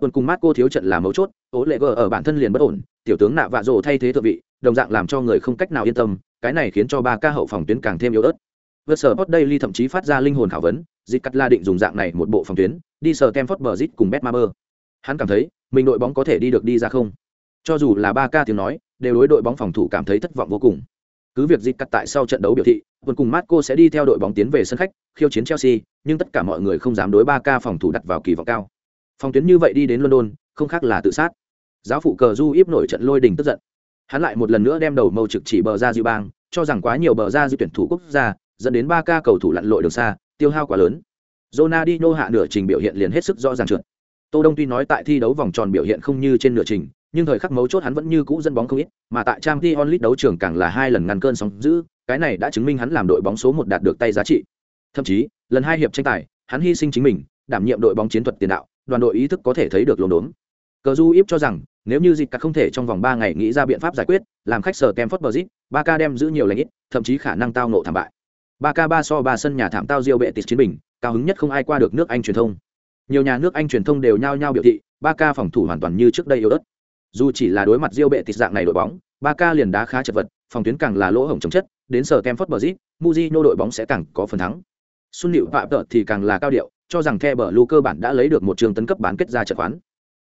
Tuần cùng Marco thiếu trận là mấu chốt, Ố Lệ ở bản thân liền bất ổn, tiểu tướng nạ vạ rồ thay thế thượng vị đồng dạng làm cho người không cách nào yên tâm cái này khiến cho ba ca hậu phòng tuyến càng thêm yếu ớt vượt sở hot daily thậm chí phát ra linh hồn khảo vấn dịch cắt la định dùng dạng này một bộ phòng tuyến đi sở Kemford Bridge cùng Betmaber hắn cảm thấy mình đội bóng có thể đi được đi ra không? Cho dù là ba ca tiếng nói, đều đối đội bóng phòng thủ cảm thấy thất vọng vô cùng. Cứ việc dịp cắt tại sau trận đấu biểu thị tuần cùng Marco sẽ đi theo đội bóng tiến về sân khách, khiêu chiến Chelsea, nhưng tất cả mọi người không dám đối ba ca phòng thủ đặt vào kỳ vọng cao. Phòng tuyến như vậy đi đến London, không khác là tự sát. Giáo phụ cờ du íp nổi trận lôi đình tức giận. Hắn lại một lần nữa đem đầu mâu trực chỉ bờ ra diệu bang, cho rằng quá nhiều bờ ra diệu tuyển thủ quốc gia, dẫn đến ba ca cầu thủ lặn lội đường xa, tiêu hao quá lớn. Ronaldinho hạ nửa trình biểu hiện liền hết sức rõ ràng trượt tô đông tuy nói tại thi đấu vòng tròn biểu hiện không như trên nửa trình nhưng thời khắc mấu chốt hắn vẫn như cũ dẫn bóng không ít mà tại trang League đấu trường càng là hai lần ngăn cơn sóng dữ, cái này đã chứng minh hắn làm đội bóng số một đạt được tay giá trị. Thậm chí lần hai hiệp tranh tài hắn hy sinh chính mình đảm nhiệm đội bóng chiến thuật tiền đạo đoàn đội ý thức có thể thấy được luống đốn. Cờ du íp cho rằng nếu như dịch cả không thể trong vòng ba ngày nghĩ ra biện pháp giải quyết làm khách sở kem Bridge, Barca ba đem giữ nhiều lãnh ít thậm chí khả năng tao nộ thảm bại. Ba k ba so ba sân nhà thảm tao diêu bệ tịt chiến bình cao hứng nhất không ai qua được nước anh truyền thông. Nhiều nhà nước Anh truyền thông đều nhao nhao biểu thị, Barca phòng thủ hoàn toàn như trước đây yếu ớt. Dù chỉ là đối mặt diêu bệ tịt dạng này đội bóng, Barca liền đá khá chật vật, phòng tuyến càng là lỗ hổng chống chất, đến sở Kemphofbergi, MUJI nô đội bóng sẽ càng có phần thắng. Xuân Nịu Phạm Tợ thì càng là cao điệu, cho rằng The Blue cơ bản đã lấy được một trường tấn cấp bán kết ra trận khoán.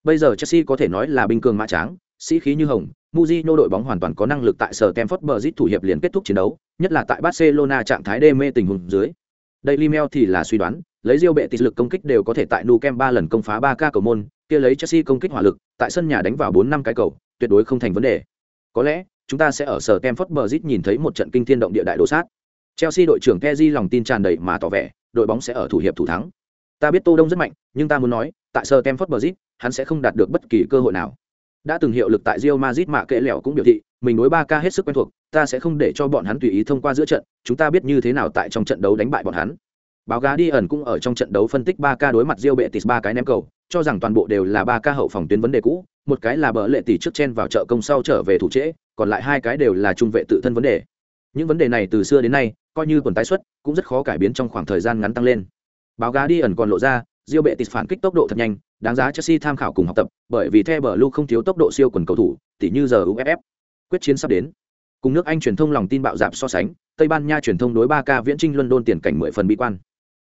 Bây giờ Chelsea có thể nói là binh cường mã tráng, sĩ khí như hồng, MUJI nô đội bóng hoàn toàn có năng lực tại sở Stamford Bridge thủ hiệp liền kết thúc chiến đấu, nhất là tại Barcelona trạng thái đê mê tình huống dưới. Đây Limel thì là suy đoán, lấy Real Betis lực công kích đều có thể tại Nou Camp 3 lần công phá 3K cầu môn, kia lấy Chelsea công kích hỏa lực, tại sân nhà đánh vào 4 năm cái cầu, tuyệt đối không thành vấn đề. Có lẽ, chúng ta sẽ ở sở Stamford Bridge nhìn thấy một trận kinh thiên động địa đại đồ sát. Chelsea đội trưởng Kessié lòng tin tràn đầy mà tỏ vẻ, đội bóng sẽ ở thủ hiệp thủ thắng. Ta biết Tô Đông rất mạnh, nhưng ta muốn nói, tại sở Stamford Bridge, hắn sẽ không đạt được bất kỳ cơ hội nào. Đã từng hiệu lực tại Real Madrid mà kệ lẻo cũng biểu thị, mình đối 3K hết sức quen thuộc, ta sẽ không để cho bọn hắn tùy ý thông qua giữa trận, chúng ta biết như thế nào tại trong trận đấu đánh bại bọn hắn. Báo gá đi ẩn cũng ở trong trận đấu phân tích 3K đối mặt Real Betis ba cái ném cầu, cho rằng toàn bộ đều là 3K hậu phòng tuyến vấn đề cũ, một cái là bờ lệ tỷ trước chen vào trợ công sau trở về thủ trễ, còn lại hai cái đều là trung vệ tự thân vấn đề. Những vấn đề này từ xưa đến nay, coi như quần tái xuất, cũng rất khó cải biến trong khoảng thời gian ngắn tăng lên. Báo gá đi ẩn còn lộ ra, Real Betis phản kích tốc độ thật nhanh, đáng giá Chelsea tham khảo cùng học tập, bởi vì The Blue không thiếu tốc độ siêu quần cầu thủ, tỉ như giờ UFF. Quyết chiến sắp đến. Cùng nước Anh truyền thông lòng tin bạo dạn so sánh, Tây Ban Nha truyền thông đối 3K viễn trinh London tiền cảnh 10 phần bi quan.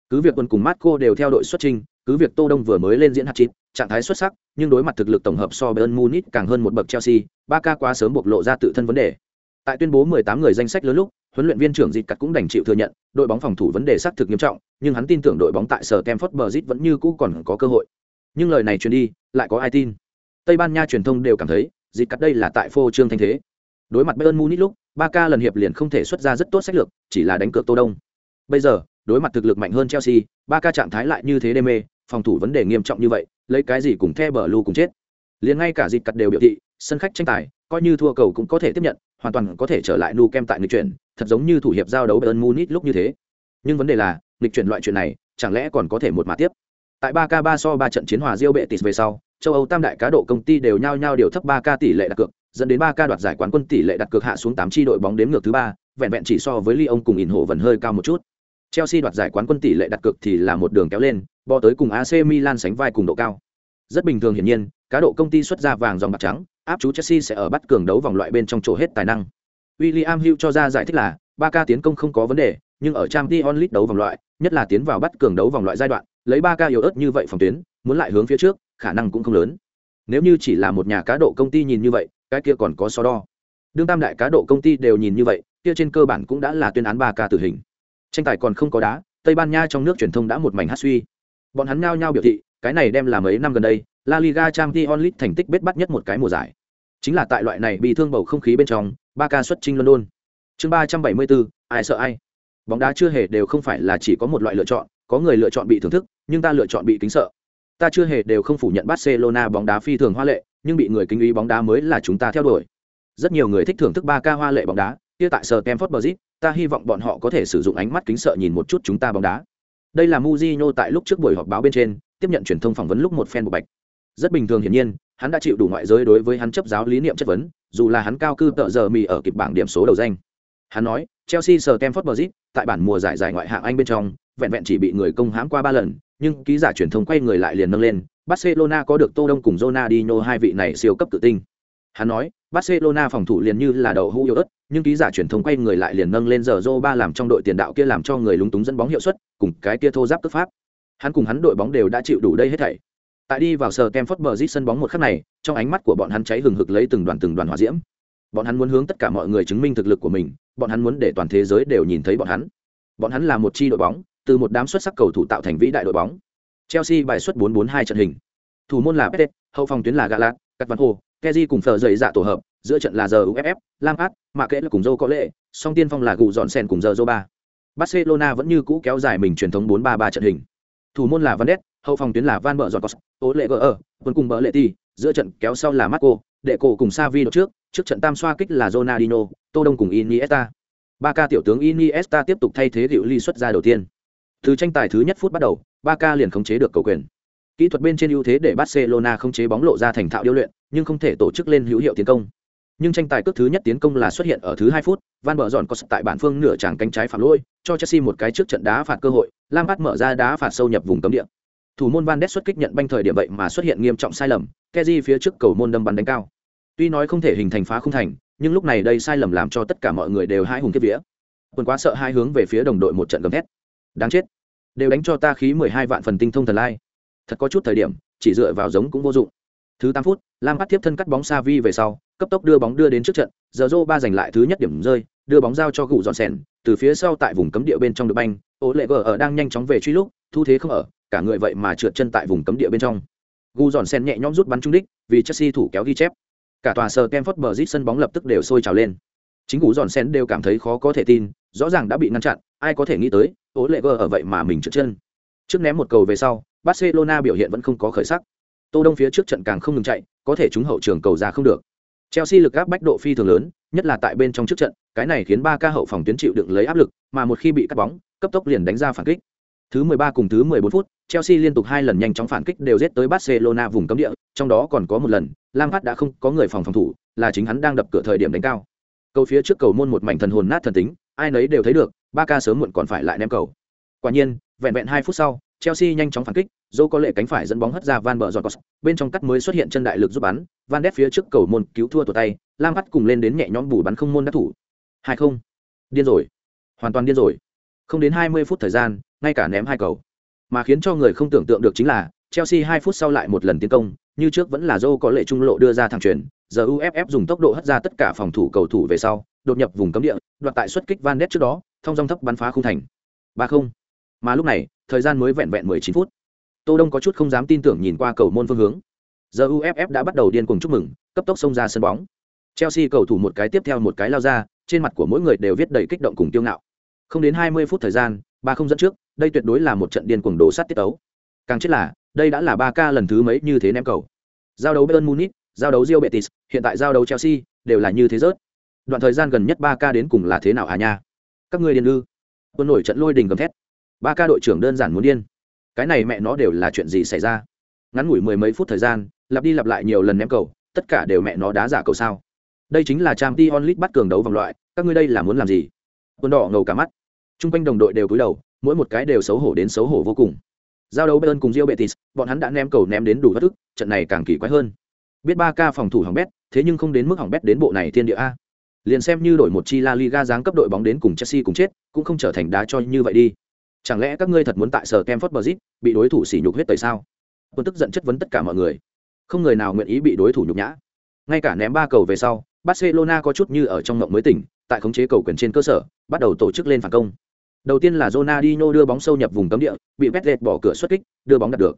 Cứ việc quân cùng Marco đều theo đội xuất trình, cứ việc Tô Đông vừa mới lên diễn hạt chín, trạng thái xuất sắc, nhưng đối mặt thực lực tổng hợp so Bayern Munich càng hơn một bậc Chelsea, Barca quá sớm bộc lộ ra tự thân vấn đề. Tại tuyên bố 18 người danh sách lớn lúc, huấn luyện viên trưởng Dịch Cắt cũng đành chịu thừa nhận, đội bóng phòng thủ vấn đề xác thực nghiêm trọng, nhưng hắn tin tưởng đội bóng tại sở Stamford Bridge vẫn như cũ còn có cơ hội. Nhưng lời này truyền đi, lại có ai tin? Tây Ban Nha truyền thông đều cảm thấy, Dịch Cắt đây là tại phô trương thanh thế. Đối mặt Bayern Munich lúc, Barca lần hiệp liền không thể xuất ra rất tốt sách lược, chỉ là đánh cược Tô Đông. Bây giờ, đối mặt thực lực mạnh hơn Chelsea, Barca trạng thái lại như thế đê mê, phòng thủ vấn đề nghiêm trọng như vậy, lấy cái gì cùng The Blue cùng chết. Liền ngay cả Dịch Cắt đều biểu thị, sân khách tranh tài, coi như thua cầu cũng có thể tiếp nhận, hoàn toàn có thể trở lại nu kem tại nghịch chuyển, thật giống như thủ hiệp giao đấu Bayern Munich lúc như thế. Nhưng vấn đề là, nghịch chuyển loại chuyện này, chẳng lẽ còn có thể một mà tiếp. Tại 3K3 so 3 trận chiến hòa Real Betis về sau, châu Âu tam đại cá độ công ty đều nhao nhao điều thấp 3K tỷ lệ đặt cược, dẫn đến 3K đoạt giải quán quân tỷ lệ đặt cược hạ xuống 8 chi đội bóng đếm ngược thứ 3, vẹn vẹn chỉ so với Lyon cùng ỉn hộ vẫn hơi cao một chút. Chelsea đoạt giải quán quân tỷ lệ đặt cược thì là một đường kéo lên, bo tới cùng AC Milan sánh vai cùng độ cao. Rất bình thường hiển nhiên, cá độ công ty xuất ra vàng dòng bạc trắng, áp chú Chelsea sẽ ở bắt cường đấu vòng loại bên trong chỗ hết tài năng. William Hill cho ra giải thích là, Barca tiến công không có vấn đề, nhưng ở Champions League đấu vòng loại, nhất là tiến vào bắt cường đấu vòng loại giai đoạn, lấy Barca yếu ớt như vậy phòng tuyến, muốn lại hướng phía trước, khả năng cũng không lớn. Nếu như chỉ là một nhà cá độ công ty nhìn như vậy, cái kia còn có so đo. Đương tam đại cá độ công ty đều nhìn như vậy, kia trên cơ bản cũng đã là tuyên án Barca tử hình. Tranh tài còn không có đá, Tây Ban Nha trong nước truyền thông đã một mảnh hát suy. Bọn hắn nao nhao biểu thị, cái này đem là mấy năm gần đây, La Liga trang t onlit thành tích bết bắt nhất một cái mùa giải. Chính là tại loại này bị thương bầu không khí bên trong, Barca xuất chinh London. Chương ba trăm bảy mươi bốn, ai sợ ai? Bóng đá chưa hề đều không phải là chỉ có một loại lựa chọn, có người lựa chọn bị thưởng thức, nhưng ta lựa chọn bị kính sợ. Ta chưa hề đều không phủ nhận Barcelona bóng đá phi thường hoa lệ, nhưng bị người kính ý bóng đá mới là chúng ta theo đuổi. Rất nhiều người thích thưởng thức ba ca hoa lệ bóng đá, kia tại Stamford Bridge, ta hy vọng bọn họ có thể sử dụng ánh mắt kính sợ nhìn một chút chúng ta bóng đá. Đây là Mujinho tại lúc trước buổi họp báo bên trên, tiếp nhận truyền thông phỏng vấn lúc một fan bộ bạch. Rất bình thường hiển nhiên, hắn đã chịu đủ ngoại giới đối với hắn chấp giáo lý niệm chất vấn, dù là hắn cao cư tợ giờ mì ở kịp bảng điểm số đầu danh. Hắn nói, Chelsea Stamford Bridge, tại bản mùa giải giải ngoại hạng Anh bên trong, vẹn vẹn chỉ bị người công hãm qua ba lần, nhưng ký giả truyền thông quay người lại liền nâng lên, Barcelona có được Tô Đông cùng Ronaldinho hai vị này siêu cấp tự tinh. Hắn nói, Barcelona phòng thủ liền như là đầu hũ yếu ớt, nhưng ký giả truyền thông quay người lại liền nâng lên giờ ba làm trong đội tiền đạo kia làm cho người lúng túng dẫn bóng hiệu suất, cùng cái kia thô giáp tức pháp. Hắn cùng hắn đội bóng đều đã chịu đủ đây hết thảy. Tại đi vào sờ Stamford Bridge sân bóng một khắc này, trong ánh mắt của bọn hắn cháy hừng hực lấy từng đoàn từng đoàn hỏa diễm. Bọn hắn muốn hướng tất cả mọi người chứng minh thực lực của mình, bọn hắn muốn để toàn thế giới đều nhìn thấy bọn hắn. Bọn hắn là một chi đội bóng, từ một đám xuất sắc cầu thủ tạo thành vĩ đại đội bóng. Chelsea bài xuất 4-4-2 trận hình. Thủ môn là Pep, hậu phòng tuyến là Galat, Cắt Văn Hồ, Keji cùng phở dậy dạ tổ hợp, giữa trận là giờ UFF, Lampard, mà kệ là cùng Joe có lệ, song tiên phong là gù dọn sen cùng giờ Ba. Barcelona vẫn như cũ kéo dài mình truyền thống 4-3-3 trận hình. Thủ môn là Van Ness, hậu phòng tuyến là Van Bợ Giọt Tố Lệ Gở, quân cùng Bợ Lệ Ti, giữa trận kéo sau là Marco, đệ cổ cùng Savi đột trước, trước trận tam xoa kích là Ronaldinho, Tô Đông cùng Iniesta. Ba ca tiểu tướng Iniesta tiếp tục thay thế Diệu Ly xuất ra đầu tiên. Từ tranh tài thứ nhất phút bắt đầu, Ba ca liền khống chế được cầu quyền. Kỹ thuật bên trên ưu thế để Barcelona không chế bóng lộ ra thành thạo điêu luyện, nhưng không thể tổ chức lên hữu hiệu tiến công. Nhưng tranh tài cước thứ nhất tiến công là xuất hiện ở thứ hai phút, Van Bợ dọn có tại bản phương nửa tràng cánh trái phạm lỗi, cho Chelsea một cái trước trận đá phạt cơ hội, Lampard mở ra đá phạt sâu nhập vùng cấm địa. thủ môn van đét xuất kích nhận banh thời điểm vậy mà xuất hiện nghiêm trọng sai lầm keji phía trước cầu môn đâm bắn đánh cao. Tuy nói không thể hình thành phá không thành nhưng lúc này đây sai lầm làm cho tất cả mọi người đều hai hùng kết vía. Quân quá sợ hai hướng về phía đồng đội một trận gầm thét. Đáng chết. Đều đánh cho ta khí mười hai vạn phần tinh thông thần lai thật có chút thời điểm, chỉ dựa vào giống cũng vô dụng. Thứ tám phút, lam bắt tiếp thân cắt bóng xa vi về sau, cấp tốc đưa bóng đưa đến trước trận, giờ rô ba giành lại thứ nhất điểm rơi, đưa bóng giao cho gù dọn sèn, từ phía sau tại vùng cấm địa bên trong được banh, ô lệ gờ ở đang nhanh chóng về truy lúc, thu thế không ở, cả người vậy mà trượt chân tại vùng cấm địa bên trong. Gù dọn sèn nhẹ nhõm rút bắn trung đích, vì chelsea thủ kéo ghi chép. Cả tòa sờ kem phất bờ rít sân bóng lập tức đều sôi trào lên. Chính gù dọn sèn đều cảm thấy khó có thể tin, rõ ràng đã bị ngăn chặn, ai có thể nghĩ tới, ô lệ gờ ở vậy mà mình trượt chân. Trước ném một cầu về sau barcelona biểu hiện vẫn không có khởi sắc tô đông phía trước trận càng không ngừng chạy có thể chúng hậu trường cầu ra không được chelsea lực áp bách độ phi thường lớn nhất là tại bên trong trước trận cái này khiến ba ca hậu phòng tuyến chịu đựng lấy áp lực mà một khi bị cắt bóng cấp tốc liền đánh ra phản kích Thứ 13 cùng thứ 14 phút, Chelsea liên tục hai lần nhanh chóng phản kích đều giết tới Barcelona vùng cấm địa, trong đó còn có một lần, Lampard đã không có người phòng phòng thủ, là chính hắn đang đập cửa thời điểm đánh cao. Cầu phía trước cầu môn một mảnh thần hồn nát thần tính, ai nấy đều thấy được, Barca sớm muộn còn phải lại ném cầu. Quả nhiên, vẹn vẹn 2 phút sau, Chelsea nhanh chóng phản kích, Zhou có lệ cánh phải dẫn bóng hất ra Van Bờ Giọt bên trong cắt mới xuất hiện chân đại lực giúp bắn, Van Đét phía trước cầu môn cứu thua tụt tay, Lam Hắt cùng lên đến nhẹ nhõm bù bắn không môn đắc thủ. 2-0. Điên rồi. Hoàn toàn điên rồi. Không đến 20 phút thời gian, ngay cả ném hai cầu. Mà khiến cho người không tưởng tượng được chính là, Chelsea 2 phút sau lại một lần tiến công, như trước vẫn là Zhou có lệ trung lộ đưa ra thẳng chuyển, giờ UFF dùng tốc độ hất ra tất cả phòng thủ cầu thủ về sau, đột nhập vùng cấm địa, đoạt tại xuất kích Van Ness trước đó, thông dong thấp bắn phá khung thành. 3-0. Mà lúc này, thời gian mới vẹn vẹn 19 phút. Tô Đông có chút không dám tin tưởng nhìn qua cầu môn phương hướng. Giờ UFF đã bắt đầu điên cuồng chúc mừng, cấp tốc xông ra sân bóng. Chelsea cầu thủ một cái tiếp theo một cái lao ra, trên mặt của mỗi người đều viết đầy kích động cùng tiêu ngạo. Không đến 20 phút thời gian, ba không dẫn trước, đây tuyệt đối là một trận điên cuồng đổ sát tiết tấu. Càng chết là, đây đã là ba ca lần thứ mấy như thế ném cầu. Giao đấu Bayern Munich, giao đấu rio Betis, hiện tại giao đấu Chelsea, đều là như thế rớt. Đoạn thời gian gần nhất ba ca đến cùng là thế nào à nha? Các ngươi điên ư? Quân nổi trận lôi đình gầm thét. Ba ca đội trưởng đơn giản muốn điên. Cái này mẹ nó đều là chuyện gì xảy ra? Ngắn ngủi mười mấy phút thời gian, lặp đi lặp lại nhiều lần ném cầu, tất cả đều mẹ nó đá giả cầu sao? Đây chính là Champions League bắt cường đấu vòng loại, các ngươi đây là muốn làm gì? Quân đỏ ngầu cả mắt. Trung quanh đồng đội đều cúi đầu, mỗi một cái đều xấu hổ đến xấu hổ vô cùng. Giao đấu Bayern cùng Real Betis, bọn hắn đã ném cầu ném đến đủ bất thức trận này càng kỳ quái hơn. Biết ba ca phòng thủ hỏng bét, thế nhưng không đến mức hỏng bét đến bộ này thiên địa a. Liền xem như đổi một chi La Liga giáng cấp đội bóng đến cùng Chelsea cùng chết, cũng không trở thành đá cho như vậy đi. Chẳng lẽ các ngươi thật muốn tại sở Stamford Bridge bị đối thủ sỉ nhục huyết tẩy sao? Quân tức giận chất vấn tất cả mọi người. Không người nào nguyện ý bị đối thủ nhục nhã. Ngay cả ném ba cầu về sau, Barcelona có chút như ở trong mộng mới tỉnh, tại khống chế cầu quyền trên cơ sở, bắt đầu tổ chức lên phản công. Đầu tiên là Ronaldinho đưa bóng sâu nhập vùng cấm địa, bị Vettel bỏ cửa xuất kích, đưa bóng đạt được.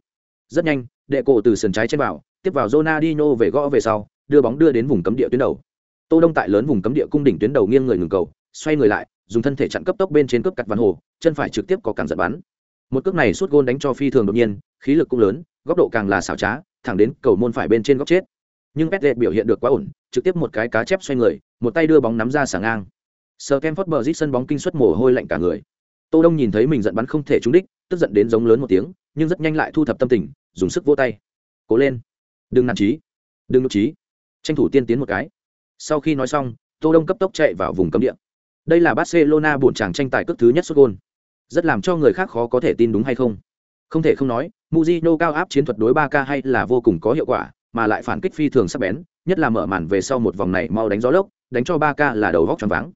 Rất nhanh, đệ cổ từ sườn trái trên vào, tiếp vào Ronaldinho về gõ về sau, đưa bóng đưa đến vùng cấm địa tuyến đầu. Tô Đông tại lớn vùng cấm địa cung đỉnh tuyến đầu nghiêng người ngừng cầu, xoay người lại, dùng thân thể chặn cấp tốc bên trên cướp cắt văn hồ, chân phải trực tiếp có càng giật bắn. Một cước này suốt gôn đánh cho phi thường đột nhiên, khí lực cũng lớn, góc độ càng là xảo trá, thẳng đến cầu môn phải bên trên góc chết. Nhưng Petlet biểu hiện được quá ổn, trực tiếp một cái cá chép xoay người, một tay đưa bóng nắm ra xả ngang. Stamford Bridge sân bóng kinh suất mồ hôi lạnh cả người. Tô Đông nhìn thấy mình giận bắn không thể trúng đích, tức giận đến giống lớn một tiếng, nhưng rất nhanh lại thu thập tâm tình, dùng sức vỗ tay. Cố lên, đừng nản chí, đừng nụ chí, tranh thủ tiên tiến một cái. Sau khi nói xong, Tô Đông cấp tốc chạy vào vùng cấm địa. Đây là Barcelona buồn chàng tranh tài cước thứ nhất sút gol. Rất làm cho người khác khó có thể tin đúng hay không. Không thể không nói, Mujino cao áp chiến thuật đối 3K hay là vô cùng có hiệu quả, mà lại phản kích phi thường sắc bén, nhất là mở màn về sau một vòng này mau đánh gió lốc, đánh cho 3K là đầu góc choáng váng.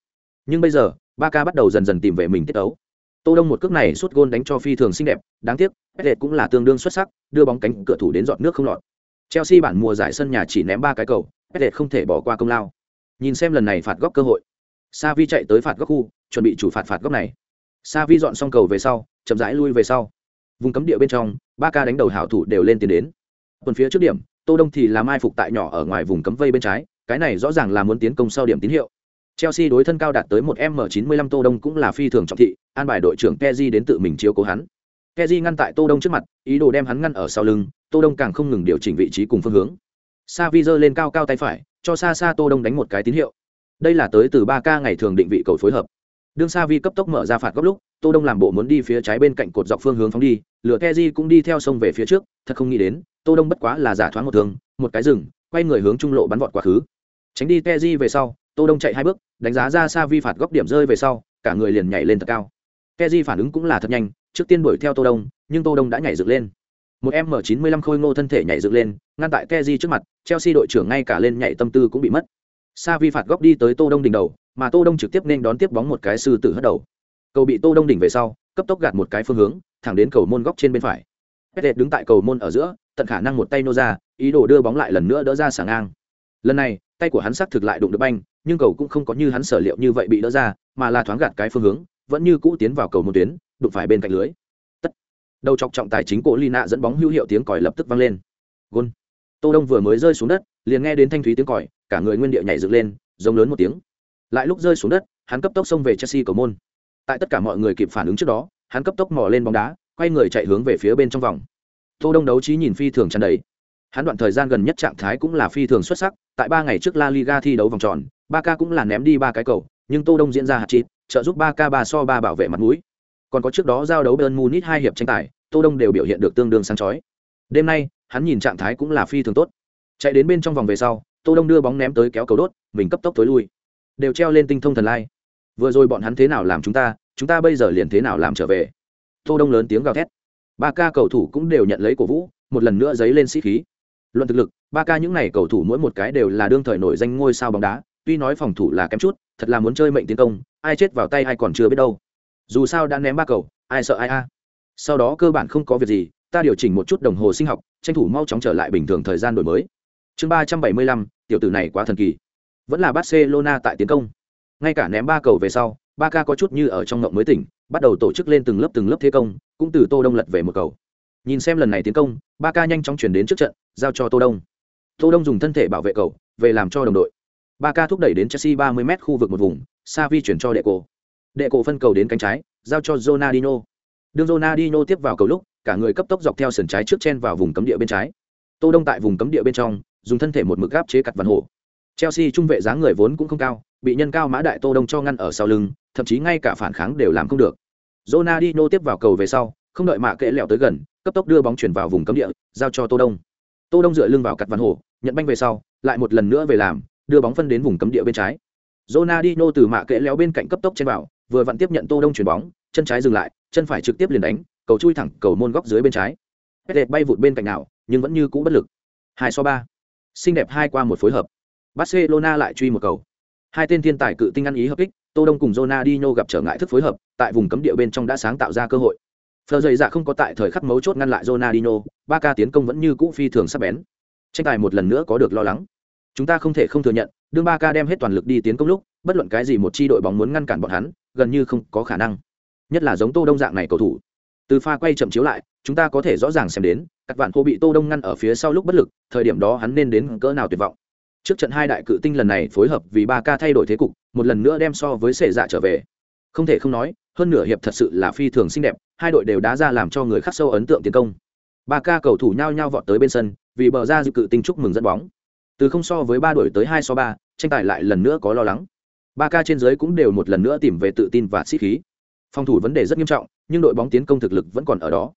Nhưng bây giờ, 3K bắt đầu dần dần tìm về mình tiết đấu. Tô Đông một cước này sút gôn đánh cho phi thường xinh đẹp, đáng tiếc, Pettet cũng là tương đương xuất sắc, đưa bóng cánh cửa thủ đến giọt nước không lọt. Chelsea bản mùa giải sân nhà chỉ ném 3 cái cầu, Pettet không thể bỏ qua công lao. Nhìn xem lần này phạt góc cơ hội. Savi chạy tới phạt góc khu, chuẩn bị chủ phạt phạt góc này. Savi dọn xong cầu về sau, chậm rãi lui về sau. Vùng cấm địa bên trong, ba ca đánh đầu hảo thủ đều lên tiến đến. Tuần phía trước điểm, Tô Đông thì làm ai phục tại nhỏ ở ngoài vùng cấm vây bên trái, cái này rõ ràng là muốn tiến công sau điểm tín hiệu. Chelsea đối thân cao đạt tới một M95 Tô Đông cũng là phi thường trọng thị, an bài đội trưởng Peji đến tự mình chiếu cố hắn. Peji ngăn tại Tô Đông trước mặt, ý đồ đem hắn ngăn ở sau lưng, Tô Đông càng không ngừng điều chỉnh vị trí cùng phương hướng. Savi giơ lên cao cao tay phải, cho xa xa Tô Đông đánh một cái tín hiệu. Đây là tới từ ba ca ngày thường định vị cầu phối hợp. Đương Savi cấp tốc mở ra phạt góc lúc, Tô Đông làm bộ muốn đi phía trái bên cạnh cột dọc phương hướng phóng đi, lửa keji cũng đi theo sông về phía trước, thật không nghĩ đến, Tô Đông bất quá là giả thoáng một thường, một cái rừng, quay người hướng trung lộ bắn vọt quá khứ. Tránh đi keji về sau, Tô Đông chạy hai bước, đánh giá ra Sa Vi phạt góc điểm rơi về sau, cả người liền nhảy lên thật cao. keji phản ứng cũng là thật nhanh, trước tiên đuổi theo Tô Đông, nhưng Tô Đông đã nhảy dựng lên. một m 95 khôi ngô thân thể nhảy dựng lên ngăn tại keji trước mặt chelsea đội trưởng ngay cả lên nhảy tâm tư cũng bị mất sa vi phạt góc đi tới tô đông đỉnh đầu, mà tô đông trực tiếp nên đón tiếp bóng một cái sư tử hất đầu. Cầu bị tô đông đỉnh về sau, cấp tốc gạt một cái phương hướng, thẳng đến cầu môn góc trên bên phải. Pettet đứng tại cầu môn ở giữa, tận khả năng một tay nô ra, ý đồ đưa bóng lại lần nữa đỡ ra sảng ngang. Lần này, tay của hắn sắc thực lại đụng được banh, nhưng cầu cũng không có như hắn sở liệu như vậy bị đỡ ra, mà là thoáng gạt cái phương hướng, vẫn như cũ tiến vào cầu môn tuyến, đụng phải bên cạnh lưới. Tất. Đầu chọc trọng tài chính cổ lina dẫn bóng hữu hiệu tiếng còi lập tức vang lên. Gôn. Tô đông vừa mới rơi xuống đất liền nghe đến thanh thúy tiếng còi, cả người nguyên địa nhảy dựng lên, giống lớn một tiếng. Lại lúc rơi xuống đất, hắn cấp tốc xông về chelsea cầu môn. Tại tất cả mọi người kịp phản ứng trước đó, hắn cấp tốc mò lên bóng đá, quay người chạy hướng về phía bên trong vòng. Tô đông đấu trí nhìn phi thường chăn đấy hắn đoạn thời gian gần nhất trạng thái cũng là phi thường xuất sắc, tại ba ngày trước la liga thi đấu vòng tròn ba k cũng là ném đi ba cái cầu, nhưng tô đông diễn ra hạt chít trợ giúp ba k ba so ba bảo vệ mặt mũi. Còn có trước đó giao đấu bern munich hai hiệp tranh tài, tô đông đều biểu hiện được tương đương sáng chói. Đêm nay, hắn nhìn trạng thái cũng là phi thường tốt chạy đến bên trong vòng về sau, tô đông đưa bóng ném tới kéo cầu đốt, mình cấp tốc tối lui. Đều treo lên tinh thông thần lai. Vừa rồi bọn hắn thế nào làm chúng ta chúng ta bây giờ liền thế nào làm trở về? Tô đông lớn tiếng gào thét. Ba ca cầu thủ cũng đều nhận lấy cổ vũ, một lần nữa dấy lên sĩ khí. Luận thực lực, ba ca những này cầu thủ mỗi một cái đều là đương thời nổi danh ngôi sao bóng đá, tuy nói phòng thủ là kém chút, thật là muốn chơi mệnh tiến công, ai chết vào tay ai còn chưa biết đâu. Dù sao đã ném ba cầu, ai sợ ai a? Sau đó cơ bản không có việc gì, ta điều chỉnh một chút đồng hồ sinh học, tranh thủ mau chóng trở lại bình thường thời gian đổi mới chương ba trăm bảy mươi lăm, tiểu tử này quá thần kỳ. Vẫn là barcelona tại tiến công. Ngay cả ném ba cầu về sau ba ca có chút như ở trong ngộng mới tỉnh, bắt đầu tổ chức lên từng lớp từng lớp thế công, cũng từ tô đông lật về một cầu. Nhìn xem lần này tiến công ba ca nhanh chóng chuyển đến trước trận, giao cho tô đông. Tô đông dùng thân thể bảo vệ cầu, về làm cho đồng đội. Ba ca thúc đẩy đến chelsea 30 m khu vực một vùng savi chuyển cho đệ cổ đệ cổ phân cầu đến cánh trái, giao cho Ronaldinho. Đường Ronaldinho tiếp vào cầu lúc, cả người cấp tốc dọc theo sườn trái trước chen vào vùng cấm địa bên trái. Tô đông tại vùng cấm địa bên trong dùng thân thể một mực gáp chế cặt văn hổ. Chelsea trung vệ dáng người vốn cũng không cao, bị nhân cao mã đại tô đông cho ngăn ở sau lưng, thậm chí ngay cả phản kháng đều làm không được. Ronaldinho tiếp vào cầu về sau, không đợi mạ kệ lẹo tới gần, cấp tốc đưa bóng chuyển vào vùng cấm địa, giao cho tô đông. Tô đông dựa lưng vào cặt văn hổ, nhận banh về sau, lại một lần nữa về làm, đưa bóng phân đến vùng cấm địa bên trái. Ronaldinho từ mạ kệ lẹo bên cạnh cấp tốc trên vào, vừa vặn tiếp nhận tô đông chuyển bóng, chân trái dừng lại, chân phải trực tiếp liền đánh, cầu chui thẳng cầu môn góc dưới bên trái. Pep bay vụt bên cạnh nào, nhưng vẫn như cũ bất lực. Hai so ba xinh đẹp hai qua một phối hợp. Barcelona lại truy một cầu. Hai tên thiên tài cự tinh ăn ý hợp kích, tô đông cùng Ronaldinho gặp trở ngại thức phối hợp, tại vùng cấm địa bên trong đã sáng tạo ra cơ hội. Phờ dày dạ không có tại thời khắc mấu chốt ngăn lại Ronaldinho ba ca tiến công vẫn như cũ phi thường sắc bén. Tranh tài một lần nữa có được lo lắng. Chúng ta không thể không thừa nhận, đương ba ca đem hết toàn lực đi tiến công lúc, bất luận cái gì một chi đội bóng muốn ngăn cản bọn hắn, gần như không có khả năng. Nhất là giống tô đông dạng này cầu thủ từ pha quay chậm chiếu lại, chúng ta có thể rõ ràng xem đến, các bạn cô bị tô đông ngăn ở phía sau lúc bất lực, thời điểm đó hắn nên đến cỡ nào tuyệt vọng. Trước trận hai đại cự tinh lần này phối hợp vì ba ca thay đổi thế cục, một lần nữa đem so với sệ dạ trở về. Không thể không nói, hơn nửa hiệp thật sự là phi thường xinh đẹp, hai đội đều đá ra làm cho người khắc sâu ấn tượng tiến công. Ba ca cầu thủ nhao nhao vọt tới bên sân, vì bờ ra dự cự tinh chúc mừng dẫn bóng. Từ không so với ba đội tới hai so ba, tranh tài lại lần nữa có lo lắng. Ba ca trên giới cũng đều một lần nữa tìm về tự tin và sĩ khí. Phòng thủ vấn đề rất nghiêm trọng nhưng đội bóng tiến công thực lực vẫn còn ở đó.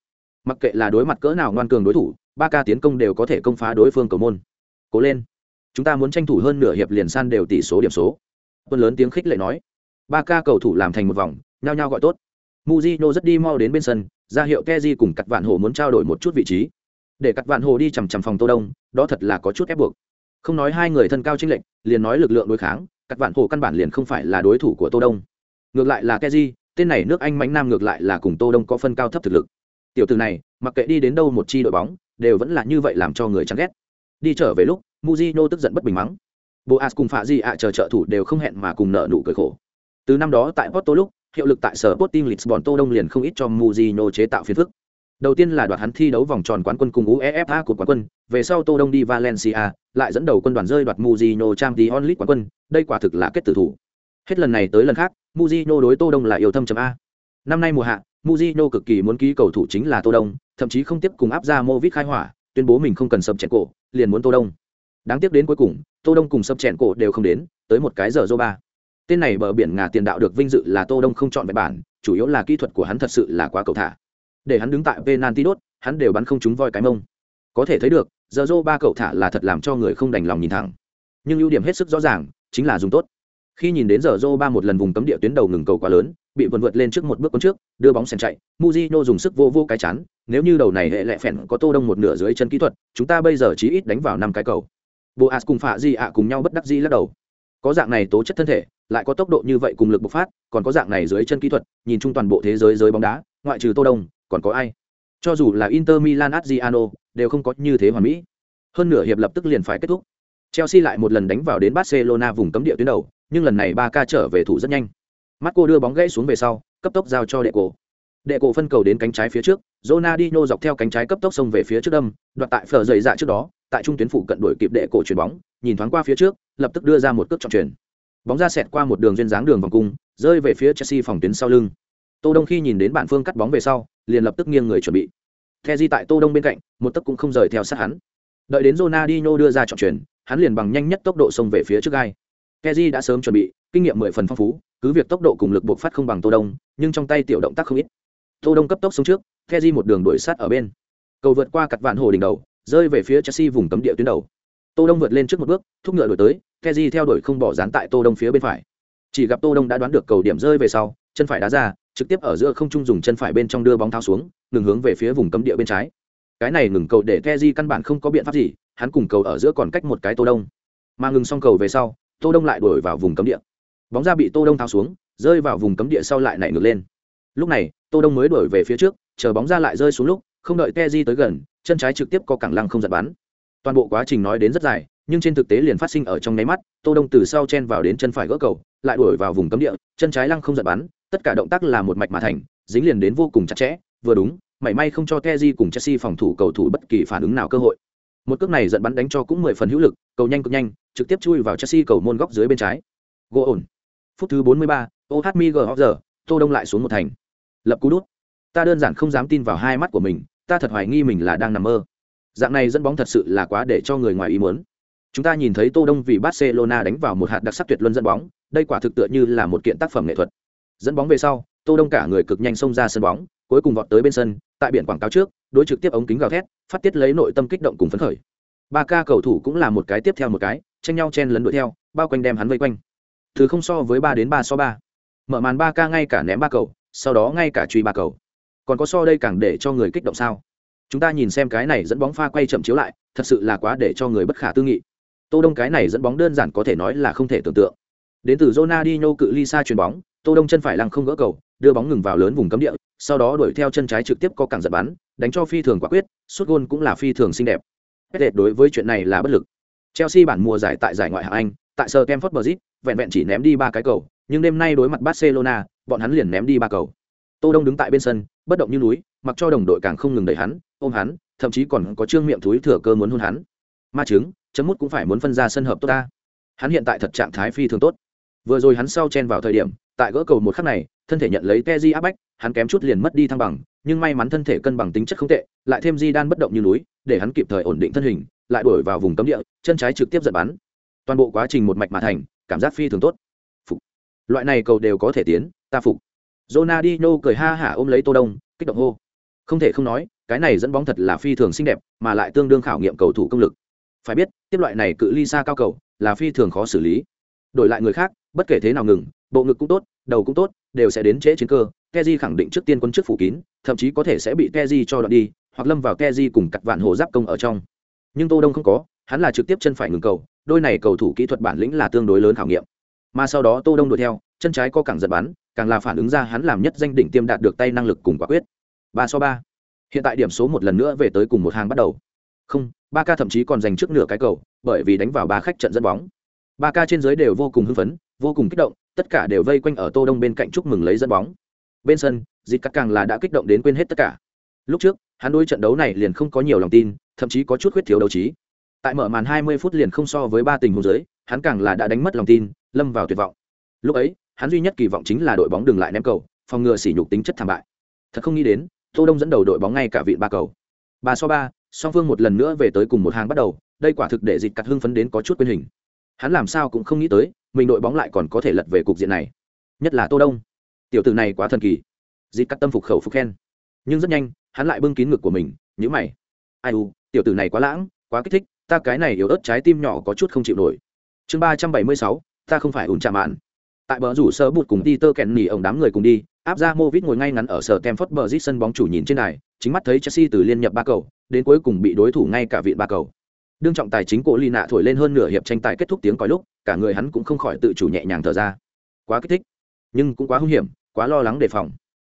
Mặc kệ là đối mặt cỡ nào ngoan cường đối thủ, ba ca tiến công đều có thể công phá đối phương cầu môn. Cố lên. Chúng ta muốn tranh thủ hơn nửa hiệp liền san đều tỷ số điểm số. Quân lớn tiếng khích lệ nói. Ba ca cầu thủ làm thành một vòng, nhao nhao gọi tốt. Muzino rất đi mau đến bên sân, ra hiệu keji cùng cặt vạn hồ muốn trao đổi một chút vị trí. Để cặt vạn hồ đi chằm chằm phòng tô đông, đó thật là có chút ép buộc. Không nói hai người thân cao chênh lệch, liền nói lực lượng đối kháng cặt vạn hồ căn bản liền không phải là đối thủ của tô đông. Ngược lại là keji tên này nước anh mãnh nam ngược lại là cùng tô đông có phân cao thấp thực lực tiểu từ này mặc kệ đi đến đâu một chi đội bóng đều vẫn là như vậy làm cho người chán ghét đi trở về lúc muzino tức giận bất bình mắng boas cùng phạ di ạ chờ trợ thủ đều không hẹn mà cùng nợ nụ cười khổ từ năm đó tại porto lúc hiệu lực tại sở Sporting Lisbon Tô Đông liền không ít cho Mujino chế tạo phiền phức. Đầu tiên là đoạt hắn thi đấu vòng tròn quán quân cùng UEFA của quán quân, về sau Tô Đông đi Valencia, lại dẫn đầu quân đoàn rơi đoạt Mujino Champions League quán quân, đây quả thực là kết tử thủ. Hết lần này tới lần khác, Mujino đối Tô Đông là yêu thâm chấm a. Năm nay mùa hạ, Mujino cực kỳ muốn ký cầu thủ chính là Tô Đông, thậm chí không tiếp cùng áp ra Movit khai hỏa, tuyên bố mình không cần sập chèn cổ, liền muốn Tô Đông. Đáng tiếc đến cuối cùng, Tô Đông cùng sập chèn cổ đều không đến, tới một cái giờ ba. Tên này bờ biển ngà tiền đạo được vinh dự là tô đông không chọn bài bản chủ yếu là kỹ thuật của hắn thật sự là quá cầu thả. Để hắn đứng tại penalty đốt hắn đều bắn không trúng voi cái mông. Có thể thấy được giờ dô ba cầu thả là thật làm cho người không đành lòng nhìn thẳng. Nhưng ưu điểm hết sức rõ ràng chính là dùng tốt khi nhìn đến giờ dô ba một lần vùng cấm địa tuyến đầu ngừng cầu quá lớn, bị vượt vượt lên trước một bước con trước, đưa bóng sèn chạy muzino dùng sức vô vô cái chắn nếu như đầu này hệ lẹ phèn có tô đông một nửa dưới chân kỹ thuật, chúng ta bây giờ chỉ ít đánh vào năm cái cầu. Boas cùng phạ di ạ cùng nhau bất đắc di lắc đầu. Có dạng này tố chất thân thể, lại có tốc độ như vậy cùng lực bộc phát, còn có dạng này dưới chân kỹ thuật, nhìn chung toàn bộ thế giới giới bóng đá, ngoại trừ tô đông, còn có ai? Cho dù là inter milan adriano đều không có như thế hoàn mỹ. Hơn nửa hiệp lập tức liền phải kết thúc. Chelsea lại một lần đánh vào đến barcelona vùng cấm địa tuyến đầu nhưng lần này ba ca trở về thủ rất nhanh. Marco đưa bóng gãy xuống về sau, cấp tốc giao cho đệ cổ. Đệ cổ phân cầu đến cánh trái phía trước, Ronaldinho dọc theo cánh trái cấp tốc xông về phía trước đâm, đoạt tại phở dày dạ trước đó, tại trung tuyến phụ cận đuổi kịp đệ cổ chuyền bóng, nhìn thoáng qua phía trước, lập tức đưa ra một cước trọng chuyển bóng ra xẹt qua một đường duyên dáng đường vòng cung, rơi về phía chelsea phòng tuyến sau lưng. Tô đông khi nhìn đến bản phương cắt bóng về sau, liền lập tức nghiêng người chuẩn bị. The di tại tô đông bên cạnh, một tấc cũng không rời theo sát hắn. Đợi đến Ronaldinho đưa ra trọng chuyển hắn liền bằng nhanh nhất tốc độ xông về phía trước gai. Keji đã sớm chuẩn bị, kinh nghiệm mười phần phong phú, cứ việc tốc độ cùng lực bộc phát không bằng Tô Đông, nhưng trong tay tiểu động tác không ít. Tô Đông cấp tốc xuống trước, Keji một đường đuổi sát ở bên. Cầu vượt qua cật vạn hồ đỉnh đầu, rơi về phía Chelsea vùng cấm địa tuyến đầu. Tô Đông vượt lên trước một bước, thúc ngựa đuổi tới, Keji theo đuổi không bỏ dán tại Tô Đông phía bên phải. Chỉ gặp Tô Đông đã đoán được cầu điểm rơi về sau, chân phải đá ra, trực tiếp ở giữa không trung dùng chân phải bên trong đưa bóng tháo xuống, ngừng hướng về phía vùng cấm địa bên trái. Cái này ngừng cầu để Keji căn bản không có biện pháp gì, hắn cùng cầu ở giữa còn cách một cái Tô Đông. Mà ngừng xong cầu về sau, Tô Đông lại đuổi vào vùng cấm địa. Bóng ra bị Tô Đông tháo xuống, rơi vào vùng cấm địa sau lại nảy ngược lên. Lúc này, Tô Đông mới đuổi về phía trước, chờ bóng ra lại rơi xuống lúc, không đợi Kezi tới gần, chân trái trực tiếp có cẳng lăng không giật bắn. Toàn bộ quá trình nói đến rất dài, nhưng trên thực tế liền phát sinh ở trong nháy mắt, Tô Đông từ sau chen vào đến chân phải gỡ cầu, lại đuổi vào vùng cấm địa, chân trái lăng không giật bắn, tất cả động tác là một mạch mà thành, dính liền đến vô cùng chặt chẽ, vừa đúng, may may không cho Kezi cùng Chelsea phòng thủ cầu thủ bất kỳ phản ứng nào cơ hội. Một cước này giận bắn đánh cho cũng mười phần hữu lực, cầu nhanh cực nhanh, trực tiếp chui vào Chelsea cầu môn góc dưới bên trái. Gỗ ổn. Phút thứ 43, OH Miguel Tô Đông lại xuống một thành. Lập cú đút. Ta đơn giản không dám tin vào hai mắt của mình, ta thật hoài nghi mình là đang nằm mơ. Dạng này dẫn bóng thật sự là quá để cho người ngoài ý muốn. Chúng ta nhìn thấy Tô Đông vì Barcelona đánh vào một hạt đặc sắc tuyệt luân dẫn bóng, đây quả thực tựa như là một kiện tác phẩm nghệ thuật. Dẫn bóng về sau, Tô Đông cả người cực nhanh xông ra sân bóng, cuối cùng vọt tới bên sân, tại biển quảng cáo trước, đối trực tiếp ống kính gào thét, phát tiết lấy nội tâm kích động cùng phấn khởi. Ba ca cầu thủ cũng là một cái tiếp theo một cái, tranh nhau chen lấn đuổi theo, bao quanh đem hắn vây quanh. Thứ không so với ba đến ba so ba. Mở màn ba ca ngay cả ném ba cầu, sau đó ngay cả truy ba cầu. Còn có so đây càng để cho người kích động sao? Chúng ta nhìn xem cái này dẫn bóng pha quay chậm chiếu lại, thật sự là quá để cho người bất khả tư nghị. Tô Đông cái này dẫn bóng đơn giản có thể nói là không thể tưởng tượng. Đến từ Ronaldinho cự ly xa chuyền bóng, Tô Đông chân phải lăng không gỡ cầu, đưa bóng ngừng vào lớn vùng cấm địa, sau đó đuổi theo chân trái trực tiếp có cẳng giật bắn, đánh cho phi thường quả quyết, sút gôn cũng là phi thường xinh đẹp. Pep đối với chuyện này là bất lực. Chelsea bản mùa giải tại giải ngoại hạng Anh, tại Stamford Bridge, vẹn vẹn chỉ ném đi ba cái cầu, nhưng đêm nay đối mặt Barcelona, bọn hắn liền ném đi ba cầu. Tô Đông đứng tại bên sân, bất động như núi, mặc cho đồng đội càng không ngừng đẩy hắn, ôm hắn, thậm chí còn có trương miệng thúi thừa cơ muốn hôn hắn. Ma chứng, chấm mút cũng phải muốn phân ra sân hợp tốt ta. Hắn hiện tại thật trạng thái phi thường tốt. Vừa rồi hắn sau chen vào thời điểm, tại gỡ cầu một khắc này, thân thể nhận lấy Teji áp bách, hắn kém chút liền mất đi thăng bằng, nhưng may mắn thân thể cân bằng tính chất không tệ, lại thêm Di Đan bất động như núi, để hắn kịp thời ổn định thân hình, lại đuổi vào vùng cấm địa, chân trái trực tiếp giật bắn. Toàn bộ quá trình một mạch mà thành, cảm giác phi thường tốt. Phục. Loại này cầu đều có thể tiến, ta phục. Ronaldinho cười ha hả ôm lấy Tô Đông, kích động hô. Không thể không nói, cái này dẫn bóng thật là phi thường xinh đẹp, mà lại tương đương khảo nghiệm cầu thủ công lực. Phải biết, tiếp loại này cự ly xa cao cầu, là phi thường khó xử lý. Đổi lại người khác, bất kể thế nào ngừng, bộ ngực cũng tốt, đầu cũng tốt, đều sẽ đến trễ chiến cơ. Keji khẳng định trước tiên quân trước phủ kín, thậm chí có thể sẽ bị Keji cho đoạn đi, hoặc lâm vào Keji cùng cặt vạn hồ giáp công ở trong. Nhưng Tô Đông không có, hắn là trực tiếp chân phải ngừng cầu, đôi này cầu thủ kỹ thuật bản lĩnh là tương đối lớn khảo nghiệm. Mà sau đó Tô Đông đuổi theo, chân trái có càng giật bắn, càng là phản ứng ra hắn làm nhất danh đỉnh tiêm đạt được tay năng lực cùng quả quyết. ba so ba Hiện tại điểm số một lần nữa về tới cùng một hàng bắt đầu. Không, ba ca thậm chí còn giành trước nửa cái cầu, bởi vì đánh vào ba khách trận dẫn bóng. Ba ca trên dưới đều vô cùng hưng phấn, vô cùng kích động, tất cả đều vây quanh ở Tô Đông bên cạnh chúc mừng lấy dẫn bóng. Bên sân, dịp Cắt càng là đã kích động đến quên hết tất cả. Lúc trước, hắn đôi trận đấu này liền không có nhiều lòng tin, thậm chí có chút khuyết thiếu đấu trí. Tại mở màn 20 phút liền không so với ba tình huống dưới, hắn càng là đã đánh mất lòng tin, lâm vào tuyệt vọng. Lúc ấy, hắn duy nhất kỳ vọng chính là đội bóng đừng lại ném cầu, phòng ngừa sỉ nhục tính chất thảm bại. Thật không nghĩ đến, Tô Đông dẫn đầu đội bóng ngay cả vị ba cầu. Ba so ba, song phương một lần nữa về tới cùng một hàng bắt đầu, đây quả thực để dịch cắt hưng phấn đến có chút quên hình. Hắn làm sao cũng không nghĩ tới, mình đội bóng lại còn có thể lật về cục diện này. Nhất là Tô Đông. Tiểu tử này quá thần kỳ. dịp cắt tâm phục khẩu phục khen. Nhưng rất nhanh, hắn lại bưng kín ngực của mình, nhữ mày. Ai u, tiểu tử này quá lãng, quá kích thích, ta cái này yếu ớt trái tim nhỏ có chút không chịu nổi. Chương ba trăm bảy mươi sáu, ta không phải ủn chạm mạn Tại bờ rủ sơ bụt cùng đi tơ kẹn nỉ ông đám người cùng đi, áp ra Movit ngồi ngay ngắn ở sở Stamford Bridge sân bóng chủ nhìn trên này, chính mắt thấy Chelsea từ liên nhập ba cầu, đến cuối cùng bị đối thủ ngay cả viện ba cầu. Đương trọng tài chính cổ Lina thổi lên hơn nửa hiệp tranh tài kết thúc tiếng còi lúc, cả người hắn cũng không khỏi tự chủ nhẹ nhàng thở ra. Quá kích thích, nhưng cũng quá hung hiểm, quá lo lắng đề phòng.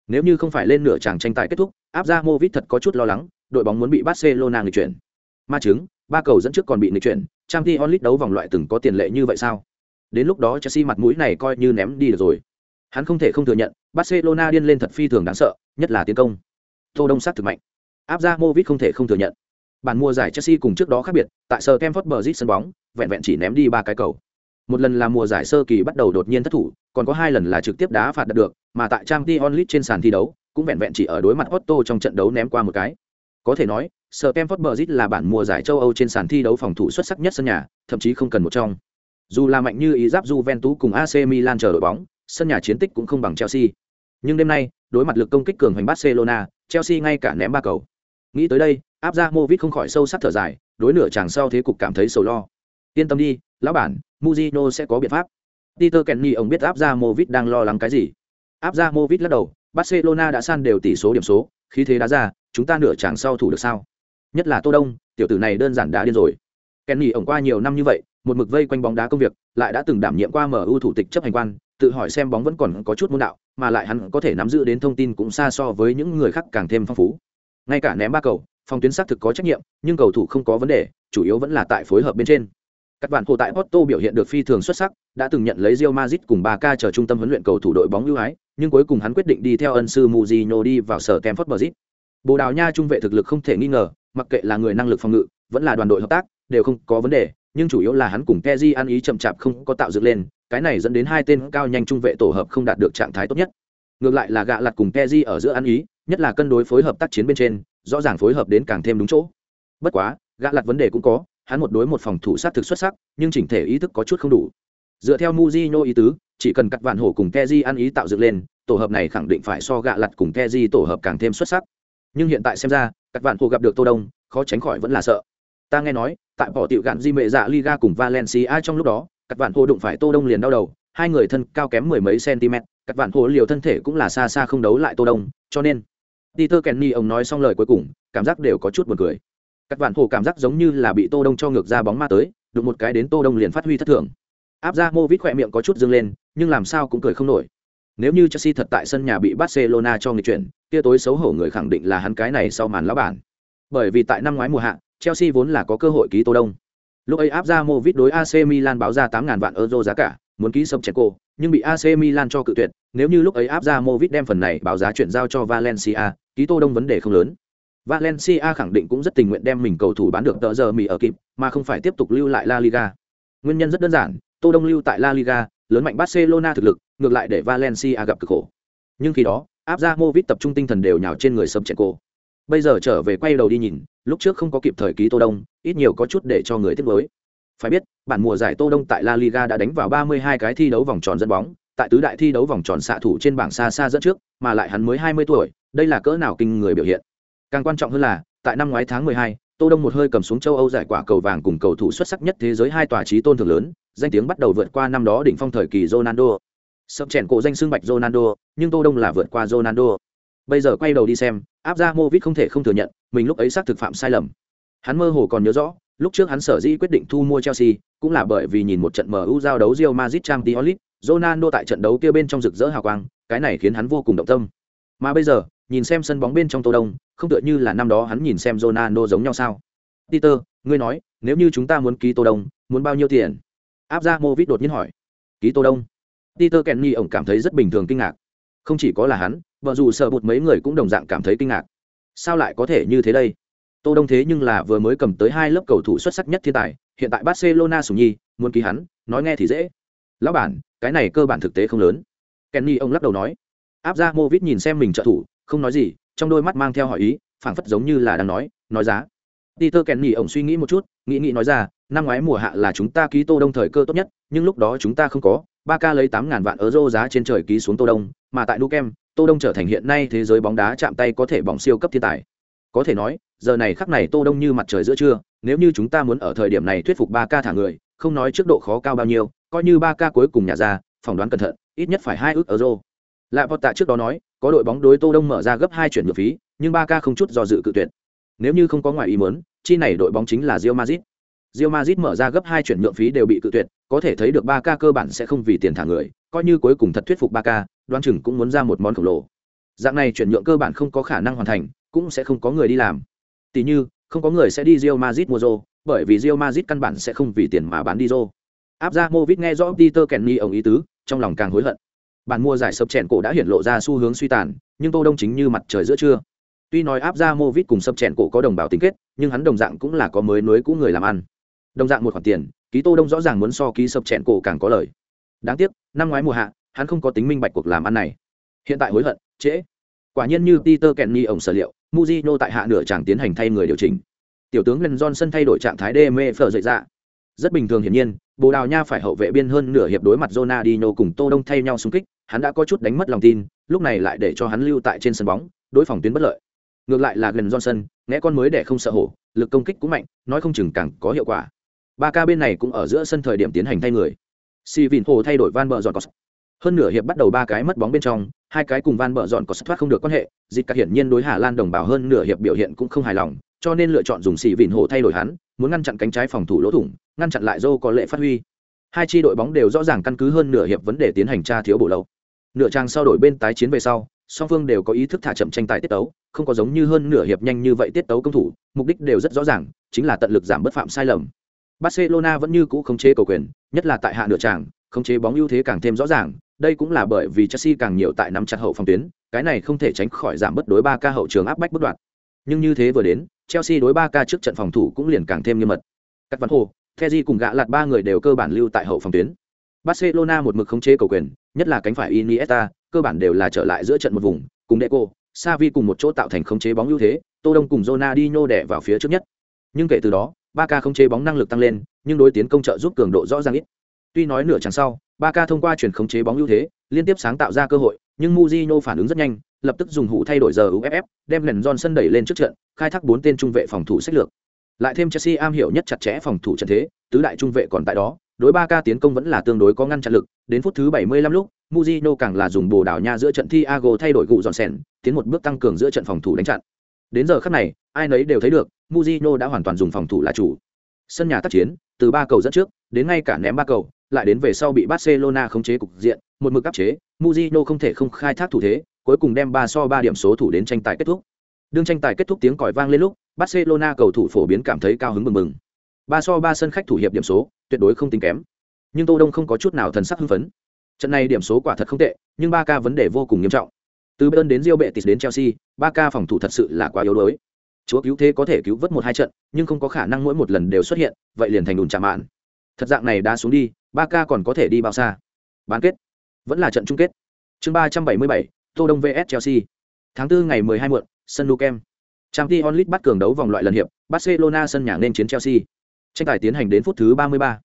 Nếu như không phải lên nửa chàng tranh tài kết thúc, áp ra Movit thật có chút lo lắng, đội bóng muốn bị Barcelona nghịch chuyển. Ma chứng, ba cầu dẫn trước còn bị nghịch chuyển, Champions League đấu vòng loại từng có tiền lệ như vậy sao? Đến lúc đó Chelsea mặt mũi này coi như ném đi được rồi. Hắn không thể không thừa nhận, Barcelona điên lên thật phi thường đáng sợ, nhất là tiến công. Tô Đông sát thực mạnh. Áp ra Movit không thể không thừa nhận. Bản mua giải Chelsea cùng trước đó khác biệt, tại Stamford Bridge sân bóng, vẹn vẹn chỉ ném đi ba cái cầu. Một lần là mùa giải sơ kỳ bắt đầu đột nhiên thất thủ, còn có hai lần là trực tiếp đá phạt đạt được, mà tại Champions League trên sàn thi đấu, cũng vẹn vẹn chỉ ở đối mặt Otto trong trận đấu ném qua một cái. Có thể nói, Stamford Bridge là bản mùa giải châu Âu trên sàn thi đấu phòng thủ xuất sắc nhất sân nhà, thậm chí không cần một trong. Dù là mạnh như ý giáp Juventus cùng AC Milan chờ đội bóng, sân nhà chiến tích cũng không bằng Chelsea. Nhưng đêm nay, đối mặt lực công kích cường hành Barcelona, Chelsea ngay cả ném ba cầu. Nghĩ tới đây, Abramovich không khỏi sâu sắc thở dài, đối nửa chàng sau thế cục cảm thấy sầu lo. Yên tâm đi, lão bản, muzino sẽ có biện pháp. Peter Kenny ông biết áp ra Movit đang lo lắng cái gì. Áp ra Movit lắc đầu, Barcelona đã san đều tỷ số điểm số, Khi thế đá ra, chúng ta nửa chàng sau thủ được sao? Nhất là Tô Đông, tiểu tử này đơn giản đã điên rồi. Kenny ông qua nhiều năm như vậy, một mực vây quanh bóng đá công việc, lại đã từng đảm nhiệm qua MU thủ tịch chấp hành quan, tự hỏi xem bóng vẫn còn có chút môn đạo, mà lại hắn có thể nắm giữ đến thông tin cũng xa so với những người khác càng thêm phong phú. Ngay cả ném ba cầu, phòng tuyến xác thực có trách nhiệm, nhưng cầu thủ không có vấn đề, chủ yếu vẫn là tại phối hợp bên trên. Các bạn hồ tại Porto biểu hiện được phi thường xuất sắc, đã từng nhận lấy Real Madrid cùng Barca chờ trung tâm huấn luyện cầu thủ đội bóng ưu ái, nhưng cuối cùng hắn quyết định đi theo ân sư Mourinho đi vào sở Stamford Bridge. Bồ Đào Nha trung vệ thực lực không thể nghi ngờ, mặc kệ là người năng lực phòng ngự, vẫn là đoàn đội hợp tác, đều không có vấn đề, nhưng chủ yếu là hắn cùng Pepe ăn ý chậm chạp không có tạo dựng lên, cái này dẫn đến hai tên cao nhanh trung vệ tổ hợp không đạt được trạng thái tốt nhất. Ngược lại là gạ lật cùng Pepe ở giữa ăn ý, nhất là cân đối phối hợp tác chiến bên trên, rõ ràng phối hợp đến càng thêm đúng chỗ. Bất quá, gạ lật vấn đề cũng có, hắn một đối một phòng thủ sát thực xuất sắc, nhưng chỉnh thể ý thức có chút không đủ. Dựa theo Mujinho ý tứ, chỉ cần cắt vạn hổ cùng Kezi ăn ý tạo dựng lên, tổ hợp này khẳng định phải so gạ lật cùng Kezi tổ hợp càng thêm xuất sắc. Nhưng hiện tại xem ra, cắt vạn hổ gặp được Tô Đông, khó tránh khỏi vẫn là sợ. Ta nghe nói, tại bỏ tiểu gạn di mệ dạ Liga cùng Valencia trong lúc đó, cắt vạn hổ đụng phải Tô Đông liền đau đầu, hai người thân cao kém mười mấy cm, cắt vạn hổ liều thân thể cũng là xa xa không đấu lại Tô Đông, cho nên Peter Kenny ông nói xong lời cuối cùng, cảm giác đều có chút buồn cười. Cắt vạn hổ cảm giác giống như là bị Tô Đông cho ngược ra bóng ma tới, đụng một cái đến Tô Đông liền phát huy thất thường. Áp ra Movit khỏe miệng có chút dương lên, nhưng làm sao cũng cười không nổi. Nếu như Chelsea thật tại sân nhà bị Barcelona cho người chuyển, kia tối xấu hổ người khẳng định là hắn cái này sau màn lão bản. Bởi vì tại năm ngoái mùa hạ, Chelsea vốn là có cơ hội ký Tô Đông. Lúc ấy áp ra Movit đối AC Milan báo ra 8000 vạn euro giá cả, muốn ký Sobcheko, nhưng bị AC Milan cho cự tuyệt, nếu như lúc ấy áp ra Movit đem phần này báo giá chuyển giao cho Valencia, ký Tô Đông vấn đề không lớn. Valencia khẳng định cũng rất tình nguyện đem mình cầu thủ bán được tờ giờ mì ở kịp, mà không phải tiếp tục lưu lại La Liga. Nguyên nhân rất đơn giản, Tô Đông lưu tại La Liga, lớn mạnh Barcelona thực lực, ngược lại để Valencia gặp cực khổ. Nhưng khi đó, áp ra tập trung tinh thần đều nhào trên người Sobcheko. Bây giờ trở về quay đầu đi nhìn, lúc trước không có kịp thời ký Tô Đông, ít nhiều có chút để cho người tiếc nuối. Phải biết, bản mùa giải Tô Đông tại La Liga đã đánh vào 32 cái thi đấu vòng tròn dẫn bóng, tại tứ đại thi đấu vòng tròn xạ thủ trên bảng xa xa dẫn trước, mà lại hắn mới 20 tuổi, đây là cỡ nào kinh người biểu hiện. Càng quan trọng hơn là, tại năm ngoái tháng 12, Tô Đông một hơi cầm xuống châu Âu giải quả cầu vàng cùng cầu thủ xuất sắc nhất thế giới hai tòa trí tôn thưởng lớn, danh tiếng bắt đầu vượt qua năm đó đỉnh phong thời kỳ Ronaldo. Sập chèn cổ danh xưng bạch Ronaldo, nhưng Tô Đông là vượt qua Ronaldo. Bây giờ quay đầu đi xem, áp ra Movit không thể không thừa nhận, mình lúc ấy xác thực phạm sai lầm. Hắn mơ hồ còn nhớ rõ, lúc trước hắn sở dĩ quyết định thu mua Chelsea, cũng là bởi vì nhìn một trận MU giao đấu Real Madrid Champions League, Ronaldo tại trận đấu kia bên trong rực rỡ hào quang, cái này khiến hắn vô cùng động tâm. Mà bây giờ, nhìn xem sân bóng bên trong Tô Đông, không tựa như là năm đó hắn nhìn xem Ronaldo giống nhau sao? Peter, ngươi nói, nếu như chúng ta muốn ký Tô Đông, muốn bao nhiêu tiền? Abramovich đột nhiên hỏi. Ký Tô Đông. Peter Kenny ổng cảm thấy rất bình thường kinh ngạc. Không chỉ có là hắn, vợ dù sợ bụt mấy người cũng đồng dạng cảm thấy kinh ngạc. Sao lại có thể như thế đây? Tô Đông thế nhưng là vừa mới cầm tới hai lớp cầu thủ xuất sắc nhất thiên tài, hiện tại Barcelona sủng nhi, muốn ký hắn, nói nghe thì dễ. Lão bản, cái này cơ bản thực tế không lớn. Kenny ông lắc đầu nói. Abramovich nhìn xem mình trợ thủ, không nói gì, trong đôi mắt mang theo hỏi ý, phảng phất giống như là đang nói, nói giá. Peter Kenny ông suy nghĩ một chút, nghĩ nghĩ nói ra, năm ngoái mùa hạ là chúng ta ký Tô Đông thời cơ tốt nhất, nhưng lúc đó chúng ta không có, ba k lấy tám ngàn vạn euro giá trên trời ký xuống Tô Đông, mà tại Nukem, Tô Đông trở thành hiện nay thế giới bóng đá chạm tay có thể bỏng siêu cấp thiên tài. Có thể nói, giờ này khắc này Tô Đông như mặt trời giữa trưa, nếu như chúng ta muốn ở thời điểm này thuyết phục ba k thả người, không nói trước độ khó cao bao nhiêu, coi như ba k cuối cùng nhà ra, phỏng đoán cẩn thận ít nhất phải hai ước euro lạ vọt tạ trước đó nói có đội bóng đối tô đông mở ra gấp hai chuyển nhượng phí nhưng Barca không chút do dự cự tuyệt nếu như không có ngoại ý muốn chi này đội bóng chính là Real Madrid Real Madrid mở ra gấp hai chuyển nhượng phí đều bị cự tuyệt, có thể thấy được Barca cơ bản sẽ không vì tiền thả người, coi như cuối cùng thật thuyết phục Barca, đoán chừng cũng muốn ra một món khổng lồ. Dạng này chuyển nhượng cơ bản không có khả năng hoàn thành, cũng sẽ không có người đi làm. Tỷ như, không có người sẽ đi Real Madrid mua Zô, bởi vì Real Madrid căn bản sẽ không vì tiền mà bán đi Zô. Áp ra Movit nghe rõ Peter Kenny ông ý tứ, trong lòng càng hối hận. Bản mua giải sập chèn cổ đã hiển lộ ra xu hướng suy tàn, nhưng Tô Đông chính như mặt trời giữa trưa. Tuy nói áp ra Movit cùng sập chèn cổ có đồng bào tính kết, nhưng hắn đồng dạng cũng là có mới nối cũ người làm ăn. Đồng dạng một khoản tiền ký tô đông rõ ràng muốn so ký sập chèn cổ càng có lời đáng tiếc năm ngoái mùa hạ hắn không có tính minh bạch cuộc làm ăn này. Hiện tại hối hận trễ. Quả nhiên như peter kenny ổng sở liệu muzino tại hạ nửa chàng tiến hành thay người điều chỉnh. Tiểu tướng len johnson thay đổi trạng thái đê mê phở dậy ra rất bình thường hiển nhiên bồ đào nha phải hậu vệ biên hơn nửa hiệp đối mặt Ronaldinho cùng tô đông thay nhau xung kích hắn đã có chút đánh mất lòng tin, lúc này lại để cho hắn lưu tại trên sân bóng, đối phòng tuyến bất lợi. Ngược lại là gần johnson nghe con mới để không sợ hổ, lực công kích cũng mạnh, nói không chừng càng có hiệu quả. Ba ca bên này cũng ở giữa sân thời điểm tiến hành thay người. Si vin hồ thay đổi van bờ dọn cos. Hơn nửa hiệp bắt đầu ba cái mất bóng bên trong, hai cái cùng van bờ dọn cos thoát không được quan hệ, dịch cả hiển nhiên đối hà lan đồng bào hơn nửa hiệp biểu hiện cũng không hài lòng, cho nên lựa chọn dùng xì vìn hồ thay đổi hắn, muốn ngăn chặn cánh trái phòng thủ lỗ thủng, ngăn chặn lại dô có lệ phát huy. Hai chi đội bóng đều rõ ràng căn cứ hơn nửa hiệp vấn đề tiến hành tra thiếu bổ lâu nửa trang sau đổi bên tái chiến về sau song phương đều có ý thức thả chậm tranh tài tiết tấu không có giống như hơn nửa hiệp nhanh như vậy tiết tấu công thủ mục đích đều rất rõ ràng chính là tận lực giảm bất phạm sai lầm Barcelona vẫn như cũ khống chế cầu quyền, nhất là tại hạ nửa tràng, khống chế bóng ưu thế càng thêm rõ ràng, đây cũng là bởi vì Chelsea càng nhiều tại nắm chặt hậu phòng tuyến, cái này không thể tránh khỏi giảm bất đối ba ca hậu trường áp bách bất đoạn. Nhưng như thế vừa đến, Chelsea đối ba ca trước trận phòng thủ cũng liền càng thêm nghiêm mật. Các văn hồ, Kheji cùng gã lạt ba người đều cơ bản lưu tại hậu phòng tuyến. Barcelona một mực khống chế cầu quyền, nhất là cánh phải Iniesta, cơ bản đều là trở lại giữa trận một vùng, cùng Deco, Xavi cùng một chỗ tạo thành khống chế bóng ưu thế, Tô Đông cùng Ronaldinho đè vào phía trước nhất. Nhưng kể từ đó, Barca khống không chế bóng năng lực tăng lên nhưng đối tiến công trợ giúp cường độ rõ ràng ít tuy nói nửa chặng sau Barca thông qua chuyển khống chế bóng ưu thế liên tiếp sáng tạo ra cơ hội nhưng Mujinho phản ứng rất nhanh lập tức dùng hụ thay đổi giờ uff đem lần johnson đẩy lên trước trận khai thác bốn tên trung vệ phòng thủ sách lược lại thêm chelsea am hiểu nhất chặt chẽ phòng thủ trận thế tứ đại trung vệ còn tại đó đối ba ca tiến công vẫn là tương đối có ngăn chặn lực đến phút thứ 75 lúc Mujino càng là dùng bồ đảo nha giữa trận Thiago thay đổi gụ dọn sèn tiến một bước tăng cường giữa trận phòng thủ đánh chặn đến giờ khắc này ai nấy đều thấy được Mujino đã hoàn toàn dùng phòng thủ là chủ. Sân nhà tác chiến, từ ba cầu dẫn trước, đến ngay cả ném ba cầu, lại đến về sau bị Barcelona khống chế cục diện, một mực áp chế, Mujino không thể không khai thác thủ thế, cuối cùng đem ba so ba điểm số thủ đến tranh tài kết thúc. Đương tranh tài kết thúc tiếng còi vang lên lúc, Barcelona cầu thủ phổ biến cảm thấy cao hứng mừng mừng. Ba so ba sân khách thủ hiệp điểm số, tuyệt đối không tính kém. Nhưng Tô Đông không có chút nào thần sắc hưng phấn. Trận này điểm số quả thật không tệ, nhưng ba ca vấn đề vô cùng nghiêm trọng. Từ Bayern đến rio bệ tịt đến Chelsea, ba ca phòng thủ thật sự là quá yếu đuối. Chúa cứu thế có thể cứu vớt một hai trận nhưng không có khả năng mỗi một lần đều xuất hiện vậy liền thành đùn chạm mạn. Thật dạng này đã xuống đi ba ca còn có thể đi bao xa? Bán kết. Vẫn là trận chung kết. Chương ba trăm bảy mươi bảy tô đông vs chelsea. Tháng 4 ngày 12 muộn sân Lukem, trang t onlit bắt cường đấu vòng loại lần hiệp barcelona sân nhà nên chiến chelsea tranh tài tiến hành đến phút thứ 33.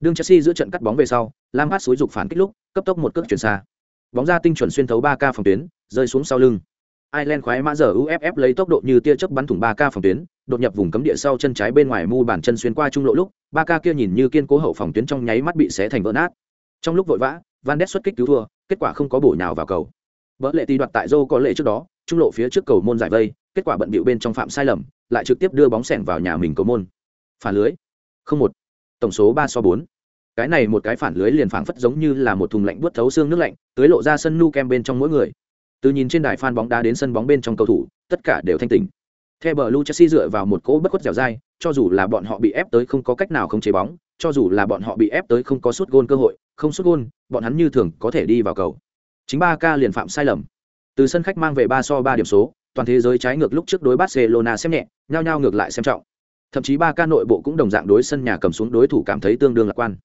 đương chelsea giữa trận cắt bóng về sau lam hát xúi dục phản kích lúc cấp tốc một cước chuyển xa bóng ra tinh chuẩn xuyên thấu ba k phòng tuyến rơi xuống sau lưng Ireland khoái mã giờ UFF lấy tốc độ như tia chớp bắn thủng 3K phòng tuyến, đột nhập vùng cấm địa sau chân trái bên ngoài mu bàn chân xuyên qua trung lộ lúc, 3K kia nhìn như kiên cố hậu phòng tuyến trong nháy mắt bị xé thành vỡ nát. Trong lúc vội vã, Van Ness xuất kích cứu thua, kết quả không có bổ nào vào cầu. Bỡ lệ ti đoạt tại Zô có lệ trước đó, trung lộ phía trước cầu môn giải vây, kết quả bận bịu bên trong phạm sai lầm, lại trực tiếp đưa bóng xẻng vào nhà mình cầu môn. Phản lưới. Không một. Tổng số ba so bốn. Cái này một cái phản lưới liền phảng phất giống như là một thùng lạnh buốt thấu xương nước lạnh, tưới lộ ra sân nu kem bên trong mỗi người. Từ nhìn trên đài phan bóng đá đến sân bóng bên trong cầu thủ tất cả đều thanh tỉnh. Theo bờ lu chelsea dựa vào một cỗ bất khuất dẻo dai cho dù là bọn họ bị ép tới không có cách nào không chế bóng cho dù là bọn họ bị ép tới không có suốt gôn cơ hội không suốt gôn bọn hắn như thường có thể đi vào cầu. Chính ba ca liền phạm sai lầm. Từ sân khách mang về ba so ba điểm số toàn thế giới trái ngược lúc trước đối barcelona xem nhẹ nhao nhao ngược lại xem trọng thậm chí ba ca nội bộ cũng đồng dạng đối sân nhà cầm xuống đối thủ cảm thấy tương đương lạc quan.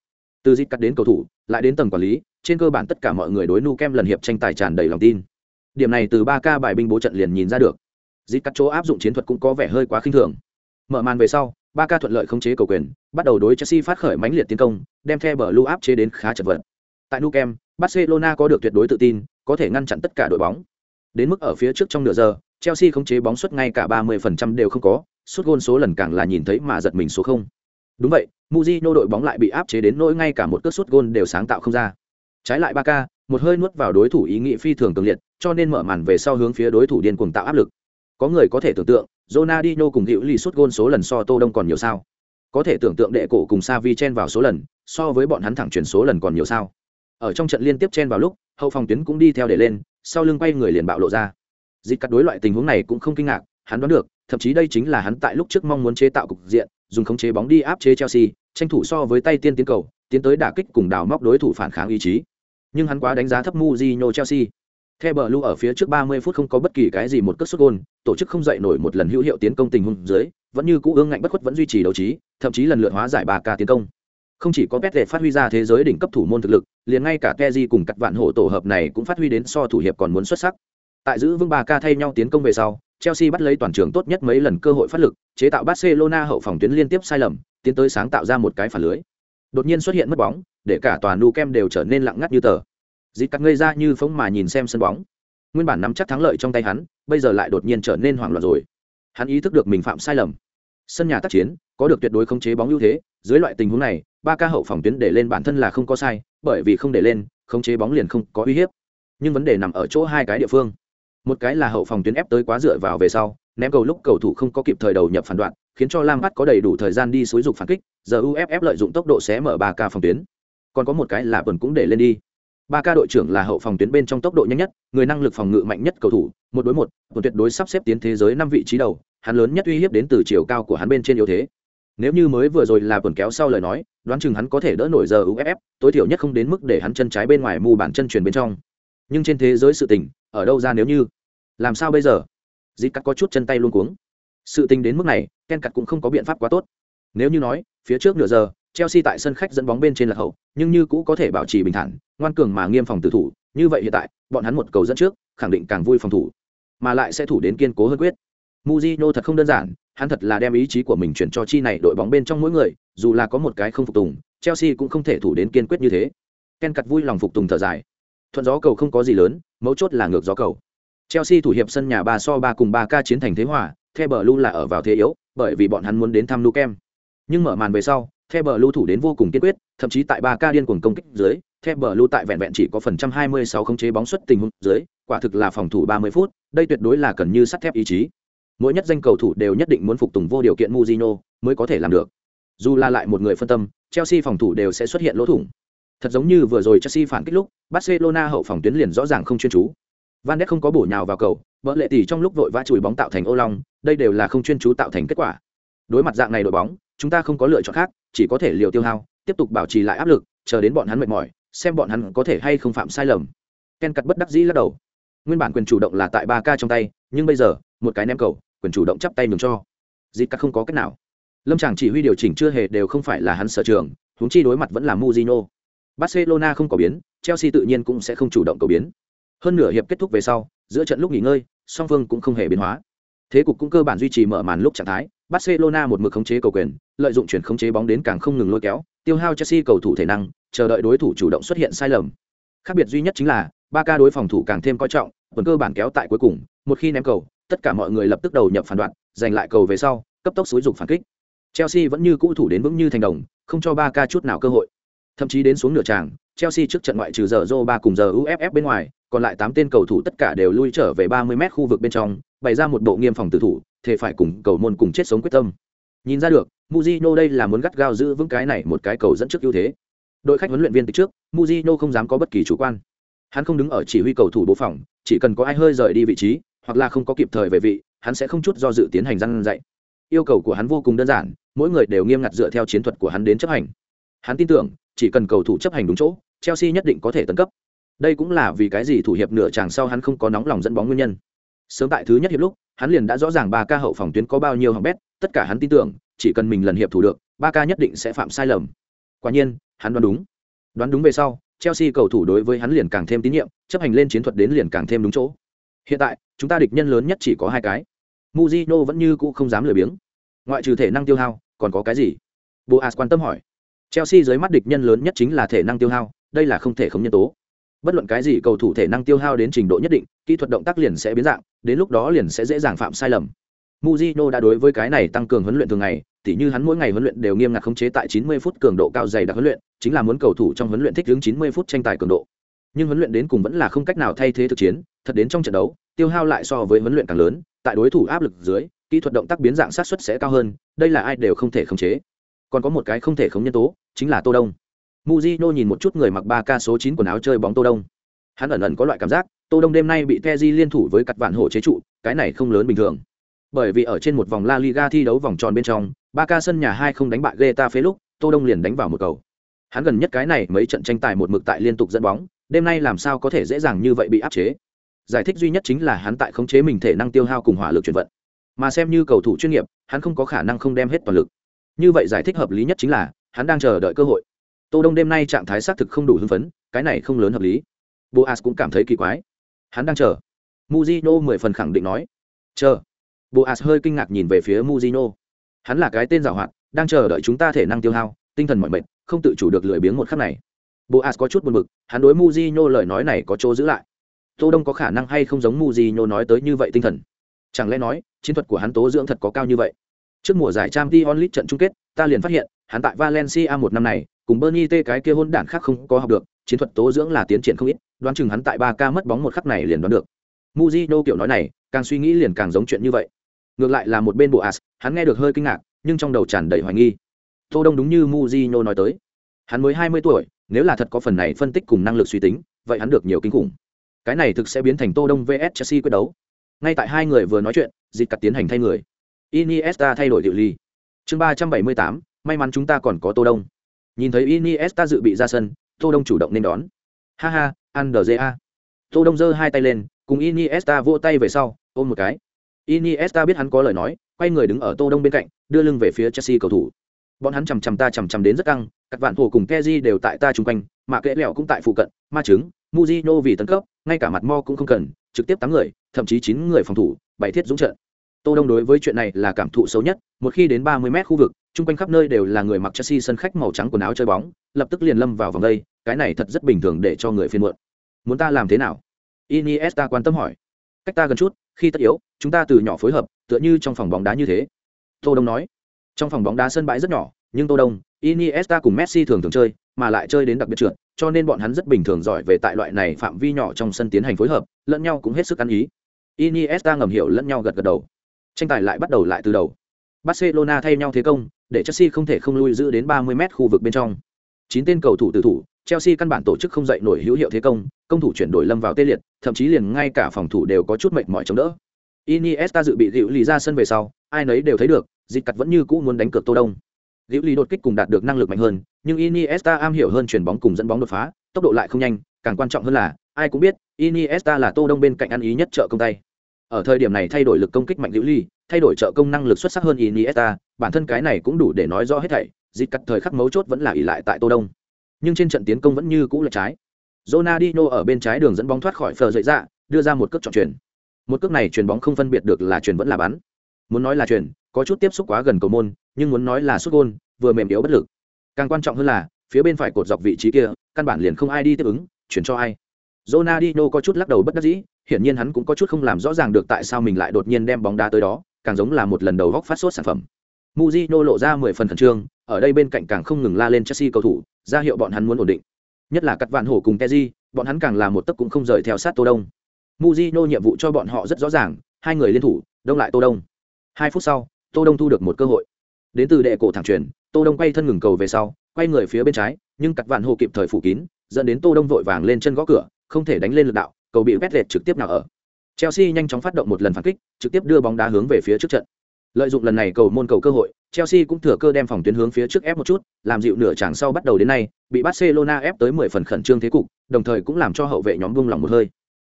Từ dịp cắt đến cầu thủ, lại đến tầng quản lý, trên cơ bản tất cả mọi người đối nu kem lần hiệp tranh tài tràn đầy lòng tin. Điểm này từ ba ca bài binh bố trận liền nhìn ra được. Dịp cắt chỗ áp dụng chiến thuật cũng có vẻ hơi quá khinh thường. Mở màn về sau, ba ca thuận lợi khống chế cầu quyền, bắt đầu đối chelsea phát khởi mãnh liệt tiến công, đem theo bờ lưu áp chế đến khá chật vật. Tại nu kem, barcelona có được tuyệt đối tự tin, có thể ngăn chặn tất cả đội bóng. Đến mức ở phía trước trong nửa giờ, chelsea khống chế bóng suất ngay cả 30% đều không có suốt gôn số lần càng là nhìn thấy mà giật mình số không đúng vậy Mujino đội bóng lại bị áp chế đến nỗi ngay cả một cước suốt gôn đều sáng tạo không ra Trái lại ba k một hơi nuốt vào đối thủ ý nghĩ phi thường cường liệt, cho nên mở màn về sau hướng phía đối thủ điên cuồng tạo áp lực. Có người có thể tưởng tượng, Ronaldinho cùng Hữu Ly sút gôn số lần so Tô Đông còn nhiều sao? Có thể tưởng tượng đệ cổ cùng Savi chen vào số lần, so với bọn hắn thẳng chuyển số lần còn nhiều sao? Ở trong trận liên tiếp chen vào lúc, hậu phòng tuyến cũng đi theo để lên, sau lưng quay người liền bạo lộ ra. Dịch cắt đối loại tình huống này cũng không kinh ngạc, hắn đoán được, thậm chí đây chính là hắn tại lúc trước mong muốn chế tạo cục diện, dùng khống chế bóng đi áp chế Chelsea, tranh thủ so với tay tiên tiến cầu, tiến tới đả kích cùng đào móc đối thủ phản kháng ý chí. Nhưng hắn quá đánh giá thấp Mourinho Chelsea. Theo bờ lưu ở phía trước 30 phút không có bất kỳ cái gì một cất sút gol, tổ chức không dậy nổi một lần hữu hiệu tiến công tình huống dưới, vẫn như cũ ương ngạnh bất khuất vẫn duy trì đấu trí, thậm chí lần lượt hóa giải 3 ca tiến công. Không chỉ có Petre phát huy ra thế giới đỉnh cấp thủ môn thực lực, liền ngay cả Kezi cùng các vạn hộ tổ hợp này cũng phát huy đến so thủ hiệp còn muốn xuất sắc. Tại giữ vững 3 ca thay nhau tiến công về sau, Chelsea bắt lấy toàn trường tốt nhất mấy lần cơ hội phát lực, chế tạo Barcelona hậu phòng tuyến liên tiếp sai lầm, tiến tới sáng tạo ra một cái phản lưới. Đột nhiên xuất hiện mất bóng, để cả toàn Nu Kem đều trở nên lặng ngắt như tờ. Dịch cắt ngây ra như phóng mà nhìn xem sân bóng. Nguyên bản nắm chắc thắng lợi trong tay hắn, bây giờ lại đột nhiên trở nên hoảng loạn rồi. Hắn ý thức được mình phạm sai lầm. Sân nhà tác chiến, có được tuyệt đối khống chế bóng ưu thế, dưới loại tình huống này, ba ca hậu phòng tuyến để lên bản thân là không có sai, bởi vì không để lên, khống chế bóng liền không có uy hiếp. Nhưng vấn đề nằm ở chỗ hai cái địa phương một cái là hậu phòng tuyến ép tới quá dựa vào về sau, ném cầu lúc cầu thủ không có kịp thời đầu nhập phản đoạn, khiến cho lam bắt có đầy đủ thời gian đi xúi dục phản kích, giờ uff lợi dụng tốc độ xé mở ba ca phòng tuyến. Còn có một cái là tuần cũng để lên đi. Ba ca đội trưởng là hậu phòng tuyến bên trong tốc độ nhanh nhất, người năng lực phòng ngự mạnh nhất cầu thủ, một đối một tuần tuyệt đối sắp xếp tiến thế giới năm vị trí đầu, hắn lớn nhất uy hiếp đến từ chiều cao của hắn bên trên yếu thế. Nếu như mới vừa rồi là tuần kéo sau lời nói, đoán chừng hắn có thể đỡ nổi giờ uff tối thiểu nhất không đến mức để hắn chân trái bên ngoài mù bản chân truyền bên trong. Nhưng trên thế giới sự tình, ở đâu ra nếu như? Làm sao bây giờ? Dịp cắt có chút chân tay luôn cuống. Sự tình đến mức này, ken cắt cũng không có biện pháp quá tốt. Nếu như nói, phía trước nửa giờ, chelsea tại sân khách dẫn bóng bên trên là hậu, nhưng như cũ có thể bảo trì bình thản, ngoan cường mà nghiêm phòng tử thủ, như vậy hiện tại, bọn hắn một cầu dẫn trước, khẳng định càng vui phòng thủ, mà lại sẽ thủ đến kiên cố hơn quyết. Muzino thật không đơn giản, hắn thật là đem ý chí của mình chuyển cho chi này đội bóng bên trong mỗi người, dù là có một cái không phục tùng, chelsea cũng không thể thủ đến kiên quyết như thế. Ken cắt vui lòng phục tùng thở dài. Thuận gió cầu không có gì lớn, mấu chốt là ngược gió cầu. Chelsea thủ hiệp sân nhà 3 so 3 cùng 3K chiến thành thế hòa, The Blue là ở vào thế yếu, bởi vì bọn hắn muốn đến thăm Nukem. Nhưng mở màn về sau, The Blue thủ đến vô cùng kiên quyết, thậm chí tại 3K điên cuồng công kích dưới, The Blue tại vẹn vẹn chỉ có phần trăm 26 khống chế bóng xuất tình huống dưới, quả thực là phòng thủ 30 phút, đây tuyệt đối là cần như sắt thép ý chí. Mỗi nhất danh cầu thủ đều nhất định muốn phục tùng vô điều kiện Mourinho mới có thể làm được. Dù là lại một người phân tâm, Chelsea phòng thủ đều sẽ xuất hiện lỗ thủng. Thật giống như vừa rồi Chelsea phản kích lúc, Barcelona hậu phòng tuyến liền rõ ràng không chuyên chú. Van Ness không có bổ nhào vào cầu, vỡ lệ tỷ trong lúc vội vã chùi bóng tạo thành ô long, đây đều là không chuyên chú tạo thành kết quả. Đối mặt dạng này đội bóng, chúng ta không có lựa chọn khác, chỉ có thể liều tiêu hao, tiếp tục bảo trì lại áp lực, chờ đến bọn hắn mệt mỏi, xem bọn hắn có thể hay không phạm sai lầm. Ken cắt bất đắc dĩ lắc đầu. Nguyên bản quyền chủ động là tại 3K trong tay, nhưng bây giờ, một cái ném cầu, quyền chủ động chắp tay mừng cho. Dịch cắt không có cách nào. Lâm Tràng chỉ huy điều chỉnh chưa hề đều không phải là hắn sở trường, huống chi đối mặt vẫn là Mourinho. Barcelona không có biến, Chelsea tự nhiên cũng sẽ không chủ động cầu biến hơn nửa hiệp kết thúc về sau, giữa trận lúc nghỉ ngơi, song phương cũng không hề biến hóa. Thế cục cũng cơ bản duy trì mở màn lúc trạng thái, barcelona một mực khống chế cầu quyền, lợi dụng chuyển khống chế bóng đến càng không ngừng lôi kéo, tiêu hao chelsea cầu thủ thể năng, chờ đợi đối thủ chủ động xuất hiện sai lầm. Khác biệt duy nhất chính là ba ca đối phòng thủ càng thêm coi trọng vẫn cơ bản kéo tại cuối cùng, một khi ném cầu, tất cả mọi người lập tức đầu nhập phản đoạn, giành lại cầu về sau, cấp tốc xúi dục phản kích. Chelsea vẫn như cũ thủ đến vững như thành đồng, không cho ba ca chút nào cơ hội. Thậm chí đến xuống nửa tràng, chelsea trước trận ngoại trừ giờ joe ba cùng giờ uff bên ngoài còn lại tám tên cầu thủ tất cả đều lui trở về 30 mét khu vực bên trong, bày ra một bộ nghiêm phòng tử thủ, thể phải cùng cầu môn cùng chết sống quyết tâm. Nhìn ra được, Mujino đây là muốn gắt gao giữ vững cái này một cái cầu dẫn trước ưu thế. Đội khách huấn luyện viên từ trước, Mujino không dám có bất kỳ chủ quan. Hắn không đứng ở chỉ huy cầu thủ bố phòng, chỉ cần có ai hơi rời đi vị trí, hoặc là không có kịp thời về vị, hắn sẽ không chút do dự tiến hành răn dạy. Yêu cầu của hắn vô cùng đơn giản, mỗi người đều nghiêm ngặt dựa theo chiến thuật của hắn đến chấp hành. Hắn tin tưởng, chỉ cần cầu thủ chấp hành đúng chỗ, Chelsea nhất định có thể tấn cấp đây cũng là vì cái gì thủ hiệp nửa chàng sau hắn không có nóng lòng dẫn bóng nguyên nhân. Sớm tại thứ nhất hiệp lúc, hắn liền đã rõ ràng ba ca hậu phòng tuyến có bao nhiêu hỏng bét, tất cả hắn tin tưởng, chỉ cần mình lần hiệp thủ được, ba ca nhất định sẽ phạm sai lầm. Quả nhiên, hắn đoán đúng. Đoán đúng về sau, chelsea cầu thủ đối với hắn liền càng thêm tín nhiệm, chấp hành lên chiến thuật đến liền càng thêm đúng chỗ. Hiện tại, chúng ta địch nhân lớn nhất chỉ có hai cái. Muzino vẫn như cũ không dám lười biếng. Ngoại trừ thể năng tiêu hao, còn có cái gì? Boas quan tâm hỏi. Chelsea dưới mắt địch nhân lớn nhất chính là thể năng tiêu hao, đây là không thể không nhân tố bất luận cái gì cầu thủ thể năng tiêu hao đến trình độ nhất định, kỹ thuật động tác liền sẽ biến dạng, đến lúc đó liền sẽ dễ dàng phạm sai lầm. Mujino đã đối với cái này tăng cường huấn luyện thường ngày, tỉ như hắn mỗi ngày huấn luyện đều nghiêm ngặt khống chế tại 90 phút cường độ cao dày đặc huấn luyện, chính là muốn cầu thủ trong huấn luyện thích ứng 90 phút tranh tài cường độ. Nhưng huấn luyện đến cùng vẫn là không cách nào thay thế thực chiến, thật đến trong trận đấu, tiêu hao lại so với huấn luyện càng lớn, tại đối thủ áp lực dưới, kỹ thuật động tác biến dạng sát suất sẽ cao hơn, đây là ai đều không thể khống chế. Còn có một cái không thể khống nhân tố, chính là tô đông muzino nhìn một chút người mặc ba k số chín quần áo chơi bóng tô đông. Hắn ẩn ẩn có loại cảm giác, tô đông đêm nay bị keji liên thủ với cặt vạn hổ chế trụ, cái này không lớn bình thường. Bởi vì ở trên một vòng la liga thi đấu vòng tròn bên trong, ba k sân nhà hai không đánh bại Getafe lúc, tô đông liền đánh vào một cầu. Hắn gần nhất cái này mấy trận tranh tài một mực tại liên tục dẫn bóng, đêm nay làm sao có thể dễ dàng như vậy bị áp chế? Giải thích duy nhất chính là hắn tại khống chế mình thể năng tiêu hao cùng hỏa lực chuyển vận. Mà xem như cầu thủ chuyên nghiệp, hắn không có khả năng không đem hết toàn lực. Như vậy giải thích hợp lý nhất chính là, hắn đang chờ đợi cơ hội tô đông đêm nay trạng thái xác thực không đủ hưng phấn, cái này không lớn hợp lý. Boas cũng cảm thấy kỳ quái. Hắn đang chờ. Muzino mười phần khẳng định nói. Chờ. Boas hơi kinh ngạc nhìn về phía muzino hắn là cái tên giảo hoạt, đang chờ đợi chúng ta thể năng tiêu hao, tinh thần mọi mệt, không tự chủ được lười biếng một khắc này. Boas có chút buồn bực, hắn đối muzino lời nói này có chỗ giữ lại. Tô đông có khả năng hay không giống muzino nói tới như vậy tinh thần? Chẳng lẽ nói, chiến thuật của hắn tố dưỡng thật có cao như vậy? Trước mùa giải trang t onlit trận chung kết, ta liền phát hiện, hắn tại valencia một năm này cùng bernie t cái kia hôn đản khác không có học được, chiến thuật tố dưỡng là tiến triển không ít, đoán chừng hắn tại 3K mất bóng một khắc này liền đoán được. Mujino kiểu nói này, càng suy nghĩ liền càng giống chuyện như vậy. Ngược lại là một bên bộ as hắn nghe được hơi kinh ngạc, nhưng trong đầu tràn đầy hoài nghi. Tô đông đúng như Mujino nói tới. Hắn mới hai mươi tuổi, nếu là thật có phần này phân tích cùng năng lực suy tính, vậy hắn được nhiều kinh khủng. Cái này thực sẽ biến thành tô đông vs chelsea quyết đấu. Ngay tại hai người vừa nói chuyện, dịch cắt tiến hành thay người. Iniesta thay đổi địa ly. Chương ba trăm bảy mươi tám, may mắn chúng ta còn có tô đông nhìn thấy iniesta dự bị ra sân, tô đông chủ động nên đón. Ha ha, andrea. Tô đông giơ hai tay lên, cùng iniesta vỗ tay về sau, ôm một cái. Iniesta biết hắn có lời nói, quay người đứng ở tô đông bên cạnh, đưa lưng về phía chelsea cầu thủ. Bọn hắn chằm chằm ta chằm chằm đến rất căng, các vạn thủ cùng keji đều tại ta chung quanh, mà kẽ lẹo cũng tại phụ cận, ma chứng muzino vì tấn cấp, ngay cả mặt mo cũng không cần, trực tiếp tám người, thậm chí chín người phòng thủ bảy thiết dũng trận. Tô đông đối với chuyện này là cảm thụ xấu nhất, một khi đến ba mươi mét khu vực chung quanh khắp nơi đều là người mặc chelsea sân khách màu trắng quần áo chơi bóng, lập tức liền lâm vào vòng đây, cái này thật rất bình thường để cho người phiền muộn. Muốn ta làm thế nào? Iniesta quan tâm hỏi. Cách ta gần chút, khi tất yếu, chúng ta từ nhỏ phối hợp, tựa như trong phòng bóng đá như thế. Tô đông nói. Trong phòng bóng đá sân bãi rất nhỏ, nhưng tô đông, iniesta cùng messi thường thường chơi, mà lại chơi đến đặc biệt trượt, cho nên bọn hắn rất bình thường giỏi về tại loại này phạm vi nhỏ trong sân tiến hành phối hợp, lẫn nhau cũng hết sức ăn ý. Iniesta ngầm hiểu lẫn nhau gật gật đầu. Tranh tài lại bắt đầu lại từ đầu. Barcelona thay nhau thế công để chelsea không thể không lui giữ đến 30 m khu vực bên trong. Chín tên cầu thủ tử thủ, chelsea căn bản tổ chức không dậy nổi hữu hiệu thế công công thủ chuyển đổi lâm vào tê liệt, thậm chí liền ngay cả phòng thủ đều có chút mệt mỏi chống đỡ. Iniesta dự bị dịu lì ra sân về sau, ai nấy đều thấy được, dịch cắt vẫn như cũ muốn đánh cược tô đông. Dịu lì đột kích cùng đạt được năng lực mạnh hơn, nhưng iniesta am hiểu hơn chuyển bóng cùng dẫn bóng đột phá, tốc độ lại không nhanh, càng quan trọng hơn là, ai cũng biết, iniesta là tô đông bên cạnh ăn ý nhất trợ công tay. Ở thời điểm này thay đổi lực công kích mạnh dịu lì, thay đổi trợ công năng lực xuất sắc hơn iniesta bản thân cái này cũng đủ để nói rõ hết thảy dịp cắt thời khắc mấu chốt vẫn là ỉ lại tại tô đông. Nhưng trên trận tiến công vẫn như cũ là trái. Ronaldinho ở bên trái đường dẫn bóng thoát khỏi phờ dậy dạ đưa ra một cước trọng truyền một cước này truyền bóng không phân biệt được là truyền vẫn là bắn. Muốn nói là truyền có chút tiếp xúc quá gần cầu môn, nhưng muốn nói là xuất gôn, vừa mềm yếu bất lực. Càng quan trọng hơn là, phía bên phải cột dọc vị trí kia, căn bản liền không ai đi tiếp ứng, chuyển cho ai. Ronaldinho có chút lắc đầu bất đắc dĩ, hiển nhiên hắn cũng có chút không làm rõ ràng được tại sao mình lại đột nhiên đem bóng đá tới đó, càng giống là một lần đầu góc phát sốt sản phẩm. Mujino lộ ra mười phần khẩn trương ở đây bên cạnh càng không ngừng la lên Chelsea cầu thủ ra hiệu bọn hắn muốn ổn định. Nhất là cắt vạn hổ cùng Kezi, bọn hắn càng là một tấc cũng không rời theo sát Tô Đông. Mujino nhiệm vụ cho bọn họ rất rõ ràng hai người liên thủ đông lại Tô Đông. Hai phút sau Tô Đông thu được một cơ hội. Đến từ đệ cổ thẳng truyền Tô Đông quay thân ngừng cầu về sau quay người phía bên trái nhưng cắt vạn hổ kịp thời phủ kín dẫn đến Tô Đông vội vàng lên chân gõ cửa không thể đánh lên lực đạo cầu bị vét lệch trực tiếp nào ở. Chelsea nhanh chóng phát động một lần phản kích trực tiếp đưa bóng đá hướng về phía trước trận lợi dụng lần này cầu môn cầu cơ hội Chelsea cũng thừa cơ đem phòng tuyến hướng phía trước ép một chút, làm dịu nửa chàng sau bắt đầu đến nay, bị Barcelona ép tới 10 phần khẩn trương thế cục, đồng thời cũng làm cho hậu vệ nhóm buông lòng một hơi.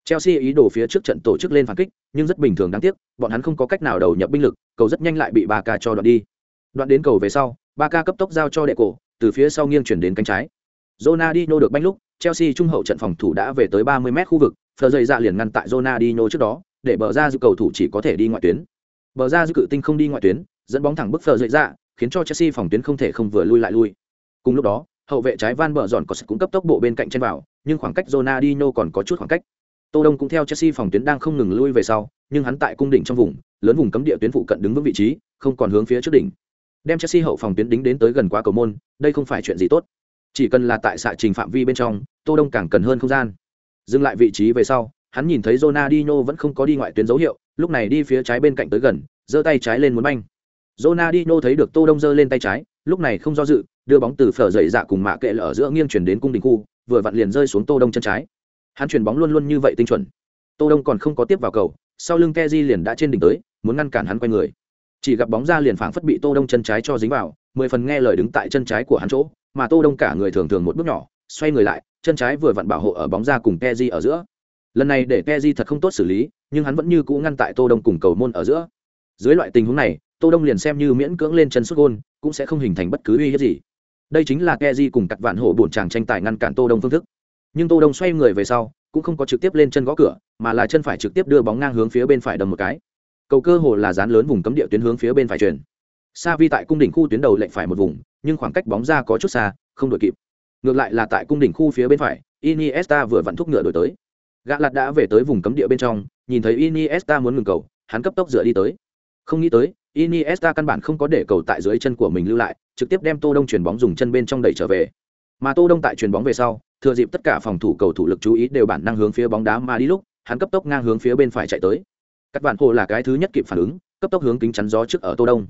Chelsea ý đồ phía trước trận tổ chức lên phản kích, nhưng rất bình thường đáng tiếc, bọn hắn không có cách nào đầu nhập binh lực, cầu rất nhanh lại bị Barca cho đoạn đi. Đoạn đến cầu về sau, Barca cấp tốc giao cho đệ cổ, từ phía sau nghiêng chuyển đến cánh trái. Ronaldinho được banh lúc, Chelsea trung hậu trận phòng thủ đã về tới 30m khu vực, phờ dày dạ liền ngăn tại Ronaldinho trước đó, để bờ ra dư cầu thủ chỉ có thể đi ngoại tuyến. Bờ ra dư cự tinh không đi ngoại tuyến, dẫn bóng thẳng bức phở dậy ra, khiến cho Chelsea phòng tuyến không thể không vừa lui lại lui. Cùng lúc đó, hậu vệ trái Van Bợ dọn có sự cũng cấp tốc bộ bên cạnh trên vào, nhưng khoảng cách Ronaldinho còn có chút khoảng cách. Tô Đông cũng theo Chelsea phòng tuyến đang không ngừng lui về sau, nhưng hắn tại cung đỉnh trong vùng, lớn vùng cấm địa tuyến phụ cận đứng vững vị trí, không còn hướng phía trước đỉnh. Đem Chelsea hậu phòng tuyến đính đến tới gần quá cầu môn, đây không phải chuyện gì tốt. Chỉ cần là tại xạ trình phạm vi bên trong, Tô Đông càng cần hơn không gian. dừng lại vị trí về sau hắn nhìn thấy Ronaldinho vẫn không có đi ngoại tuyến dấu hiệu lúc này đi phía trái bên cạnh tới gần giơ tay trái lên muốn banh Ronaldinho thấy được Tô Đông giơ lên tay trái, lúc này không do dự, đưa bóng từ phở dậy dạ cùng mạ kệ lở giữa nghiêng chuyển đến cung đình khu, vừa vặn liền rơi xuống Tô Đông chân trái. Hắn chuyển bóng luôn luôn như vậy tinh chuẩn. Tô Đông còn không có tiếp vào cầu, sau lưng Kezi liền đã trên đỉnh tới, muốn ngăn cản hắn quay người. Chỉ gặp bóng ra liền phảng phất bị Tô Đông chân trái cho dính vào, mười phần nghe lời đứng tại chân trái của hắn chỗ, mà Tô Đông cả người thường thường một bước nhỏ, xoay người lại, chân trái vừa vặn bảo hộ ở bóng ra cùng Kezi ở giữa. Lần này để Kezi thật không tốt xử lý, nhưng hắn vẫn như cũ ngăn tại Tô Đông cùng cầu môn ở giữa. Dưới loại tình huống này, tô đông liền xem như miễn cưỡng lên chân xuất gôn cũng sẽ không hình thành bất cứ uy hiếp gì. Đây chính là keji cùng cặp vạn hổ bổn chàng tranh tài ngăn cản tô đông phương thức. Nhưng tô đông xoay người về sau cũng không có trực tiếp lên chân gõ cửa mà là chân phải trực tiếp đưa bóng ngang hướng phía bên phải đầm một cái. Cầu cơ hồ là dán lớn vùng cấm địa tuyến hướng phía bên phải truyền sa vi tại cung đỉnh khu tuyến đầu lệnh phải một vùng nhưng khoảng cách bóng ra có chút xa không đổi kịp. Ngược lại là tại cung đỉnh khu phía bên phải iniesta vừa vặn thúc ngựa đổi tới gã lạt đã về tới vùng cấm địa bên trong nhìn thấy iniesta muốn ngừng cầu hắn cấp tốc dựa đi tới không nghĩ tới Iniesta căn bản không có để cầu tại dưới chân của mình lưu lại, trực tiếp đem Tô Đông chuyền bóng dùng chân bên trong đẩy trở về. Mà Tô Đông tại chuyền bóng về sau, thừa dịp tất cả phòng thủ cầu thủ lực chú ý đều bản năng hướng phía bóng đá mà đi lúc, hắn cấp tốc ngang hướng phía bên phải chạy tới. Các bạn hồ là cái thứ nhất kịp phản ứng, cấp tốc hướng kính chắn gió trước ở Tô Đông.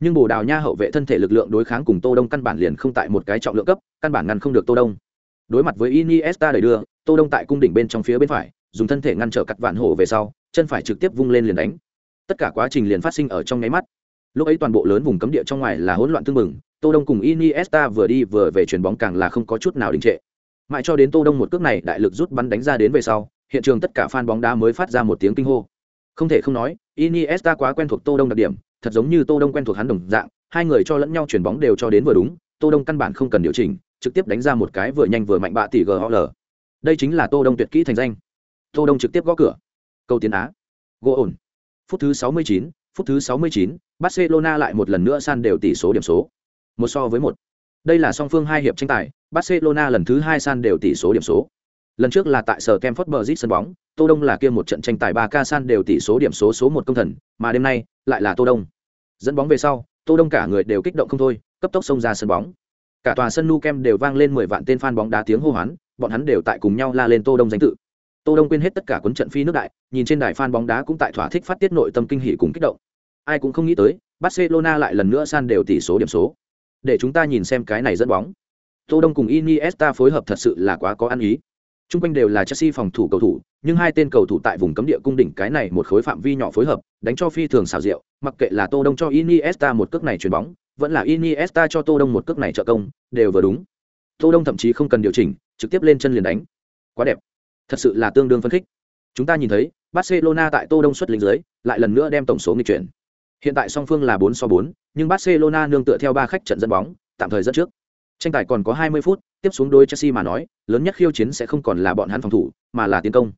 Nhưng Bồ Đào Nha hậu vệ thân thể lực lượng đối kháng cùng Tô Đông căn bản liền không tại một cái trọng lượng cấp, căn bản ngăn không được Tô Đông. Đối mặt với Iniesta đẩy đưa, Tô Đông tại cung đỉnh bên trong phía bên phải, dùng thân thể ngăn trở cắt vạn hổ về sau, chân phải trực tiếp vung lên liền đánh. Tất cả quá trình liền phát sinh ở trong nháy mắt. Lúc ấy toàn bộ lớn vùng cấm địa trong ngoài là hỗn loạn tương mừng tô đông cùng iniesta vừa đi vừa về chuyền bóng càng là không có chút nào đình trệ. Mãi cho đến tô đông một cước này đại lực rút bắn đánh ra đến về sau hiện trường tất cả fan bóng đá mới phát ra một tiếng kinh hô. Không thể không nói iniesta quá quen thuộc tô đông đặc điểm thật giống như tô đông quen thuộc hắn đồng dạng hai người cho lẫn nhau chuyền bóng đều cho đến vừa đúng tô đông căn bản không cần điều chỉnh trực tiếp đánh ra một cái vừa nhanh vừa mạnh bạ tỷ ghl đây chính là tô đông tuyệt kỹ thành danh tô đông trực tiếp gõ cửa câu tiến á gỗ ổn phút thứ 69, phút thứ 69, Barcelona lại một lần nữa san đều tỷ số điểm số. Một so với một. Đây là song phương hai hiệp tranh tài, Barcelona lần thứ hai san đều tỷ số điểm số. Lần trước là tại sở Stamford Bridge sân bóng, Tô Đông là kia một trận tranh tài 3K san đều tỷ số điểm số số một công thần, mà đêm nay lại là Tô Đông. Dẫn bóng về sau, Tô Đông cả người đều kích động không thôi, cấp tốc xông ra sân bóng. Cả tòa sân nu kem đều vang lên 10 vạn tên fan bóng đá tiếng hô hoán, bọn hắn đều tại cùng nhau la lên Tô Đông danh tự. Tô Đông quên hết tất cả cuốn trận phi nước đại, nhìn trên đài fan bóng đá cũng tại thỏa thích phát tiết nội tâm kinh hỉ cùng kích động. Ai cũng không nghĩ tới, Barcelona lại lần nữa san đều tỷ số điểm số. Để chúng ta nhìn xem cái này dẫn bóng. Tô Đông cùng Iniesta phối hợp thật sự là quá có ăn ý. Trung quanh đều là Chelsea phòng thủ cầu thủ, nhưng hai tên cầu thủ tại vùng cấm địa cung đỉnh cái này một khối phạm vi nhỏ phối hợp, đánh cho phi thường xào diệu, mặc kệ là Tô Đông cho Iniesta một cước này chuyền bóng, vẫn là Iniesta cho Tô Đông một cước này trợ công, đều vừa đúng. Tô Đông thậm chí không cần điều chỉnh, trực tiếp lên chân liền đánh. Quá đẹp thật sự là tương đương phân khích chúng ta nhìn thấy barcelona tại tô đông xuất lính dưới lại lần nữa đem tổng số nghịch chuyển hiện tại song phương là 4 so 4, nhưng barcelona nương tựa theo ba khách trận dẫn bóng tạm thời dẫn trước tranh tài còn có 20 phút tiếp xuống đôi chelsea mà nói lớn nhất khiêu chiến sẽ không còn là bọn hắn phòng thủ mà là tiến công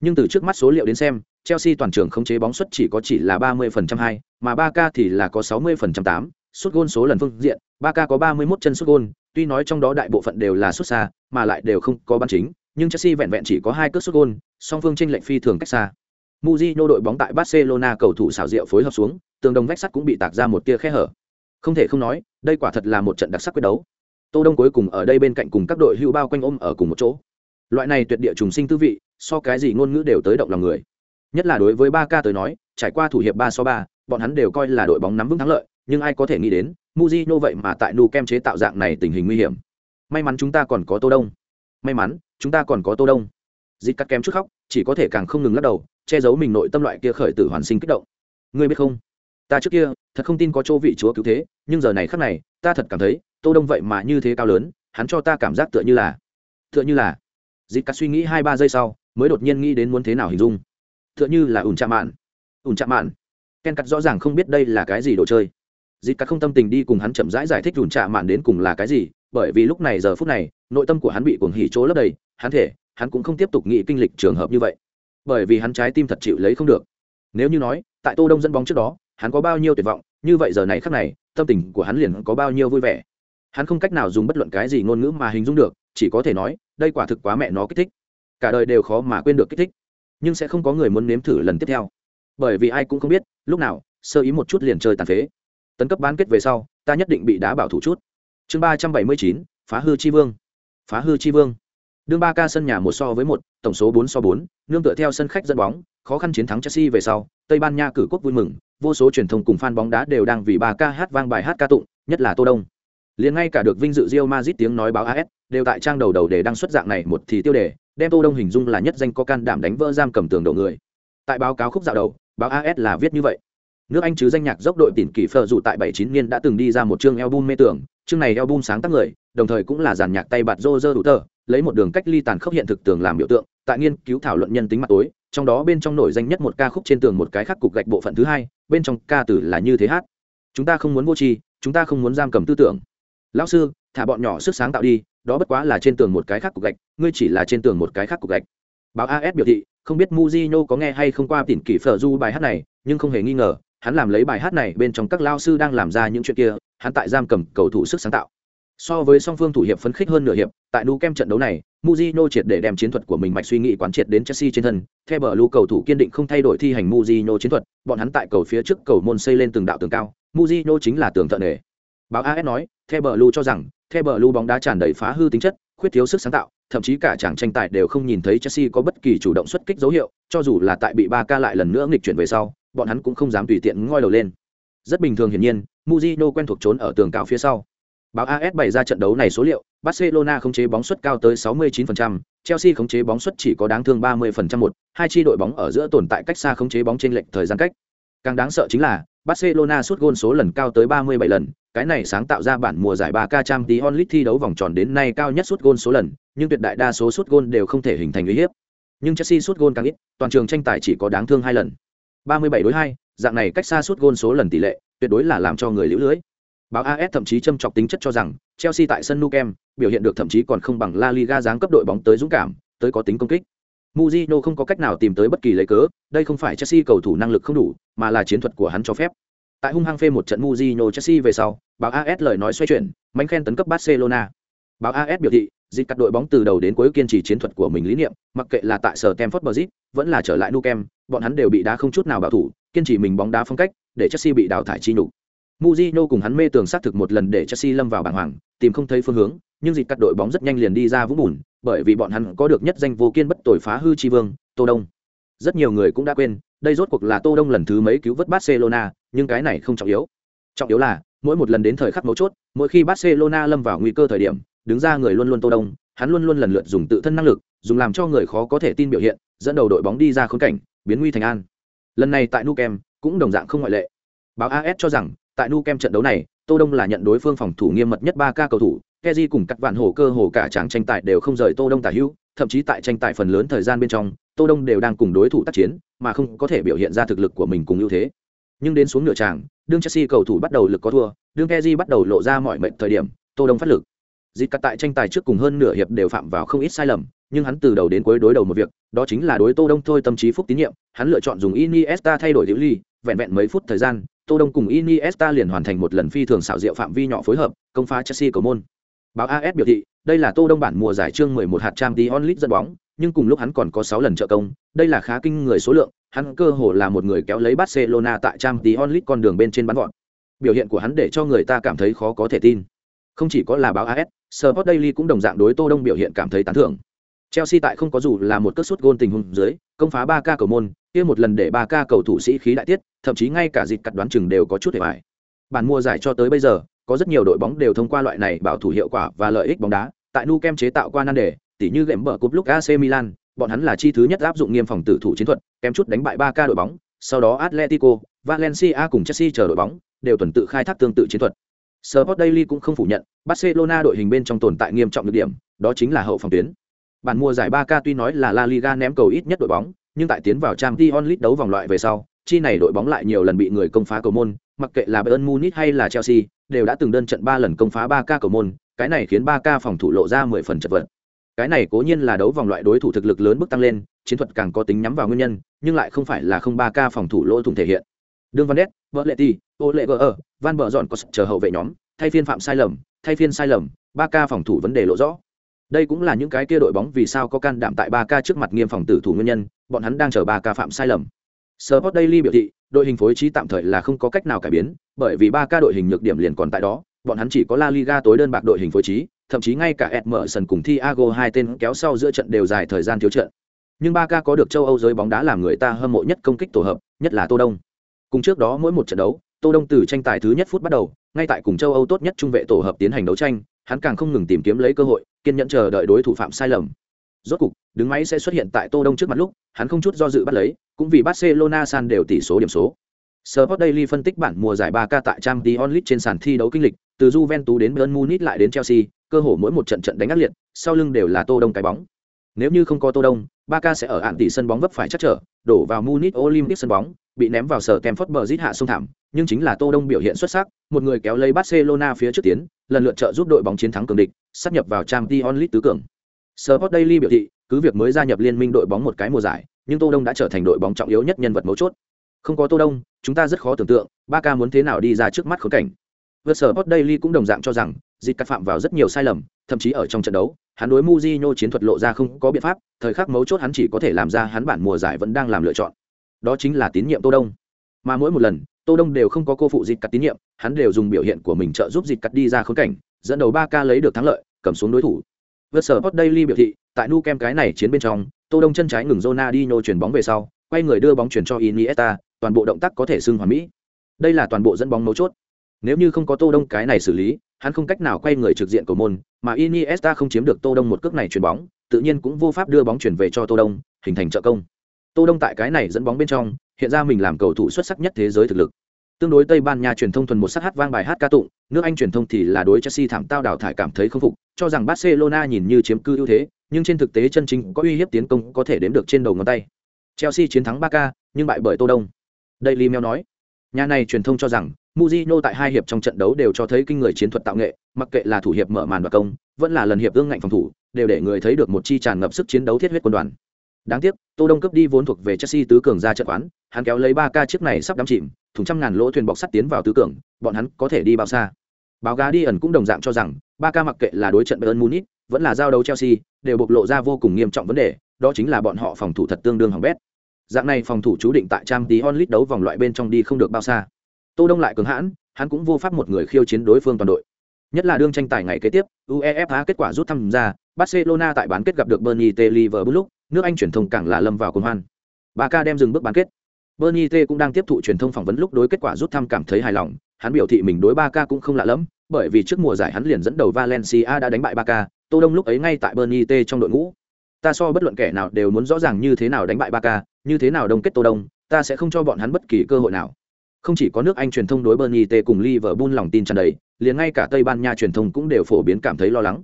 nhưng từ trước mắt số liệu đến xem chelsea toàn trường không chế bóng suất chỉ có chỉ là 30% hai mà 3K thì là có 60% 8, sút gôn số lần phương diện 3K có 31 chân sút gôn tuy nói trong đó đại bộ phận đều là sút xa mà lại đều không có bắn chính nhưng Chelsea vẹn vẹn chỉ có hai cước sút gôn, song phương chênh lệch phi thường cách xa. Mujino đội bóng tại Barcelona cầu thủ xảo diệu phối hợp xuống, tường đồng vách sắt cũng bị tạc ra một tia khe hở. Không thể không nói, đây quả thật là một trận đặc sắc quyết đấu. Tô Đông cuối cùng ở đây bên cạnh cùng các đội hưu bao quanh ôm ở cùng một chỗ. Loại này tuyệt địa trùng sinh tư vị, so cái gì ngôn ngữ đều tới động lòng người. Nhất là đối với ba ca tới nói, trải qua thủ hiệp ba so ba, bọn hắn đều coi là đội bóng nắm vững thắng lợi, nhưng ai có thể nghĩ đến, Mujino vậy mà tại Nu Kem chế tạo dạng này tình hình nguy hiểm. May mắn chúng ta còn có Tô Đông. May mắn, chúng ta còn có tô đông dịp cắt kém chút khóc chỉ có thể càng không ngừng lắc đầu che giấu mình nội tâm loại kia khởi tử hoàn sinh kích động ngươi biết không ta trước kia thật không tin có chỗ vị chúa cứu thế nhưng giờ này khắc này ta thật cảm thấy tô đông vậy mà như thế cao lớn hắn cho ta cảm giác tựa như là tựa như là dịp cắt suy nghĩ hai ba giây sau mới đột nhiên nghĩ đến muốn thế nào hình dung. Tựa như là ủn chạm mạn ủn chạm mạn. Ken cắt rõ ràng không biết đây là cái gì đồ chơi. Dịp cắt không tâm tình đi cùng hắn chậm rãi giải, giải thích ủn chạm mạn đến cùng là cái gì bởi vì lúc này giờ phút này nội tâm của hắn bị cuồng hỉ chỗ lấp đầy hắn thể hắn cũng không tiếp tục nghĩ kinh lịch trường hợp như vậy. Bởi vì hắn trái tim thật chịu lấy không được. Nếu như nói tại tô đông dẫn bóng trước đó hắn có bao nhiêu tuyệt vọng như vậy giờ này khắc này tâm tình của hắn liền có bao nhiêu vui vẻ hắn không cách nào dùng bất luận cái gì ngôn ngữ mà hình dung được chỉ có thể nói đây quả thực quá mẹ nó kích thích. Cả đời đều khó mà quên được kích thích. Nhưng sẽ không có người muốn nếm thử lần tiếp theo. Bởi vì ai cũng không biết lúc nào sơ ý một chút liền chơi tàn phế. Tấn cấp bán kết về sau ta nhất định bị đá bảo thủ chút. Chương ba trăm bảy mươi chín phá hư chi vương. Phá hư chi vương. Đương ba ca sân nhà một so với một tổng số bốn so bốn, nương tựa theo sân khách dẫn bóng, khó khăn chiến thắng Chelsea về sau, Tây Ban Nha cử quốc vui mừng, vô số truyền thông cùng fan bóng đá đều đang vì ba ca hát vang bài hát ca tụng, nhất là Tô Đông. Liền ngay cả được vinh dự Real Madrid tiếng nói báo AS, đều tại trang đầu đầu để đăng xuất dạng này một thì tiêu đề, đem Tô Đông hình dung là nhất danh có can đảm đánh vỡ giam cầm tường độ người. Tại báo cáo khúc dạo đầu, báo AS là viết như vậy. Nước Anh chứ danh nhạc dốc đội tỉnh kỳ phở dù tại 79 niên đã từng đi ra một chương album mê tưởng, chương này album sáng tác người, đồng thời cũng là giàn nhạc tay bạt Roger đủ tờ, lấy một đường cách ly tàn khốc hiện thực tường làm biểu tượng, tại nghiên cứu thảo luận nhân tính mặt tối, trong đó bên trong nổi danh nhất một ca khúc trên tường một cái khắc cục gạch bộ phận thứ hai, bên trong ca từ là như thế hát. Chúng ta không muốn vô tri, chúng ta không muốn giam cầm tư tưởng. Lão sư, thả bọn nhỏ sức sáng tạo đi, đó bất quá là trên tường một cái khác cục gạch, ngươi chỉ là trên tường một cái khác cục gạch. Báo AS biểu thị, không biết Mujino có nghe hay không qua tỉn kỷ phở du bài hát này, nhưng không hề nghi ngờ, hắn làm lấy bài hát này bên trong các lao sư đang làm ra những chuyện kia, hắn tại giam cầm cầu thủ sức sáng tạo. So với song phương thủ hiệp phấn khích hơn nửa hiệp, tại nu Kem trận đấu này, muzino triệt để đem chiến thuật của mình mạch suy nghĩ quán triệt đến Chelsea trên thân. Theo bờ lưu cầu thủ kiên định không thay đổi thi hành muzino chiến thuật, bọn hắn tại cầu phía trước cầu môn xây lên từng đạo tường cao, muzino chính là tường thợ nề. Báo AS nói, The Blue cho rằng, The Blue bóng đá tràn đầy phá hư tính chất, khuyết thiếu sức sáng tạo, thậm chí cả chàng tranh tài đều không nhìn thấy Chelsea có bất kỳ chủ động xuất kích dấu hiệu, cho dù là tại bị Barca lại lần nữa nghịch chuyển về sau, bọn hắn cũng không dám tùy tiện ngoi đầu lên. Rất bình thường hiển nhiên, Mujino quen thuộc trốn ở tường cao phía sau. Báo AS bày ra trận đấu này số liệu, Barcelona khống chế bóng suất cao tới 69%, Chelsea khống chế bóng suất chỉ có đáng thương 30% một, hai chi đội bóng ở giữa tồn tại cách xa khống chế bóng trên lệch thời gian cách. Càng đáng sợ chính là Barcelona sút gôn số lần cao tới 37 lần, cái này sáng tạo ra bản mùa giải 3K Champions League thi đấu vòng tròn đến nay cao nhất suất gôn số lần, nhưng tuyệt đại đa số suất gôn đều không thể hình thành uy hiếp. Nhưng Chelsea suất gôn càng ít, toàn trường tranh tài chỉ có đáng thương hai lần. 37 đối 2, dạng này cách xa suất gôn số lần tỷ lệ, tuyệt đối là làm cho người liễu lưới. Báo AS thậm chí châm chọc tính chất cho rằng Chelsea tại sân Nou Camp biểu hiện được thậm chí còn không bằng La Liga dáng cấp đội bóng tới dũng cảm, tới có tính công kích. Mourinho không có cách nào tìm tới bất kỳ lấy cớ, đây không phải Chelsea cầu thủ năng lực không đủ, mà là chiến thuật của hắn cho phép. Tại hung hăng phê một trận Mourinho Chelsea về sau, báo AS lời nói xoay chuyển, mánh khen tấn cấp Barcelona. Báo AS biểu thị, dịch cắt đội bóng từ đầu đến cuối kiên trì chiến thuật của mình lý niệm, mặc kệ là tại sở Stamford Bridge, vẫn là trở lại Nou Camp, bọn hắn đều bị đá không chút nào bảo thủ, kiên trì mình bóng đá phong cách, để Chelsea bị đào thải chi nhục. Mujino cùng hắn mê tường xác thực một lần để Chelsea lâm vào bảng hoàng, tìm không thấy phương hướng, nhưng dịch cắt đội bóng rất nhanh liền đi ra vũng bùn, bởi vì bọn hắn có được nhất danh vô kiên bất tồi phá hư chi vương, Tô Đông. Rất nhiều người cũng đã quên, đây rốt cuộc là Tô Đông lần thứ mấy cứu vớt Barcelona, nhưng cái này không trọng yếu. Trọng yếu là, mỗi một lần đến thời khắc mấu chốt, mỗi khi Barcelona lâm vào nguy cơ thời điểm, đứng ra người luôn luôn Tô Đông, hắn luôn luôn lần lượt dùng tự thân năng lực, dùng làm cho người khó có thể tin biểu hiện, dẫn đầu đội bóng đi ra khốn cảnh, biến nguy thành an. Lần này tại Nou Camp cũng đồng dạng không ngoại lệ. Báo AS cho rằng, tại Nou Camp trận đấu này tô đông là nhận đối phương phòng thủ nghiêm mật nhất ba ca cầu thủ keji cùng các vạn hổ cơ hồ cả tràng tranh tài đều không rời tô đông tả hữu thậm chí tại tranh tài phần lớn thời gian bên trong tô đông đều đang cùng đối thủ tác chiến mà không có thể biểu hiện ra thực lực của mình cùng ưu thế nhưng đến xuống nửa tràng đương chelsea cầu thủ bắt đầu lực có thua đương Kessié bắt đầu lộ ra mọi mệnh thời điểm tô đông phát lực dịch cắt tại tranh tài trước cùng hơn nửa hiệp đều phạm vào không ít sai lầm nhưng hắn từ đầu đến cuối đối đầu một việc đó chính là đối tô đông thôi tâm trí phúc tín nhiệm hắn lựa chọn dùng iniesta thay đổi diệu ly vẹn vẹn mấy phút thời gian Tô Đông cùng Iniesta liền hoàn thành một lần phi thường xảo diệu phạm vi nhỏ phối hợp, công phá Chelsea cầu môn. Báo AS biểu thị, đây là Tô Đông bản mùa giải chương 11 hạt Champions League dẫn bóng, nhưng cùng lúc hắn còn có 6 lần trợ công, đây là khá kinh người số lượng, hắn cơ hồ là một người kéo lấy Barcelona tại Champions League con đường bên trên bắn vọt. Biểu hiện của hắn để cho người ta cảm thấy khó có thể tin. Không chỉ có là báo AS, Sport Daily cũng đồng dạng đối Tô Đông biểu hiện cảm thấy tán thưởng. Chelsea tại không có dù là một cất sút gôn tình huống dưới, công phá 3 ca cầu môn, kia một lần để 3 ca cầu thủ sĩ khí đại tiết, thậm chí ngay cả dịch cắt đoán chừng đều có chút hề bại. Bản mua giải cho tới bây giờ, có rất nhiều đội bóng đều thông qua loại này bảo thủ hiệu quả và lợi ích bóng đá, tại Nu Kem chế tạo qua nan đề, tỉ như gệm bờ cúp lúc AC Milan, bọn hắn là chi thứ nhất áp dụng nghiêm phòng tử thủ chiến thuật, kém chút đánh bại 3K đội bóng, sau đó Atletico, Valencia cùng Chelsea chờ đội bóng, đều tuần tự khai thác tương tự chiến thuật. Sport Daily cũng không phủ nhận, Barcelona đội hình bên trong tồn tại nghiêm trọng nhược điểm, đó chính là hậu phòng tuyến. Bản mùa giải 3K tuy nói là La Liga ném cầu ít nhất đội bóng, nhưng tại tiến vào Champions League đấu vòng loại về sau, chi này đội bóng lại nhiều lần bị người công phá cầu môn, mặc kệ là Bayern Munich hay là Chelsea, đều đã từng đơn trận 3 lần công phá 3K cầu môn, cái này khiến 3K phòng thủ lộ ra 10 phần chật vật. Cái này cố nhiên là đấu vòng loại đối thủ thực lực lớn bước tăng lên, chiến thuật càng có tính nhắm vào nguyên nhân, nhưng lại không phải là không ba k phòng thủ lỗ thủng thể hiện. đương Van Lệ Vợ Oleger, Van Bờ dọn có chờ hậu vệ nhóm, thay phiên phạm sai lầm, thay phiên sai lầm, ba k phòng thủ vấn đề lộ rõ. Đây cũng là những cái kia đội bóng vì sao có can đảm tại ba k trước mặt nghiêm phòng tử thủ nguyên nhân, bọn hắn đang chờ ba k phạm sai lầm. Sport Daily biểu thị, đội hình phối trí tạm thời là không có cách nào cải biến, bởi vì 3 ca đội hình nhược điểm liền còn tại đó, bọn hắn chỉ có La Liga tối đơn bạc đội hình phối trí, thậm chí ngay cả Emerson cùng Thiago hai tên kéo sau giữa trận đều dài thời gian thiếu trận. Nhưng Barca có được châu Âu giới bóng đá làm người ta hâm mộ nhất công kích tổ hợp, nhất là Tô Đông. Cùng trước đó mỗi một trận đấu, Tô Đông từ tranh tài thứ nhất phút bắt đầu, ngay tại cùng châu Âu tốt nhất trung vệ tổ hợp tiến hành đấu tranh, hắn càng không ngừng tìm kiếm lấy cơ hội, kiên nhẫn chờ đợi đối thủ phạm sai lầm. Rốt cục, đứng máy sẽ xuất hiện tại Tô Đông trước mặt lúc, hắn không chút do dự bắt lấy, cũng vì Barcelona san đều tỷ số điểm số. Sport Daily phân tích bản mùa giải 3K tại Champions League trên sàn thi đấu kinh lịch, từ Juventus đến Bayern Munich lại đến Chelsea, cơ hồ mỗi một trận trận đánh ác liệt, sau lưng đều là Tô Đông cái bóng. Nếu như không có Tô Đông, Barca sẽ ở ạn tỷ sân bóng vấp phải chắc trở, đổ vào Munich Olympic sân bóng, bị ném vào sở Stamford Bridge hạ sông thảm, nhưng chính là Tô Đông biểu hiện xuất sắc, một người kéo lấy Barcelona phía trước tiến, lần lượt trợ giúp đội bóng chiến thắng cường địch, sắp nhập vào Champions League tứ cường. Sport Daily biểu thị, cứ việc mới gia nhập liên minh đội bóng một cái mùa giải, nhưng Tô Đông đã trở thành đội bóng trọng yếu nhất nhân vật mấu chốt. Không có Tô Đông, chúng ta rất khó tưởng tượng, Barca muốn thế nào đi ra trước mắt khốn cảnh. Vượt Sport Daily cũng đồng dạng cho rằng, dịch cắt phạm vào rất nhiều sai lầm, thậm chí ở trong trận đấu, hắn đối Mujinho chiến thuật lộ ra không có biện pháp, thời khắc mấu chốt hắn chỉ có thể làm ra hắn bản mùa giải vẫn đang làm lựa chọn. Đó chính là tín nhiệm Tô Đông. Mà mỗi một lần, Tô Đông đều không có cô phụ dịch cắt tín nhiệm, hắn đều dùng biểu hiện của mình trợ giúp dịch cắt đi ra khốn cảnh, dẫn đầu 3K lấy được thắng lợi, cầm xuống đối thủ. Vượt Sport Daily biểu thị, tại nu kem cái này chiến bên trong, Tô Đông chân trái ngừng Ronaldinho chuyển bóng về sau, quay người đưa bóng chuyển cho Iniesta, toàn bộ động tác có thể xưng hoàn mỹ. Đây là toàn bộ dẫn bóng mấu chốt. Nếu như không có Tô Đông cái này xử lý, hắn không cách nào quay người trực diện cầu môn, mà Iniesta không chiếm được Tô Đông một cước này chuyền bóng, tự nhiên cũng vô pháp đưa bóng chuyển về cho Tô Đông, hình thành trợ công. Tô Đông tại cái này dẫn bóng bên trong, hiện ra mình làm cầu thủ xuất sắc nhất thế giới thực lực. Tương đối Tây Ban Nha truyền thông thuần một sắc hát vang bài hát ca tụng, nước Anh truyền thông thì là đối Chelsea thảm tao đào thải cảm thấy không phục, cho rằng Barcelona nhìn như chiếm cư ưu thế, nhưng trên thực tế chân chính có uy hiếp tiến công có thể đếm được trên đầu ngón tay. Chelsea chiến thắng Barca, nhưng bại bởi Tô Đông. Daily Mail nói, nhà này truyền thông cho rằng Mujino tại hai hiệp trong trận đấu đều cho thấy kinh người chiến thuật tạo nghệ, mặc kệ là thủ hiệp mở màn và công, vẫn là lần hiệp ương ngạnh phòng thủ, đều để người thấy được một chi tràn ngập sức chiến đấu thiết huyết quân đoàn. Đáng tiếc, Tô Đông cấp đi vốn thuộc về Chelsea tứ cường ra trận quán, hắn kéo lấy 3 ca chiếc này sắp đắm chìm, thùng trăm ngàn lỗ thuyền bọc sắt tiến vào tứ cường, bọn hắn có thể đi bao xa. Báo Guardian cũng đồng dạng cho rằng, 3 ca mặc kệ là đối trận Bayern Munich, vẫn là giao đấu Chelsea, đều bộc lộ ra vô cùng nghiêm trọng vấn đề, đó chính là bọn họ phòng thủ thật tương đương hỏng bét. Dạng này phòng thủ chú định tại trang tí onlit đấu vòng loại bên trong đi không được bao xa. Tô Đông lại cứng hãn, hắn cũng vô pháp một người khiêu chiến đối phương toàn đội. Nhất là đương tranh tài ngày kế tiếp, UEFA kết quả rút thăm ra, Barcelona tại bán kết gặp được Bernie T Liverpool lúc, nước Anh truyền thông càng là lâm vào cuồng hoan. ca đem dừng bước bán kết. Bernie T cũng đang tiếp thụ truyền thông phỏng vấn lúc đối kết quả rút thăm cảm thấy hài lòng, hắn biểu thị mình đối ba ca cũng không lạ lắm, bởi vì trước mùa giải hắn liền dẫn đầu Valencia đã đánh bại ba ca Tô Đông lúc ấy ngay tại Bernie T trong đội ngũ. Ta so bất luận kẻ nào đều muốn rõ ràng như thế nào đánh bại Barca, như thế nào đông kết Tô Đông, ta sẽ không cho bọn hắn bất kỳ cơ hội nào. Không chỉ có nước Anh truyền thông đối Bernie T cùng Liverpool lòng tin tràn đầy, liền ngay cả Tây Ban Nha truyền thông cũng đều phổ biến cảm thấy lo lắng.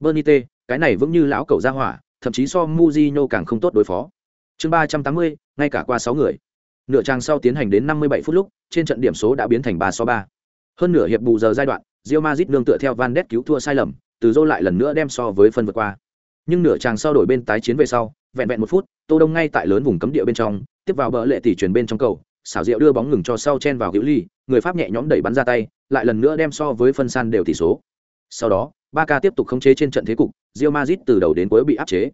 Bernie T, cái này vững như lão cẩu ra hỏa, thậm chí so Mujinho càng không tốt đối phó. Chương ba trăm tám mươi, ngay cả qua sáu người. Nửa trang sau tiến hành đến năm mươi bảy phút lúc, trên trận điểm số đã biến thành ba so ba. Hơn nửa hiệp bù giờ giai đoạn, Real Madrid nương tựa theo Van Ness cứu thua sai lầm, từ dô lại lần nữa đem so với phân vượt qua. Nhưng nửa chàng sau đổi bên tái chiến về sau, vẹn vẹn một phút, Tô Đông ngay tại lớn vùng cấm địa bên trong, tiếp vào bờ lệ tỷ chuyển bên trong cầu, xảo diệu đưa bóng ngừng cho sau chen vào hữu ly, người Pháp nhẹ nhõm đẩy bắn ra tay, lại lần nữa đem so với phân san đều tỷ số. Sau đó, Ba Ca tiếp tục khống chế trên trận thế cục, rio mazit từ đầu đến cuối bị áp chế.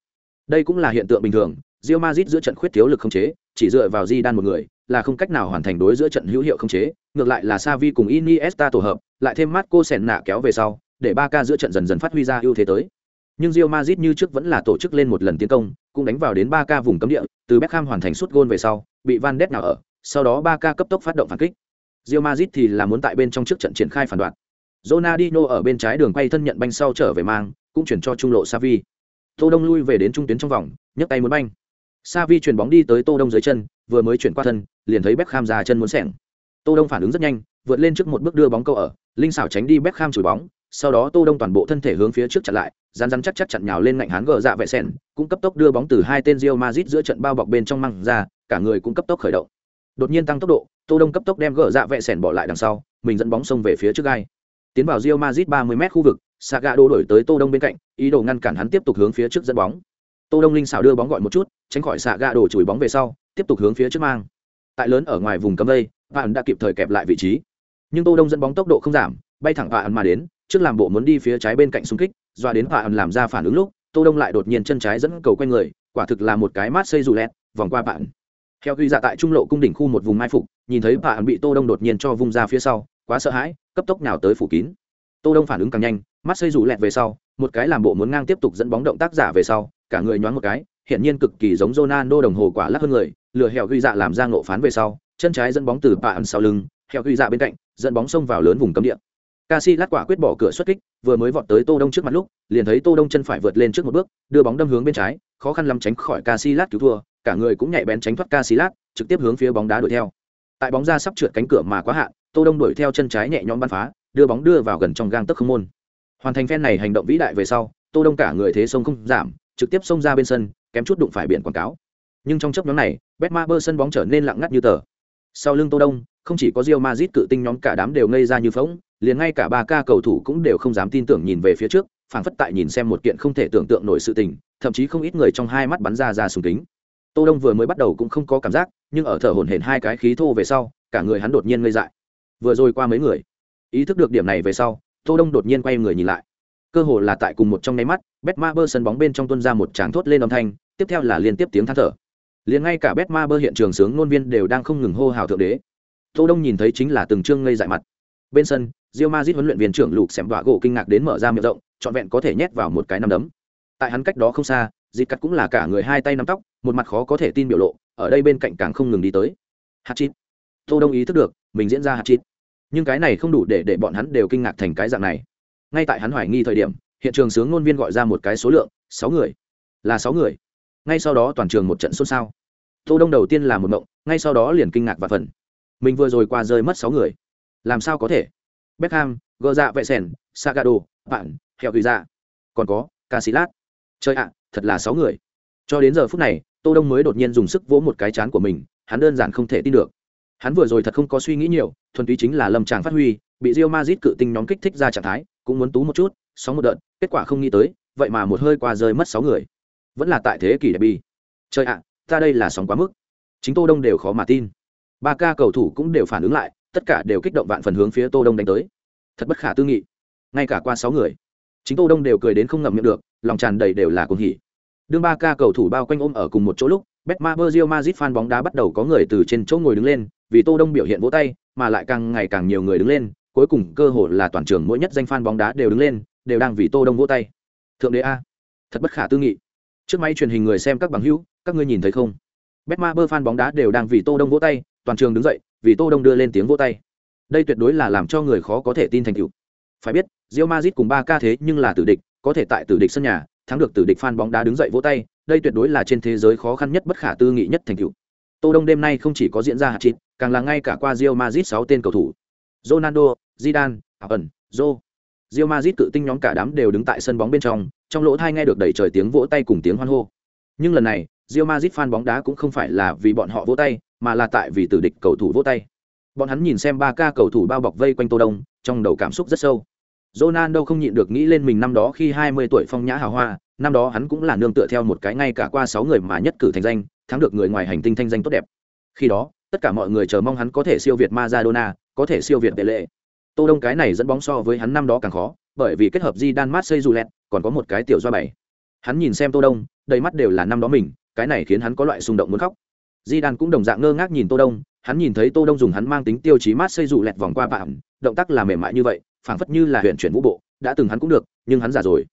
Đây cũng là hiện tượng bình thường, rio mazit giữa trận khuyết thiếu lực khống chế, chỉ dựa vào di đan một người, là không cách nào hoàn thành đối giữa trận hữu hiệu khống chế, ngược lại là Xavi cùng Iniesta tổ hợp, lại thêm Marco nạ kéo về sau, để Ba Ca giữa trận dần dần phát huy ra ưu thế tới. Nhưng Real Madrid như trước vẫn là tổ chức lên một lần tiến công, cũng đánh vào đến Barca vùng cấm địa, từ Beckham hoàn thành sút gôn về sau, bị Van Ness nào ở, sau đó Barca cấp tốc phát động phản kích. Real Madrid thì là muốn tại bên trong trước trận triển khai phản đoạn. Ronaldinho ở bên trái đường quay thân nhận banh sau trở về mang, cũng chuyển cho trung lộ Xavi. Tô Đông lui về đến trung tuyến trong vòng, nhấc tay muốn banh. Xavi chuyển bóng đi tới Tô Đông dưới chân, vừa mới chuyển qua thân, liền thấy Beckham ra chân muốn xẻng. Tô Đông phản ứng rất nhanh, vượt lên trước một bước đưa bóng câu ở, linh xảo tránh đi Beckham chùi bóng, sau đó Tô Đông toàn bộ thân thể hướng phía trước chặn lại, rán rán chắc chắc chặn nhào lên ngạnh hán gờ dạ vệ sẻn cũng cấp tốc đưa bóng từ hai tên rio mazit giữa trận bao bọc bên trong măng ra, cả người cũng cấp tốc khởi động. Đột nhiên tăng tốc độ, Tô Đông cấp tốc đem gờ dạ vệ sẻn bỏ lại đằng sau, mình dẫn bóng xông về phía trước gai. Tiến vào Real ba 30m khu vực, Saga đô đổi tới Tô Đông bên cạnh, ý đồ ngăn cản hắn tiếp tục hướng phía trước dẫn bóng. Tô Đông linh xảo đưa bóng gọi một chút, tránh khỏi Saga đổ chùi bóng về sau, tiếp tục hướng phía trước mang. Tại lớn ở ngoài vùng cấm vây, Vạn đã kịp thời kẹp lại vị trí. Nhưng Tô Đông dẫn bóng tốc độ không giảm, bay thẳng Vạn mà đến, trước làm bộ muốn đi phía trái bên cạnh xung kích, doa đến bạn làm ra phản ứng lúc, Tô Đông lại đột nhiên chân trái dẫn cầu quanh người, quả thực là một cái mát xây dù lẹt, vòng qua bạn. Theo ghi dạ tại trung lộ cung đỉnh khu một vùng mai phục, nhìn thấy bạn bị Tô Đông đột nhiên cho vung ra phía sau, quá sợ hãi, cấp tốc nào tới phủ kín. Tô Đông phản ứng càng nhanh, mắt xây dù lẹt về sau, một cái làm bộ muốn ngang tiếp tục dẫn bóng động tác giả về sau, cả người nhoáng một cái, hiện nhiên cực kỳ giống Ronaldo đồng hồ quả lắc hơn người, lừa hẹo ghi dạ làm ra ngộ phán về sau, chân trái dẫn bóng từ bạn sau lưng, hẹo ghi dạ bên cạnh, dẫn bóng xông vào lớn vùng cấm địa. Casillas quả quyết bỏ cửa xuất kích, vừa mới vọt tới Tô Đông trước mặt lúc, liền thấy Tô Đông chân phải vượt lên trước một bước, đưa bóng đâm hướng bên trái, khó khăn lắm tránh khỏi Casillas cứu thua, cả người cũng nhạy bén tránh thoát Casillas, trực tiếp hướng phía bóng đá đuổi theo. Tại bóng ra sắp trượt cánh cửa mà quá hạn, Tô Đông đuổi theo chân trái nhẹ nhõm bắn phá, đưa bóng đưa vào gần trong gang tấc không môn. Hoàn thành phen này hành động vĩ đại về sau, Tô Đông cả người thế sông không giảm, trực tiếp xông ra bên sân, kém chút đụng phải biển quảng cáo. Nhưng trong chớp ngắn này, Betmaber sân bóng trở nên lặng ngắt như tờ. Sau lưng Tô Đông, không chỉ có Real Madrid cự tinh nhóm cả đám đều ngây ra như phỗng, liền ngay cả ba ca cầu thủ cũng đều không dám tin tưởng nhìn về phía trước, phảng phất tại nhìn xem một kiện không thể tưởng tượng nổi sự tình, thậm chí không ít người trong hai mắt bắn ra ra sùng kính. Tô Đông vừa mới bắt đầu cũng không có cảm giác, nhưng ở thở hổn hển hai cái khí thô về sau, cả người hắn đột nhiên ngây dại. Vừa rồi qua mấy người, ý thức được điểm này về sau, Tô Đông đột nhiên quay người nhìn lại. Cơ hồ là tại cùng một trong nháy mắt, Betmaber sân bóng bên trong tuôn ra một tràng thốt lên âm thanh, tiếp theo là liên tiếp tiếng than thở. Liền ngay cả Betmaber hiện trường sướng ngôn viên đều đang không ngừng hô hào thượng đế. Tô Đông nhìn thấy chính là từng trương ngây dại mặt. Bên sân, rio mazit huấn luyện viên trưởng Lục Xem Đoạ gỗ kinh ngạc đến mở ra miệng rộng, trọn vẹn có thể nhét vào một cái nắm đấm. Tại hắn cách đó không xa, dịp Cắt cũng là cả người hai tay nắm tóc, một mặt khó có thể tin biểu lộ, ở đây bên cạnh càng không ngừng đi tới. Hạt chít. Tô Đông ý thức được, mình diễn ra hạt chít. Nhưng cái này không đủ để để bọn hắn đều kinh ngạc thành cái dạng này. Ngay tại hắn hoài nghi thời điểm, hiện trường sướng ngôn viên gọi ra một cái số lượng, sáu người. Là sáu người. Ngay sau đó toàn trường một trận xôn xao. Tô Đông đầu tiên là một mộng, ngay sau đó liền kinh ngạc và phần. Mình vừa rồi qua rơi mất sáu người. Làm sao có thể? Beckham, gờ dạ vệ sèn, Sagado, bạn, hẹo gửi dạ. Còn có, Casilat. Chơi ạ, thật là sáu người. Cho đến giờ phút này, Tô Đông mới đột nhiên dùng sức vỗ một cái chán của mình, hắn đơn giản không thể tin được. Hắn vừa rồi thật không có suy nghĩ nhiều, thuần túy chính là lâm tràng phát huy, bị rio mazit cự tinh nhóm kích thích ra trạng thái, cũng muốn tú một chút, sóng một đợt, kết quả không nghĩ tới, vậy mà một hơi qua rơi mất sáu người. Vẫn là tại thế kỷ đại bi Chơi ạ, ta đây là sóng quá mức. Chính Tô Đông đều khó mà tin. Ba ca cầu thủ cũng đều phản ứng lại, tất cả đều kích động vạn phần hướng phía tô đông đánh tới. Thật bất khả tư nghị. Ngay cả qua sáu người, chính tô đông đều cười đến không ngậm miệng được, lòng tràn đầy đều là cuồng hỉ. Đương ba ca cầu thủ bao quanh ôm ở cùng một chỗ lúc betma brazil mazit fan bóng đá bắt đầu có người từ trên chỗ ngồi đứng lên, vì tô đông biểu hiện vỗ tay, mà lại càng ngày càng nhiều người đứng lên, cuối cùng cơ hội là toàn trường mỗi nhất danh fan bóng đá đều đứng lên, đều đang vì tô đông vỗ tay. Thượng đế a. Thật bất khả tư nghị. Trước máy truyền hình người xem các bằng hữu, các ngươi nhìn thấy không? Betmaber fan bóng đá đều đang vì tô đông vỗ tay, toàn trường đứng dậy vì tô đông đưa lên tiếng vỗ tay. Đây tuyệt đối là làm cho người khó có thể tin thành tựu. Phải biết Real Madrid cùng ba ca thế nhưng là tử địch có thể tại tử địch sân nhà thắng được tử địch fan bóng đá đứng dậy vỗ tay đây tuyệt đối là trên thế giới khó khăn nhất bất khả tư nghị nhất thành tựu. Tô đông đêm nay không chỉ có diễn ra hạt chín, càng là ngay cả qua Real Madrid sáu tên cầu thủ. Ronaldo Zidane Ẩn Joe. Real Madrid cự tinh nhóm cả đám đều đứng tại sân bóng bên trong trong lỗ thai nghe được đầy trời tiếng vỗ tay cùng tiếng hoan hô. Nhưng lần này Real Madrid fan bóng đá cũng không phải là vì bọn họ vỗ tay mà là tại vì tử địch cầu thủ vỗ tay. Bọn hắn nhìn xem ba ca cầu thủ bao bọc vây quanh Tô Đông, trong đầu cảm xúc rất sâu. Ronaldo không nhịn được nghĩ lên mình năm đó khi 20 tuổi phong nhã hào hoa, năm đó hắn cũng là nương tựa theo một cái ngay cả qua 6 người mà nhất cử thành danh, thắng được người ngoài hành tinh thanh danh tốt đẹp. Khi đó, tất cả mọi người chờ mong hắn có thể siêu việt Maradona, có thể siêu việt Pele. Tô Đông cái này dẫn bóng so với hắn năm đó càng khó, bởi vì kết hợp Zidane Marseille Julet, còn có một cái tiểu doa bảy. Hắn nhìn xem Tô Đông, đầy mắt đều là năm đó mình, cái này khiến hắn có loại xung động muốn khóc. Di đan cũng đồng dạng ngơ ngác nhìn tô đông hắn nhìn thấy tô đông dùng hắn mang tính tiêu chí mát xây dụ lẹt vòng qua bạn động tác là mềm mại như vậy phảng phất như là huyện chuyển vũ bộ đã từng hắn cũng được nhưng hắn già rồi.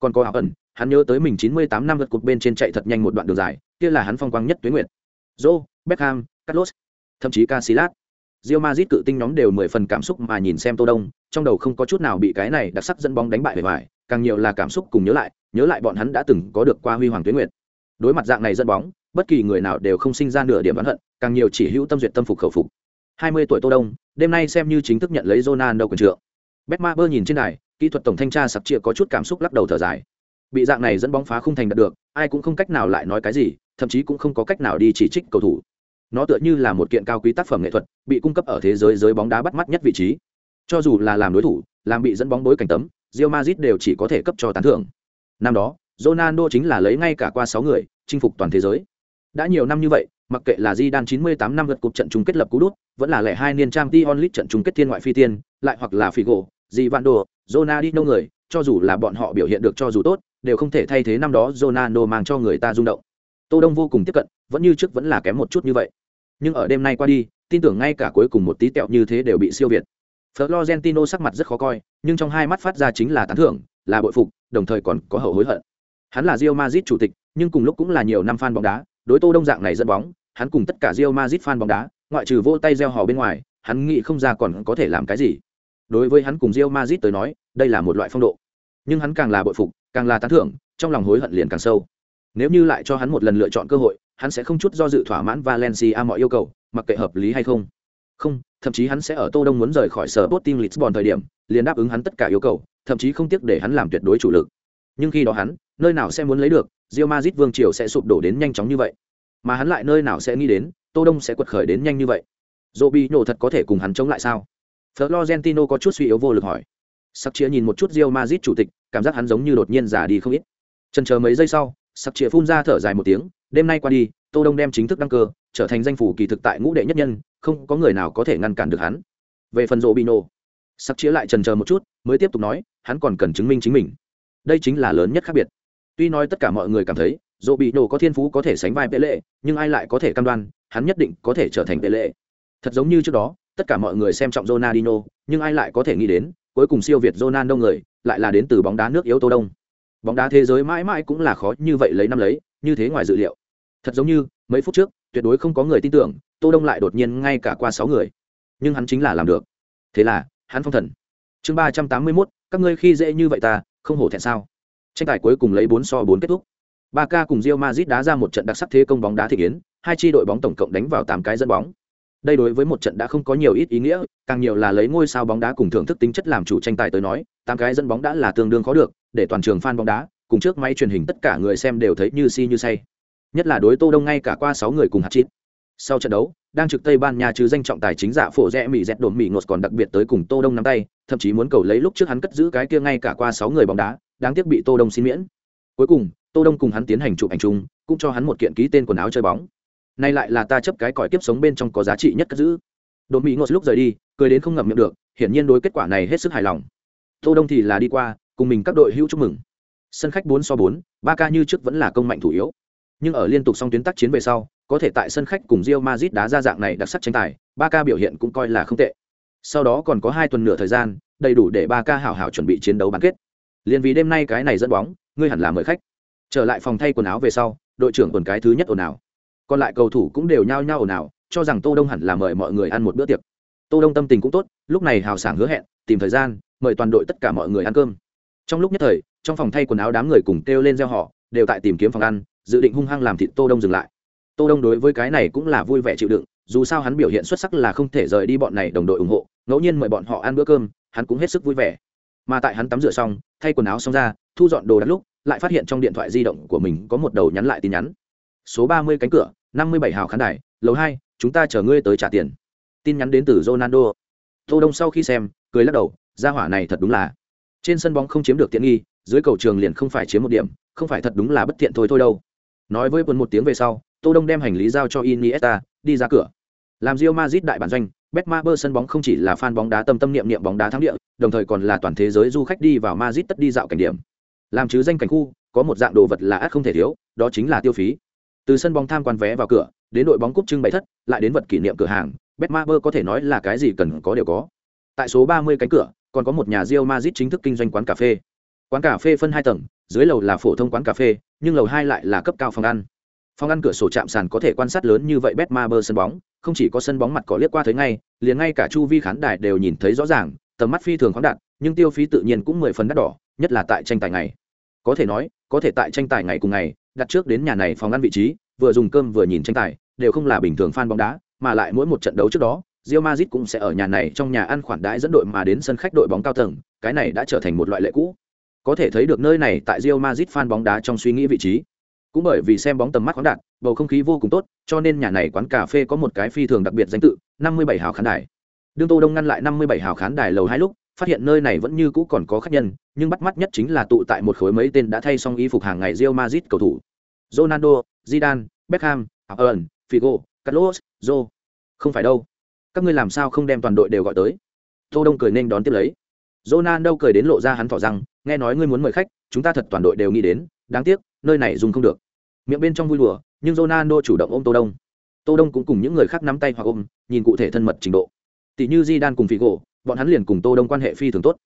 Còn có ảo ẩn hắn nhớ tới mình chín mươi tám năm gật cột bên trên chạy thật nhanh một đoạn đường dài kia là hắn phong quang nhất tuyến nguyện joe beckham carlos thậm chí casillas. Real Madrid cự tinh nhóm đều mười phần cảm xúc mà nhìn xem Tô Đông, trong đầu không có chút nào bị cái này đặc sắc dẫn bóng đánh bại bề ngoài, càng nhiều là cảm xúc cùng nhớ lại, nhớ lại bọn hắn đã từng có được qua huy hoàng tuyến nguyệt. Đối mặt dạng này dẫn bóng, bất kỳ người nào đều không sinh ra nửa điểm oán hận càng nhiều chỉ hữu tâm duyệt tâm phục khẩu phục. 20 tuổi tô đông đêm nay xem như chính thức nhận lấy Ronaldo quyền trượng. Betmaber nhìn trên này kỹ thuật tổng thanh tra sặc chia có chút cảm xúc lắc đầu thở dài. Bị dạng này dẫn bóng phá không thành đạt được ai cũng không cách nào lại nói cái gì thậm chí cũng không có cách nào đi chỉ trích cầu thủ. Nó tựa như là một kiện cao quý tác phẩm nghệ thuật bị cung cấp ở thế giới giới bóng đá bắt mắt nhất vị trí. Cho dù là làm đối thủ làm bị dẫn bóng bối cảnh tấm Real Madrid đều chỉ có thể cấp cho tán thưởng. Năm đó Ronaldo chính là lấy ngay cả qua 6 người chinh phục toàn thế giới đã nhiều năm như vậy, mặc kệ là Di Đan 98 năm gật cục trận chung kết lập cú đút, vẫn là lẻ hai niên trang Dion League trận chung kết thiên ngoại phi tiên, lại hoặc là Figo, Di Vando, Ronaldinho người, cho dù là bọn họ biểu hiện được cho dù tốt, đều không thể thay thế năm đó Ronaldo mang cho người ta rung động. Tô Đông vô cùng tiếp cận, vẫn như trước vẫn là kém một chút như vậy. Nhưng ở đêm nay qua đi, tin tưởng ngay cả cuối cùng một tí tẹo như thế đều bị siêu việt. Florentino sắc mặt rất khó coi, nhưng trong hai mắt phát ra chính là tán thưởng, là bội phục, đồng thời còn có hậu hối hận. Hắn là Real Madrid chủ tịch, nhưng cùng lúc cũng là nhiều năm fan bóng đá, đối Tô Đông dạng này dẫn bóng, hắn cùng tất cả Real Madrid fan bóng đá, ngoại trừ vỗ tay reo hò bên ngoài, hắn nghĩ không ra còn có thể làm cái gì. Đối với hắn cùng Real Madrid tới nói, đây là một loại phong độ. Nhưng hắn càng là bội phục, càng là tán thưởng, trong lòng hối hận liền càng sâu. Nếu như lại cho hắn một lần lựa chọn cơ hội, hắn sẽ không chút do dự thỏa mãn Valencia mọi yêu cầu, mặc kệ hợp lý hay không. Không, thậm chí hắn sẽ ở Tô Đông muốn rời khỏi sở Sporting Lisbon thời điểm, liền đáp ứng hắn tất cả yêu cầu, thậm chí không tiếc để hắn làm tuyệt đối chủ lực. Nhưng khi đó hắn, nơi nào sẽ muốn lấy được, Real Madrid vương triều sẽ sụp đổ đến nhanh chóng như vậy. Mà hắn lại nơi nào sẽ nghĩ đến, Tô Đông sẽ quật khởi đến nhanh như vậy. Robinho thật có thể cùng hắn chống lại sao? Florentino có chút suy yếu vô lực hỏi. Sắc chia nhìn một chút Real Madrid chủ tịch, cảm giác hắn giống như đột nhiên già đi không ít. Chần chờ mấy giây sau, Sắc chia phun ra thở dài một tiếng, đêm nay qua đi, Tô Đông đem chính thức đăng cơ, trở thành danh phủ kỳ thực tại ngũ đệ nhất nhân, không có người nào có thể ngăn cản được hắn. Về phần Robinho, Sắc chia lại chần chờ một chút, mới tiếp tục nói, hắn còn cần chứng minh chính mình. Đây chính là lớn nhất khác biệt. Tuy nói tất cả mọi người cảm thấy, dỗ bị nổ có thiên phú có thể sánh vai Pele, nhưng ai lại có thể cam đoan, hắn nhất định có thể trở thành Pele. Thật giống như trước đó, tất cả mọi người xem trọng Ronaldinho, nhưng ai lại có thể nghĩ đến, cuối cùng siêu việt Ronaldo người, lại là đến từ bóng đá nước yếu Tô Đông. Bóng đá thế giới mãi mãi cũng là khó như vậy lấy năm lấy, như thế ngoài dự liệu. Thật giống như, mấy phút trước, tuyệt đối không có người tin tưởng, Tô Đông lại đột nhiên ngay cả qua sáu người. Nhưng hắn chính là làm được. Thế là, hắn phong thần. Chương ba trăm tám mươi 381, các ngươi khi dễ như vậy ta, không hổ thẹn sao? Tranh tài cuối cùng lấy bốn so bốn kết thúc. Barca cùng Real Madrid đá ra một trận đặc sắc thế công bóng đá thị kiến, hai chi đội bóng tổng cộng đánh vào tám cái dẫn bóng. Đây đối với một trận đã không có nhiều ít ý nghĩa càng nhiều là lấy ngôi sao bóng đá cùng thưởng thức tính chất làm chủ tranh tài tới nói tám cái dẫn bóng đã là tương đương khó được để toàn trường fan bóng đá cùng trước máy truyền hình tất cả người xem đều thấy như si như say. Nhất là đối tô đông ngay cả qua sáu người cùng hạt chít. Sau trận đấu đang trực tây ban nha trừ danh trọng tài chính giả phổ rẽ mỹ dẹt đồn mỹ ngột còn đặc biệt tới cùng tô đông nắm tay thậm chí muốn cầu lấy lúc trước hắn cất giữ cái kia ngay cả qua sáu người bóng đá đáng tiếc bị tô đông xin miễn. Cuối cùng, tô đông cùng hắn tiến hành chụp ảnh chung, cũng cho hắn một kiện ký tên quần áo chơi bóng. Nay lại là ta chấp cái còi kiếp sống bên trong có giá trị nhất cất giữ. Đồn mỹ ngột lúc rời đi, cười đến không ngậm miệng được, hiển nhiên đối kết quả này hết sức hài lòng. Tô đông thì là đi qua, cùng mình các đội hữu chúc mừng. Sân khách bốn so bốn, ba ca như trước vẫn là công mạnh thủ yếu. Nhưng ở liên tục song tuyến tác chiến về sau, có thể tại sân khách cùng Real Madrid đá ra dạng này đặc sắc tranh tài, ba ca biểu hiện cũng coi là không tệ. Sau đó còn có hai tuần nửa thời gian, đầy đủ để ba ca hảo hảo chuẩn bị chiến đấu bán kết liền vì đêm nay cái này dẫn bóng, ngươi hẳn là mời khách. Trở lại phòng thay quần áo về sau, đội trưởng quần cái thứ nhất ồn ào. Còn lại cầu thủ cũng đều nhao nhao ồn ào, cho rằng tô đông hẳn là mời mọi người ăn một bữa tiệc. Tô đông tâm tình cũng tốt, lúc này hào sảng hứa hẹn, tìm thời gian, mời toàn đội tất cả mọi người ăn cơm. Trong lúc nhất thời, trong phòng thay quần áo đám người cùng kêu lên gieo họ đều tại tìm kiếm phòng ăn, dự định hung hăng làm thịt tô đông dừng lại. Tô đông đối với cái này cũng là vui vẻ chịu đựng, dù sao hắn biểu hiện xuất sắc là không thể rời đi bọn này đồng đội ủng hộ, ngẫu nhiên mời bọn họ ăn bữa cơm, hắn cũng hết sức vui vẻ mà tại hắn tắm rửa xong, thay quần áo xong ra, thu dọn đồ đắt lúc, lại phát hiện trong điện thoại di động của mình có một đầu nhắn lại tin nhắn. Số ba mươi cánh cửa, năm mươi bảy hào khán đài, lầu hai, chúng ta chờ ngươi tới trả tiền. Tin nhắn đến từ ronaldo. Tô đông sau khi xem, cười lắc đầu ra hỏa này thật đúng là. Trên sân bóng không chiếm được tiện nghi, dưới cầu trường liền không phải chiếm một điểm, không phải thật đúng là bất thiện thôi thôi đâu. Nói với quân một tiếng về sau, tô đông đem hành lý giao cho iniesta, đi ra cửa. Làm rio mazit đại bản doanh betmaber sân bóng không chỉ là fan bóng đá tâm tâm niệm niệm bóng đá thắng địa, đồng thời còn là toàn thế giới du khách đi vào Madrid tất đi dạo cảnh điểm. Làm chứ danh cảnh khu, có một dạng đồ vật là ắt không thể thiếu, đó chính là tiêu phí. Từ sân bóng tham quan vé vào cửa, đến đội bóng cúp trưng bày thất, lại đến vật kỷ niệm cửa hàng betmaber có thể nói là cái gì cần có đều có. Tại số 30 cánh cửa, còn có một nhà Real Madrid chính thức kinh doanh quán cà phê. Quán cà phê phân hai tầng, dưới lầu là phổ thông quán cà phê, nhưng lầu hai lại là cấp cao phòng ăn phòng ăn cửa sổ chạm sàn có thể quan sát lớn như vậy betmaber sân bóng, không chỉ có sân bóng mặt có liếc qua thấy ngay, liền ngay cả chu vi khán đài đều nhìn thấy rõ ràng, tầm mắt phi thường khoáng đạt, nhưng tiêu phí tự nhiên cũng mười phần đắt đỏ, nhất là tại tranh tài ngày. Có thể nói, có thể tại tranh tài ngày cùng ngày, đặt trước đến nhà này phòng ăn vị trí, vừa dùng cơm vừa nhìn tranh tài, đều không là bình thường fan bóng đá, mà lại mỗi một trận đấu trước đó, Real Madrid cũng sẽ ở nhà này trong nhà ăn khoản đãi dẫn đội mà đến sân khách đội bóng cao tầng, cái này đã trở thành một loại lệ cũ. Có thể thấy được nơi này tại Real Madrid fan bóng đá trong suy nghĩ vị trí cũng bởi vì xem bóng tầm mắt khoáng đạt bầu không khí vô cùng tốt cho nên nhà này quán cà phê có một cái phi thường đặc biệt danh tự 57 hào khán đài đương tô đông ngăn lại 57 hào khán đài lầu hai lúc phát hiện nơi này vẫn như cũ còn có khách nhân nhưng bắt mắt nhất chính là tụ tại một khối mấy tên đã thay xong y phục hàng ngày Real Madrid cầu thủ Ronaldo, Zidane, Beckham, Aaron, Figo, Carlos, Jo Không phải đâu. Các ngươi làm sao không đem toàn đội đều gọi tới? Tô Đông cười nên đón tiếp lấy. Ronaldo cười đến lộ ra hắn thỏ rằng, nghe nói ngươi muốn mời khách, chúng ta thật toàn đội đều nghĩ đến, đáng tiếc, nơi này dùng không được. Miệng bên trong vui đùa, nhưng Ronaldo chủ động ôm Tô Đông. Tô Đông cũng cùng những người khác nắm tay hoặc ôm, nhìn cụ thể thân mật trình độ. Tỷ như Zidane cùng Figo, bọn hắn liền cùng Tô Đông quan hệ phi thường tốt.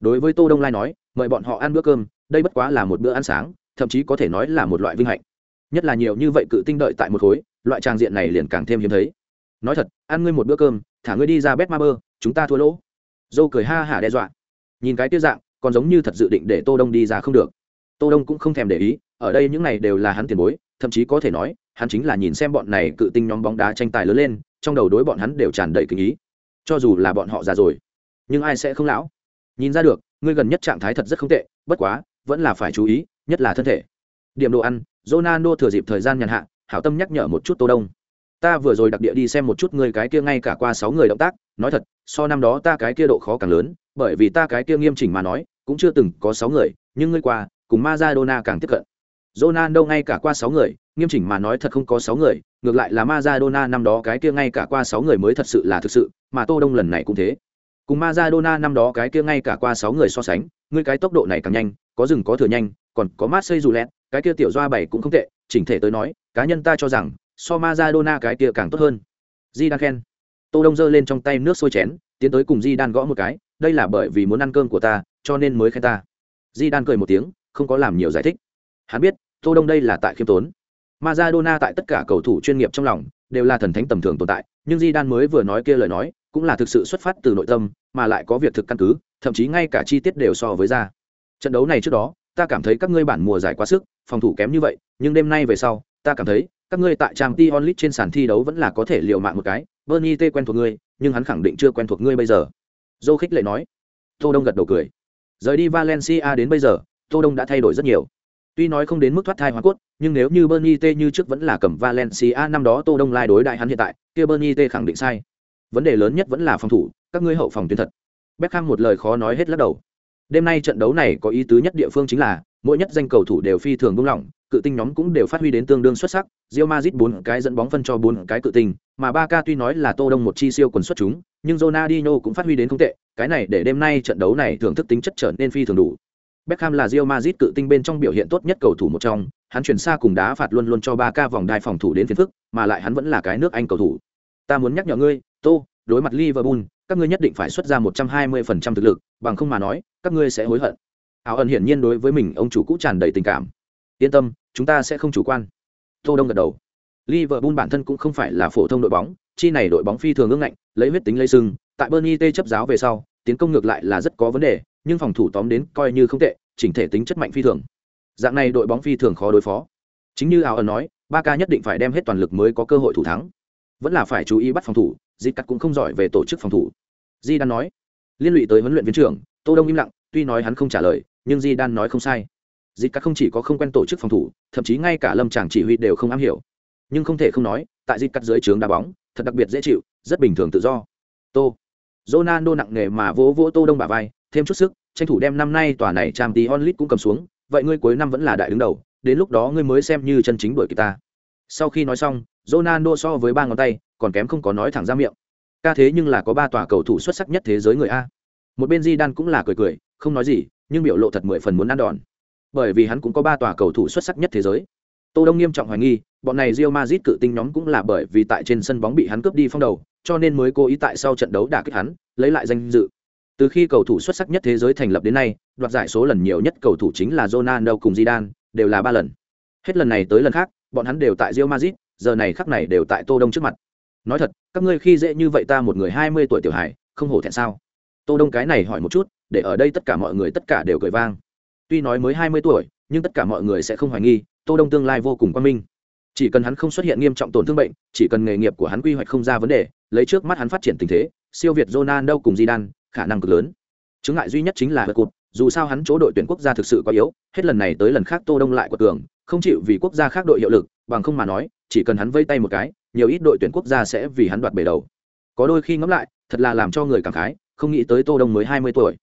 Đối với Tô Đông lai nói, mời bọn họ ăn bữa cơm, đây bất quá là một bữa ăn sáng, thậm chí có thể nói là một loại vinh hạnh nhất là nhiều như vậy cự tinh đợi tại một khối loại trang diện này liền càng thêm hiếm thấy nói thật ăn ngươi một bữa cơm thả ngươi đi ra bét ma bơ chúng ta thua lỗ dâu cười ha hả đe dọa nhìn cái tiết dạng còn giống như thật dự định để tô đông đi ra không được tô đông cũng không thèm để ý ở đây những này đều là hắn tiền bối, thậm chí có thể nói, hắn chính là nhìn xem bọn này cự tinh nhóm bóng đá tranh tài lớn lên, trong đầu đối bọn hắn đều tràn đầy kinh ý. Cho dù là bọn họ già rồi, nhưng ai sẽ không lão? Nhìn ra được, ngươi gần nhất trạng thái thật rất không tệ, bất quá, vẫn là phải chú ý, nhất là thân thể. Điểm đồ ăn, Ronaldo thừa dịp thời gian nhàn hạ, hảo tâm nhắc nhở một chút tô đông. Ta vừa rồi đặc địa đi xem một chút ngươi cái kia ngay cả qua sáu người động tác, nói thật, so năm đó ta cái kia độ khó càng lớn, bởi vì ta cái kia nghiêm chỉnh mà nói, cũng chưa từng có sáu người, nhưng ngươi qua, cùng Maradona càng tiếp cận. Ronaldo ngay cả qua sáu người, nghiêm chỉnh mà nói thật không có sáu người, ngược lại là Maradona năm đó cái kia ngay cả qua sáu người mới thật sự là thực sự, mà tô đông lần này cũng thế. Cùng Maradona năm đó cái kia ngay cả qua sáu người so sánh người cái tốc độ này càng nhanh, có dừng có thừa nhanh, còn có Marseille dù lẹt cái kia tiểu doa bảy cũng không tệ, chỉnh thể tới nói, cá nhân ta cho rằng, so Maradona cái kia càng tốt hơn. Di đan khen. Tô đông giơ lên trong tay nước sôi chén, tiến tới cùng di đan gõ một cái, đây là bởi vì muốn ăn cơm của ta, cho nên mới khen ta. Di đan cười một tiếng, không có làm nhiều giải thích. Hắn biết tô đông đây là tại khiêm tốn. Maradona tại tất cả cầu thủ chuyên nghiệp trong lòng đều là thần thánh tầm thường tồn tại, nhưng di đan mới vừa nói kia lời nói cũng là thực sự xuất phát từ nội tâm, mà lại có việc thực căn cứ, thậm chí ngay cả chi tiết đều so với ra. Trận đấu này trước đó, ta cảm thấy các ngươi bản mùa giải quá sức, phòng thủ kém như vậy, nhưng đêm nay về sau, ta cảm thấy các ngươi tại trang t onlit trên sàn thi đấu vẫn là có thể liều mạng một cái. Bernie t quen thuộc ngươi, nhưng hắn khẳng định chưa quen thuộc ngươi bây giờ. Dô khích lệ nói. Tô đông gật đầu cười. Rời đi valencia đến bây giờ, tô đông đã thay đổi rất nhiều tuy nói không đến mức thoát thai hoa cốt, nhưng nếu như bernie t như trước vẫn là cầm valencia năm đó tô đông lai đối đại hắn hiện tại, kia bernie t khẳng định sai. Vấn đề lớn nhất vẫn là phòng thủ, các ngươi hậu phòng tuyến thật. Beckham một lời khó nói hết lắc đầu. Đêm nay trận đấu này có ý tứ nhất địa phương chính là, mỗi nhất danh cầu thủ đều phi thường buông lỏng, cự tinh nhóm cũng đều phát huy đến tương đương xuất sắc, Real Madrid bốn cái dẫn bóng phân cho bốn cái cự tinh, mà Barca tuy nói là Tô Đông một chi siêu quần xuất chúng, nhưng Ronaldinho cũng phát huy đến không tệ, cái này để đêm nay trận đấu này thưởng thức tính chất trở nên phi thường đủ. Beckham là Real Madrid cự tinh bên trong biểu hiện tốt nhất cầu thủ một trong, hắn chuyển xa cùng đá phạt luôn luôn cho Barca vòng đai phòng thủ đến phiền phức, mà lại hắn vẫn là cái nước Anh cầu thủ. Ta muốn nhắc nhở ngươi, Tô, đối mặt Liverpool, các ngươi nhất định phải xuất ra 120% thực lực, bằng không mà nói, các ngươi sẽ hối hận. Áo ẩn hiển nhiên đối với mình ông chủ cũ tràn đầy tình cảm. Yên tâm, chúng ta sẽ không chủ quan. Tô Đông gật đầu. Liverpool bản thân cũng không phải là phổ thông đội bóng, chi này đội bóng phi thường ương ngạnh, lấy huyết tính lấy sừng, tại Burnley tê chấp giáo về sau, tiến công ngược lại là rất có vấn đề, nhưng phòng thủ tóm đến coi như không tệ, chỉnh thể tính chất mạnh phi thường. Dạng này đội bóng phi thường khó đối phó. Chính như Áo ẩn nói, Barca nhất định phải đem hết toàn lực mới có cơ hội thủ thắng. Vẫn là phải chú ý bắt phòng thủ, di cắt cũng không giỏi về tổ chức phòng thủ di đan nói liên lụy tới huấn luyện viên trưởng tô đông im lặng tuy nói hắn không trả lời nhưng di đan nói không sai di cắt không chỉ có không quen tổ chức phòng thủ thậm chí ngay cả lâm tràng chỉ huy đều không am hiểu nhưng không thể không nói tại di cắt dưới trướng đá bóng thật đặc biệt dễ chịu rất bình thường tự do tô Ronaldo nặng nề mà vỗ vỗ tô đông bả vai thêm chút sức, tranh thủ đem năm nay tòa này trang tí onlit cũng cầm xuống, vậy ngươi cuối năm vẫn là đại đứng đầu, đến lúc đó ngươi mới xem như chân chính đuổi kịp ta. Sau khi nói xong, Ronaldo so với ba ngón tay, còn kém không có nói thẳng ra miệng. Ca thế nhưng là có ba tòa cầu thủ xuất sắc nhất thế giới người a. Một bên di đan cũng là cười cười, không nói gì, nhưng biểu lộ thật mười phần muốn ăn đòn. Bởi vì hắn cũng có ba tòa cầu thủ xuất sắc nhất thế giới. Tô đông nghiêm trọng hoài nghi, bọn này rio mazit cự tinh nhóm cũng là bởi vì tại trên sân bóng bị hắn cướp đi phong đầu, cho nên mới cố ý tại sau trận đấu đả kích hắn, lấy lại danh dự từ khi cầu thủ xuất sắc nhất thế giới thành lập đến nay đoạt giải số lần nhiều nhất cầu thủ chính là Ronaldo cùng Zidane đều là ba lần. Hết lần này tới lần khác bọn hắn đều tại Real Madrid, giờ này khắc này đều tại tô đông trước mặt. Nói thật các ngươi khi dễ như vậy ta một người hai mươi tuổi tiểu hải không hổ thẹn sao? Tô đông cái này hỏi một chút để ở đây tất cả mọi người tất cả đều cười vang. Tuy nói mới hai mươi tuổi nhưng tất cả mọi người sẽ không hoài nghi tô đông tương lai vô cùng quan minh. Chỉ cần hắn không xuất hiện nghiêm trọng tổn thương bệnh chỉ cần nghề nghiệp của hắn quy hoạch không ra vấn đề lấy trước mắt hắn phát triển tình thế siêu việt Ronaldo cùng Zidane khả năng cực lớn. Chứng ngại duy nhất chính là cụt, dù sao hắn chỗ đội tuyển quốc gia thực sự quá yếu, hết lần này tới lần khác tô đông lại quật cường, không chịu vì quốc gia khác đội hiệu lực, bằng không mà nói, chỉ cần hắn vây tay một cái, nhiều ít đội tuyển quốc gia sẽ vì hắn đoạt bể đầu. Có đôi khi ngẫm lại, thật là làm cho người cảm khái, không nghĩ tới tô đông mới hai mươi tuổi.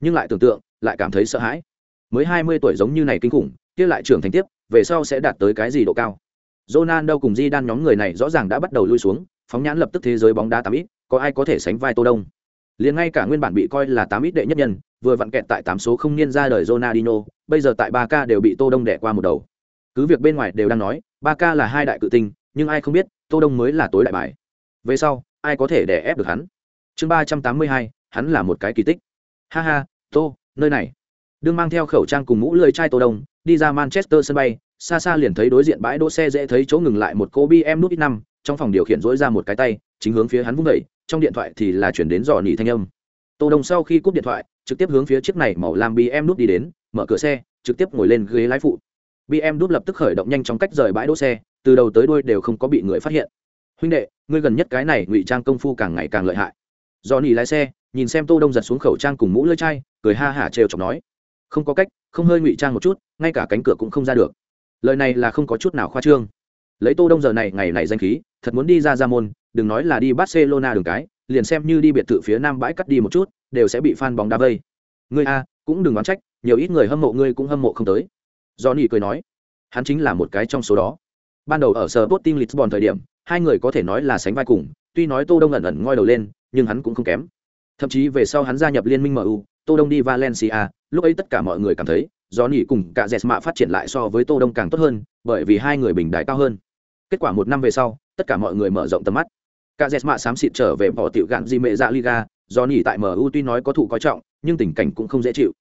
Nhưng lại tưởng tượng, lại cảm thấy sợ hãi. Mới hai mươi tuổi giống như này kinh khủng, kia lại trưởng thành tiếp, về sau sẽ đạt tới cái gì độ cao? Ronaldo cùng Di đan nhóm người này rõ ràng đã bắt đầu lui xuống, phóng nhãn lập tức thế giới bóng đá tám ít, có ai có thể sánh vai tô đông? Liền ngay cả nguyên bản bị coi là tám ít đệ nhất nhân, vừa vặn kẹt tại tám số không niên ra đời Ronaldinho, bây giờ tại ba k đều bị tô đông đẻ qua một đầu. Cứ việc bên ngoài đều đang nói ba k là hai đại cự tinh, nhưng ai không biết, tô đông mới là tối đại bài. Về sau, ai có thể đè ép được hắn? Chương ba trăm tám mươi hai, hắn là một cái kỳ tích. Ha ha, tô, nơi này. Đương mang theo khẩu trang cùng mũ lưỡi chai tô đông, đi ra manchester sân bay, xa xa liền thấy đối diện bãi đỗ xe dễ thấy chỗ ngừng lại một cô bm nút ít năm, trong phòng điều khiển dỗi ra một cái tay, chính hướng phía hắn vung đẩy trong điện thoại thì là chuyển đến dò nỉ thanh âm. Tô đông sau khi cúp điện thoại, trực tiếp hướng phía chiếc này màu lam bm nút đi đến, mở cửa xe, trực tiếp ngồi lên ghế lái phụ. Bm nút lập tức khởi động nhanh chóng cách rời bãi đỗ xe, từ đầu tới đuôi đều không có bị người phát hiện. Huynh đệ, ngươi gần nhất cái này ngụy trang công phu càng ngày càng lợi hại. Do nỉ lái xe, nhìn xem tô đông giật xuống khẩu trang cùng mũ lưỡi chai, cười ha hả trêu chọc nói, không có cách, không hơi ngụy trang một chút, ngay cả cánh cửa cũng không ra được. Lời này là không có chút nào khoa trương lấy tô đông giờ này ngày này danh khí, thật muốn đi ra ra môn, đừng nói là đi barcelona đường cái, liền xem như đi biệt thự phía nam bãi cắt đi một chút, đều sẽ bị fan bóng đá vây. Ngươi a, cũng đừng oán trách, nhiều ít người hâm mộ ngươi cũng hâm mộ không tới. Johnny cười nói, hắn chính là một cái trong số đó. Ban đầu ở sở Sporting Lisbon thời điểm, hai người có thể nói là sánh vai cùng, tuy nói tô đông ẩn ẩn ngoi đầu lên, nhưng hắn cũng không kém. Thậm chí về sau hắn gia nhập liên minh mu tô đông đi valencia, lúc ấy tất cả mọi người cảm thấy do nỉ cùng cả dẹt mạ phát triển lại so với tô đông càng tốt hơn, bởi vì hai người bình đại cao hơn kết quả một năm về sau tất cả mọi người mở rộng tầm mắt cả dẹt mạ xám xịt trở về bỏ tiểu gạn di mệ dạ liga do nỉ tại mu tuy nói có thụ coi trọng nhưng tình cảnh cũng không dễ chịu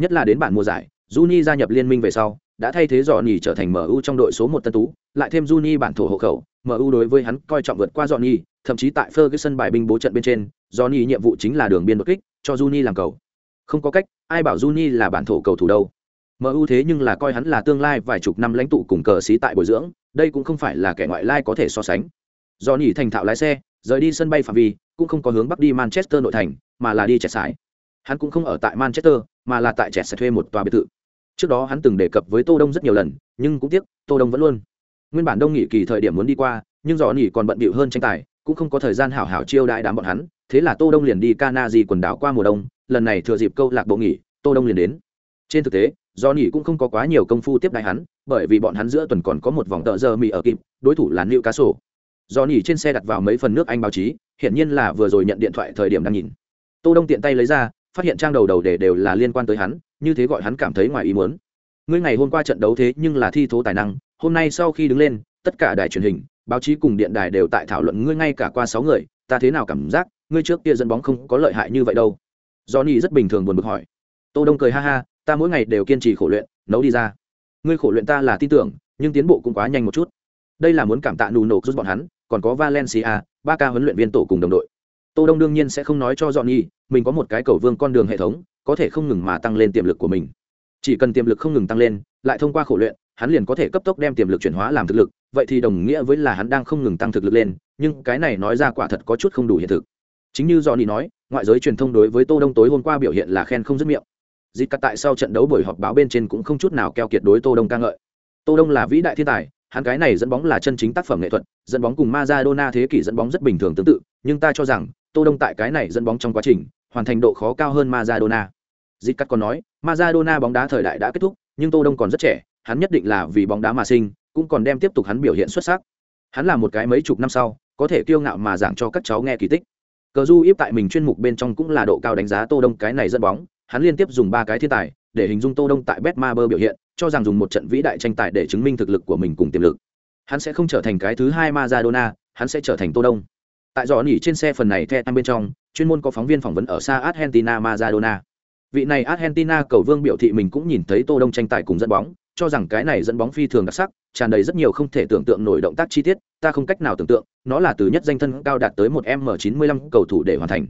nhất là đến bản mùa giải Juni gia nhập liên minh về sau đã thay thế dọn nhì trở thành MU trong đội số một tân tú, lại thêm Juni bản thổ hộ khẩu, MU đối với hắn coi trọng vượt qua dọn nhì, thậm chí tại Ferguson bài binh bố trận bên trên, Johnny nhiệm vụ chính là đường biên đột kích, cho Juni làm cầu. Không có cách, ai bảo Juni là bản thổ cầu thủ đâu. MU thế nhưng là coi hắn là tương lai vài chục năm lãnh tụ cùng cờ sĩ tại bồi dưỡng, đây cũng không phải là kẻ ngoại lai có thể so sánh. Johnny thành thạo lái xe, rời đi sân bay phạm vi, cũng không có hướng bắc đi Manchester nội thành, mà là đi trẻ sải. Hắn cũng không ở tại Manchester, mà là tại trẻ sẽ thuê một tòa biệt thự. Trước đó hắn từng đề cập với Tô Đông rất nhiều lần, nhưng cũng tiếc, Tô Đông vẫn luôn. Nguyên bản Đông nghỉ kỳ thời điểm muốn đi qua, nhưng Johnny còn bận bịu hơn tranh tài, cũng không có thời gian hảo hảo chiêu đãi đám bọn hắn, thế là Tô Đông liền đi Canada quần đảo qua mùa đông, lần này thừa dịp câu lạc bộ nghỉ, Tô Đông liền đến. Trên thực tế, do nghỉ cũng không có quá nhiều công phu tiếp đại hắn, bởi vì bọn hắn giữa tuần còn có một vòng tợ giờ mì ở kịp, đối thủ là sổ. Do nghỉ trên xe đặt vào mấy phần nước Anh báo chí, hiển nhiên là vừa rồi nhận điện thoại thời điểm đang nhìn. Tô Đông tiện tay lấy ra, phát hiện trang đầu đầu đề đều là liên quan tới hắn, như thế gọi hắn cảm thấy ngoài ý muốn. Ngươi ngày hôm qua trận đấu thế nhưng là thi thố tài năng, hôm nay sau khi đứng lên, tất cả đài truyền hình, báo chí cùng điện đài đều tại thảo luận ngươi ngay cả qua sáu người, ta thế nào cảm giác, ngươi trước kia dẫn bóng không có lợi hại như vậy đâu. Johnny rất bình thường buồn bực hỏi. Tô Đông cười ha ha, ta mỗi ngày đều kiên trì khổ luyện, nấu đi ra. Ngươi khổ luyện ta là tin tưởng, nhưng tiến bộ cũng quá nhanh một chút. Đây là muốn cảm tạ nù nổ rút bọn hắn, còn có Valencia, ba ca huấn luyện viên tổ cùng đồng đội. Tô Đông đương nhiên sẽ không nói cho Dọn Nhi, mình có một cái cầu vương con đường hệ thống, có thể không ngừng mà tăng lên tiềm lực của mình. Chỉ cần tiềm lực không ngừng tăng lên, lại thông qua khổ luyện, hắn liền có thể cấp tốc đem tiềm lực chuyển hóa làm thực lực, vậy thì đồng nghĩa với là hắn đang không ngừng tăng thực lực lên, nhưng cái này nói ra quả thật có chút không đủ hiện thực. Chính như Dọn Nhi nói, ngoại giới truyền thông đối với Tô Đông tối hôm qua biểu hiện là khen không dứt miệng dịp cắt tại sau trận đấu buổi họp báo bên trên cũng không chút nào keo kiệt đối Tô Đông ca ngợi. Tô Đông là vĩ đại thiên tài, hắn cái này dẫn bóng là chân chính tác phẩm nghệ thuật, dẫn bóng cùng Maradona thế kỷ dẫn bóng rất bình thường tương tự, nhưng ta cho rằng Tô Đông tại cái này dẫn bóng trong quá trình, hoàn thành độ khó cao hơn Maradona. dịp cắt còn nói, Maradona bóng đá thời đại đã kết thúc, nhưng Tô Đông còn rất trẻ, hắn nhất định là vì bóng đá mà sinh, cũng còn đem tiếp tục hắn biểu hiện xuất sắc. Hắn là một cái mấy chục năm sau, có thể kiêu ngạo mà giảng cho các cháu nghe kỳ tích cờ du ít tại mình chuyên mục bên trong cũng là độ cao đánh giá tô đông cái này dẫn bóng hắn liên tiếp dùng ba cái thiên tài để hình dung tô đông tại betmaber biểu hiện cho rằng dùng một trận vĩ đại tranh tài để chứng minh thực lực của mình cùng tiềm lực. Hắn sẽ không trở thành cái thứ hai Maradona, hắn sẽ trở thành tô đông. Tại dò nỉ trên xe phần này theo bên trong chuyên môn có phóng viên phỏng vấn ở xa argentina Maradona. Vị này argentina cầu vương biểu thị mình cũng nhìn thấy tô đông tranh tài cùng dẫn bóng cho rằng cái này dẫn bóng phi thường đặc sắc tràn đầy rất nhiều không thể tưởng tượng nổi động tác chi tiết ta không cách nào tưởng tượng nó là từ nhất danh thân cao đạt tới một m 95 cầu thủ để hoàn thành.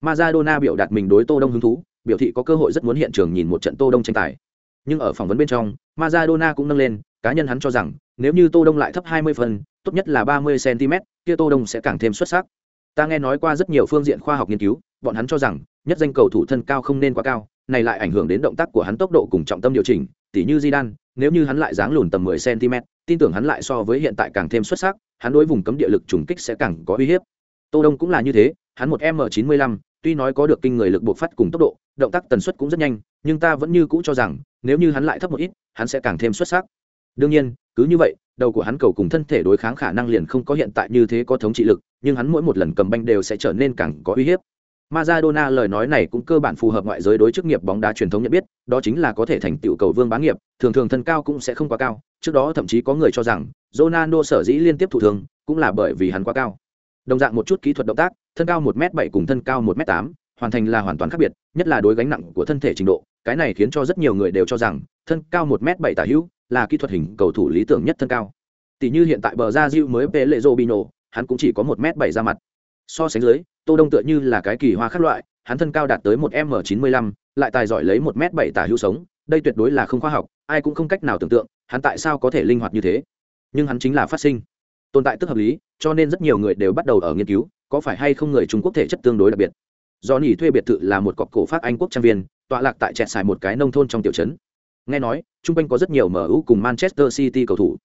Maradona biểu đạt mình đối Tô Đông hứng thú, biểu thị có cơ hội rất muốn hiện trường nhìn một trận Tô Đông tranh tài. Nhưng ở phỏng vấn bên trong, Maradona cũng nâng lên, cá nhân hắn cho rằng, nếu như Tô Đông lại thấp 20 phần, tốt nhất là 30 cm, kia Tô Đông sẽ càng thêm xuất sắc. Ta nghe nói qua rất nhiều phương diện khoa học nghiên cứu, bọn hắn cho rằng, nhất danh cầu thủ thân cao không nên quá cao, này lại ảnh hưởng đến động tác của hắn tốc độ cùng trọng tâm điều chỉnh, tỉ như Zidane, nếu như hắn lại dáng lùn tầm 10 cm, tin tưởng hắn lại so với hiện tại càng thêm xuất sắc, hắn đối vùng cấm địa lực trùng kích sẽ càng có uy hiếp. Tô Đông cũng là như thế, hắn một M95, tuy nói có được kinh người lực buộc phát cùng tốc độ, động tác tần suất cũng rất nhanh, nhưng ta vẫn như cũ cho rằng, nếu như hắn lại thấp một ít, hắn sẽ càng thêm xuất sắc. Đương nhiên, cứ như vậy, đầu của hắn cầu cùng thân thể đối kháng khả năng liền không có hiện tại như thế có thống trị lực, nhưng hắn mỗi một lần cầm banh đều sẽ trở nên càng có uy hiếp. Maradona lời nói này cũng cơ bản phù hợp ngoại giới đối chức nghiệp bóng đá truyền thống nhận biết, đó chính là có thể thành tựu cầu vương bá nghiệp, thường thường thân cao cũng sẽ không quá cao, trước đó thậm chí có người cho rằng Ronaldo sở dĩ liên tiếp thủ thường, cũng là bởi vì hắn quá cao. Đồng dạng một chút kỹ thuật động tác, thân cao 1m7 cùng thân cao 1m8, hoàn thành là hoàn toàn khác biệt, nhất là đối gánh nặng của thân thể trình độ, cái này khiến cho rất nhiều người đều cho rằng thân cao một m bảy tả hữu là kỹ thuật hình cầu thủ lý tưởng nhất thân cao. Tỷ như hiện tại bờ ra diêu mới về lệ Robinho, hắn cũng chỉ có một m bảy ra mặt. So sánh dưới tô đông tựa như là cái kỳ hoa khác loại hắn thân cao đạt tới một m chín mươi lăm lại tài giỏi lấy một m bảy tả hữu sống đây tuyệt đối là không khoa học ai cũng không cách nào tưởng tượng hắn tại sao có thể linh hoạt như thế. Nhưng hắn chính là phát sinh. Tồn tại tức hợp lý cho nên rất nhiều người đều bắt đầu ở nghiên cứu có phải hay không người trung quốc thể chất tương đối đặc biệt do nỉ thuê biệt thự là một cọc cổ phát anh quốc trang viên, tọa lạc tại trẹt xài một cái nông thôn trong tiểu trấn. Nghe nói, chung quanh có rất nhiều mu cùng manchester city cầu thủ.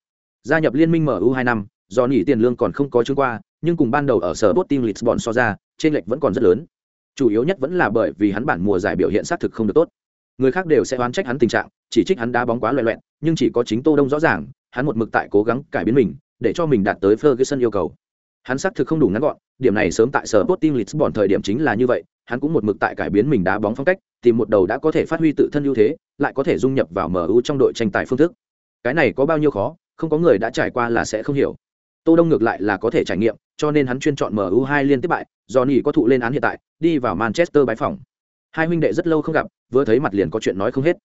Gia nhập liên minh mu hai năm, do nỉ tiền lương còn không có chứng qua, nhưng cùng ban đầu ở sở bot team lisbon so ra trên lệch vẫn còn rất lớn. Chủ yếu nhất vẫn là bởi vì hắn bản mùa giải biểu hiện xác thực không được tốt. Người khác đều sẽ oán trách hắn tình trạng, chỉ trích hắn đá bóng quá loẹ loẹn, nhưng chỉ có chính tô đông rõ ràng, hắn một mực tại cố gắng cải biến mình, để cho mình đạt tới Ferguson yêu cầu hắn xác thực không đủ ngắn gọn, điểm này sớm tại sở Sporting Lisbon thời điểm chính là như vậy, hắn cũng một mực tại cải biến mình đá bóng phong cách, tìm một đầu đã có thể phát huy tự thân ưu thế, lại có thể dung nhập vào MU trong đội tranh tài phương thức. Cái này có bao nhiêu khó, không có người đã trải qua là sẽ không hiểu. Tô đông ngược lại là có thể trải nghiệm, cho nên hắn chuyên chọn mu hai liên tiếp bại do nỉ có thụ lên án hiện tại, đi vào manchester bãi phòng hai huynh đệ rất lâu không gặp, vừa thấy mặt liền có chuyện nói không hết.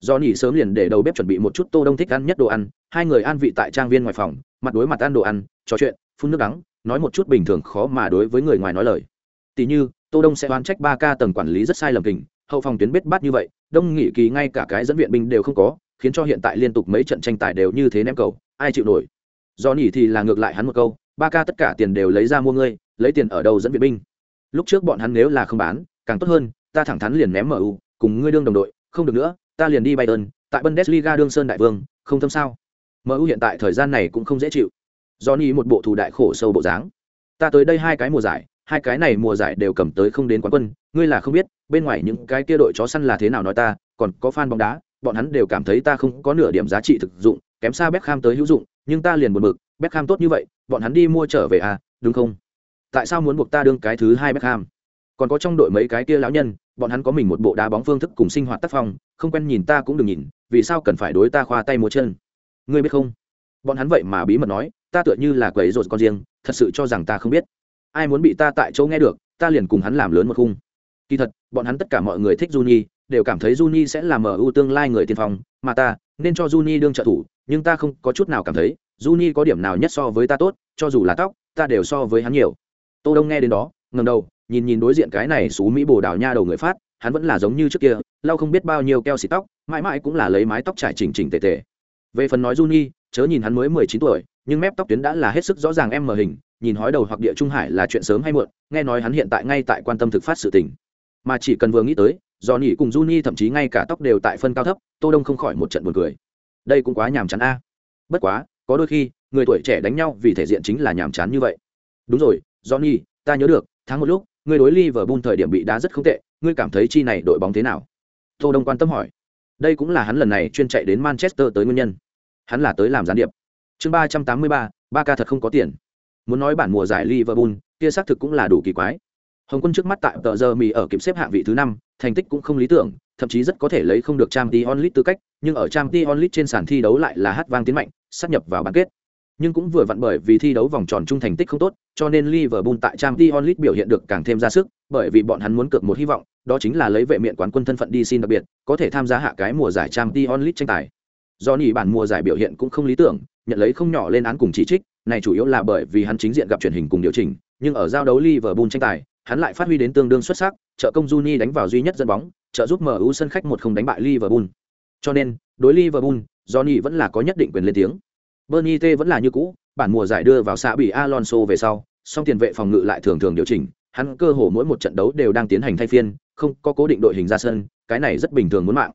Do nỉ sớm liền để đầu bếp chuẩn bị một chút tô đông thích ăn nhất đồ ăn, hai người an vị tại trang viên ngoài phòng, mặt đối mặt ăn đồ ăn, trò chuyện, phun nước đắng nói một chút bình thường khó mà đối với người ngoài nói lời. Tỷ như, tô đông sẽ oán trách ba ca tầng quản lý rất sai lầm kình, hậu phòng tuyến bết bát như vậy, đông nghị kỳ ngay cả cái dẫn viện binh đều không có, khiến cho hiện tại liên tục mấy trận tranh tài đều như thế ném cầu, ai chịu nổi? Do nỉ thì là ngược lại hắn một câu, ba ca tất cả tiền đều lấy ra mua ngươi, lấy tiền ở đâu dẫn viện binh? Lúc trước bọn hắn nếu là không bán, càng tốt hơn, ta thẳng thắn liền ném mu cùng ngươi đương đồng đội, không được nữa, ta liền đi bayern, tại bundesliga đương sơn đại vương, không thâm sao? Mu hiện tại thời gian này cũng không dễ chịu johnny một bộ thủ đại khổ sâu bộ dáng. Ta tới đây hai cái mùa giải, hai cái này mùa giải đều cầm tới không đến quán quân, ngươi là không biết, bên ngoài những cái kia đội chó săn là thế nào nói ta, còn có fan bóng đá, bọn hắn đều cảm thấy ta không có nửa điểm giá trị thực dụng, kém xa Beckham tới hữu dụng, nhưng ta liền buồn bực, Beckham tốt như vậy, bọn hắn đi mua trở về à đúng không? Tại sao muốn buộc ta đương cái thứ hai Beckham? Còn có trong đội mấy cái kia lão nhân, bọn hắn có mình một bộ đá bóng phương thức cùng sinh hoạt tác phong, không quen nhìn ta cũng đừng nhìn, vì sao cần phải đối ta khoa tay múa chân? Ngươi biết không? Bọn hắn vậy mà bí mật nói ta tựa như là quầy rột con riêng thật sự cho rằng ta không biết ai muốn bị ta tại chỗ nghe được ta liền cùng hắn làm lớn một khung kỳ thật bọn hắn tất cả mọi người thích Juni, đều cảm thấy Juni sẽ là MU tương lai người tiên phong, mà ta nên cho Juni đương trợ thủ, nhưng ta không có chút nào cảm thấy Juni có điểm nào nhất so với ta tốt, cho dù là tóc, ta đều so với hắn nhiều. Tô Đông nghe đến đó, ngẩng đầu, nhìn nhìn đối diện cái này xú mỹ bồ đào nha đầu người phát, hắn vẫn là giống như trước kia, lau không biết bao nhiêu keo xịt tóc, mãi mãi cũng là lấy mái tóc trải chỉnh chỉnh tề tề. Về phần nói Juni, chớ nhìn hắn mới mười chín tuổi, nhưng mép tóc tuyến đã là hết sức rõ ràng em mờ hình, nhìn hói đầu hoặc địa trung hải là chuyện sớm hay muộn, nghe nói hắn hiện tại ngay tại quan tâm thực phát sự tình. Mà chỉ cần vừa nghĩ tới, do nhỉ cùng Juni thậm chí ngay cả tóc đều tại phân cao thấp, Tô Đông không khỏi một trận buồn cười. Đây cũng quá nhàm chán a. Bất quá, có đôi khi, người tuổi trẻ đánh nhau vì thể diện chính là nhàm chán như vậy. Đúng rồi, Johnny, ta nhớ được, tháng một lúc, ngươi đối Liverpool thời điểm bị đá rất không tệ, ngươi cảm thấy chi này đội bóng thế nào? Tô Đông quan tâm hỏi. Đây cũng là hắn lần này chuyên chạy đến Manchester tới nguyên nhân. Hắn là tới làm gián điệp. Chương ba trăm tám mươi ba, ba ca thật không có tiền. Muốn nói bản mùa giải Liverpool, kia xác thực cũng là đủ kỳ quái. Hồng quân trước mắt tại tờ giờ mì ở kiểm xếp hạng vị thứ năm, thành tích cũng không lý tưởng, thậm chí rất có thể lấy không được Champions League tư cách, nhưng ở Champions League trên sàn thi đấu lại là hát vang tiến mạnh, sắp nhập vào bán kết. Nhưng cũng vừa vặn bởi vì thi đấu vòng tròn trung thành tích không tốt, cho nên Liverpool tại Champions League biểu hiện được càng thêm ra sức, bởi vì bọn hắn muốn cược một hy vọng, đó chính là lấy vệ miện quán quân thân phận đi xin đặc biệt, có thể tham gia hạ cái mùa giải Champions League tranh tài. Do nhỉ bản mùa giải biểu hiện cũng không lý tưởng, nhận lấy không nhỏ lên án cùng chỉ trích, này chủ yếu là bởi vì hắn chính diện gặp truyền hình cùng điều chỉnh, nhưng ở giao đấu Liverpool tranh tài, hắn lại phát huy đến tương đương xuất sắc, trợ công Juni đánh vào duy nhất dẫn bóng, trợ giúp MU sân khách một không đánh bại Liverpool. Cho nên, đối Liverpool, Johnny vẫn là có nhất định quyền lên tiếng. Bernie T vẫn là như cũ, bản mùa giải đưa vào xã bị Alonso về sau, song tiền vệ phòng ngự lại thường thường điều chỉnh, hắn cơ hồ mỗi một trận đấu đều đang tiến hành thay phiên, không có cố định đội hình ra sân, cái này rất bình thường muốn mạng.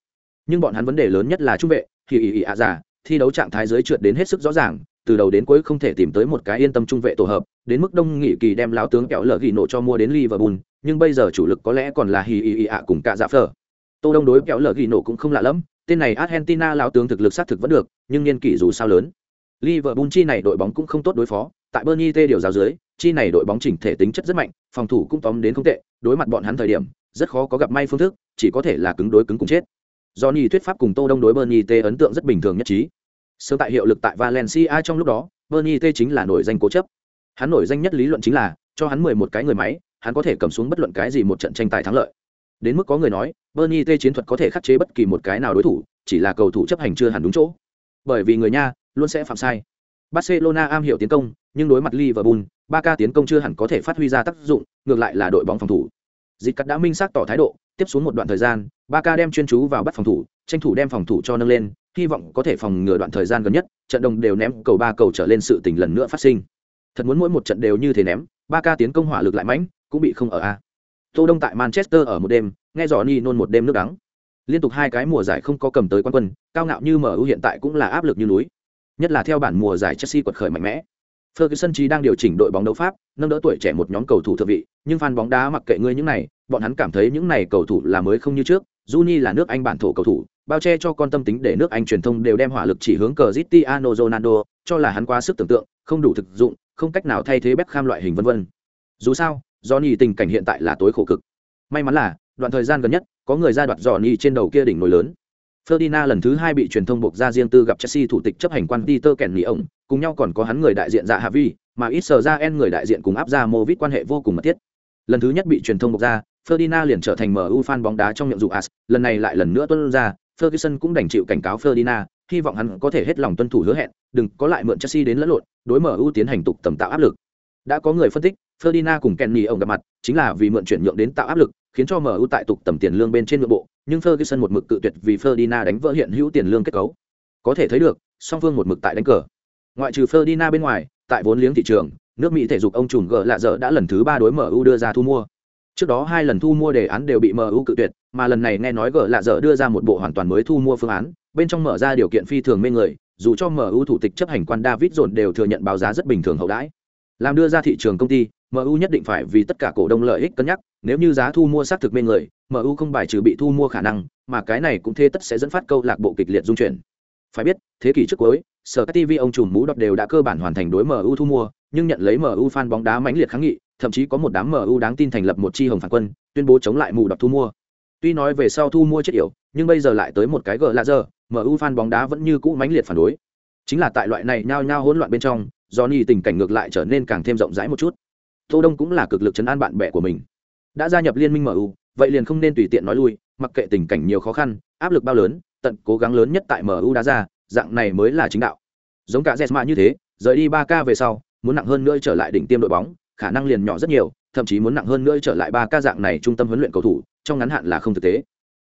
Nhưng bọn hắn vấn đề lớn nhất là trung vệ, thì ý ý ạ giả, thi đấu trạng thái dưới trượt đến hết sức rõ ràng, từ đầu đến cuối không thể tìm tới một cái yên tâm trung vệ tổ hợp, đến mức đông nghị kỳ đem lão tướng kẹo lở ghi nổ cho mua đến Liverpool, nhưng bây giờ chủ lực có lẽ còn là hì ì ì ạ cùng cả Dạ Phở. Tô Đông đối kẹo lở ghi nổ cũng không lạ lắm, tên này Argentina lão tướng thực lực xác thực vẫn được, nhưng niên kỷ dù sao lớn. Liverpool chi này đội bóng cũng không tốt đối phó, tại Bernie T điều giáo dưới, chi này đội bóng chỉnh thể tính chất rất mạnh, phòng thủ cũng tóm đến không tệ, đối mặt bọn hắn thời điểm, rất khó có gặp may phương thức, chỉ có thể là cứng đối cứng cùng chết. Johnny thuyết pháp cùng Tô Đông đối Bernie T ấn tượng rất bình thường nhất trí. Sớm tại hiệu lực tại Valencia trong lúc đó, Bernie T chính là nổi danh cố chấp. Hắn nổi danh nhất lý luận chính là, cho hắn mười một cái người máy, hắn có thể cầm xuống bất luận cái gì một trận tranh tài thắng lợi. Đến mức có người nói, Bernie T chiến thuật có thể khắc chế bất kỳ một cái nào đối thủ, chỉ là cầu thủ chấp hành chưa hẳn đúng chỗ. Bởi vì người nha, luôn sẽ phạm sai. Barcelona am hiểu tiến công, nhưng đối mặt Liverpool, Barca tiến công chưa hẳn có thể phát huy ra tác dụng, ngược lại là đội bóng phòng thủ. Dịch cắt đã minh xác tỏ thái độ, tiếp xuống một đoạn thời gian, Barca đem chuyên chú vào bắt phòng thủ, tranh thủ đem phòng thủ cho nâng lên, hy vọng có thể phòng ngừa đoạn thời gian gần nhất, trận đồng đều ném cầu ba cầu trở lên sự tình lần nữa phát sinh. Thật muốn mỗi một trận đều như thế ném, Barca tiến công hỏa lực lại mãnh, cũng bị không ở a. Tô Đông tại Manchester ở một đêm, nghe rõ ni nôn một đêm nước đắng. Liên tục hai cái mùa giải không có cầm tới quán quân, cao ngạo như MU hiện tại cũng là áp lực như núi. Nhất là theo bản mùa giải Chelsea quật khởi mạnh mẽ. Ferguson chỉ đang điều chỉnh đội bóng đấu pháp, nâng đỡ tuổi trẻ một nhóm cầu thủ thượng vị, nhưng fan bóng đá mặc kệ ngươi những này, bọn hắn cảm thấy những này cầu thủ là mới không như trước. Juni là nước Anh bản thổ cầu thủ, bao che cho con tâm tính để nước Anh truyền thông đều đem hỏa lực chỉ hướng Cristiano Ronaldo, cho là hắn quá sức tưởng tượng, không đủ thực dụng, không cách nào thay thế Beckham loại hình vân vân. Dù sao, Johnny tình cảnh hiện tại là tối khổ cực. May mắn là, đoạn thời gian gần nhất, có người ra đoạt Johnny trên đầu kia đỉnh nổi lớn. Ferdinand lần thứ hai bị truyền thông buộc ra riêng tư gặp Chelsea thủ tịch chấp hành quan Peter Kenny ổng, cùng nhau còn có hắn người đại diện dạ Hạ Vi, mà ít sờ ra en người đại diện cùng áp ra Movit quan hệ vô cùng mật thiết. Lần thứ nhất bị truyền thông bộc ra, Ferdinand liền trở thành MU fan bóng đá trong miệng vụ as, lần này lại lần nữa tuân ra, Ferguson cũng đành chịu cảnh cáo Ferdinand, hy vọng hắn có thể hết lòng tuân thủ hứa hẹn, đừng có lại mượn Chelsea đến lẫn lộn, đối MU tiến hành tục tầm tạo áp lực. Đã có người phân tích, Ferdinand cùng Kenny ông gặp mặt, chính là vì mượn chuyển nhượng đến tạo áp lực, khiến cho MU tại tục tầm tiền lương bên trên nội bộ, nhưng Ferguson một mực cự tuyệt vì Ferdinand đánh vỡ hiện hữu tiền lương kết cấu. Có thể thấy được, song phương một mực tại đánh cờ. Ngoại trừ Ferdinand bên ngoài, tại vốn liếng thị trường, nước Mỹ thể dục ông trùm g lạ dở đã lần thứ ba đối MU đưa ra thu mua. Trước đó hai lần thu mua đề án đều bị MU cự tuyệt, mà lần này nghe nói g lạ dở đưa ra một bộ hoàn toàn mới thu mua phương án, bên trong mở ra điều kiện phi thường mê người, dù cho MU thủ tịch chấp hành quan David dồn đều thừa nhận báo giá rất bình thường hậu đãi. Làm đưa ra thị trường công ty, MU nhất định phải vì tất cả cổ đông lợi ích cân nhắc, nếu như giá thu mua xác thực mê người, MU không bài trừ bị thu mua khả năng, mà cái này cũng thế tất sẽ dẫn phát câu lạc bộ kịch liệt dung chuyển. Phải biết, thế kỷ trước cuối, Sở TV ông trùm mũ đọc đều đã cơ bản hoàn thành đối MU thu mua, nhưng nhận lấy MU fan bóng đá mãnh liệt kháng nghị, thậm chí có một đám MU đáng tin thành lập một chi hồng phản quân, tuyên bố chống lại mù đọc thu mua. Tuy nói về sau thu mua chết yểu, nhưng bây giờ lại tới một cái gờ lạ giờ, MU fan bóng đá vẫn như cũ mãnh liệt phản đối. Chính là tại loại này nhao nhao hỗn loạn bên trong, Johnny tình cảnh ngược lại trở nên càng thêm rộng rãi một chút. Tô Đông cũng là cực lực chấn an bạn bè của mình. Đã gia nhập liên minh MU, vậy liền không nên tùy tiện nói lui, mặc kệ tình cảnh nhiều khó khăn, áp lực bao lớn, tận cố gắng lớn nhất tại MU đá ra, dạng này mới là chính đạo. Giống cả Jesma như thế, rời đi 3K về sau, muốn nặng hơn nữa trở lại đỉnh tiêm đội bóng, khả năng liền nhỏ rất nhiều, thậm chí muốn nặng hơn nữa trở lại 3K dạng này trung tâm huấn luyện cầu thủ, trong ngắn hạn là không thực tế.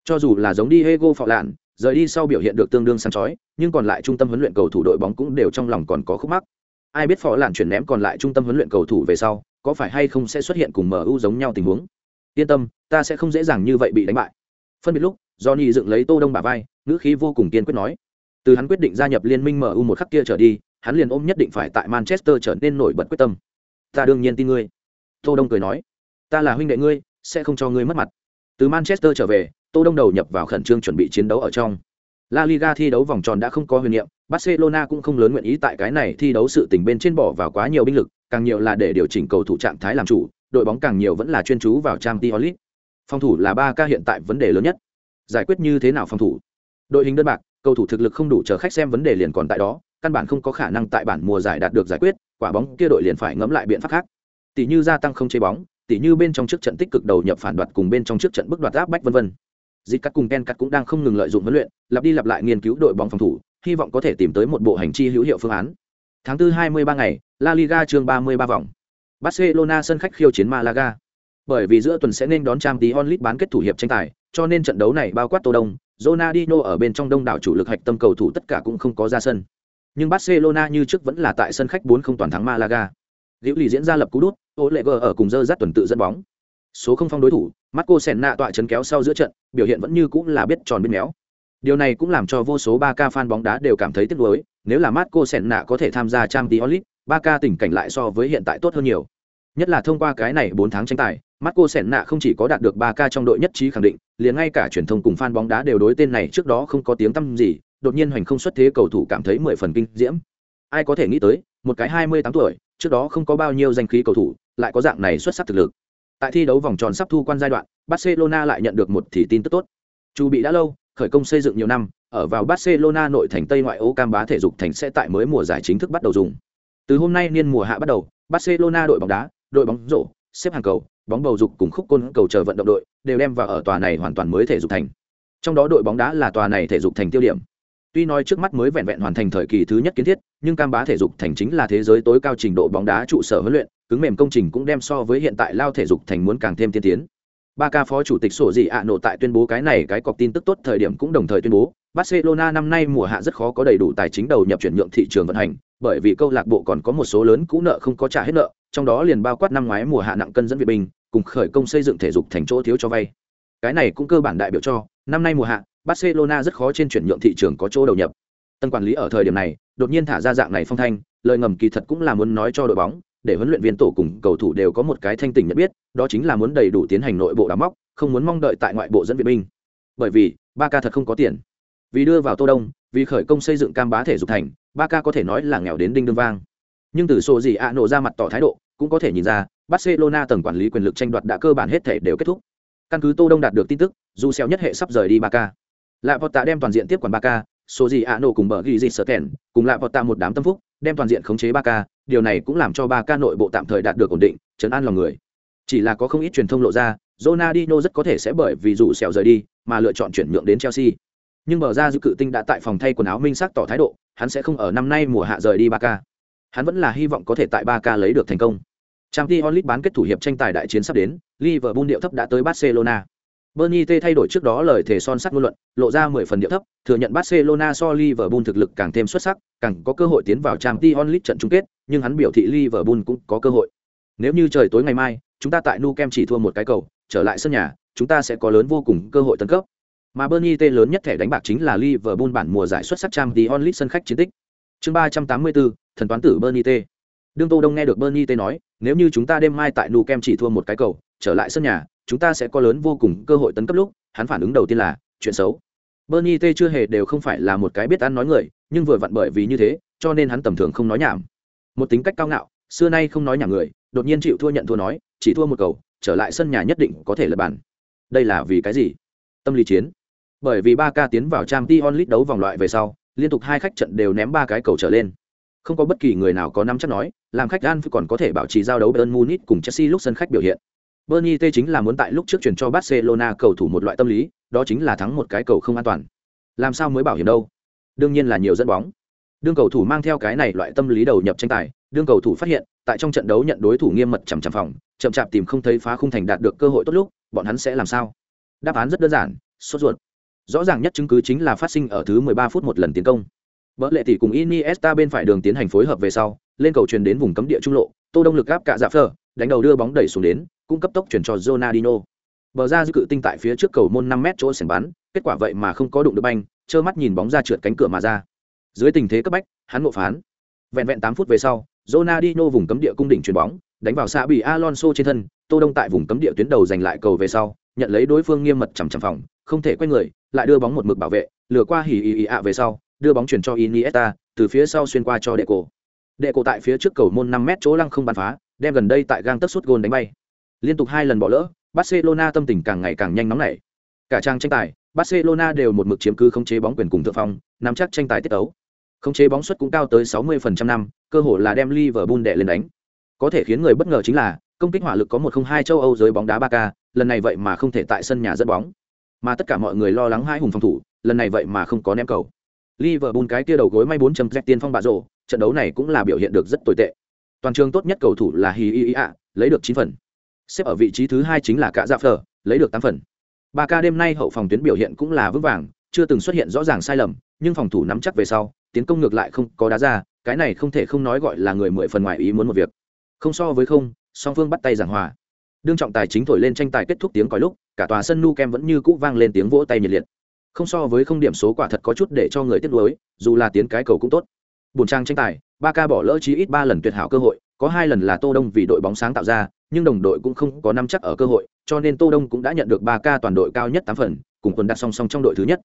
Cho dù là giống Diego Phọ Lạn, rời đi sau biểu hiện được tương đương sáng chói, nhưng còn lại trung tâm huấn luyện cầu thủ đội bóng cũng đều trong lòng còn có khúc mắc. Ai biết Phọ Lạn chuyển ném còn lại trung tâm huấn luyện cầu thủ về sau, có phải hay không sẽ xuất hiện cùng MU giống nhau tình huống. Yên tâm, ta sẽ không dễ dàng như vậy bị đánh bại. Phân biệt lúc, Johnny dựng lấy Tô Đông bả vai, ngữ khí vô cùng kiên quyết nói. Từ hắn quyết định gia nhập liên minh MU một khắc kia trở đi, hắn liền ôm nhất định phải tại Manchester trở nên nổi bật quyết tâm. Ta đương nhiên tin ngươi. Tô Đông cười nói, ta là huynh đệ ngươi, sẽ không cho ngươi mất mặt. Từ Manchester trở về, Tô Đông đầu nhập vào khẩn trương chuẩn bị chiến đấu ở trong. La Liga thi đấu vòng tròn đã không có huyền niệm, Barcelona cũng không lớn nguyện ý tại cái này thi đấu sự tình bên trên bỏ vào quá nhiều binh lực, càng nhiều là để điều chỉnh cầu thủ trạng thái làm chủ, đội bóng càng nhiều vẫn là chuyên chú vào Champions League. Phòng thủ là ba ca hiện tại vấn đề lớn nhất. Giải quyết như thế nào phòng thủ? Đội hình đơn bạc, cầu thủ thực lực không đủ chờ khách xem vấn đề liền còn tại đó, căn bản không có khả năng tại bản mùa giải đạt được giải quyết, quả bóng kia đội liền phải ngẫm lại biện pháp khác. Tỷ như gia tăng không chế bóng, tỷ như bên trong trước trận tích cực đầu nhập phản đoạt cùng bên trong trước trận bức đoạt áp bách vân vân. Dịch cắt cùng Ken cắt cũng đang không ngừng lợi dụng huấn luyện, lặp đi lặp lại nghiên cứu đội bóng phòng thủ, hy vọng có thể tìm tới một bộ hành chi hữu hiệu phương án. Tháng 4 23 ngày, La Liga chương 33 vòng. Barcelona sân khách khiêu chiến Malaga. Bởi vì giữa tuần sẽ nên đón Champions League bán kết thủ hiệp tranh tài, cho nên trận đấu này bao quát Tô Đông, Ronaldinho ở bên trong đông đảo chủ lực hạch tâm cầu thủ tất cả cũng không có ra sân. Nhưng Barcelona như trước vẫn là tại sân khách 4 không toàn thắng Malaga. Liễu lì diễn ra lập cú đút, Oleger ở cùng dơ dắt tuần tự dẫn bóng. Số không phong đối thủ, Marco Senna tọa chấn kéo sau giữa trận, biểu hiện vẫn như cũng là biết tròn biết méo. Điều này cũng làm cho vô số ba ca fan bóng đá đều cảm thấy tiếc nuối, nếu là Marco Senna có thể tham gia Champions League, ba ca tình cảnh lại so với hiện tại tốt hơn nhiều. Nhất là thông qua cái này 4 tháng tranh tài, Marco Senna không chỉ có đạt được 3K trong đội nhất trí khẳng định, liền ngay cả truyền thông cùng fan bóng đá đều đối tên này trước đó không có tiếng tăm gì, đột nhiên hoành không xuất thế cầu thủ cảm thấy 10 phần kinh diễm. Ai có thể nghĩ tới, một cái 28 tuổi, trước đó không có bao nhiêu danh khí cầu thủ, lại có dạng này xuất sắc thực lực. Tại thi đấu vòng tròn sắp thu quan giai đoạn, Barcelona lại nhận được một thì tin tức tốt. Chu bị đã lâu, khởi công xây dựng nhiều năm, ở vào Barcelona nội thành Tây ngoại ô cam bá thể dục thành sẽ tại mới mùa giải chính thức bắt đầu dùng. Từ hôm nay niên mùa hạ bắt đầu, Barcelona đội bóng đá, đội bóng rổ, xếp hàng cầu, bóng bầu dục cùng khúc côn cầu chờ vận động đội đều đem vào ở tòa này hoàn toàn mới thể dục thành. Trong đó đội bóng đá là tòa này thể dục thành tiêu điểm. Tuy nói trước mắt mới vẹn vẹn hoàn thành thời kỳ thứ nhất kiến thiết, nhưng cam bá thể dục thành chính là thế giới tối cao trình độ bóng đá trụ sở huấn luyện, cứng mềm công trình cũng đem so với hiện tại lao thể dục thành muốn càng thêm tiên tiến. Ba ca phó chủ tịch sổ dị ạ nộ tại tuyên bố cái này cái cọc tin tức tốt thời điểm cũng đồng thời tuyên bố, barcelona năm nay mùa hạ rất khó có đầy đủ tài chính đầu nhập chuyển nhượng thị trường vận hành bởi vì câu lạc bộ còn có một số lớn cũ nợ không có trả hết nợ trong đó liền bao quát năm ngoái mùa hạ nặng cân dẫn Việt Bình, cùng khởi công xây dựng thể dục thành chỗ thiếu cho vay. Cái này cũng cơ bản đại biểu cho năm nay mùa hạ barcelona rất khó trên chuyển nhượng thị trường có chỗ đầu nhập. Tân quản lý ở thời điểm này đột nhiên thả ra dạng này phong thanh lời ngầm kỳ thật cũng là muốn nói cho đội bóng để huấn luyện viên tổ cùng cầu thủ đều có một cái thanh tỉnh nhận biết đó chính là muốn đầy đủ tiến hành nội bộ đào móc không muốn mong đợi tại ngoại bộ dẫn viện binh. Bởi vì Barca thật không có tiền vì đưa vào tô đông, vì khởi công xây dựng cam bá thể dục thành, ba ca có thể nói là nghèo đến đinh đương vang. Nhưng từ số gì ạ nổ ra mặt tỏ thái độ, cũng có thể nhìn ra, barcelona tầng quản lý quyền lực tranh đoạt đã cơ bản hết thể đều kết thúc. Căn cứ tô đông đạt được tin tức, dù xeo nhất hệ sắp rời đi ba ca. Lại vọt tạ đem toàn diện tiếp quản ba ca số gì ạ nổ cùng bờ ghi gì sợ kèn, cùng lại vọt tạ một đám tâm phúc, đem toàn diện khống chế ba ca, điều này cũng làm cho ba ca nội bộ tạm thời đạt được ổn định chấn an lòng người. Chỉ là có không ít truyền thông lộ ra, Ronaldinho rất có thể sẽ bởi vì dù xèo rời đi, mà lựa chọn chuyển nhượng đến Chelsea nhưng mở ra dư cự tinh đã tại phòng thay quần áo minh sắc tỏ thái độ hắn sẽ không ở năm nay mùa hạ rời đi ba k hắn vẫn là hy vọng có thể tại ba k lấy được thành công trang t onlit bán kết thủ hiệp tranh tài đại chiến sắp đến liverpool điệu thấp đã tới barcelona Bernie T thay đổi trước đó lời thể son sắt ngôn luận, lộ ra 10 phần điệu thấp, thừa nhận Barcelona so Liverpool thực lực càng thêm xuất sắc, càng có cơ hội tiến vào Trang Champions onlit trận chung kết, nhưng hắn biểu thị Liverpool cũng có cơ hội. Nếu như trời tối ngày mai, chúng ta tại Nou Camp chỉ thua một cái cầu, trở lại sân nhà, chúng ta sẽ có lớn vô cùng cơ hội tấn cấp. Mà Bernie T lớn nhất thẻ đánh bạc chính là Liverpool bản mùa giải xuất sắc trang The Only sân khách chiến tích. Chương 384, thần toán tử Bernie T. Đương Tô Đông nghe được Bernie T nói, nếu như chúng ta đêm mai tại Nou chỉ thua một cái cầu, trở lại sân nhà, chúng ta sẽ có lớn vô cùng cơ hội tấn cấp lúc, hắn phản ứng đầu tiên là chuyện xấu. Bernie T chưa hề đều không phải là một cái biết ăn nói người, nhưng vừa vặn bởi vì như thế, cho nên hắn tầm thường không nói nhảm. Một tính cách cao ngạo, xưa nay không nói nhảm người, đột nhiên chịu thua nhận thua nói, chỉ thua một cầu, trở lại sân nhà nhất định có thể là bàn. Đây là vì cái gì? Tâm lý chiến bởi vì ba ca tiến vào trang t onlit đấu vòng loại về sau, liên tục hai khách trận đều ném ba cái cầu trở lên. Không có bất kỳ người nào có năm chắc nói, làm khách gan còn có thể bảo trì giao đấu bayern munich cùng chelsea lúc sân khách biểu hiện. Bernie t chính là muốn tại lúc trước chuyển cho barcelona cầu thủ một loại tâm lý, đó chính là thắng một cái cầu không an toàn. Làm sao mới bảo hiểm đâu? Đương nhiên là nhiều dẫn bóng. Đương cầu thủ mang theo cái này loại tâm lý đầu nhập tranh tài, đương cầu thủ phát hiện, tại trong trận đấu nhận đối thủ nghiêm mật chằm chằm phòng, chậm chạp tìm không thấy phá khung thành đạt được cơ hội tốt lúc, bọn hắn sẽ làm sao? Đáp án rất đơn giản, sốt ruột rõ ràng nhất chứng cứ chính là phát sinh ở thứ 13 phút một lần tiến công Bỡ lệ tỷ cùng Iniesta bên phải đường tiến hành phối hợp về sau, lên cầu truyền đến vùng cấm địa trung lộ, Tô Đông lực áp cả dạ phở, đánh đầu đưa bóng đẩy xuống đến, cung cấp tốc chuyển cho Ronaldinho. Bờ ra dư cự tinh tại phía trước cầu môn 5 mét chỗ sảnh bắn, kết quả vậy mà không có đụng được banh, trơ mắt nhìn bóng ra trượt cánh cửa mà ra. Dưới tình thế cấp bách, hắn ngộ phán. Vẹn vẹn 8 phút về sau, Ronaldinho vùng cấm địa cung đỉnh chuyền bóng, đánh vào xạ bị Alonso trên thân, Tô Đông tại vùng cấm địa tuyến đầu giành lại cầu về sau, nhận lấy đối phương nghiêm mật chằm chằm phòng, không thể quay người, lại đưa bóng một mực bảo vệ, lừa qua hỉ ỉ ỉ ạ về sau, đưa bóng chuyển cho Iniesta, từ phía sau xuyên qua cho Deco. Deco tại phía trước cầu môn 5 mét chỗ lăng không bắn phá, đem gần đây tại gang tấc suốt gôn đánh bay. Liên tục hai lần bỏ lỡ, Barcelona tâm tình càng ngày càng nhanh nóng nảy. Cả trang tranh tài, Barcelona đều một mực chiếm cứ khống chế bóng quyền cùng thượng phong, nắm chắc tranh tài tiết tấu. Khống chế bóng suất cũng cao tới 60% năm, cơ hội là đem Liverpool đè lên đánh. Có thể khiến người bất ngờ chính là, công kích hỏa lực có một không hai châu Âu giới bóng đá 3K, lần này vậy mà không thể tại sân nhà dẫn bóng mà tất cả mọi người lo lắng hai hùng phòng thủ, lần này vậy mà không có ném cầu. Liverpool cái kia đầu gối may 4 chấm tiên phong bạ rổ, trận đấu này cũng là biểu hiện được rất tồi tệ. Toàn trường tốt nhất cầu thủ là Hi Hi ạ, lấy được 9 phần. Xếp ở vị trí thứ hai chính là cả dạ phở, lấy được 8 phần. Ba ca đêm nay hậu phòng tuyến biểu hiện cũng là vững vàng, chưa từng xuất hiện rõ ràng sai lầm, nhưng phòng thủ nắm chắc về sau, tiến công ngược lại không có đá ra, cái này không thể không nói gọi là người mười phần ngoài ý muốn một việc. Không so với không, song phương bắt tay giảng hòa đương trọng tài chính thổi lên tranh tài kết thúc tiếng còi lúc, cả tòa sân nu kem vẫn như cũ vang lên tiếng vỗ tay nhiệt liệt. Không so với không điểm số quả thật có chút để cho người tiếc nuối, dù là tiến cái cầu cũng tốt. Bùn trang tranh tài ba ca bỏ lỡ chí ít ba lần tuyệt hảo cơ hội, có hai lần là tô đông vì đội bóng sáng tạo ra, nhưng đồng đội cũng không có năm chắc ở cơ hội, cho nên tô đông cũng đã nhận được ba ca toàn đội cao nhất tám phần, cùng quần đặt song song trong đội thứ nhất.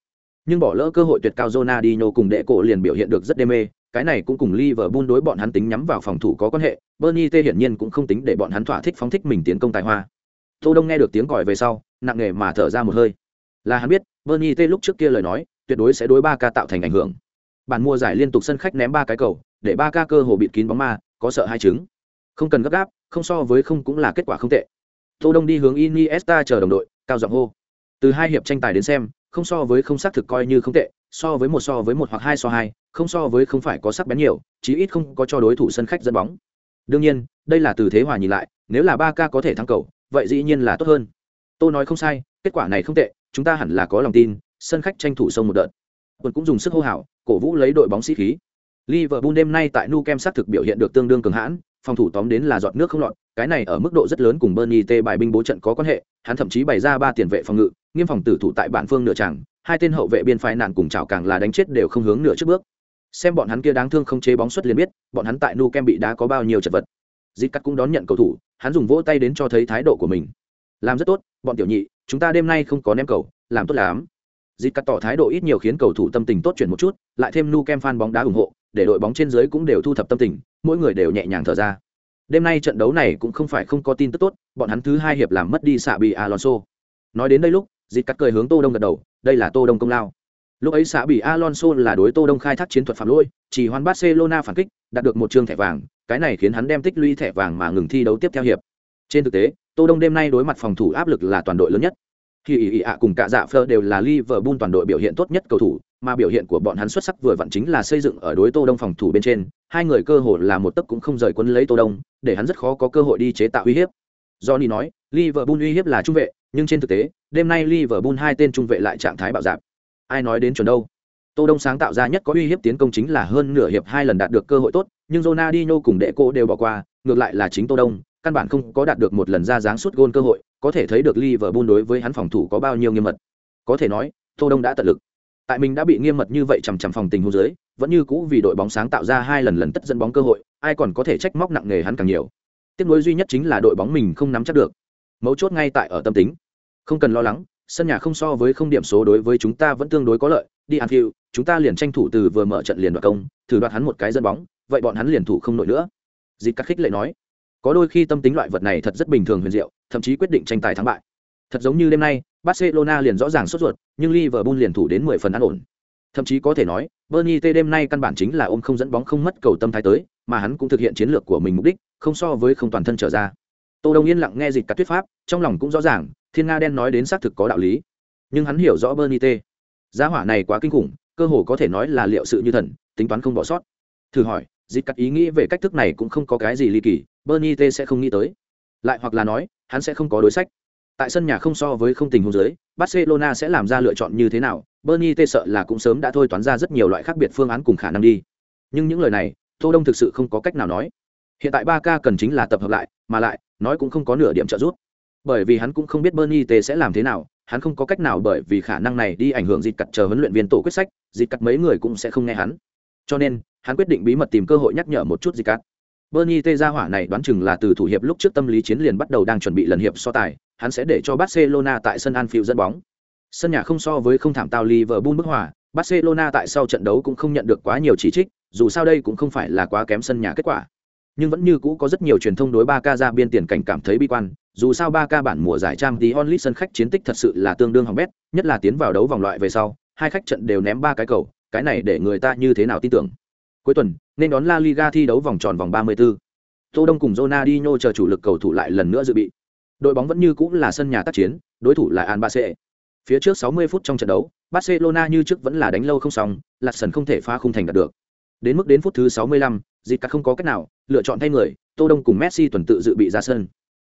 Nhưng bỏ lỡ cơ hội tuyệt cao Ronaldinho cùng đệ cổ liền biểu hiện được rất đê mê cái này cũng cùng Liverpool đối bọn hắn tính nhắm vào phòng thủ có quan hệ, Bernie T hiển nhiên cũng không tính để bọn hắn thỏa thích phóng thích mình tiến công tài hoa. Tô đông nghe được tiếng còi về sau, nặng nề mà thở ra một hơi. Là hắn biết, bernie t lúc trước kia lời nói, tuyệt đối sẽ đối ba ca tạo thành ảnh hưởng. Bản mua giải liên tục sân khách ném ba cái cầu, để ba ca cơ hồ bịt kín bóng ma, có sợ hai chứng. Không cần gấp gáp, không so với không cũng là kết quả không tệ. Tô đông đi hướng iniesta chờ đồng đội, cao giọng hô. Từ hai hiệp tranh tài đến xem, không so với không xác thực coi như không tệ so với một so với một hoặc hai so hai, không so với không phải có sắc bén nhiều, chí ít không có cho đối thủ sân khách dẫn bóng. Đương nhiên, đây là từ thế hòa nhìn lại, nếu là ba k có thể thắng cầu, vậy dĩ nhiên là tốt hơn. Tôi nói không sai, kết quả này không tệ, chúng ta hẳn là có lòng tin, sân khách tranh thủ sông một đợt. Quân cũng dùng sức hô hào, cổ vũ lấy đội bóng sĩ khí. Liverpool đêm nay tại Nou Camp xác thực biểu hiện được tương đương cường hãn, phòng thủ tóm đến là giọt nước không lọt, cái này ở mức độ rất lớn cùng Bernie T bài binh bố trận có quan hệ, hắn thậm chí bày ra ba tiền vệ phòng ngự, nghiêm phòng tử thủ tại bản phương nửa tràng hai tên hậu vệ biên phái nạn cùng chảo càng là đánh chết đều không hướng nửa trước bước. Xem bọn hắn kia đáng thương không chế bóng xuất liền biết, bọn hắn tại nu kem bị đá có bao nhiêu chật vật. Dịch cắt cũng đón nhận cầu thủ, hắn dùng vỗ tay đến cho thấy thái độ của mình. Làm rất tốt, bọn tiểu nhị, chúng ta đêm nay không có ném cầu, làm tốt lắm. Dịp cắt tỏ thái độ ít nhiều khiến cầu thủ tâm tình tốt chuyển một chút, lại thêm nu kem fan bóng đá ủng hộ, để đội bóng trên dưới cũng đều thu thập tâm tình, mỗi người đều nhẹ nhàng thở ra. Đêm nay trận đấu này cũng không phải không có tin tức tốt, bọn hắn thứ hai hiệp làm mất đi xạ bị alonso. Nói đến đây lúc dịp cắt cười hướng tô đông gật đầu đây là tô đông công lao. Lúc ấy xã bị alonso là đối tô đông khai thác chiến thuật phạm lỗi chỉ hoàn barcelona phản kích đạt được một trường thẻ vàng cái này khiến hắn đem tích lũy thẻ vàng mà ngừng thi đấu tiếp theo hiệp. Trên thực tế tô đông đêm nay đối mặt phòng thủ áp lực là toàn đội lớn nhất. Khi ý ý ạ cùng cả dạ phơ đều là Liverpool toàn đội biểu hiện tốt nhất cầu thủ, mà biểu hiện của bọn hắn xuất sắc vừa vặn chính là xây dựng ở đối Tô Đông phòng thủ bên trên, hai người cơ hội là một tấc cũng không rời quân lấy Tô Đông, để hắn rất khó có cơ hội đi chế tạo uy hiếp. Johnny nói, Liverpool uy hiếp là trung vệ, nhưng trên thực tế, đêm nay Liverpool hai tên trung vệ lại trạng thái bạo dạn. Ai nói đến chuẩn đâu? Tô Đông sáng tạo ra nhất có uy hiếp tiến công chính là hơn nửa hiệp hai lần đạt được cơ hội tốt, nhưng Ronaldinho cùng đệ cô đều bỏ qua, ngược lại là chính Tô Đông, căn bản không có đạt được một lần ra dáng suốt gôn cơ hội, có thể thấy được Liverpool đối với hắn phòng thủ có bao nhiêu nghiêm mật. Có thể nói, Tô Đông đã tận lực. Tại mình đã bị nghiêm mật như vậy chằm chằm phòng tình huống dưới, vẫn như cũ vì đội bóng sáng tạo ra hai lần lần tất dẫn bóng cơ hội, ai còn có thể trách móc nặng nề hắn càng nhiều. Tiếc nuối duy nhất chính là đội bóng mình không nắm chắc được. Mấu chốt ngay tại ở tâm tính. Không cần lo lắng, sân nhà không so với không điểm số đối với chúng ta vẫn tương đối có lợi, đi ăn phiêu chúng ta liền tranh thủ từ vừa mở trận liền đoạt công, thử đoạt hắn một cái dẫn bóng, vậy bọn hắn liền thủ không nổi nữa. dịp cắt khích lệ nói có đôi khi tâm tính loại vật này thật rất bình thường huyền diệu thậm chí quyết định tranh tài thắng bại thật giống như đêm nay barcelona liền rõ ràng sốt ruột nhưng liverpool liền thủ đến mười phần an ổn thậm chí có thể nói bernie t đêm nay căn bản chính là ôm không dẫn bóng không mất cầu tâm thái tới mà hắn cũng thực hiện chiến lược của mình mục đích không so với không toàn thân trở ra tô đông yên lặng nghe dịch cắt thuyết pháp, trong lòng cũng rõ ràng, thiên nga đen nói đến xác thực có đạo lý. Nhưng hắn hiểu rõ bernie t giá hỏa này quá kinh khủng, cơ hồ có thể nói là liệu sự như thần, tính toán không bỏ sót. Thử hỏi, dịch cắt ý nghĩ về cách thức này cũng không có cái gì ly kỳ bernie t sẽ không nghĩ tới. Lại hoặc là nói, hắn sẽ không có đối sách. Tại sân nhà không so với không tình huống dưới, barcelona sẽ làm ra lựa chọn như thế nào bernie t sợ là cũng sớm đã thôi toán ra rất nhiều loại khác biệt phương án cùng khả năng đi. Nhưng những lời này, tô đông thực sự không có cách nào nói. Hiện tại ba Ca cần chính là tập hợp lại, mà lại nói cũng không có nửa điểm trợ giúp bởi vì hắn cũng không biết bernie t sẽ làm thế nào hắn không có cách nào bởi vì khả năng này đi ảnh hưởng dịch cặt chờ huấn luyện viên tổ quyết sách dịch cặt mấy người cũng sẽ không nghe hắn cho nên hắn quyết định bí mật tìm cơ hội nhắc nhở một chút dịch cặt Bernie T ra hỏa này đoán chừng là từ thủ hiệp lúc trước tâm lý chiến liền bắt đầu đang chuẩn bị lần hiệp so tài, hắn sẽ để cho Barcelona tại sân Anfield dẫn bóng. Sân nhà không so với không thảm tao Liverpool bức hòa, Barcelona tại sau trận đấu cũng không nhận được quá nhiều chỉ trích, dù sao đây cũng không phải là quá kém sân nhà kết quả. Nhưng vẫn như cũ có rất nhiều truyền thông đối 3K ra biên tiền cảnh cảm thấy bi quan, dù sao 3K bản mùa giải trang tí onlit sân khách chiến tích thật sự là tương đương hỏng bét, nhất là tiến vào đấu vòng loại về sau, hai khách trận đều ném ba cái cầu, cái này để người ta như thế nào tin tưởng. Cuối tuần, nên đón La Liga thi đấu vòng tròn vòng 34. Tô Đông cùng Ronaldinho chờ chủ lực cầu thủ lại lần nữa dự bị. Đội bóng vẫn như cũ là sân nhà tác chiến, đối thủ là Albacete. Phía trước 60 phút trong trận đấu, Barcelona như trước vẫn là đánh lâu không xong, Lạt Sần không thể phá khung thành đạt được. Đến mức đến phút thứ 65, Dịch không có cách nào, lựa chọn thay người, Tô Đông cùng Messi tuần tự dự bị ra sân.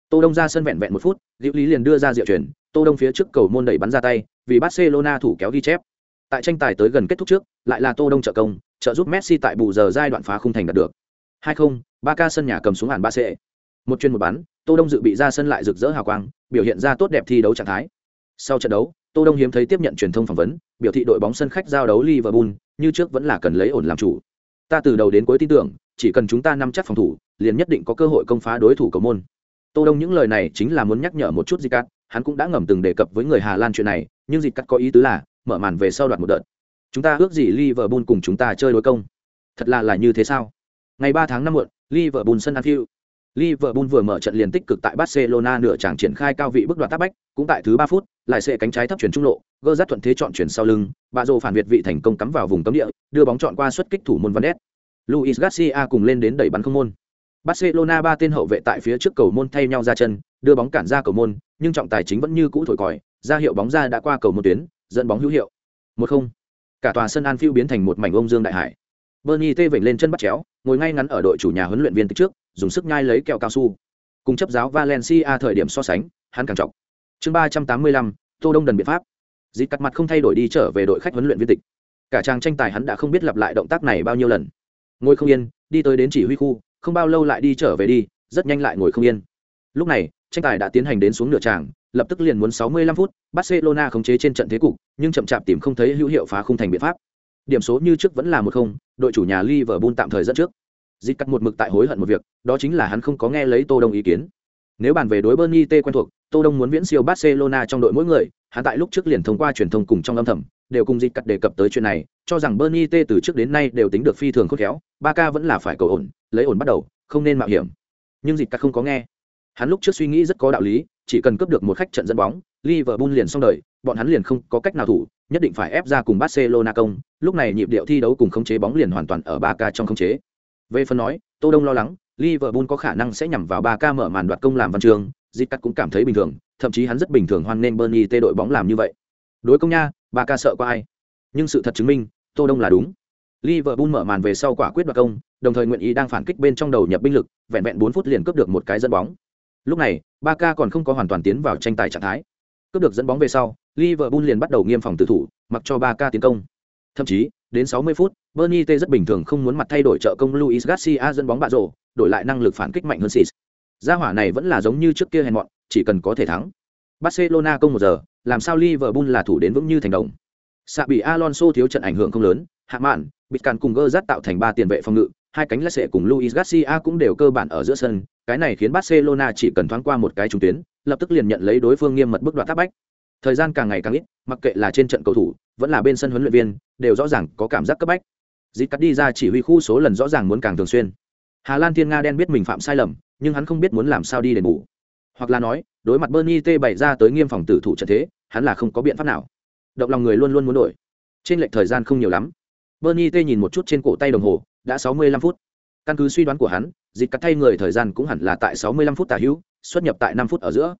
Tô Đông ra sân vẹn vẹn một phút, Diệu Lý liền đưa ra diệu chuyển, Tô Đông phía trước cầu môn đẩy bắn ra tay, vì Barcelona thủ kéo ghi chép. Tại tranh tài tới gần kết thúc trước, lại là Tô Đông trợ công, trợ giúp Messi tại bù giờ giai đoạn phá khung thành đạt được. 2-0, Barca sân nhà cầm xuống hẳn ba. Một chuyên một bắn, Tô Đông dự bị ra sân lại rực rỡ hào quang, biểu hiện ra tốt đẹp thi đấu trạng thái. Sau trận đấu, Tô Đông hiếm thấy tiếp nhận truyền thông phỏng vấn, biểu thị đội bóng sân khách giao đấu Liverpool, như trước vẫn là cần lấy ổn làm chủ. Ta từ đầu đến cuối tin tưởng, chỉ cần chúng ta nắm chắc phòng thủ, liền nhất định có cơ hội công phá đối thủ cầu môn. Tô Đông những lời này chính là muốn nhắc nhở một chút Zicat, hắn cũng đã ngầm từng đề cập với người Hà Lan chuyện này, nhưng Zicat có ý tứ là mở màn về sau đoạt một đợt. Chúng ta ước gì Liverpool cùng chúng ta chơi đối công. Thật là là như thế sao? Ngày 3 tháng 5 muộn, Liverpool sân Anfield. Liverpool vừa mở trận liền tích cực tại Barcelona nửa chẳng triển khai cao vị bước đoạt tác bách, cũng tại thứ 3 phút, lại sẽ cánh trái thấp chuyển trung lộ, gơ rát thuận thế chọn chuyển sau lưng, bà rồ phản việt vị thành công cắm vào vùng cấm địa, đưa bóng chọn qua xuất kích thủ môn Van Ness. Luis Garcia cùng lên đến đẩy bắn không môn. Barcelona ba tên hậu vệ tại phía trước cầu môn thay nhau ra chân, đưa bóng cản ra cầu môn, nhưng trọng tài chính vẫn như cũ thổi còi, ra hiệu bóng ra đã qua cầu một tuyến, dẫn bóng hữu hiệu. Một không. Cả tòa sân Anfield biến thành một mảnh ông dương đại hải. Bernie tê vểnh lên chân bắt chéo, ngồi ngay ngắn ở đội chủ nhà huấn luyện viên trước, dùng sức nhai lấy kẹo cao su. Cùng chấp giáo Valencia thời điểm so sánh, hắn càng trọng. Chương ba trăm tám mươi lăm, Tô Đông đần biện pháp. Dịch cắt mặt không thay đổi đi trở về đội khách huấn luyện viên tịch. Cả trang tranh tài hắn đã không biết lặp lại động tác này bao nhiêu lần. Ngồi không yên, đi tới đến chỉ huy khu, không bao lâu lại đi trở về đi, rất nhanh lại ngồi không yên. Lúc này, tranh tài đã tiến hành đến xuống nửa tràng, lập tức liền muốn 65 phút, Barcelona khống chế trên trận thế cục, nhưng chậm chạp tìm không thấy hữu hiệu phá khung thành biện pháp. Điểm số như trước vẫn là một không, đội chủ nhà Liverpool tạm thời dẫn trước. dịp cắt một mực tại hối hận một việc, đó chính là hắn không có nghe lấy Tô Đông ý kiến. Nếu bàn về đối Bernie T quen thuộc, Tô Đông muốn viễn siêu Barcelona trong đội mỗi người, hắn tại lúc trước liền thông qua truyền thông cùng trong âm thầm, đều cùng dịch cắt đề cập tới chuyện này, cho rằng Bernie T từ trước đến nay đều tính được phi thường khôn khéo, Barca vẫn là phải cầu ổn, lấy ổn bắt đầu, không nên mạo hiểm. Nhưng dịch cắt không có nghe. Hắn lúc trước suy nghĩ rất có đạo lý, chỉ cần cướp được một khách trận dẫn bóng, Liverpool liền xong đời, bọn hắn liền không có cách nào thủ, nhất định phải ép ra cùng Barcelona công, lúc này nhịp điệu thi đấu cùng khống chế bóng liền hoàn toàn ở Barca trong khống chế. Về phần nói, Tô Đông lo lắng, Liverpool có khả năng sẽ nhằm vào Barca mở màn đoạt công làm văn trường, Dịch Cắt cũng cảm thấy bình thường, thậm chí hắn rất bình thường hoan nên Bernie T đội bóng làm như vậy. Đối công nha, Ba ca sợ qua ai? Nhưng sự thật chứng minh, Tô Đông là đúng. Liverpool mở màn về sau quả quyết đoạt công, đồng thời nguyện ý đang phản kích bên trong đầu nhập binh lực, vẹn vẹn 4 phút liền cướp được một cái dẫn bóng. Lúc này, ba ca còn không có hoàn toàn tiến vào tranh tài trạng thái. Cướp được dẫn bóng về sau, Liverpool liền bắt đầu nghiêm phòng tự thủ, mặc cho ba ca tiến công. Thậm chí, đến 60 phút, Bernie T rất bình thường không muốn mặt thay đổi trợ công Luis Garcia dẫn bóng bạ rổ, đổi lại năng lực phản kích mạnh hơn Sis. Gia hỏa này vẫn là giống như trước kia hèn mọn, chỉ cần có thể thắng. Barcelona công một giờ, làm sao Liverpool là thủ đến vững như thành đồng. Sạ bị Alonso thiếu trận ảnh hưởng không lớn, hạ mạn, bịt càn cùng Gerrard tạo thành ba tiền vệ phòng ngự, hai cánh lái sẽ cùng Luis Garcia cũng đều cơ bản ở giữa sân, cái này khiến Barcelona chỉ cần thoáng qua một cái trung tuyến, lập tức liền nhận lấy đối phương nghiêm mật bức đoạn tác bách. Thời gian càng ngày càng ít, mặc kệ là trên trận cầu thủ, vẫn là bên sân huấn luyện viên, đều rõ ràng có cảm giác cấp bách. Dịch cắt đi ra chỉ huy khu số lần rõ ràng muốn càng thường xuyên. Hà Lan Thiên Nga đen biết mình phạm sai lầm, nhưng hắn không biết muốn làm sao đi đền bù. Hoặc là nói, đối mặt Bernie T bày ra tới nghiêm phòng tử thủ trận thế, hắn là không có biện pháp nào. Động lòng người luôn luôn muốn đổi. Trên lệch thời gian không nhiều lắm. Bernie T nhìn một chút trên cổ tay đồng hồ, đã sáu mươi lăm phút. Căn cứ suy đoán của hắn, dịch cắt thay người thời gian cũng hẳn là tại sáu mươi lăm phút tả hữu, xuất nhập tại năm phút ở giữa.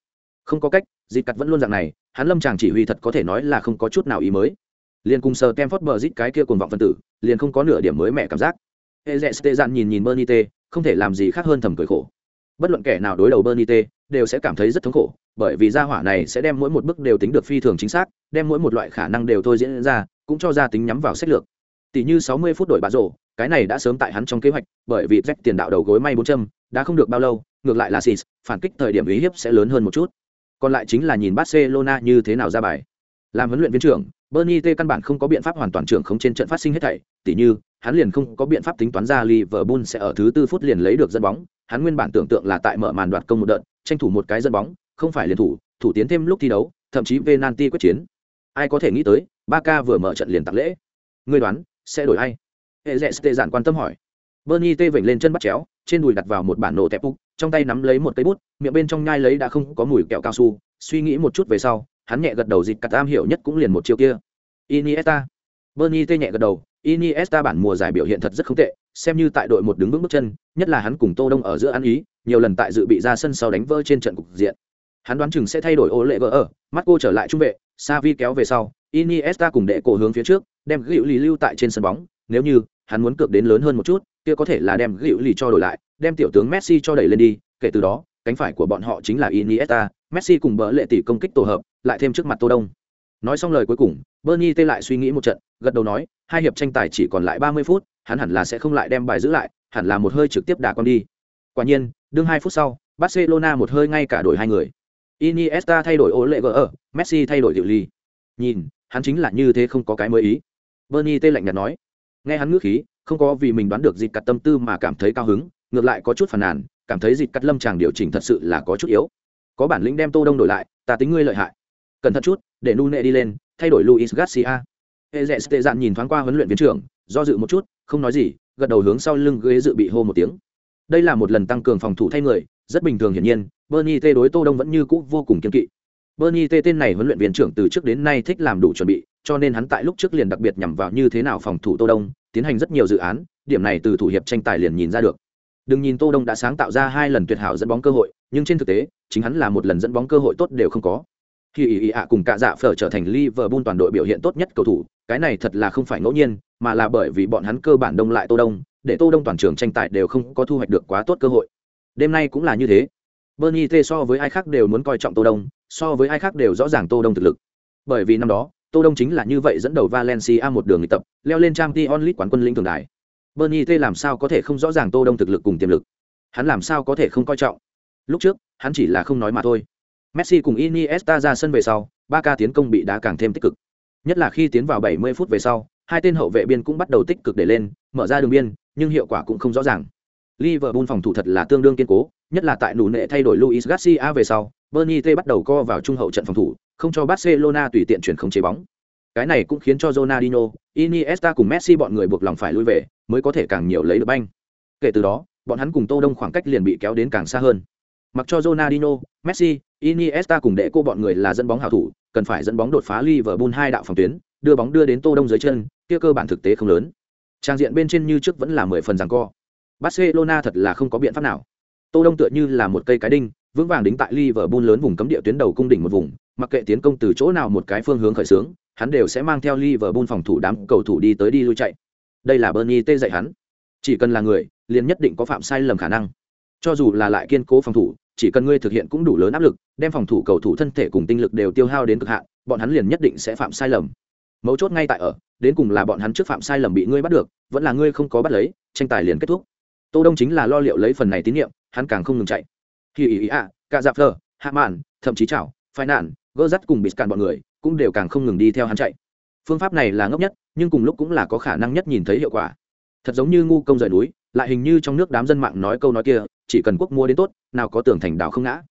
Không có cách, dịch cắt vẫn luôn dạng này, hắn lâm chàng chỉ huy thật có thể nói là không có chút nào ý mới. Liên cùng sờ Kemford bờ dít cái kia cuồng vọng phân tử, liền không có nửa điểm mới mẻ cảm giác. Ezet dạn nhìn nhìn Bernie T, không thể làm gì khác hơn thầm cười khổ. Bất luận kẻ nào đối đầu Bernie T, đều sẽ cảm thấy rất thống khổ, bởi vì gia hỏa này sẽ đem mỗi một bước đều tính được phi thường chính xác, đem mỗi một loại khả năng đều thôi diễn ra, cũng cho ra tính nhắm vào sách lược. Tỷ như 60 phút đổi bà rổ, cái này đã sớm tại hắn trong kế hoạch, bởi vì Jack tiền đạo đầu gối may bốn châm, đã không được bao lâu, ngược lại là Sis, phản kích thời điểm ý hiếp sẽ lớn hơn một chút. Còn lại chính là nhìn Barcelona như thế nào ra bài. Làm huấn luyện viên trưởng, Bernie T căn bản không có biện pháp hoàn toàn trưởng không trên trận phát sinh hết thảy, tỉ như, hắn liền không có biện pháp tính toán ra Liverpool sẽ ở thứ tư phút liền lấy được dẫn bóng, hắn nguyên bản tưởng tượng là tại mở màn đoạt công một đợt, tranh thủ một cái dẫn bóng, không phải liền thủ, thủ tiến thêm lúc thi đấu, thậm chí penalty quyết chiến. Ai có thể nghĩ tới, Barca vừa mở trận liền tặng lễ. Ngươi đoán, sẽ đổi ai? Ezete giản quan tâm hỏi. Bernie T vểnh lên chân bắt chéo, trên đùi đặt vào một bản nổ tẹp bút, trong tay nắm lấy một cây bút, miệng bên trong nhai lấy đã không có mùi kẹo cao su, suy nghĩ một chút về sau, hắn nhẹ gật đầu dịch cắt am hiểu nhất cũng liền một chiêu kia. Iniesta. Bernie tê nhẹ gật đầu, Iniesta bản mùa giải biểu hiện thật rất không tệ, xem như tại đội một đứng vững bước chân, nhất là hắn cùng Tô Đông ở giữa ăn ý, nhiều lần tại dự bị ra sân sau đánh vỡ trên trận cục diện. Hắn đoán chừng sẽ thay đổi ô lệ vợ ở, Mắt cô trở lại trung vệ, Xavi kéo về sau, Iniesta cùng đệ cổ hướng phía trước, đem Gữu Lì lưu tại trên sân bóng, nếu như hắn muốn cược đến lớn hơn một chút, kia có thể là đem Gữu Lì cho đổi lại, đem tiểu tướng Messi cho đẩy lên đi, kể từ đó, cánh phải của bọn họ chính là Iniesta, Messi cùng bỡ lệ tỷ công kích tổ hợp, lại thêm trước mặt Tô Đông. Nói xong lời cuối cùng, Bernie tê lại suy nghĩ một trận, gật đầu nói, hai hiệp tranh tài chỉ còn lại 30 phút, hắn hẳn là sẽ không lại đem bài giữ lại, hẳn là một hơi trực tiếp đá con đi. Quả nhiên, đương hai phút sau, Barcelona một hơi ngay cả đổi hai người. Iniesta thay đổi Ole ở, Messi thay đổi Diệu Ly. Nhìn, hắn chính là như thế không có cái mới ý. Bernie tê lạnh nhạt nói. Nghe hắn ngữ khí, không có vì mình đoán được dịp cắt tâm tư mà cảm thấy cao hứng, ngược lại có chút phàn nàn, cảm thấy dịch cắt lâm chàng điều chỉnh thật sự là có chút yếu. Có bản lĩnh đem Tô Đông đổi lại, ta tính ngươi lợi hại. Cẩn thận chút, để Nune đi lên, thay đổi Luis Garcia. Ezete dạn nhìn thoáng qua huấn luyện viên trưởng, do dự một chút, không nói gì, gật đầu hướng sau lưng ghế dự bị hô một tiếng. Đây là một lần tăng cường phòng thủ thay người, rất bình thường hiển nhiên, Bernie T đối Tô Đông vẫn như cũ vô cùng kiên kỵ. Bernie T tên này huấn luyện viên trưởng từ trước đến nay thích làm đủ chuẩn bị, cho nên hắn tại lúc trước liền đặc biệt nhằm vào như thế nào phòng thủ Tô Đông, tiến hành rất nhiều dự án, điểm này từ thủ hiệp tranh tài liền nhìn ra được. Đừng nhìn Tô Đông đã sáng tạo ra hai lần tuyệt hảo dẫn bóng cơ hội, nhưng trên thực tế, chính hắn là một lần dẫn bóng cơ hội tốt đều không có. Khi ý ý ạ cùng cả dạ phở trở thành Liverpool toàn đội biểu hiện tốt nhất cầu thủ, cái này thật là không phải ngẫu nhiên, mà là bởi vì bọn hắn cơ bản đông lại Tô Đông, để Tô Đông toàn trường tranh tài đều không có thu hoạch được quá tốt cơ hội. Đêm nay cũng là như thế. Bernie T so với ai khác đều muốn coi trọng Tô Đông, so với ai khác đều rõ ràng Tô Đông thực lực. Bởi vì năm đó, Tô Đông chính là như vậy dẫn đầu Valencia một đường nghịch tập, leo lên Champions League quán quân lĩnh thường đài. Bernie T làm sao có thể không rõ ràng Tô Đông thực lực cùng tiềm lực? Hắn làm sao có thể không coi trọng? Lúc trước, hắn chỉ là không nói mà thôi. Messi cùng Iniesta ra sân về sau, Barca tiến công bị đá càng thêm tích cực. Nhất là khi tiến vào 70 phút về sau, hai tên hậu vệ biên cũng bắt đầu tích cực để lên, mở ra đường biên, nhưng hiệu quả cũng không rõ ràng. Liverpool phòng thủ thật là tương đương kiên cố, nhất là tại nụ nệ thay đổi Luis Garcia về sau, Bernie T bắt đầu co vào trung hậu trận phòng thủ, không cho Barcelona tùy tiện chuyển không chế bóng. Cái này cũng khiến cho Ronaldinho, Iniesta cùng Messi bọn người buộc lòng phải lui về, mới có thể càng nhiều lấy được banh. Kể từ đó, bọn hắn cùng Tô Đông khoảng cách liền bị kéo đến càng xa hơn. Mặc cho Ronaldinho, Messi, Iniesta cùng đệ cô bọn người là dẫn bóng hảo thủ, cần phải dẫn bóng đột phá Liverpool hai đạo phòng tuyến, đưa bóng đưa đến Tô Đông dưới chân, kia cơ bản thực tế không lớn. Trang diện bên trên như trước vẫn là mười phần giằng co. Barcelona thật là không có biện pháp nào. Tô Đông tựa như là một cây cái đinh, vững vàng đính tại Liverpool lớn vùng cấm địa tuyến đầu cung đỉnh một vùng, mặc kệ tiến công từ chỗ nào một cái phương hướng khởi sướng, hắn đều sẽ mang theo Liverpool phòng thủ đám cầu thủ đi tới đi lui chạy. Đây là Bernie tê dạy hắn. Chỉ cần là người, liền nhất định có phạm sai lầm khả năng. Cho dù là lại kiên cố phòng thủ, chỉ cần ngươi thực hiện cũng đủ lớn áp lực, đem phòng thủ cầu thủ thân thể cùng tinh lực đều tiêu hao đến cực hạn, bọn hắn liền nhất định sẽ phạm sai lầm. Mấu chốt ngay tại ở, đến cùng là bọn hắn trước phạm sai lầm bị ngươi bắt được, vẫn là ngươi không có bắt lấy, tranh tài liền kết thúc. Tô Đông chính là lo liệu lấy phần này tín nhiệm, hắn càng không ngừng chạy. Khi ý ý ạ, cả dạp phờ, hạ mạn, thậm chí chảo, phai nạn, gỡ dắt cùng bị càn bọn người, cũng đều càng không ngừng đi theo hắn chạy. Phương pháp này là ngốc nhất, nhưng cùng lúc cũng là có khả năng nhất nhìn thấy hiệu quả. Thật giống như ngu công rời núi, lại hình như trong nước đám dân mạng nói câu nói kia, chỉ cần quốc mua đến tốt, nào có tưởng thành đảo không ngã.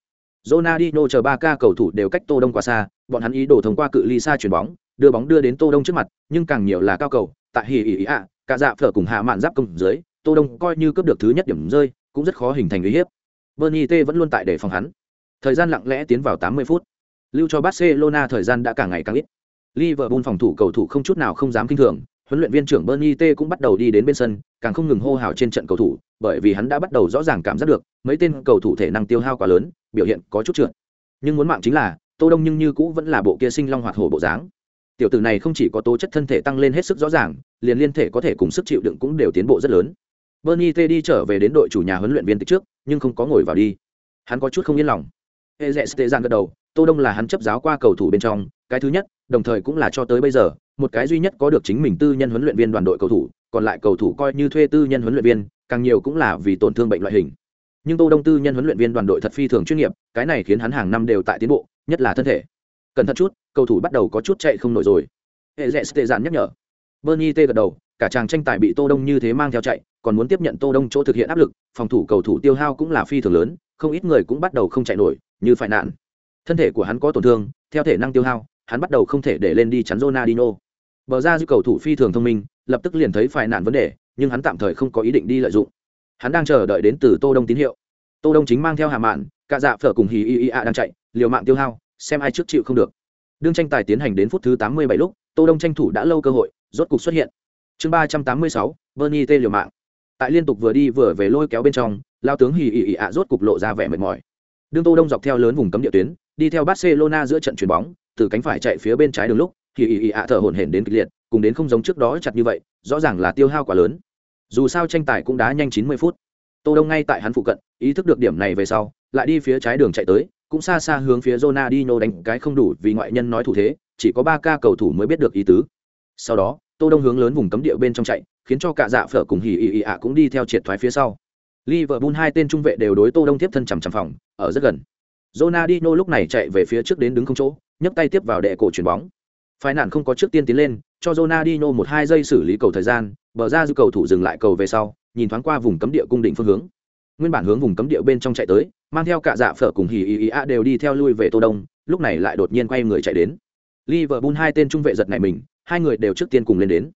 Ronaldinho chờ ba ca cầu thủ đều cách Tô Đông quá xa, bọn hắn ý đồ thông qua cự ly xa chuyển bóng, đưa bóng đưa đến Tô Đông trước mặt, nhưng càng nhiều là cao cầu, tại hỉ ý ý ạ, cả dạ phở cùng hạ mạn giáp công dưới, Tô Đông coi như cướp được thứ nhất điểm rơi, cũng rất khó hình thành uy hiếp. Bernie T vẫn luôn tại để phòng hắn. Thời gian lặng lẽ tiến vào 80 phút. Lưu cho Barcelona thời gian đã càng ngày càng ít. Liverpool phòng thủ cầu thủ không chút nào không dám kinh thường, huấn luyện viên trưởng Bernie T cũng bắt đầu đi đến bên sân, càng không ngừng hô hào trên trận cầu thủ, bởi vì hắn đã bắt đầu rõ ràng cảm giác được, mấy tên cầu thủ thể năng tiêu hao quá lớn, biểu hiện có chút trượt. Nhưng muốn mạng chính là, Tô Đông nhưng như cũ vẫn là bộ kia sinh long hoạt hổ bộ dáng. Tiểu tử này không chỉ có tố chất thân thể tăng lên hết sức rõ ràng, liền liên thể có thể cùng sức chịu đựng cũng đều tiến bộ rất lớn. Bernie T đi trở về đến đội chủ nhà huấn luyện viên trước, nhưng không có ngồi vào đi. Hắn có chút không yên lòng. Ezestejan gật đầu, Tô Đông là hắn chấp giáo qua cầu thủ bên trong, cái thứ nhất, đồng thời cũng là cho tới bây giờ, một cái duy nhất có được chính mình tư nhân huấn luyện viên đoàn đội cầu thủ, còn lại cầu thủ coi như thuê tư nhân huấn luyện viên, càng nhiều cũng là vì tổn thương bệnh loại hình. Nhưng Tô Đông tư nhân huấn luyện viên đoàn đội thật phi thường chuyên nghiệp, cái này khiến hắn hàng năm đều tại tiến bộ, nhất là thân thể. Cẩn thận chút, cầu thủ bắt đầu có chút chạy không nổi rồi. Ezestejan nhắc nhở. Bernie T gật đầu, cả chàng tranh tài bị Tô Đông như thế mang theo chạy, còn muốn tiếp nhận Tô Đông chỗ thực hiện áp lực, phòng thủ cầu thủ tiêu hao cũng là phi thường lớn, không ít người cũng bắt đầu không chạy nổi, như phải nạn. Thân thể của hắn có tổn thương, theo thể năng tiêu hao, hắn bắt đầu không thể để lên đi chắn Ronaldinho. Bờ ra dư cầu thủ phi thường thông minh, lập tức liền thấy phải nạn vấn đề, nhưng hắn tạm thời không có ý định đi lợi dụng. Hắn đang chờ đợi đến từ Tô Đông tín hiệu. Tô Đông chính mang theo Hà Mạn, cả dạ phở cùng Hỉ Y đang chạy, liều mạng tiêu hao, xem ai trước chịu không được. Đương tranh tài tiến hành đến phút thứ 87 lúc, Tô Đông tranh thủ đã lâu cơ hội, rốt cục xuất hiện. Chương 386, Bernie tê liều mạng. Tại liên tục vừa đi vừa về lôi kéo bên trong, lao tướng Hỉ Y ạ rốt cục lộ ra vẻ mệt mỏi. Đương Tô Đông dọc theo lớn vùng cấm địa tuyến, đi theo Barcelona giữa trận chuyển bóng, từ cánh phải chạy phía bên trái đường lúc, thì ý ý ạ thở hổn hển đến kịch liệt, cùng đến không giống trước đó chặt như vậy, rõ ràng là tiêu hao quá lớn. Dù sao tranh tài cũng đã nhanh 90 phút. Tô Đông ngay tại hắn phụ cận, ý thức được điểm này về sau, lại đi phía trái đường chạy tới, cũng xa xa hướng phía Ronaldinho đánh cái không đủ vì ngoại nhân nói thủ thế, chỉ có 3 ca cầu thủ mới biết được ý tứ. Sau đó, Tô Đông hướng lớn vùng cấm địa bên trong chạy, khiến cho cả dạ phở cùng hỉ ỉ ỉ ạ cũng đi theo triệt thoái phía sau. Liverpool hai tên trung vệ đều đối Tô Đông tiếp thân chằm chằm phòng, ở rất gần. Ronaldinho lúc này chạy về phía trước đến đứng không chỗ, nhấc tay tiếp vào đệ cổ chuyển bóng. Phái nạn không có trước tiên tiến lên, cho Ronaldinho một hai giây xử lý cầu thời gian, bờ ra dư cầu thủ dừng lại cầu về sau, nhìn thoáng qua vùng cấm địa cung định phương hướng. Nguyên bản hướng vùng cấm địa bên trong chạy tới, mang theo cả dạ phở cùng hỉ ý ý a đều đi theo lui về Tô Đông, lúc này lại đột nhiên quay người chạy đến. Liverpool hai tên trung vệ giật này mình, hai người đều trước tiên cùng lên đến.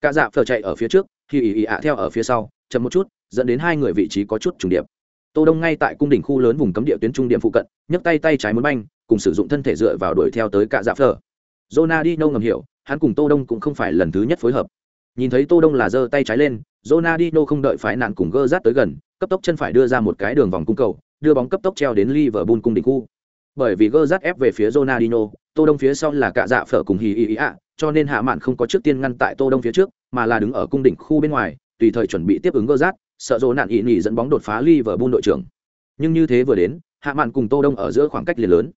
Cả dạ phở chạy ở phía trước, hỉ ý ý a theo ở phía sau, chậm một chút, dẫn đến hai người vị trí có chút trùng điệp tô đông ngay tại cung đỉnh khu lớn vùng cấm địa tuyến trung điểm phụ cận nhấc tay tay trái muốn banh cùng sử dụng thân thể dựa vào đuổi theo tới cả dạ phở. Ronaldinho ngầm hiểu hắn cùng tô đông cũng không phải lần thứ nhất phối hợp. Nhìn thấy tô đông là giơ tay trái lên Ronaldinho không đợi phải nạn cùng gơ rát tới gần cấp tốc chân phải đưa ra một cái đường vòng cung cầu đưa bóng cấp tốc treo đến liverpool cung đỉnh khu. Bởi vì gơ rát ép về phía Ronaldinho, Tô Đông phía sau là cả dạ phở cùng hì ý ạ, cho nên Hạ Mạn không có trước tiên ngăn tại Tô Đông phía trước, mà là đứng ở cung đỉnh khu bên ngoài, tùy thời chuẩn bị tiếp ứng gơ rát, sợ dỗ nạn ý nghỉ dẫn bóng đột phá Liverpool đội trưởng. Nhưng như thế vừa đến, Hạ Mạn cùng Tô Đông ở giữa khoảng cách liền lớn.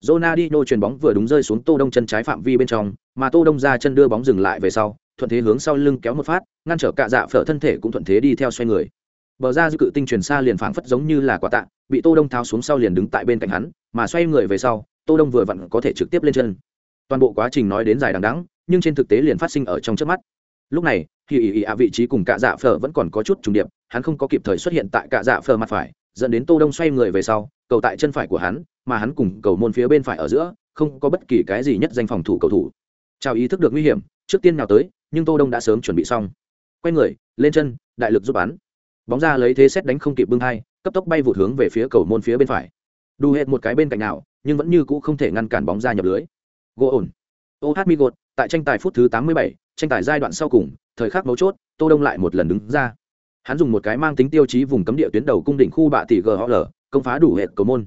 Ronaldinho chuyền bóng vừa đúng rơi xuống Tô Đông chân trái phạm vi bên trong, mà Tô Đông ra chân đưa bóng dừng lại về sau, thuận thế hướng sau lưng kéo một phát, ngăn trở cả dạ phở thân thể cũng thuận thế đi theo xoay người. Bờ ra dư cự tinh truyền xa liền phảng phất giống như là quả tạ, bị Tô Đông tháo xuống sau liền đứng tại bên cạnh hắn, mà xoay người về sau, Tô Đông vừa vặn có thể trực tiếp lên chân. Toàn bộ quá trình nói đến dài đằng đẵng, nhưng trên thực tế liền phát sinh ở trong chớp mắt. Lúc này, thì ý ý ạ vị trí cùng cả dạ phở vẫn còn có chút trùng điệp, hắn không có kịp thời xuất hiện tại cả dạ phờ mặt phải, dẫn đến Tô Đông xoay người về sau, cầu tại chân phải của hắn, mà hắn cùng cầu môn phía bên phải ở giữa, không có bất kỳ cái gì nhất danh phòng thủ cầu thủ. Chào ý thức được nguy hiểm, trước tiên nào tới, nhưng Tô Đông đã sớm chuẩn bị xong. Quay người, lên chân, đại lực giúp bắn. Bóng ra lấy thế xét đánh không kịp bưng hai, cấp tốc bay vụt hướng về phía cầu môn phía bên phải. Đu hết một cái bên cạnh nào, nhưng vẫn như cũ không thể ngăn cản bóng ra nhập lưới. Gỗ ổn. OH Migot, tại tranh tài phút thứ 87, tranh tài giai đoạn sau cùng, thời khắc mấu chốt, Tô Đông lại một lần đứng ra. Hắn dùng một cái mang tính tiêu chí vùng cấm địa tuyến đầu cung đỉnh khu bạ tỷ GHL, công phá đủ hệ cầu môn.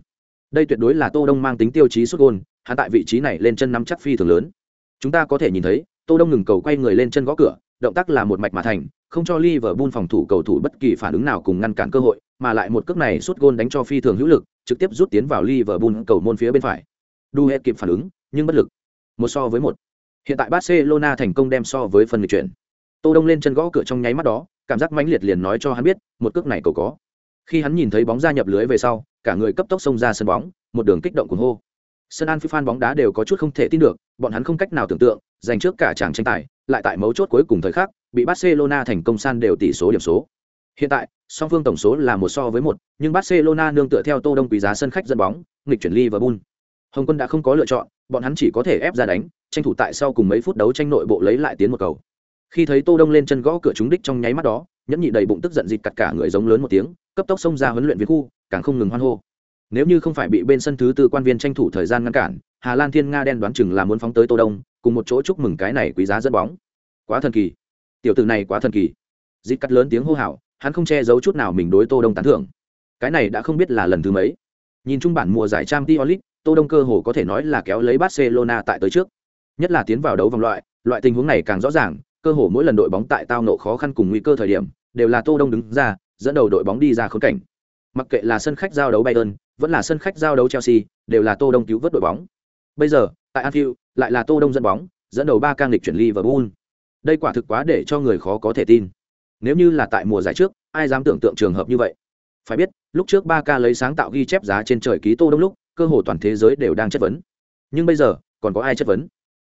Đây tuyệt đối là Tô Đông mang tính tiêu chí xuất gôn hắn tại vị trí này lên chân nắm chắc phi thường lớn. Chúng ta có thể nhìn thấy, Tô Đông ngừng cầu quay người lên chân gõ cửa, động tác là một mạch mà thành, không cho Liverpool phòng thủ cầu thủ bất kỳ phản ứng nào cùng ngăn cản cơ hội, mà lại một cước này xuất gôn đánh cho phi thường hữu lực, trực tiếp rút tiến vào Liverpool cầu môn phía bên phải. Duet kịp phản ứng, nhưng bất lực. Một so với một. Hiện tại Barcelona thành công đem so với phần người chuyển. Tô Đông lên chân gõ cửa trong nháy mắt đó, cảm giác mãnh liệt liền nói cho hắn biết, một cước này cầu có. Khi hắn nhìn thấy bóng ra nhập lưới về sau, cả người cấp tốc xông ra sân bóng, một đường kích động cuồng hô. Sân An fan bóng đá đều có chút không thể tin được, bọn hắn không cách nào tưởng tượng, giành trước cả chàng tranh tài, lại tại mấu chốt cuối cùng thời khắc, bị Barcelona thành công san đều tỷ số điểm số. Hiện tại, song phương tổng số là một so với một, nhưng Barcelona nương tựa theo Tô Đông quý giá sân khách dẫn bóng, nghịch chuyển Liverpool. Hồng Quân đã không có lựa chọn, bọn hắn chỉ có thể ép ra đánh, tranh thủ tại sau cùng mấy phút đấu tranh nội bộ lấy lại tiến một cầu. Khi thấy Tô Đông lên chân gõ cửa trúng đích trong nháy mắt đó, nhẫn nhị đầy bụng tức giận dịt cắt cả người giống lớn một tiếng, cấp tốc xông ra huấn luyện viên khu, càng không ngừng hoan hô. Nếu như không phải bị bên sân thứ tư quan viên tranh thủ thời gian ngăn cản, Hà Lan Thiên Nga đen đoán chừng là muốn phóng tới Tô Đông, cùng một chỗ chúc mừng cái này quý giá dẫn bóng. Quá thần kỳ. Tiểu tử này quá thần kỳ. Dịt cắt lớn tiếng hô hào, hắn không che giấu chút nào mình đối Tô Đông tán thưởng. Cái này đã không biết là lần thứ mấy. Nhìn chung bản mùa giải Champions League, Tô Đông cơ hồ có thể nói là kéo lấy Barcelona tại tới trước. Nhất là tiến vào đấu vòng loại, loại tình huống này càng rõ ràng, cơ hồ mỗi lần đội bóng tại tao nộ khó khăn cùng nguy cơ thời điểm, đều là Tô Đông đứng ra, dẫn đầu đội bóng đi ra khốn cảnh. Mặc kệ là sân khách giao đấu Bayern, vẫn là sân khách giao đấu Chelsea, đều là Tô Đông cứu vớt đội bóng. Bây giờ, tại Anfield, lại là Tô Đông dẫn bóng, dẫn đầu ba cang lịch chuyển Liverpool. Đây quả thực quá để cho người khó có thể tin. Nếu như là tại mùa giải trước, ai dám tưởng tượng trường hợp như vậy? Phải biết, lúc trước ba ca lấy sáng tạo ghi chép giá trên trời ký Tô Đông lúc, cơ hồ toàn thế giới đều đang chất vấn. Nhưng bây giờ, còn có ai chất vấn?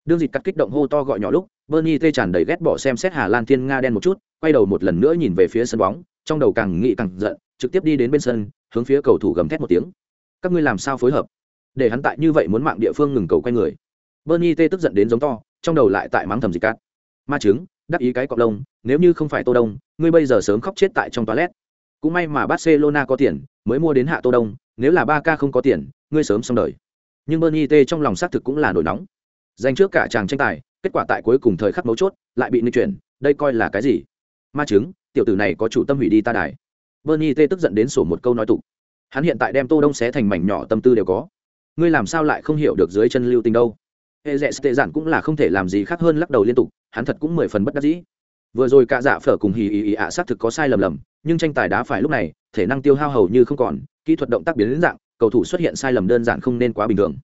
Đương dịch cắt kích động hô to gọi nhỏ lúc, Bernie tê tràn đầy ghét bỏ xem xét Hà Lan Thiên Nga đen một chút, quay đầu một lần nữa nhìn về phía sân bóng, trong đầu càng nghĩ càng giận, trực tiếp đi đến bên sân, hướng phía cầu thủ gầm thét một tiếng. Các ngươi làm sao phối hợp? Để hắn tại như vậy muốn mạng địa phương ngừng cầu quay người. Bernie tê tức giận đến giống to, trong đầu lại tại mắng thầm dịch cắt. Ma chứng, đắc ý cái cọc lông, nếu như không phải Tô Đông, ngươi bây giờ sớm khóc chết tại trong toilet. Cũng may mà Barcelona có tiền, mới mua đến hạ Tô Đông, nếu là Barca không có tiền, ngươi sớm xong đời. Nhưng Bernie T trong lòng xác thực cũng là nổi nóng dành trước cả chàng tranh tài, kết quả tại cuối cùng thời khắc mấu chốt, lại bị nghịch chuyển, đây coi là cái gì? Ma chứng, tiểu tử này có chủ tâm hủy đi ta đài. Bernie tê tức giận đến sổ một câu nói tục Hắn hiện tại đem Tô Đông xé thành mảnh nhỏ tâm tư đều có. Ngươi làm sao lại không hiểu được dưới chân lưu tình đâu? Hệ dẹ Tệ giản cũng là không thể làm gì khác hơn lắc đầu liên tục, hắn thật cũng mười phần bất đắc dĩ. Vừa rồi cả dạ phở cùng hì ý ý ạ xác thực có sai lầm lầm, nhưng tranh tài đá phải lúc này, thể năng tiêu hao hầu như không còn, kỹ thuật động tác biến đến dạng, cầu thủ xuất hiện sai lầm đơn giản không nên quá bình thường.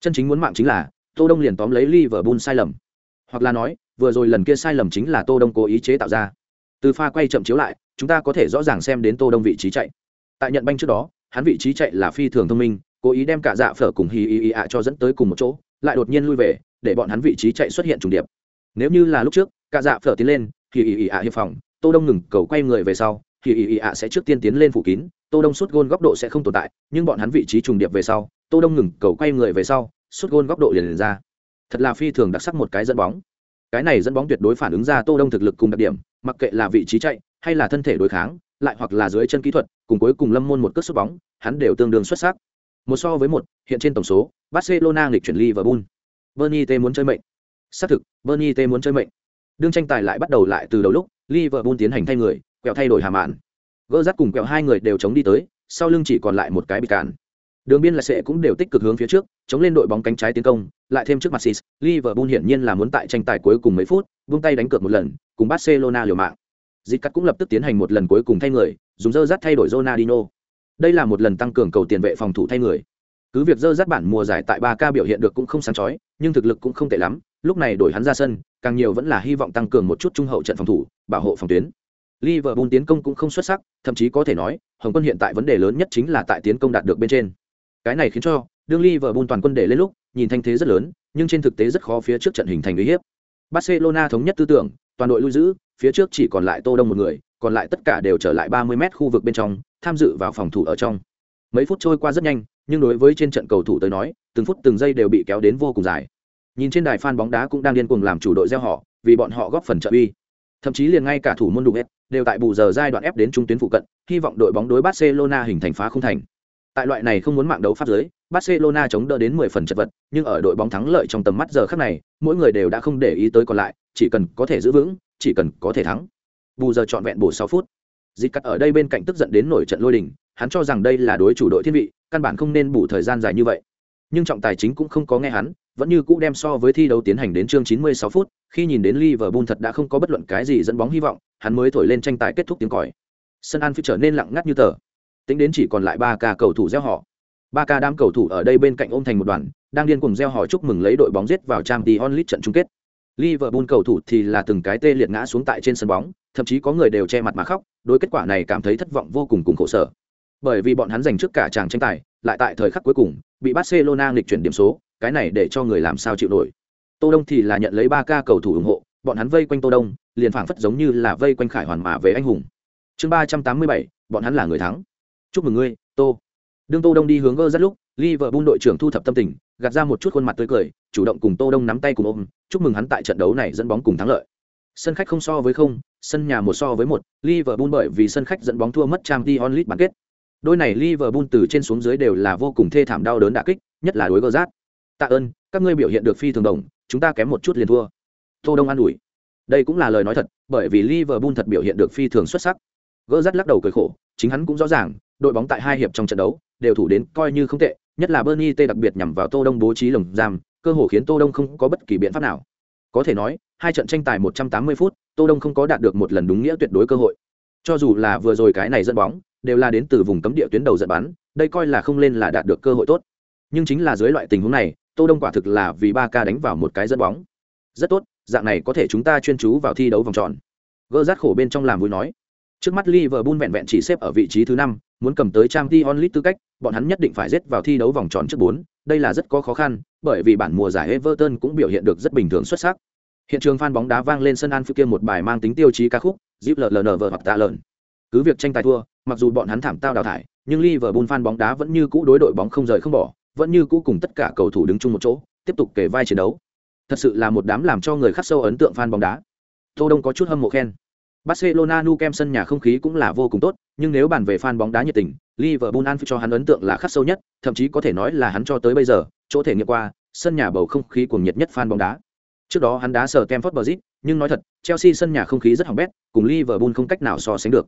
Chân chính muốn mạng chính là, Tô Đông liền tóm lấy Liverpool sai lầm. Hoặc là nói, vừa rồi lần kia sai lầm chính là Tô Đông cố ý chế tạo ra. Từ pha quay chậm chiếu lại, chúng ta có thể rõ ràng xem đến Tô Đông vị trí chạy. Tại nhận banh trước đó, hắn vị trí chạy là phi thường thông minh, cố ý đem cả dạ phở cùng hì ý ý ạ cho dẫn tới cùng một chỗ, lại đột nhiên lui về, để bọn hắn vị trí chạy xuất hiện trùng điệp. Nếu như là lúc trước, cả dạ phở tiến lên, hì ý ý ạ hiệp phòng, Tô Đông ngừng cầu quay người về sau, hì ý ý ạ sẽ trước tiên tiến lên phủ kín, Tô Đông sút gôn góc độ sẽ không tồn tại, nhưng bọn hắn vị trí trùng điệp về sau, Tô Đông ngừng cầu quay người về sau, sút gôn góc độ liền, liền ra. Thật là phi thường đặc sắc một cái dẫn bóng. Cái này dẫn bóng tuyệt đối phản ứng ra Tô Đông thực lực cùng đặc điểm, mặc kệ là vị trí chạy hay là thân thể đối kháng, lại hoặc là dưới chân kỹ thuật, cùng cuối cùng Lâm Môn một cước sút bóng, hắn đều tương đương xuất sắc. Một so với một, hiện trên tổng số, Barcelona nghịch chuyển Liverpool. Bernie T muốn chơi mệnh. Xác thực, Bernie T muốn chơi mệnh. Đương tranh tài lại bắt đầu lại từ đầu lúc, Liverpool tiến hành thay người, quẹo thay đổi hà mạn. gỡ rắt cùng kẹo hai người đều chống đi tới sau lưng chỉ còn lại một cái bị cản đường biên là sẽ cũng đều tích cực hướng phía trước chống lên đội bóng cánh trái tiến công lại thêm trước mặt sis liverpool hiển nhiên là muốn tại tranh tài cuối cùng mấy phút buông tay đánh cược một lần cùng barcelona liều mạng dịch cắt cũng lập tức tiến hành một lần cuối cùng thay người dùng dơ dắt thay đổi Ronaldinho. đây là một lần tăng cường cầu tiền vệ phòng thủ thay người cứ việc dơ dắt bản mùa giải tại ba k biểu hiện được cũng không sáng chói nhưng thực lực cũng không tệ lắm lúc này đổi hắn ra sân càng nhiều vẫn là hy vọng tăng cường một chút trung hậu trận phòng thủ bảo hộ phòng tuyến Liverpool tiến công cũng không xuất sắc, thậm chí có thể nói, Hồng quân hiện tại vấn đề lớn nhất chính là tại tiến công đạt được bên trên. Cái này khiến cho, đương Liverpool toàn quân để lên lúc, nhìn thanh thế rất lớn, nhưng trên thực tế rất khó phía trước trận hình thành uy hiếp. Barcelona thống nhất tư tưởng, toàn đội lui giữ, phía trước chỉ còn lại Tô Đông một người, còn lại tất cả đều trở lại 30 mét khu vực bên trong, tham dự vào phòng thủ ở trong. Mấy phút trôi qua rất nhanh, nhưng đối với trên trận cầu thủ tới nói, từng phút từng giây đều bị kéo đến vô cùng dài. Nhìn trên đài fan bóng đá cũng đang điên cuồng làm chủ đội gieo họ, vì bọn họ góp phần trợ uy. Thậm chí liền ngay cả thủ môn đụng ép, đều tại bù giờ giai đoạn ép đến trung tuyến phụ cận, hy vọng đội bóng đối Barcelona hình thành phá không thành. Tại loại này không muốn mạng đấu pháp giới, Barcelona chống đỡ đến 10 phần chật vật, nhưng ở đội bóng thắng lợi trong tầm mắt giờ khắc này, mỗi người đều đã không để ý tới còn lại, chỉ cần có thể giữ vững, chỉ cần có thể thắng. Bù giờ chọn vẹn bổ 6 phút. Dịch cắt ở đây bên cạnh tức giận đến nổi trận lôi đình, hắn cho rằng đây là đối chủ đội thiên vị, căn bản không nên bù thời gian dài như vậy. Nhưng trọng tài chính cũng không có nghe hắn, vẫn như cũ đem so với thi đấu tiến hành đến chương 96 phút, khi nhìn đến Liverpool thật đã không có bất luận cái gì dẫn bóng hy vọng, hắn mới thổi lên tranh tài kết thúc tiếng còi. Sân Anfield trở nên lặng ngắt như tờ. Tính đến chỉ còn lại 3 ca cầu thủ gieo họ. 3 ca đám cầu thủ ở đây bên cạnh ôm thành một đoàn, đang điên cuồng gieo họ chúc mừng lấy đội bóng giết vào Champions League trận chung kết. Liverpool cầu thủ thì là từng cái tê liệt ngã xuống tại trên sân bóng, thậm chí có người đều che mặt mà khóc, đối kết quả này cảm thấy thất vọng vô cùng cùng khổ sở. Bởi vì bọn hắn giành trước cả chàng tranh tài, lại tại thời khắc cuối cùng, bị Barcelona nghịch chuyển điểm số, cái này để cho người làm sao chịu nổi. Tô Đông thì là nhận lấy 3 ca cầu thủ ủng hộ, bọn hắn vây quanh Tô Đông, liền phảng phất giống như là vây quanh Khải Hoàn mà về anh hùng. Chương 387, bọn hắn là người thắng. Chúc mừng ngươi, Tô. Đương Tô Đông đi hướng gơ rất lúc, Liverpool đội trưởng thu thập tâm tình, gạt ra một chút khuôn mặt tươi cười, chủ động cùng Tô Đông nắm tay cùng ôm, chúc mừng hắn tại trận đấu này dẫn bóng cùng thắng lợi. Sân khách không so với không, sân nhà một so với một, Liverpool bởi vì sân khách dẫn bóng thua mất Champions League bán kết. Đôi này Liverpool từ trên xuống dưới đều là vô cùng thê thảm đau đớn đả kích, nhất là đối gơ rát. Tạ ơn, các ngươi biểu hiện được phi thường đồng, chúng ta kém một chút liền thua. Tô Đông an ủi. Đây cũng là lời nói thật, bởi vì Liverpool thật biểu hiện được phi thường xuất sắc. Gơ rát lắc đầu cười khổ, chính hắn cũng rõ ràng, đội bóng tại hai hiệp trong trận đấu đều thủ đến coi như không tệ, nhất là Bernie T đặc biệt nhằm vào Tô Đông bố trí lồng giam, cơ hồ khiến Tô Đông không có bất kỳ biện pháp nào. Có thể nói, hai trận tranh tài 180 phút, Tô Đông không có đạt được một lần đúng nghĩa tuyệt đối cơ hội. Cho dù là vừa rồi cái này dẫn bóng, đều là đến từ vùng cấm địa tuyến đầu dẫn bắn, đây coi là không lên là đạt được cơ hội tốt. Nhưng chính là dưới loại tình huống này, Tô Đông quả thực là vì 3K đánh vào một cái dẫn bóng. Rất tốt, dạng này có thể chúng ta chuyên chú vào thi đấu vòng tròn. Gỡ rát khổ bên trong làm vui nói. Trước mắt Liverpool vẹn vẹn chỉ xếp ở vị trí thứ 5, muốn cầm tới trang Champions onlit tư cách, bọn hắn nhất định phải giết vào thi đấu vòng tròn trước bốn. đây là rất có khó khăn, bởi vì bản mùa giải Everton cũng biểu hiện được rất bình thường xuất sắc. Hiện trường fan bóng đá vang lên sân an phi kia một bài mang tính tiêu chí ca khúc, Zip LLN vợ hoặc tạ lợn. Cứ việc tranh tài thua, mặc dù bọn hắn thảm tao đào thải, nhưng Liverpool fan bóng đá vẫn như cũ đối đội bóng không rời không bỏ, vẫn như cũ cùng tất cả cầu thủ đứng chung một chỗ, tiếp tục kể vai chiến đấu. Thật sự là một đám làm cho người khắc sâu ấn tượng fan bóng đá. Tô Đông có chút hâm mộ khen. Barcelona nu kem sân nhà không khí cũng là vô cùng tốt, nhưng nếu bàn về fan bóng đá nhiệt tình, Liverpool Anfield cho hắn ấn tượng là khắc sâu nhất, thậm chí có thể nói là hắn cho tới bây giờ, chỗ thể nghiệm qua, sân nhà bầu không khí cuồng nhiệt nhất fan bóng đá. Trước đó hắn đá sở Stamford Bridge, nhưng nói thật, Chelsea sân nhà không khí rất hỏng bét, cùng Liverpool không cách nào so sánh được.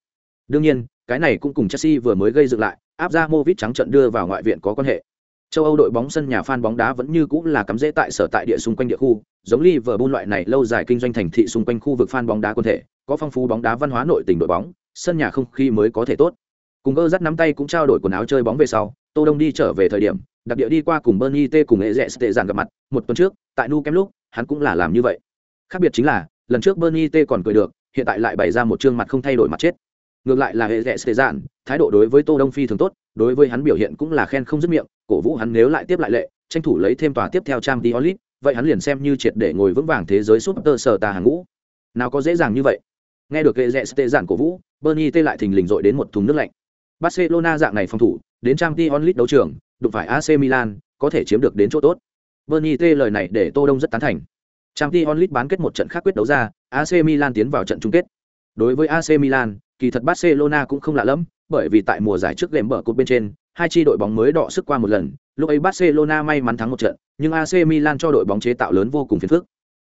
Đương nhiên, cái này cũng cùng Chelsea vừa mới gây dựng lại, áp ra Movit trắng trận đưa vào ngoại viện có quan hệ. Châu Âu đội bóng sân nhà fan bóng đá vẫn như cũ là cắm rễ tại sở tại địa xung quanh địa khu, giống Liverpool loại này lâu dài kinh doanh thành thị xung quanh khu vực fan bóng đá quân thể, có phong phú bóng đá văn hóa nội tình đội bóng, sân nhà không khí mới có thể tốt. Cùng gơ dắt nắm tay cũng trao đổi quần áo chơi bóng về sau, Tô Đông đi trở về thời điểm, đặc địa đi qua cùng Bernie T cùng Eze Stệ giàn gặp mặt, một tuần trước, tại Nu Kem lúc, hắn cũng là làm như vậy. Khác biệt chính là, lần trước Bernie T còn cười được, hiện tại lại bày ra một trương mặt không thay đổi mặt chết. Ngược lại là Eze Stệ giàn, thái độ đối với Tô Đông phi thường tốt, đối với hắn biểu hiện cũng là khen không dứt miệng, cổ vũ hắn nếu lại tiếp lại lệ, tranh thủ lấy thêm tòa tiếp theo trang Diolit, vậy hắn liền xem như triệt để ngồi vững vàng thế giới super sở ta hàng ngũ. Nào có dễ dàng như vậy. Nghe được Eze Stệ giàn cổ vũ, Bernie T lại thình lình dội đến một thùng nước lạnh. Barcelona dạng này phòng thủ, đến Champions League đấu trường, đụng phải AC Milan, có thể chiếm được đến chỗ tốt. Bernie T lời này để Tô Đông rất tán thành. Champions League bán kết một trận khác quyết đấu ra, AC Milan tiến vào trận chung kết. Đối với AC Milan, kỳ thật Barcelona cũng không lạ lắm, bởi vì tại mùa giải trước game bở cột bên trên, hai chi đội bóng mới đọ sức qua một lần, lúc ấy Barcelona may mắn thắng một trận, nhưng AC Milan cho đội bóng chế tạo lớn vô cùng phiền phức.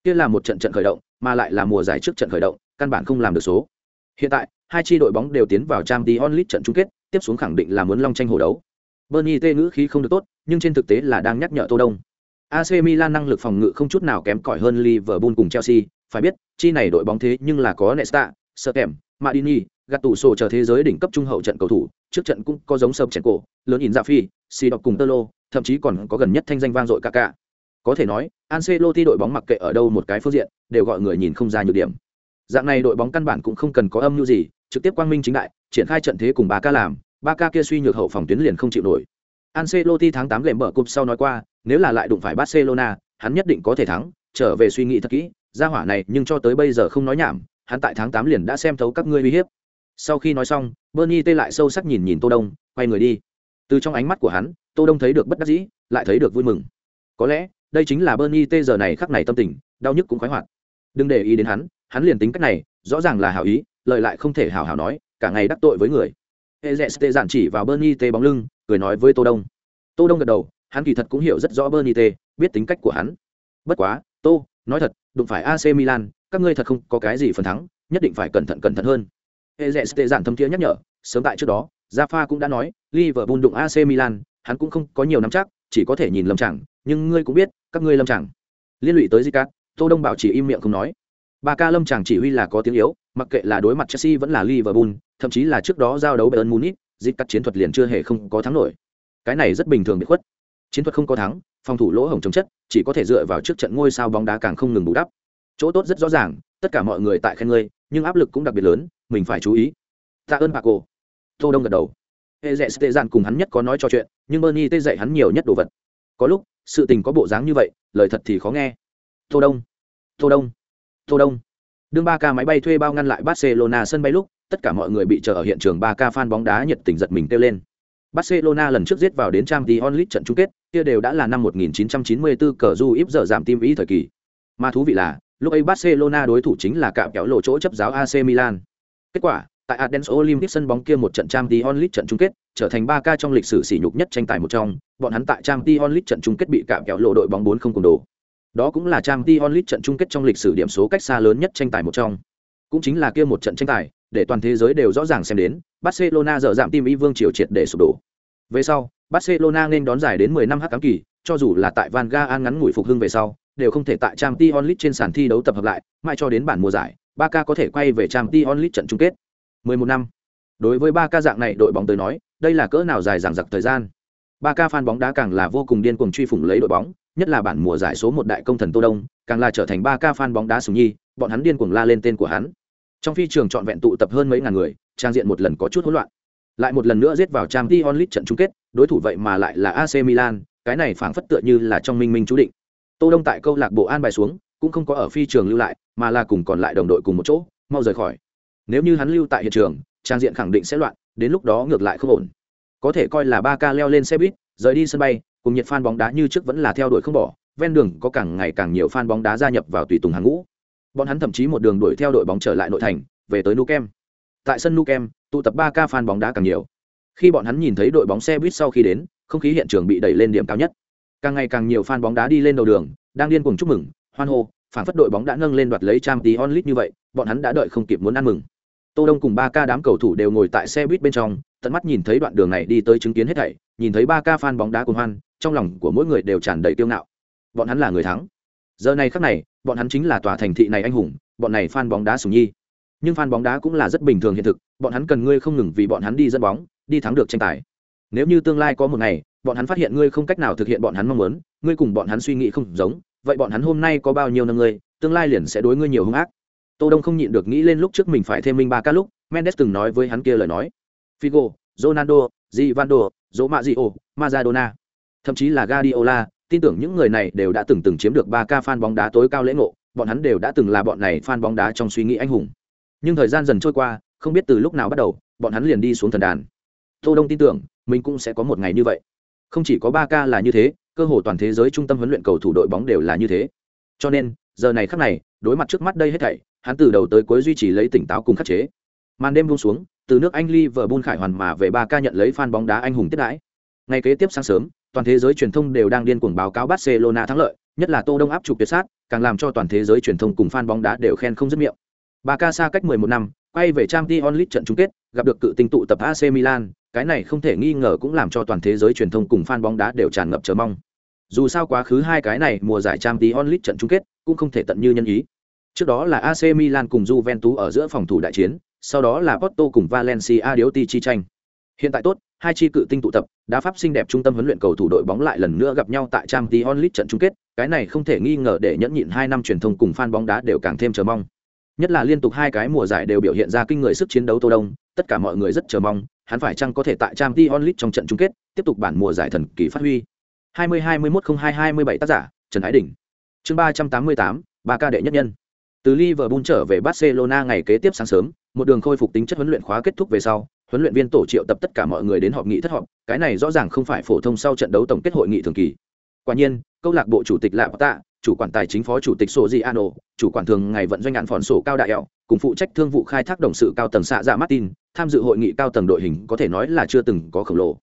Kia là một trận trận khởi động, mà lại là mùa giải trước trận khởi động, căn bản không làm được số. Hiện tại, hai chi đội bóng đều tiến vào Champions onlit trận chung kết, tiếp xuống khẳng định là muốn long tranh hổ đấu. Bernie tê ngữ khí không được tốt, nhưng trên thực tế là đang nhắc nhở Tô Đông. AC Milan năng lực phòng ngự không chút nào kém cỏi hơn Liverpool cùng Chelsea, phải biết, chi này đội bóng thế nhưng là có Nesta, Sterling, Madini, Gattuso chờ thế giới đỉnh cấp trung hậu trận cầu thủ, trước trận cũng có giống sâm chèn cổ, lớn nhìn ra phi, si đọc cùng Tơ Lô, thậm chí còn có gần nhất thanh danh vang dội cả cả. Có thể nói, Ancelotti đội bóng mặc kệ ở đâu một cái phương diện, đều gọi người nhìn không ra nhược điểm. Dạng này đội bóng căn bản cũng không cần có âm mưu gì, trực tiếp quang minh chính đại, triển khai trận thế cùng ba ca làm, ba ca kia suy nhược hậu phòng tuyến liền không chịu nổi. Ancelotti tháng 8 lệm mở cúp sau nói qua, nếu là lại đụng phải Barcelona, hắn nhất định có thể thắng, trở về suy nghĩ thật kỹ, gia hỏa này nhưng cho tới bây giờ không nói nhảm, hắn tại tháng 8 liền đã xem thấu các ngươi uy hiếp. Sau khi nói xong, Bernie tê lại sâu sắc nhìn nhìn Tô Đông, quay người đi. Từ trong ánh mắt của hắn, Tô Đông thấy được bất đắc dĩ, lại thấy được vui mừng. Có lẽ, đây chính là Bernie tê giờ này khắc này tâm tình, đau nhức cũng khoái hoạt. Đừng để ý đến hắn, hắn liền tính cách này, rõ ràng là hảo ý, lời lại không thể hảo hảo nói, cả ngày đắc tội với người. Ezeste giản chỉ vào Bernie tê bóng lưng, cười nói với Tô Đông. Tô Đông gật đầu, hắn kỳ thật cũng hiểu rất rõ Bernie tê, biết tính cách của hắn. Bất quá, Tô, nói thật, đụng phải AC Milan, các ngươi thật không có cái gì phần thắng, nhất định phải cẩn thận cẩn thận hơn. Ezeste giản thâm thiế nhắc nhở, sớm tại trước đó, Rafa cũng đã nói, Liverpool đụng AC Milan, hắn cũng không có nhiều nắm chắc, chỉ có thể nhìn lâm chẳng, nhưng ngươi cũng biết, các ngươi lâm chẳng. Liên lụy tới Zicat, Tô Đông bảo chỉ im miệng không nói. Ba ca lâm chẳng chỉ huy là có tiếng yếu, mặc kệ là đối mặt Chelsea vẫn là Liverpool, thậm chí là trước đó giao đấu Bayern Munich, Zicat chiến thuật liền chưa hề không có thắng nổi. Cái này rất bình thường bị khuất. Chiến thuật không có thắng, phòng thủ lỗ hổng chống chất, chỉ có thể dựa vào trước trận ngôi sao bóng đá càng không ngừng bù đắp. Chỗ tốt rất rõ ràng, tất cả mọi người tại khen ngươi, nhưng áp lực cũng đặc biệt lớn, mình phải chú ý. Tạ ơn bà cô. Tô Đông gật đầu. Hệ Tệ Dạn cùng hắn nhất có nói cho chuyện, nhưng Bernie tê dạy hắn nhiều nhất đồ vật. Có lúc, sự tình có bộ dáng như vậy, lời thật thì khó nghe. Tô Đông, Tô Đông, Tô Đông. Đương ba ca máy bay thuê bao ngăn lại Barcelona sân bay lúc, tất cả mọi người bị chờ ở hiện trường ba ca fan bóng đá nhiệt tình giật mình kêu lên. Barcelona lần trước giết vào đến Champions League trận chung kết, kia đều đã là năm 1994 cờ du íp giờ giảm tim ý thời kỳ. Mà thú vị là, lúc ấy Barcelona đối thủ chính là cạm kéo lộ chỗ chấp giáo AC Milan. Kết quả, tại Athens Olympic sân bóng kia một trận Champions League trận chung kết, trở thành 3 ca trong lịch sử sỉ nhục nhất tranh tài một trong, bọn hắn tại Champions League trận chung kết bị cạm kéo lộ đội bóng 4 không cùng đồ. Đó cũng là Champions League trận chung kết trong lịch sử điểm số cách xa lớn nhất tranh tài một trong. Cũng chính là kia một trận tranh tài, để toàn thế giới đều rõ ràng xem đến, Barcelona dở giảm tim y vương triều triệt để sụp đổ. Về sau, Barcelona nên đón giải đến 10 năm hắc cám kỳ, cho dù là tại Van Gaal ngắn ngủi phục hưng về sau, đều không thể tại Champions League trên sàn thi đấu tập hợp lại, mãi cho đến bản mùa giải, Barca có thể quay về Champions League trận chung kết. 11 năm. Đối với Barca dạng này đội bóng tới nói, đây là cỡ nào dài dằng dặc thời gian. Barca fan bóng đá càng là vô cùng điên cuồng truy phủng lấy đội bóng, nhất là bản mùa giải số một đại công thần Tô Đông, càng là trở thành Barca fan bóng đá sùng nhi, bọn hắn điên cuồng la lên tên của hắn. Trong phi trường trọn vẹn tụ tập hơn mấy ngàn người, trang diện một lần có chút hỗn loạn. Lại một lần nữa giết vào Champions League trận chung kết, đối thủ vậy mà lại là AC Milan, cái này phảng phất tựa như là trong minh minh chú định. Tô Đông tại câu lạc bộ an bài xuống, cũng không có ở phi trường lưu lại, mà là cùng còn lại đồng đội cùng một chỗ, mau rời khỏi. Nếu như hắn lưu tại hiện trường, trang diện khẳng định sẽ loạn, đến lúc đó ngược lại không ổn. Có thể coi là ba ca leo lên xe buýt, rời đi sân bay, cùng nhiệt fan bóng đá như trước vẫn là theo đuổi không bỏ, ven đường có càng ngày càng nhiều fan bóng đá gia nhập vào tùy tùng hàng ngũ. Bọn hắn thậm chí một đường đuổi theo đội bóng trở lại nội thành, về tới Nukem. Tại sân Nukem, tụ tập 3K fan bóng đá càng nhiều. Khi bọn hắn nhìn thấy đội bóng xe buýt sau khi đến, không khí hiện trường bị đẩy lên điểm cao nhất. Càng ngày càng nhiều fan bóng đá đi lên đầu đường, đang điên cuồng chúc mừng, hoan hô, phản phất đội bóng đã nâng lên đoạt lấy Champions League như vậy, bọn hắn đã đợi không kịp muốn ăn mừng. Tô Đông cùng 3K đám cầu thủ đều ngồi tại xe buýt bên trong, tận mắt nhìn thấy đoạn đường này đi tới chứng kiến hết thảy, nhìn thấy ba ca fan bóng đá cuồng hoan, trong lòng của mỗi người đều tràn đầy kiêu ngạo. Bọn hắn là người thắng. Giờ này khắc này, bọn hắn chính là tòa thành thị này anh hùng, bọn này fan bóng đá sủng nhi. Nhưng fan bóng đá cũng là rất bình thường hiện thực, bọn hắn cần ngươi không ngừng vì bọn hắn đi dẫn bóng, đi thắng được tranh tài. Nếu như tương lai có một ngày, bọn hắn phát hiện ngươi không cách nào thực hiện bọn hắn mong muốn, ngươi cùng bọn hắn suy nghĩ không giống, vậy bọn hắn hôm nay có bao nhiêu năm ngươi, tương lai liền sẽ đối ngươi nhiều hung ác. Tô Đông không nhịn được nghĩ lên lúc trước mình phải thêm minh ba ca lúc, Mendes từng nói với hắn kia lời nói. Figo, Ronaldo, Givando, Romario, Maradona, thậm chí là Guardiola, tin tưởng những người này đều đã từng từng chiếm được ba ca fan bóng đá tối cao lễ ngộ, bọn hắn đều đã từng là bọn này fan bóng đá trong suy nghĩ anh hùng. Nhưng thời gian dần trôi qua, không biết từ lúc nào bắt đầu, bọn hắn liền đi xuống thần đàn. Tô Đông tin tưởng, mình cũng sẽ có một ngày như vậy. Không chỉ có ba ca là như thế, cơ hồ toàn thế giới trung tâm huấn luyện cầu thủ đội bóng đều là như thế. Cho nên, giờ này khắc này, đối mặt trước mắt đây hết thảy, hắn từ đầu tới cuối duy trì lấy tỉnh táo cùng khắc chế. Màn đêm buông xuống, từ nước Anh Liverpool khải hoàn mà về Barca nhận lấy fan bóng đá anh hùng tiết đãi. Ngày kế tiếp sáng sớm, toàn thế giới truyền thông đều đang điên cuồng báo cáo Barcelona thắng lợi, nhất là Tô Đông áp trục tuyệt sát, càng làm cho toàn thế giới truyền thông cùng fan bóng đá đều khen không dứt miệng. Barca xa cách 11 năm, quay về Champions League trận chung kết gặp được cự tinh tụ tập ac milan cái này không thể nghi ngờ cũng làm cho toàn thế giới truyền thông cùng fan bóng đá đều tràn ngập chờ mong dù sao quá khứ hai cái này mùa giải Champions League trận chung kết cũng không thể tận như nhân ý trước đó là ac milan cùng juventus ở giữa phòng thủ đại chiến sau đó là porto cùng valencia điếu ti chi tranh. Hiện tại tốt hai chi cự tinh tụ tập đá pháp xinh đẹp trung tâm huấn luyện cầu thủ đội bóng lại lần nữa gặp nhau tại trang League trận chung kết cái này không thể nghi ngờ để nhẫn nhịn hai năm truyền thông cùng fan bóng đá đều càng thêm chờ mong. Nhất là liên tục hai cái mùa giải đều biểu hiện ra kinh người sức chiến đấu tô đông tất cả mọi người rất chờ mong hắn phải chăng có thể tại trang League trong trận chung kết tiếp tục bản mùa giải thần kỳ phát huy. 20 21 02 27 tác giả trần ái đình. Chương 388, ba ca đệ nhất nhân. Từ liverpool trở về barcelona ngày kế tiếp sáng sớm một đường khôi phục tính chất huấn luyện khóa kết thúc về sau, huấn luyện viên tổ triệu tập tất cả mọi người đến họp nghị thất họp, cái này rõ ràng không phải phổ thông sau trận đấu tổng kết hội nghị thường kỳ. Quả nhiên, câu lạc bộ chủ tịch lạ tạ, chủ quản tài chính phó chủ tịch sổ di ano chủ quản thường ngày vận doanh ngạn phòn sổ cao đại ẹo cùng phụ trách thương vụ khai thác đồng sự cao tầng xạ dạ martin, tham dự hội nghị cao tầng đội hình có thể nói là chưa từng có khổng lồ.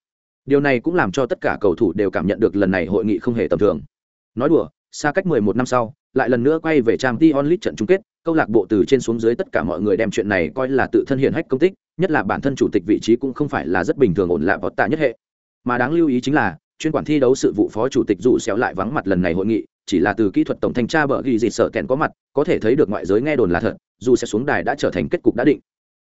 Điều này cũng làm cho tất cả cầu thủ đều cảm nhận được lần này hội nghị không hề tầm thường. Nói đùa, xa cách 11 năm sau, lại lần nữa quay về trang t onlit trận chung kết câu lạc bộ từ trên xuống dưới tất cả mọi người đem chuyện này coi là tự thân hiện hách công tích, nhất là bản thân chủ tịch vị trí cũng không phải là rất bình thường ổn lạ vọt tạ nhất hệ. Mà đáng lưu ý chính là, chuyên quản thi đấu sự vụ phó chủ tịch dù xéo lại vắng mặt lần này hội nghị, chỉ là từ kỹ thuật tổng thanh tra bở ghi dịt sợ kẹn có mặt, có thể thấy được ngoại giới nghe đồn là thật, dù sẽ xuống đài đã trở thành kết cục đã định.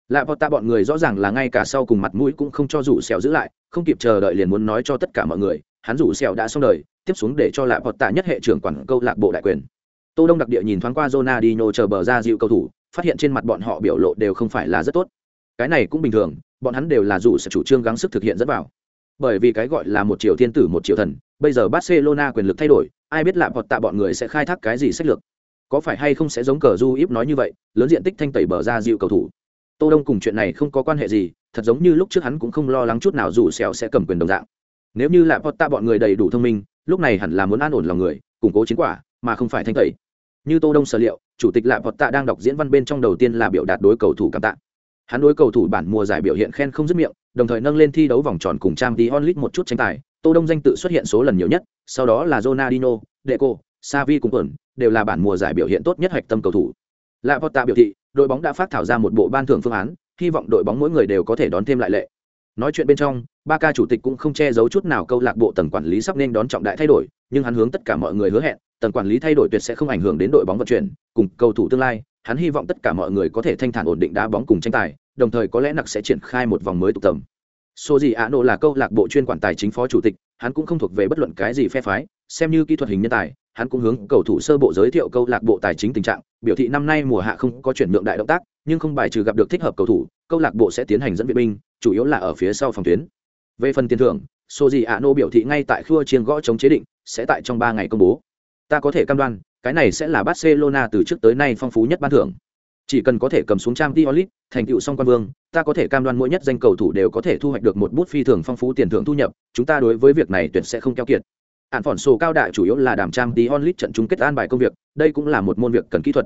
Lạ vọt tạ bọn người rõ ràng là ngay cả sau cùng mặt mũi cũng không cho dù xéo giữ lại, không kịp chờ đợi liền muốn nói cho tất cả mọi người, hắn dù xéo đã xong đời, tiếp xuống để cho lạ vọt tạ nhất hệ trưởng quản câu lạc bộ đại quyền tô đông đặc địa nhìn thoáng qua Ronaldinho chờ bờ ra dịu cầu thủ, phát hiện trên mặt bọn họ biểu lộ đều không phải là rất tốt. Cái này cũng bình thường, bọn hắn đều là dù sẽ chủ trương gắng sức thực hiện rất vào. Bởi vì cái gọi là một triệu thiên tử, một triệu thần, bây giờ barcelona quyền lực thay đổi, ai biết lạm hoặc tạ bọn người sẽ khai thác cái gì sách lược. Có phải hay không sẽ giống cờ du íp nói như vậy, lớn diện tích thanh tẩy bờ ra dịu cầu thủ. Tô đông cùng chuyện này không có quan hệ gì, thật giống như lúc trước hắn cũng không lo lắng chút nào dù xèo sẽ cầm quyền đồng dạng. Nếu như lạm hoặc tạ bọn người đầy đủ thông minh, lúc này hẳn là muốn an ổn lòng người, củng cố chiến quả, mà không phải thanh tẩy như tô đông sở liệu chủ tịch lạ vọt tạ đang đọc diễn văn bên trong đầu tiên là biểu đạt đối cầu thủ cảm tạ. Hắn đối cầu thủ bản mùa giải biểu hiện khen không dứt miệng đồng thời nâng lên thi đấu vòng tròn cùng trang tí onlit một chút tranh tài. Tô đông danh tự xuất hiện số lần nhiều nhất sau đó là Ronaldinho, Deco, Savi cùng tuần đều là bản mùa giải biểu hiện tốt nhất hoạch tâm cầu thủ. Lạ Tạ biểu thị đội bóng đã phát thảo ra một bộ ban thưởng phương án hy vọng đội bóng mỗi người đều có thể đón thêm lại lệ. Nói chuyện bên trong ba ca chủ tịch cũng không che giấu chút nào câu lạc bộ tầng quản lý sắp nên đón trọng đại thay đổi nhưng hắn hướng tất cả mọi người hứa hẹn tầng quản lý thay đổi tuyệt sẽ không ảnh hưởng đến đội bóng vận chuyển, cùng cầu thủ tương lai, hắn hy vọng tất cả mọi người có thể thanh thản ổn định đá bóng cùng tranh tài, đồng thời có lẽ nặc sẽ triển khai một vòng mới tụ tầm. Số gì ạ nộ là câu lạc bộ chuyên quản tài chính phó chủ tịch, hắn cũng không thuộc về bất luận cái gì phe phái, xem như kỹ thuật hình nhân tài, hắn cũng hướng cầu thủ sơ bộ giới thiệu câu lạc bộ tài chính tình trạng, biểu thị năm nay mùa hạ không có chuyển nhượng đại động tác, nhưng không bài trừ gặp được thích hợp cầu thủ, câu lạc bộ sẽ tiến hành dẫn viện binh, chủ yếu là ở phía sau phòng tuyến. Về phần tiền thưởng số gì ạ biểu thị ngay tại khua chiên gõ chống chế định, sẽ tại trong ba ngày công bố ta có thể cam đoan cái này sẽ là barcelona từ trước tới nay phong phú nhất ban thưởng chỉ cần có thể cầm xuống trang Diolit, thành tựu song quan vương, ta có thể cam đoan mỗi nhất danh cầu thủ đều có thể thu hoạch được một bút phi thường phong phú tiền thưởng thu nhập, chúng ta đối với việc này tuyệt sẽ không keo kiệt. Ản phỏn sổ cao đại chủ yếu là đảm trang Diolit trận chung kết an bài công việc, đây cũng là một môn việc cần kỹ thuật.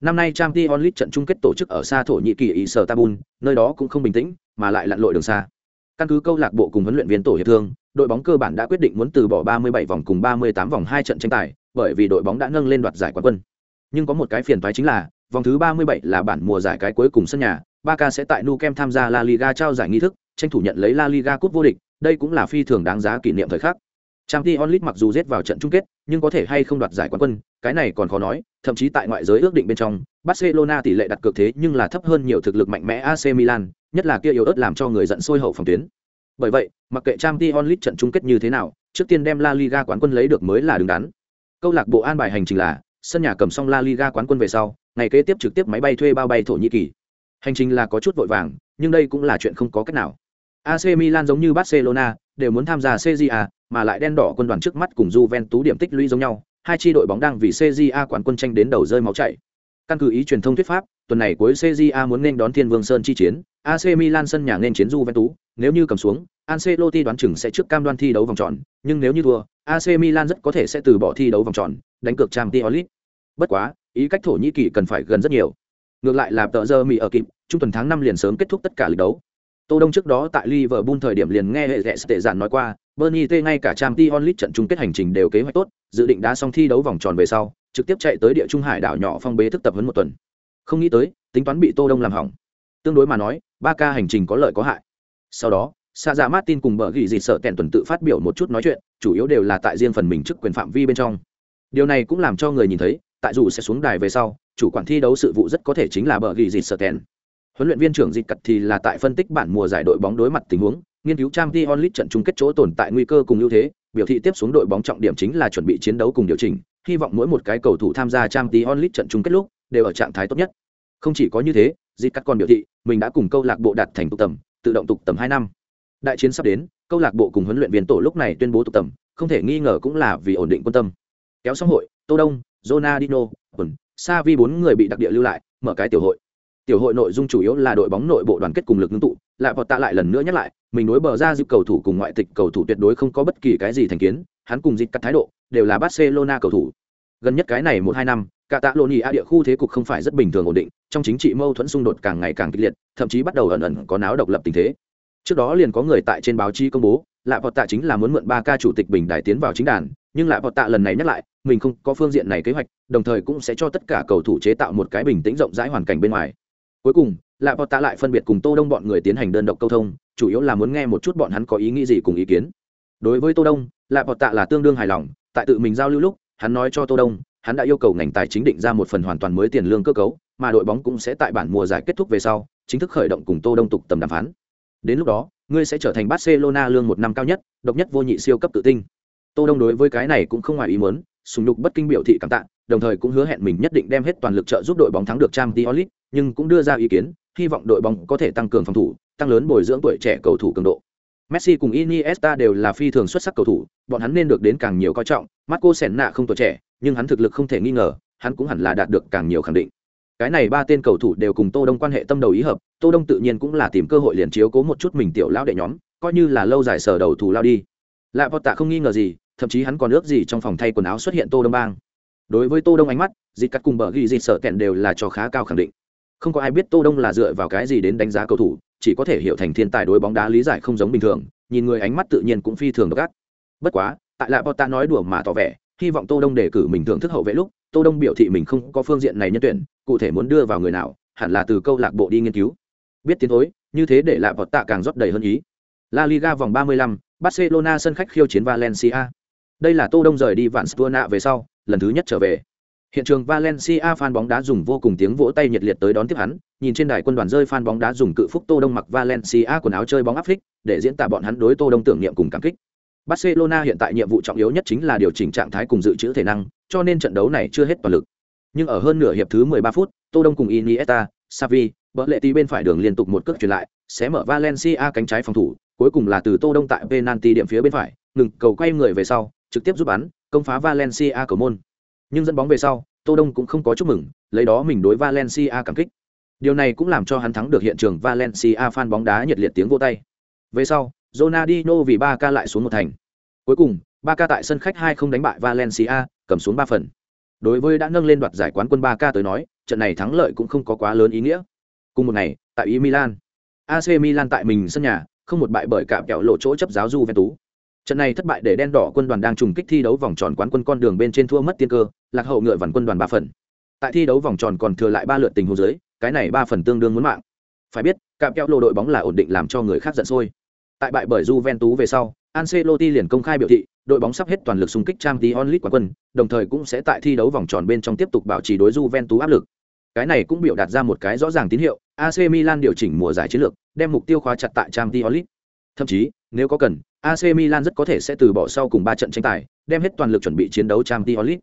Năm nay trang Diolit trận chung kết tổ chức ở xa thổ nhĩ kỳ Istanbul, nơi đó cũng không bình tĩnh, mà lại lặn lội đường xa. Căn cứ câu lạc bộ cùng huấn luyện viên tổ hiệp thương, đội bóng cơ bản đã quyết định muốn từ bỏ 37 vòng cùng 38 vòng hai trận tranh tài, bởi vì đội bóng đã nâng lên đoạt giải quán quân. Nhưng có một cái phiền toái chính là, vòng thứ 37 là bản mùa giải cái cuối cùng sân nhà, Barca sẽ tại Nou Camp tham gia La Liga trao giải nghi thức, tranh thủ nhận lấy La Liga cúp vô địch, đây cũng là phi thường đáng giá kỷ niệm thời khắc. Champions League mặc dù giết vào trận chung kết, nhưng có thể hay không đoạt giải quán quân, cái này còn khó nói, thậm chí tại ngoại giới ước định bên trong, Barcelona tỷ lệ đặt cược thế nhưng là thấp hơn nhiều thực lực mạnh mẽ AC Milan, nhất là kia yếu ớt làm cho người giận sôi hậu phòng tuyến. Bởi vậy, mặc kệ Champions League trận chung kết như thế nào, trước tiên đem La Liga quán quân lấy được mới là đứng đắn. Câu lạc bộ an bài hành trình là, sân nhà cầm xong La Liga quán quân về sau, ngày kế tiếp trực tiếp máy bay thuê bao bay thổ nhĩ kỳ. Hành trình là có chút vội vàng nhưng đây cũng là chuyện không có cách nào. Ac milan giống như barcelona đều muốn tham gia cja mà lại đen đỏ quân đoàn trước mắt cùng juventus điểm tích lũy giống nhau hai tri đội bóng đang vì cja quán quân tranh đến đầu rơi máu chảy. Căn cứ ý truyền thông thuyết pháp tuần này cuối cja muốn nên đón thiên vương sơn chi chiến ac milan sân nhà nên chiến juventus nếu như cầm xuống Ancelotti đoán chừng sẽ trước cam đoan thi đấu vòng tròn, nhưng nếu như thua, AC Milan rất có thể sẽ từ bỏ thi đấu vòng tròn, đánh cược Champions League. Bất quá, ý cách thổ nhĩ kỳ cần phải gần rất nhiều. Ngược lại là tờ giờ mỹ ở kịp trung tuần tháng năm liền sớm kết thúc tất cả lượt đấu. Tô đông trước đó tại liverpool thời điểm liền nghe hệ rẽ tệ giản nói qua bernie t ngay cả trang t trận chung kết hành trình đều kế hoạch tốt dự định đã xong thi đấu vòng tròn về sau trực tiếp chạy tới địa trung hải đảo nhỏ phong bế thức tập huấn một tuần. Không nghĩ tới tính toán bị tô đông làm hỏng. Tương đối mà nói ba ca hành trình có lợi có hại. Sau đó xa dạ martin cùng bờ ghi dịt sợ tèn tuần tự phát biểu một chút nói chuyện, chủ yếu đều là tại riêng phần mình chức quyền phạm vi bên trong. Điều này cũng làm cho người nhìn thấy, tại dù sẽ xuống đài về sau, chủ quản thi đấu sự vụ rất có thể chính là bờ ghi dịt sợ tèn huấn luyện viên trưởng dịch cặt thì là tại phân tích bản mùa giải đội bóng đối mặt tình huống, nghiên cứu trang t onlit trận chung kết chỗ tồn tại nguy cơ cùng ưu thế, biểu thị tiếp xuống đội bóng trọng điểm chính là chuẩn bị chiến đấu cùng điều chỉnh, hy vọng mỗi một cái cầu thủ tham gia trang t onlit trận chung kết lúc đều ở trạng thái tốt nhất. Không chỉ có như thế, dịch cắt còn biểu thị mình đã cùng câu lạc bộ đạt thành tụ tầm, tự động tục tầm hai năm đại chiến sắp đến câu lạc bộ cùng huấn luyện viên tổ lúc này tuyên bố tụ tầm không thể nghi ngờ cũng là vì ổn định quân tâm kéo xong hội tô đông jonadino Quần, Sa Vi bốn người bị đặc địa lưu lại, mở cái tiểu hội. Tiểu hội nội dung chủ yếu là đội bóng nội bộ đoàn kết cùng lực ngưng tụ, lại vọt tạ lại lần nữa nhắc lại, mình đối bờ ra dịp cầu thủ cùng ngoại tịch cầu thủ tuyệt đối không có bất kỳ cái gì thành kiến, hắn cùng dịch cắt thái độ, đều là Barcelona cầu thủ. Gần nhất cái này một hai năm, cả tạ lộn a địa khu thế cục không phải rất bình thường ổn định, trong chính trị mâu thuẫn xung đột càng ngày càng kịch liệt, thậm chí bắt đầu ẩn ẩn có náo độc lập tình thế. Trước đó liền có người tại trên báo chí công bố, lạ vọt tạ chính là muốn mượn ba ca chủ tịch bình đại tiến vào chính đàn, nhưng lại vọt tạ lần này nhắc lại, mình không có phương diện này kế hoạch, đồng thời cũng sẽ cho tất cả cầu thủ chế tạo một cái bình tĩnh rộng rãi hoàn cảnh bên ngoài. Cuối cùng, lại vọt tạ lại phân biệt cùng Tô Đông bọn người tiến hành đơn độc câu thông, chủ yếu là muốn nghe một chút bọn hắn có ý nghĩ gì cùng ý kiến. Đối với Tô Đông, lại vọt tạ là tương đương hài lòng, tại tự mình giao lưu lúc, hắn nói cho Tô Đông, hắn đã yêu cầu ngành tài chính định ra một phần hoàn toàn mới tiền lương cơ cấu, mà đội bóng cũng sẽ tại bản mùa giải kết thúc về sau, chính thức khởi động cùng Tô Đông tục tầm đàm phán. Đến lúc đó, ngươi sẽ trở thành Barcelona lương một năm cao nhất, độc nhất vô nhị siêu cấp tự tinh. Tô Đông đối với cái này cũng không ngoài ý muốn, sùng nhục bất kinh biểu thị cảm tạ, đồng thời cũng hứa hẹn mình nhất định đem hết toàn lực trợ giúp đội bóng thắng được Champions League, nhưng cũng đưa ra ý kiến, hy vọng đội bóng có thể tăng cường phòng thủ, tăng lớn bồi dưỡng tuổi trẻ cầu thủ cường độ. Messi cùng Iniesta đều là phi thường xuất sắc cầu thủ, bọn hắn nên được đến càng nhiều coi trọng, Marco Senna không tuổi trẻ, nhưng hắn thực lực không thể nghi ngờ, hắn cũng hẳn là đạt được càng nhiều khẳng định. Cái này ba tên cầu thủ đều cùng Tô Đông quan hệ tâm đầu ý hợp, Tô Đông tự nhiên cũng là tìm cơ hội liền chiếu cố một chút mình tiểu lão đệ nhóm, coi như là lâu dài sở đầu thủ lao đi. Lạ Vọt Tạ không nghi ngờ gì, thậm chí hắn còn ước gì trong phòng thay quần áo xuất hiện Tô Đông Bang. Đối với Tô Đông ánh mắt, dịt cắt cùng bờ ghi dịt sở kẹn đều là cho khá cao khẳng định. Không có ai biết Tô Đông là dựa vào cái gì đến đánh giá cầu thủ, chỉ có thể hiểu thành thiên tài đối bóng đá lý giải không giống bình thường, nhìn người ánh mắt tự nhiên cũng phi thường độc ác. Bất quá, tại Lạ Vọt Tạ nói đùa mà tỏ vẻ, hy vọng Tô Đông đề cử mình thưởng thức hậu vệ lúc, Tô Đông biểu thị mình không có phương diện này nhân tuyển, cụ thể muốn đưa vào người nào, hẳn là từ câu lạc bộ đi nghiên cứu. Biết tiến thối, như thế để Lạ Vọt Tạ càng rót đầy hơn ý. La Liga vòng 35, Barcelona sân khách khiêu chiến Valencia. Đây là Tô Đông rời đi Vạn Spurna về sau, lần thứ nhất trở về. Hiện trường Valencia fan bóng đá dùng vô cùng tiếng vỗ tay nhiệt liệt tới đón tiếp hắn, nhìn trên đài quân đoàn rơi fan bóng đá dùng cự phúc Tô Đông mặc Valencia quần áo chơi bóng áp phích, để diễn tả bọn hắn đối Tô Đông tưởng niệm cùng cảm kích. Barcelona hiện tại nhiệm vụ trọng yếu nhất chính là điều chỉnh trạng thái cùng dự trữ thể năng, cho nên trận đấu này chưa hết toàn lực. Nhưng ở hơn nửa hiệp thứ 13 phút, Tô Đông cùng Iniesta, Xavi, bỡ lệ tí bên phải đường liên tục một cước chuyển lại, sẽ mở Valencia cánh trái phòng thủ, cuối cùng là từ Tô Đông tại penalty điểm phía bên phải, ngừng cầu quay người về sau, trực tiếp giúp bắn, công phá Valencia cầu môn. Nhưng dẫn bóng về sau, Tô Đông cũng không có chúc mừng, lấy đó mình đối Valencia cảm kích. Điều này cũng làm cho hắn thắng được hiện trường Valencia fan bóng đá nhiệt liệt tiếng vỗ tay. Về sau, Ronaldinho vì Barca lại xuống một thành. Cuối cùng, Barca tại sân khách 2 không đánh bại Valencia, cầm xuống 3 phần. Đối với đã nâng lên đoạt giải quán quân Barca tới nói, trận này thắng lợi cũng không có quá lớn ý nghĩa. Cùng một ngày, tại ý Milan, AC Milan tại mình sân nhà, không một bại bởi cả kẹo lộ chỗ chấp giáo Juventus. Trận này thất bại để đen đỏ quân đoàn đang trùng kích thi đấu vòng tròn quán quân con đường bên trên thua mất tiên cơ, lạc hậu ngựa vằn quân đoàn ba phần. Tại thi đấu vòng tròn còn thừa lại ba lượt tình huống dưới, cái này ba phần tương đương muốn mạng. Phải biết, cạm kẹo lộ đội bóng là ổn định làm cho người khác giận sôi. Tại bại bởi Juventus về sau, Ancelotti liền công khai biểu thị, đội bóng sắp hết toàn lực xung kích Champions League quán quân, đồng thời cũng sẽ tại thi đấu vòng tròn bên trong tiếp tục bảo trì đối Juventus áp lực. Cái này cũng biểu đạt ra một cái rõ ràng tín hiệu, AC Milan điều chỉnh mùa giải chiến lược, đem mục tiêu khóa chặt tại Champions League. Thậm chí, nếu có cần, AC Milan rất có thể sẽ từ bỏ sau cùng ba trận tranh tài, đem hết toàn lực chuẩn bị chiến đấu Champions League.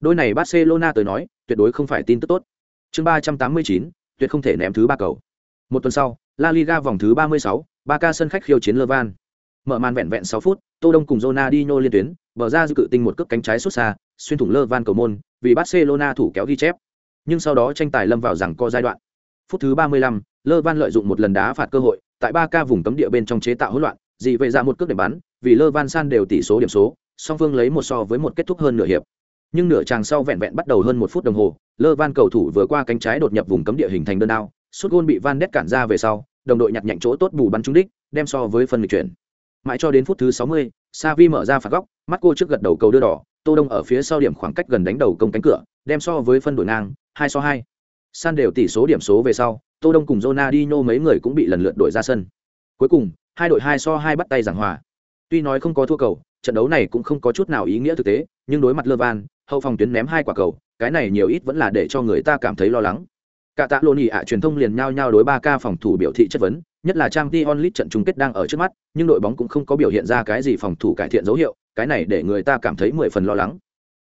Đôi này Barcelona tới nói, tuyệt đối không phải tin tức tốt. Chương 389, tuyệt không thể ném thứ ba cầu. Một tuần sau, La Liga vòng thứ 36, Barca sân khách khiêu chiến Levan. Mở màn vẹn vẹn 6 phút, Tô Đông cùng Ronaldinho liên tuyến, bờ ra dư cự tinh một cước cánh trái xuất xa, xuyên thủng Lơ Van cầu môn, vì Barcelona thủ kéo ghi chép. Nhưng sau đó tranh tài lâm vào rằng co giai đoạn. Phút thứ 35, Levan lợi dụng một lần đá phạt cơ hội, tại 3K vùng cấm địa bên trong chế tạo hỗn loạn, dị vậy ra một cước để bắn, vì Lơ Van san đều tỷ số điểm số, song phương lấy một so với một kết thúc hơn nửa hiệp. Nhưng nửa chàng sau vẹn vẹn bắt đầu hơn một phút đồng hồ, Lơ Van cầu thủ vừa qua cánh trái đột nhập vùng cấm địa hình thành đơn đao, sút gôn bị Van Ness cản ra về sau, đồng đội nhặt nhạnh chỗ tốt bù bắn trúng đích, đem so với phân nghịch chuyển. Mãi cho đến phút thứ 60, Savi mở ra phạt góc, mắt cô trước gật đầu cầu đưa đỏ, Tô Đông ở phía sau điểm khoảng cách gần đánh đầu công cánh cửa, đem so với phân đổi ngang, 2 so 2. San đều tỷ số điểm số về sau, Tô Đông cùng Ronaldinho mấy người cũng bị lần lượt đổi ra sân. Cuối cùng, hai đội hai so hai bắt tay giảng hòa. Tuy nói không có thua cầu, trận đấu này cũng không có chút nào ý nghĩa thực tế, nhưng đối mặt Levan, hậu phòng tuyến ném hai quả cầu, cái này nhiều ít vẫn là để cho người ta cảm thấy lo lắng. Cả tạ lô ạ truyền thông liền nhao nhao đối ba ca phòng thủ biểu thị chất vấn, nhất là trang Champions League trận chung kết đang ở trước mắt, nhưng đội bóng cũng không có biểu hiện ra cái gì phòng thủ cải thiện dấu hiệu, cái này để người ta cảm thấy mười phần lo lắng.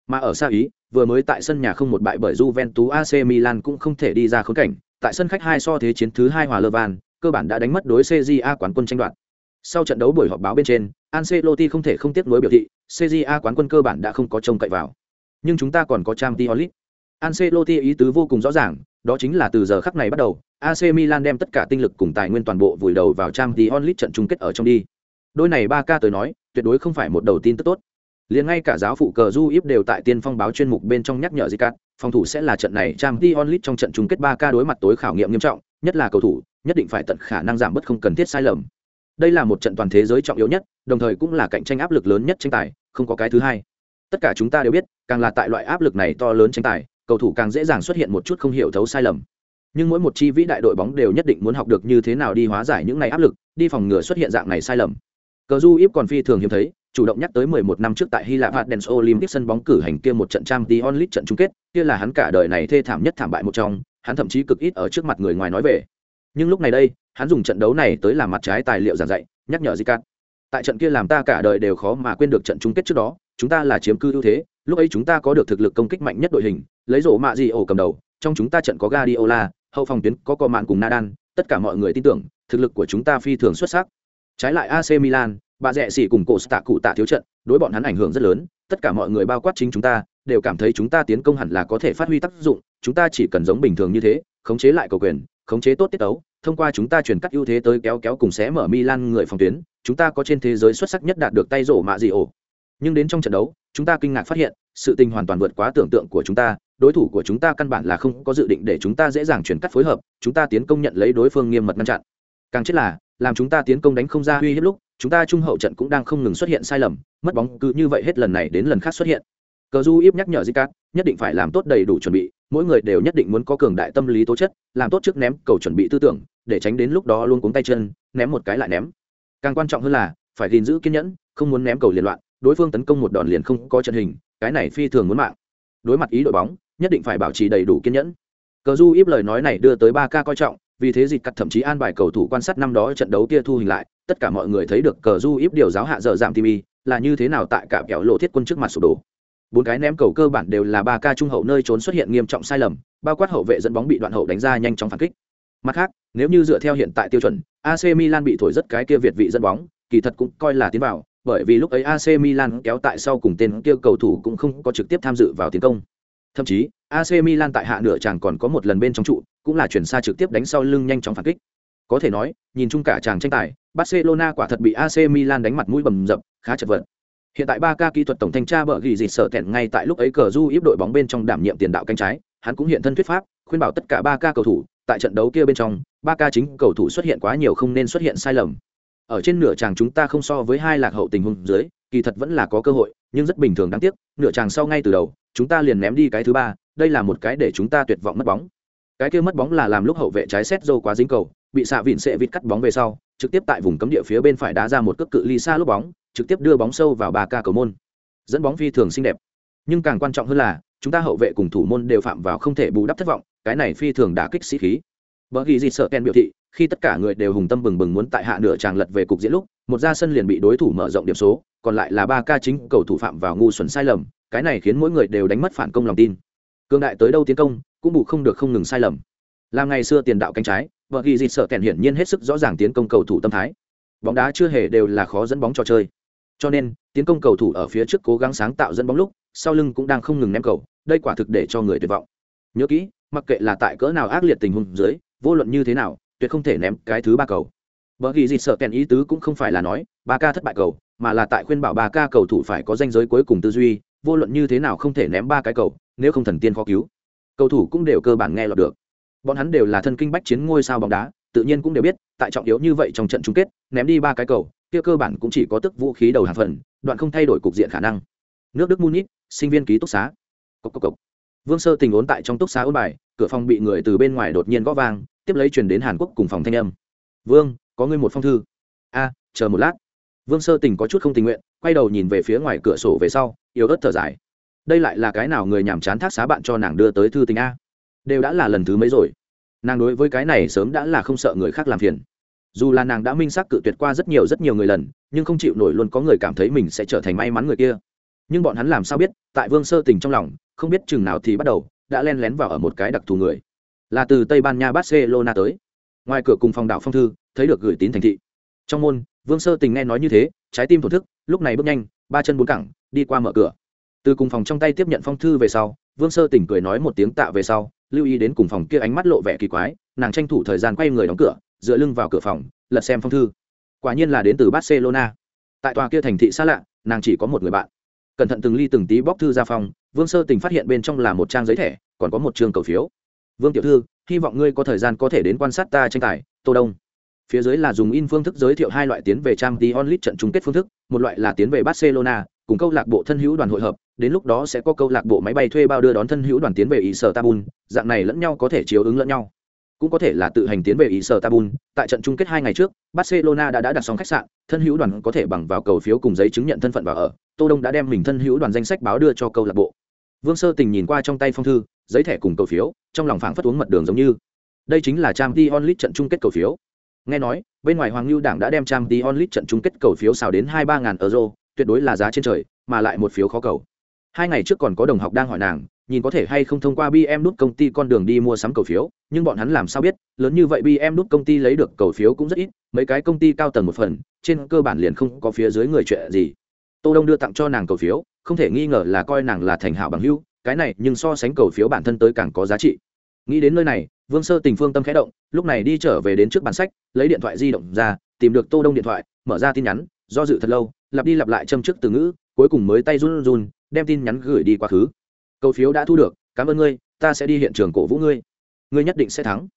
Mà ở xa ý, vừa mới tại sân nhà không một bại bởi Juventus AC Milan cũng không thể đi ra khốn cảnh, tại sân khách hai so thế chiến thứ hai hòa Levan, cơ bản đã đánh mất đối CJA quán quân tranh đoạt. Sau trận đấu buổi họp báo bên trên, Ancelotti không thể không tiếc nuối biểu thị, CJA quán quân cơ bản đã không có trông cậy vào. Nhưng chúng ta còn có trang Champions League. Ancelotti ý tứ vô cùng rõ ràng, đó chính là từ giờ khắc này bắt đầu, AC Milan đem tất cả tinh lực cùng tài nguyên toàn bộ vùi đầu vào Champions League trận chung kết ở trong đi. Đôi này ba ca tới nói, tuyệt đối không phải một đầu tin tức tốt. Liền ngay cả giáo phụ cờ Du đều tại tiên phong báo chuyên mục bên trong nhắc nhở Zicat, phòng thủ sẽ là trận này Champions League trong trận chung kết ba ca đối mặt tối khảo nghiệm nghiêm trọng, nhất là cầu thủ, nhất định phải tận khả năng giảm bớt không cần thiết sai lầm. Đây là một trận toàn thế giới trọng yếu nhất, đồng thời cũng là cạnh tranh áp lực lớn nhất tranh tài, không có cái thứ hai. Tất cả chúng ta đều biết, càng là tại loại áp lực này to lớn tranh tài, cầu thủ càng dễ dàng xuất hiện một chút không hiểu thấu sai lầm nhưng mỗi một chi vĩ đại đội bóng đều nhất định muốn học được như thế nào đi hóa giải những này áp lực đi phòng ngừa xuất hiện dạng này sai lầm cờ du íp còn phi thường hiếm thấy chủ động nhắc tới 11 năm trước tại Hy Lạp Athens Olympic sân bóng cử hành kia một trận Champions League trận chung kết, kia là hắn cả đời này thê thảm nhất thảm bại một trong, hắn thậm chí cực ít ở trước mặt người ngoài nói về. Nhưng lúc này đây, hắn dùng trận đấu này tới làm mặt trái tài liệu giảng dạy, nhắc nhở Zicat. Tại trận kia làm ta cả đời đều khó mà quên được trận chung kết trước đó, chúng ta là chiếm cư ưu thế, lúc ấy chúng ta có được thực lực công kích mạnh nhất đội hình, lấy rổ mạ gì ổ cầm đầu, trong chúng ta trận có Guardiola, hậu phòng tuyến có Coman cùng Nadal, tất cả mọi người tin tưởng, thực lực của chúng ta phi thường xuất sắc. Trái lại AC Milan, bà rẻ xỉ cùng cổ tạ cụ tạ thiếu trận, đối bọn hắn ảnh hưởng rất lớn, tất cả mọi người bao quát chính chúng ta, đều cảm thấy chúng ta tiến công hẳn là có thể phát huy tác dụng, chúng ta chỉ cần giống bình thường như thế, khống chế lại cầu quyền, khống chế tốt tiết tấu, thông qua chúng ta chuyển cắt ưu thế tới kéo kéo cùng xé mở Milan người phòng tuyến, chúng ta có trên thế giới xuất sắc nhất đạt được tay rổ mạ gì ổ. Nhưng đến trong trận đấu, chúng ta kinh ngạc phát hiện, sự tình hoàn toàn vượt quá tưởng tượng của chúng ta, đối thủ của chúng ta căn bản là không có dự định để chúng ta dễ dàng chuyển cắt phối hợp chúng ta tiến công nhận lấy đối phương nghiêm mật ngăn chặn. Càng chết là làm chúng ta tiến công đánh không ra uy hiếp lúc chúng ta trung hậu trận cũng đang không ngừng xuất hiện sai lầm mất bóng cứ như vậy hết lần này đến lần khác xuất hiện. Cờ du íp nhắc nhở Zicat, nhất định phải làm tốt đầy đủ chuẩn bị mỗi người đều nhất định muốn có cường đại tâm lý tố chất làm tốt trước ném cầu chuẩn bị tư tưởng để tránh đến lúc đó luôn cuống tay chân ném một cái lại ném. Càng quan trọng hơn là phải gìn giữ kiên nhẫn không muốn ném cầu liên loạn đối phương tấn công một đòn liền không có trận hình, cái này phi thường muốn mạng. Đối mặt ý đội bóng, nhất định phải bảo trì đầy đủ kiên nhẫn. Cờ du ít lời nói này đưa tới ba ca coi trọng, vì thế dịch cắt thậm chí an bài cầu thủ quan sát năm đó trận đấu kia thu hình lại, tất cả mọi người thấy được cờ du ít điều giáo hạ dở giảm tim y là như thế nào tại cả kẹo lộ thiết quân trước mặt sụp đổ. Bốn cái ném cầu cơ bản đều là ba ca trung hậu nơi trốn xuất hiện nghiêm trọng sai lầm, bao quát hậu vệ dẫn bóng bị đoạn hậu đánh ra nhanh chóng phản kích. Mặt khác, nếu như dựa theo hiện tại tiêu chuẩn ac milan bị thổi rất cái kia việt vị dẫn bóng, kỳ thật cũng coi là tiến vào bởi vì lúc ấy ac milan kéo tại sau cùng tên kia cầu thủ cũng không có trực tiếp tham dự vào tiến công Thậm chí, AC Milan tại hạ nửa chàng còn có một lần bên trong trụ, cũng là chuyển xa trực tiếp đánh sau lưng nhanh chóng phản kích. Có thể nói, nhìn chung cả chàng tranh tài, Barcelona quả thật bị AC Milan đánh mặt mũi bầm dập, khá chật vật. Hiện tại 3K kỹ thuật tổng thanh tra bợ gỉ dịch sợ tẹn ngay tại lúc ấy cờ du íp đội bóng bên trong đảm nhiệm tiền đạo cánh trái, hắn cũng hiện thân thuyết pháp, khuyên bảo tất cả 3K cầu thủ, tại trận đấu kia bên trong, 3K chính cầu thủ xuất hiện quá nhiều không nên xuất hiện sai lầm. Ở trên nửa chàng chúng ta không so với hai lạc hậu tình huống dưới, kỳ thật vẫn là có cơ hội, nhưng rất bình thường đáng tiếc, nửa chàng sau ngay từ đầu, chúng ta liền ném đi cái thứ ba đây là một cái để chúng ta tuyệt vọng mất bóng. Cái kia mất bóng là làm lúc hậu vệ trái xét dâu quá dính cầu bị xạ vịn sệ vịt cắt bóng về sau trực tiếp tại vùng cấm địa phía bên phải đá ra một cước cự ly xa lúc bóng trực tiếp đưa bóng sâu vào ba ca cầu môn. Dẫn bóng phi thường xinh đẹp. Nhưng càng quan trọng hơn là chúng ta hậu vệ cùng thủ môn đều phạm vào không thể bù đắp thất vọng cái này phi thường đã kích sĩ khí. Bởi vì gì sợ ken biểu thị khi tất cả người đều hùng tâm bừng bừng muốn tại hạ nửa tràng lật về cục diễn lúc, một ra sân liền bị đối thủ mở rộng điểm số, còn lại là ba ca chính cầu thủ phạm vào ngu xuẩn sai lầm, cái này khiến mỗi người đều đánh mất phản công lòng tin. Cường đại tới đâu tiến công, cũng bù không được không ngừng sai lầm. Làm ngày xưa tiền đạo cánh trái, vợ ghi dịt sợ kèn hiển nhiên hết sức rõ ràng tiến công cầu thủ tâm thái. Bóng đá chưa hề đều là khó dẫn bóng trò chơi. Cho nên, tiến công cầu thủ ở phía trước cố gắng sáng tạo dẫn bóng lúc, sau lưng cũng đang không ngừng ném cầu, đây quả thực để cho người tuyệt vọng. Nhớ kỹ, mặc kệ là tại cỡ nào ác liệt tình huống dưới, vô luận như thế nào tuyệt không thể ném cái thứ ba cầu. Vợ ghi dịt sợ kèn ý tứ cũng không phải là nói, ba ca thất bại cầu, mà là tại khuyên bảo ba ca cầu thủ phải có danh giới cuối cùng tư duy, vô luận như thế nào không thể ném ba cái cầu, nếu không thần tiên khó cứu. Cầu thủ cũng đều cơ bản nghe lọt được. Bọn hắn đều là thân kinh bách chiến ngôi sao bóng đá, tự nhiên cũng đều biết, tại trọng yếu như vậy trong trận chung kết, ném đi ba cái cầu, kia cơ bản cũng chỉ có tức vũ khí đầu hàng phần, đoạn không thay đổi cục diện khả năng. Nước đức munich, sinh viên ký túc xá. Cốc cốc cốc. vương sơ tình ốn tại trong túc xá ôn bài, cửa phòng bị người từ bên ngoài đột nhiên gõ vang tiếp lấy truyền đến hàn quốc cùng phòng thanh âm. Vương, có ngươi một phong thư. A, chờ một lát. Vương sơ tình có chút không tình nguyện, quay đầu nhìn về phía ngoài cửa sổ về sau, yếu ớt thở dài. Đây lại là cái nào người nhàm chán thác xá bạn cho nàng đưa tới thư tình a? Đều đã là lần thứ mấy rồi. Nàng đối với cái này sớm đã là không sợ người khác làm phiền. Dù là nàng đã minh xác cự tuyệt qua rất nhiều rất nhiều người lần, nhưng không chịu nổi luôn có người cảm thấy mình sẽ trở thành may mắn người kia. Nhưng bọn hắn làm sao biết, tại vương sơ tình trong lòng, không biết chừng nào thì bắt đầu, đã len lén vào ở một cái đặc thù người là từ tây ban nha barcelona tới ngoài cửa cùng phòng đảo phong thư thấy được gửi tín thành thị trong môn vương sơ tình nghe nói như thế trái tim thổn thức lúc này bước nhanh ba chân bốn cẳng đi qua mở cửa từ cùng phòng trong tay tiếp nhận phong thư về sau vương sơ tình cười nói một tiếng tạ về sau lưu ý đến cùng phòng kia ánh mắt lộ vẻ kỳ quái nàng tranh thủ thời gian quay người đóng cửa dựa lưng vào cửa phòng lật xem phong thư quả nhiên là đến từ barcelona tại tòa kia thành thị xa lạ nàng chỉ có một người bạn cẩn thận từng ly từng tí bóc thư ra phòng vương sơ tình phát hiện bên trong là một trang giấy thẻ còn có một trường cầu phiếu vương tiểu thư, hy vọng ngươi có thời gian có thể đến quan sát ta tranh tài, tô đông. Phía dưới là dùng in phương thức giới thiệu hai loại tiến về trang tí onlit trận chung kết phương thức, một loại là tiến về barcelona, cùng câu lạc bộ thân hữu đoàn hội hợp, đến lúc đó sẽ có câu lạc bộ máy bay thuê bao đưa đón thân hữu đoàn tiến về ý sở tabun dạng này lẫn nhau có thể chiếu ứng lẫn nhau. Cũng có thể là tự hành tiến về ý sở tabun tại trận chung kết hai ngày trước, barcelona đã đã đặt xong khách sạn, thân hữu đoàn có thể bằng vào cầu phiếu cùng giấy chứng nhận thân phận vào ở, tô đông đã đem mình thân hữu đoàn danh sách báo đưa cho câu lạc bộ. Vương sơ tình nhìn qua trong tay phong thư giấy thẻ cùng cầu phiếu, trong lòng phảng phất uống mật đường giống như. Đây chính là trang t onlit trận chung kết cầu phiếu. Nghe nói, bên ngoài hoàng lưu đảng đã đem trang t onlit trận chung kết cầu phiếu xào đến hai ba ngàn euro, tuyệt đối là giá trên trời, mà lại một phiếu khó cầu. Hai ngày trước còn có đồng học đang hỏi nàng, nhìn có thể hay không thông qua bm đút công ty con đường đi mua sắm cầu phiếu, nhưng bọn hắn làm sao biết, lớn như vậy bm đút công ty lấy được cầu phiếu cũng rất ít, mấy cái công ty cao tầng một phần, trên cơ bản liền không có phía dưới người chuyện gì. Tô đông đưa tặng cho nàng cầu phiếu, không thể nghi ngờ là coi nàng là thành hảo bằng hữu cái này nhưng so sánh cầu phiếu bản thân tới càng có giá trị. Nghĩ đến nơi này, vương sơ tình phương tâm khẽ động, lúc này đi trở về đến trước bản sách, lấy điện thoại di động ra, tìm được tô đông điện thoại, mở ra tin nhắn, do dự thật lâu, lặp đi lặp lại châm trước từ ngữ, cuối cùng mới tay run run đem tin nhắn gửi đi quá khứ. Cầu phiếu đã thu được, cảm ơn ngươi, ta sẽ đi hiện trường cổ vũ ngươi. Ngươi nhất định sẽ thắng.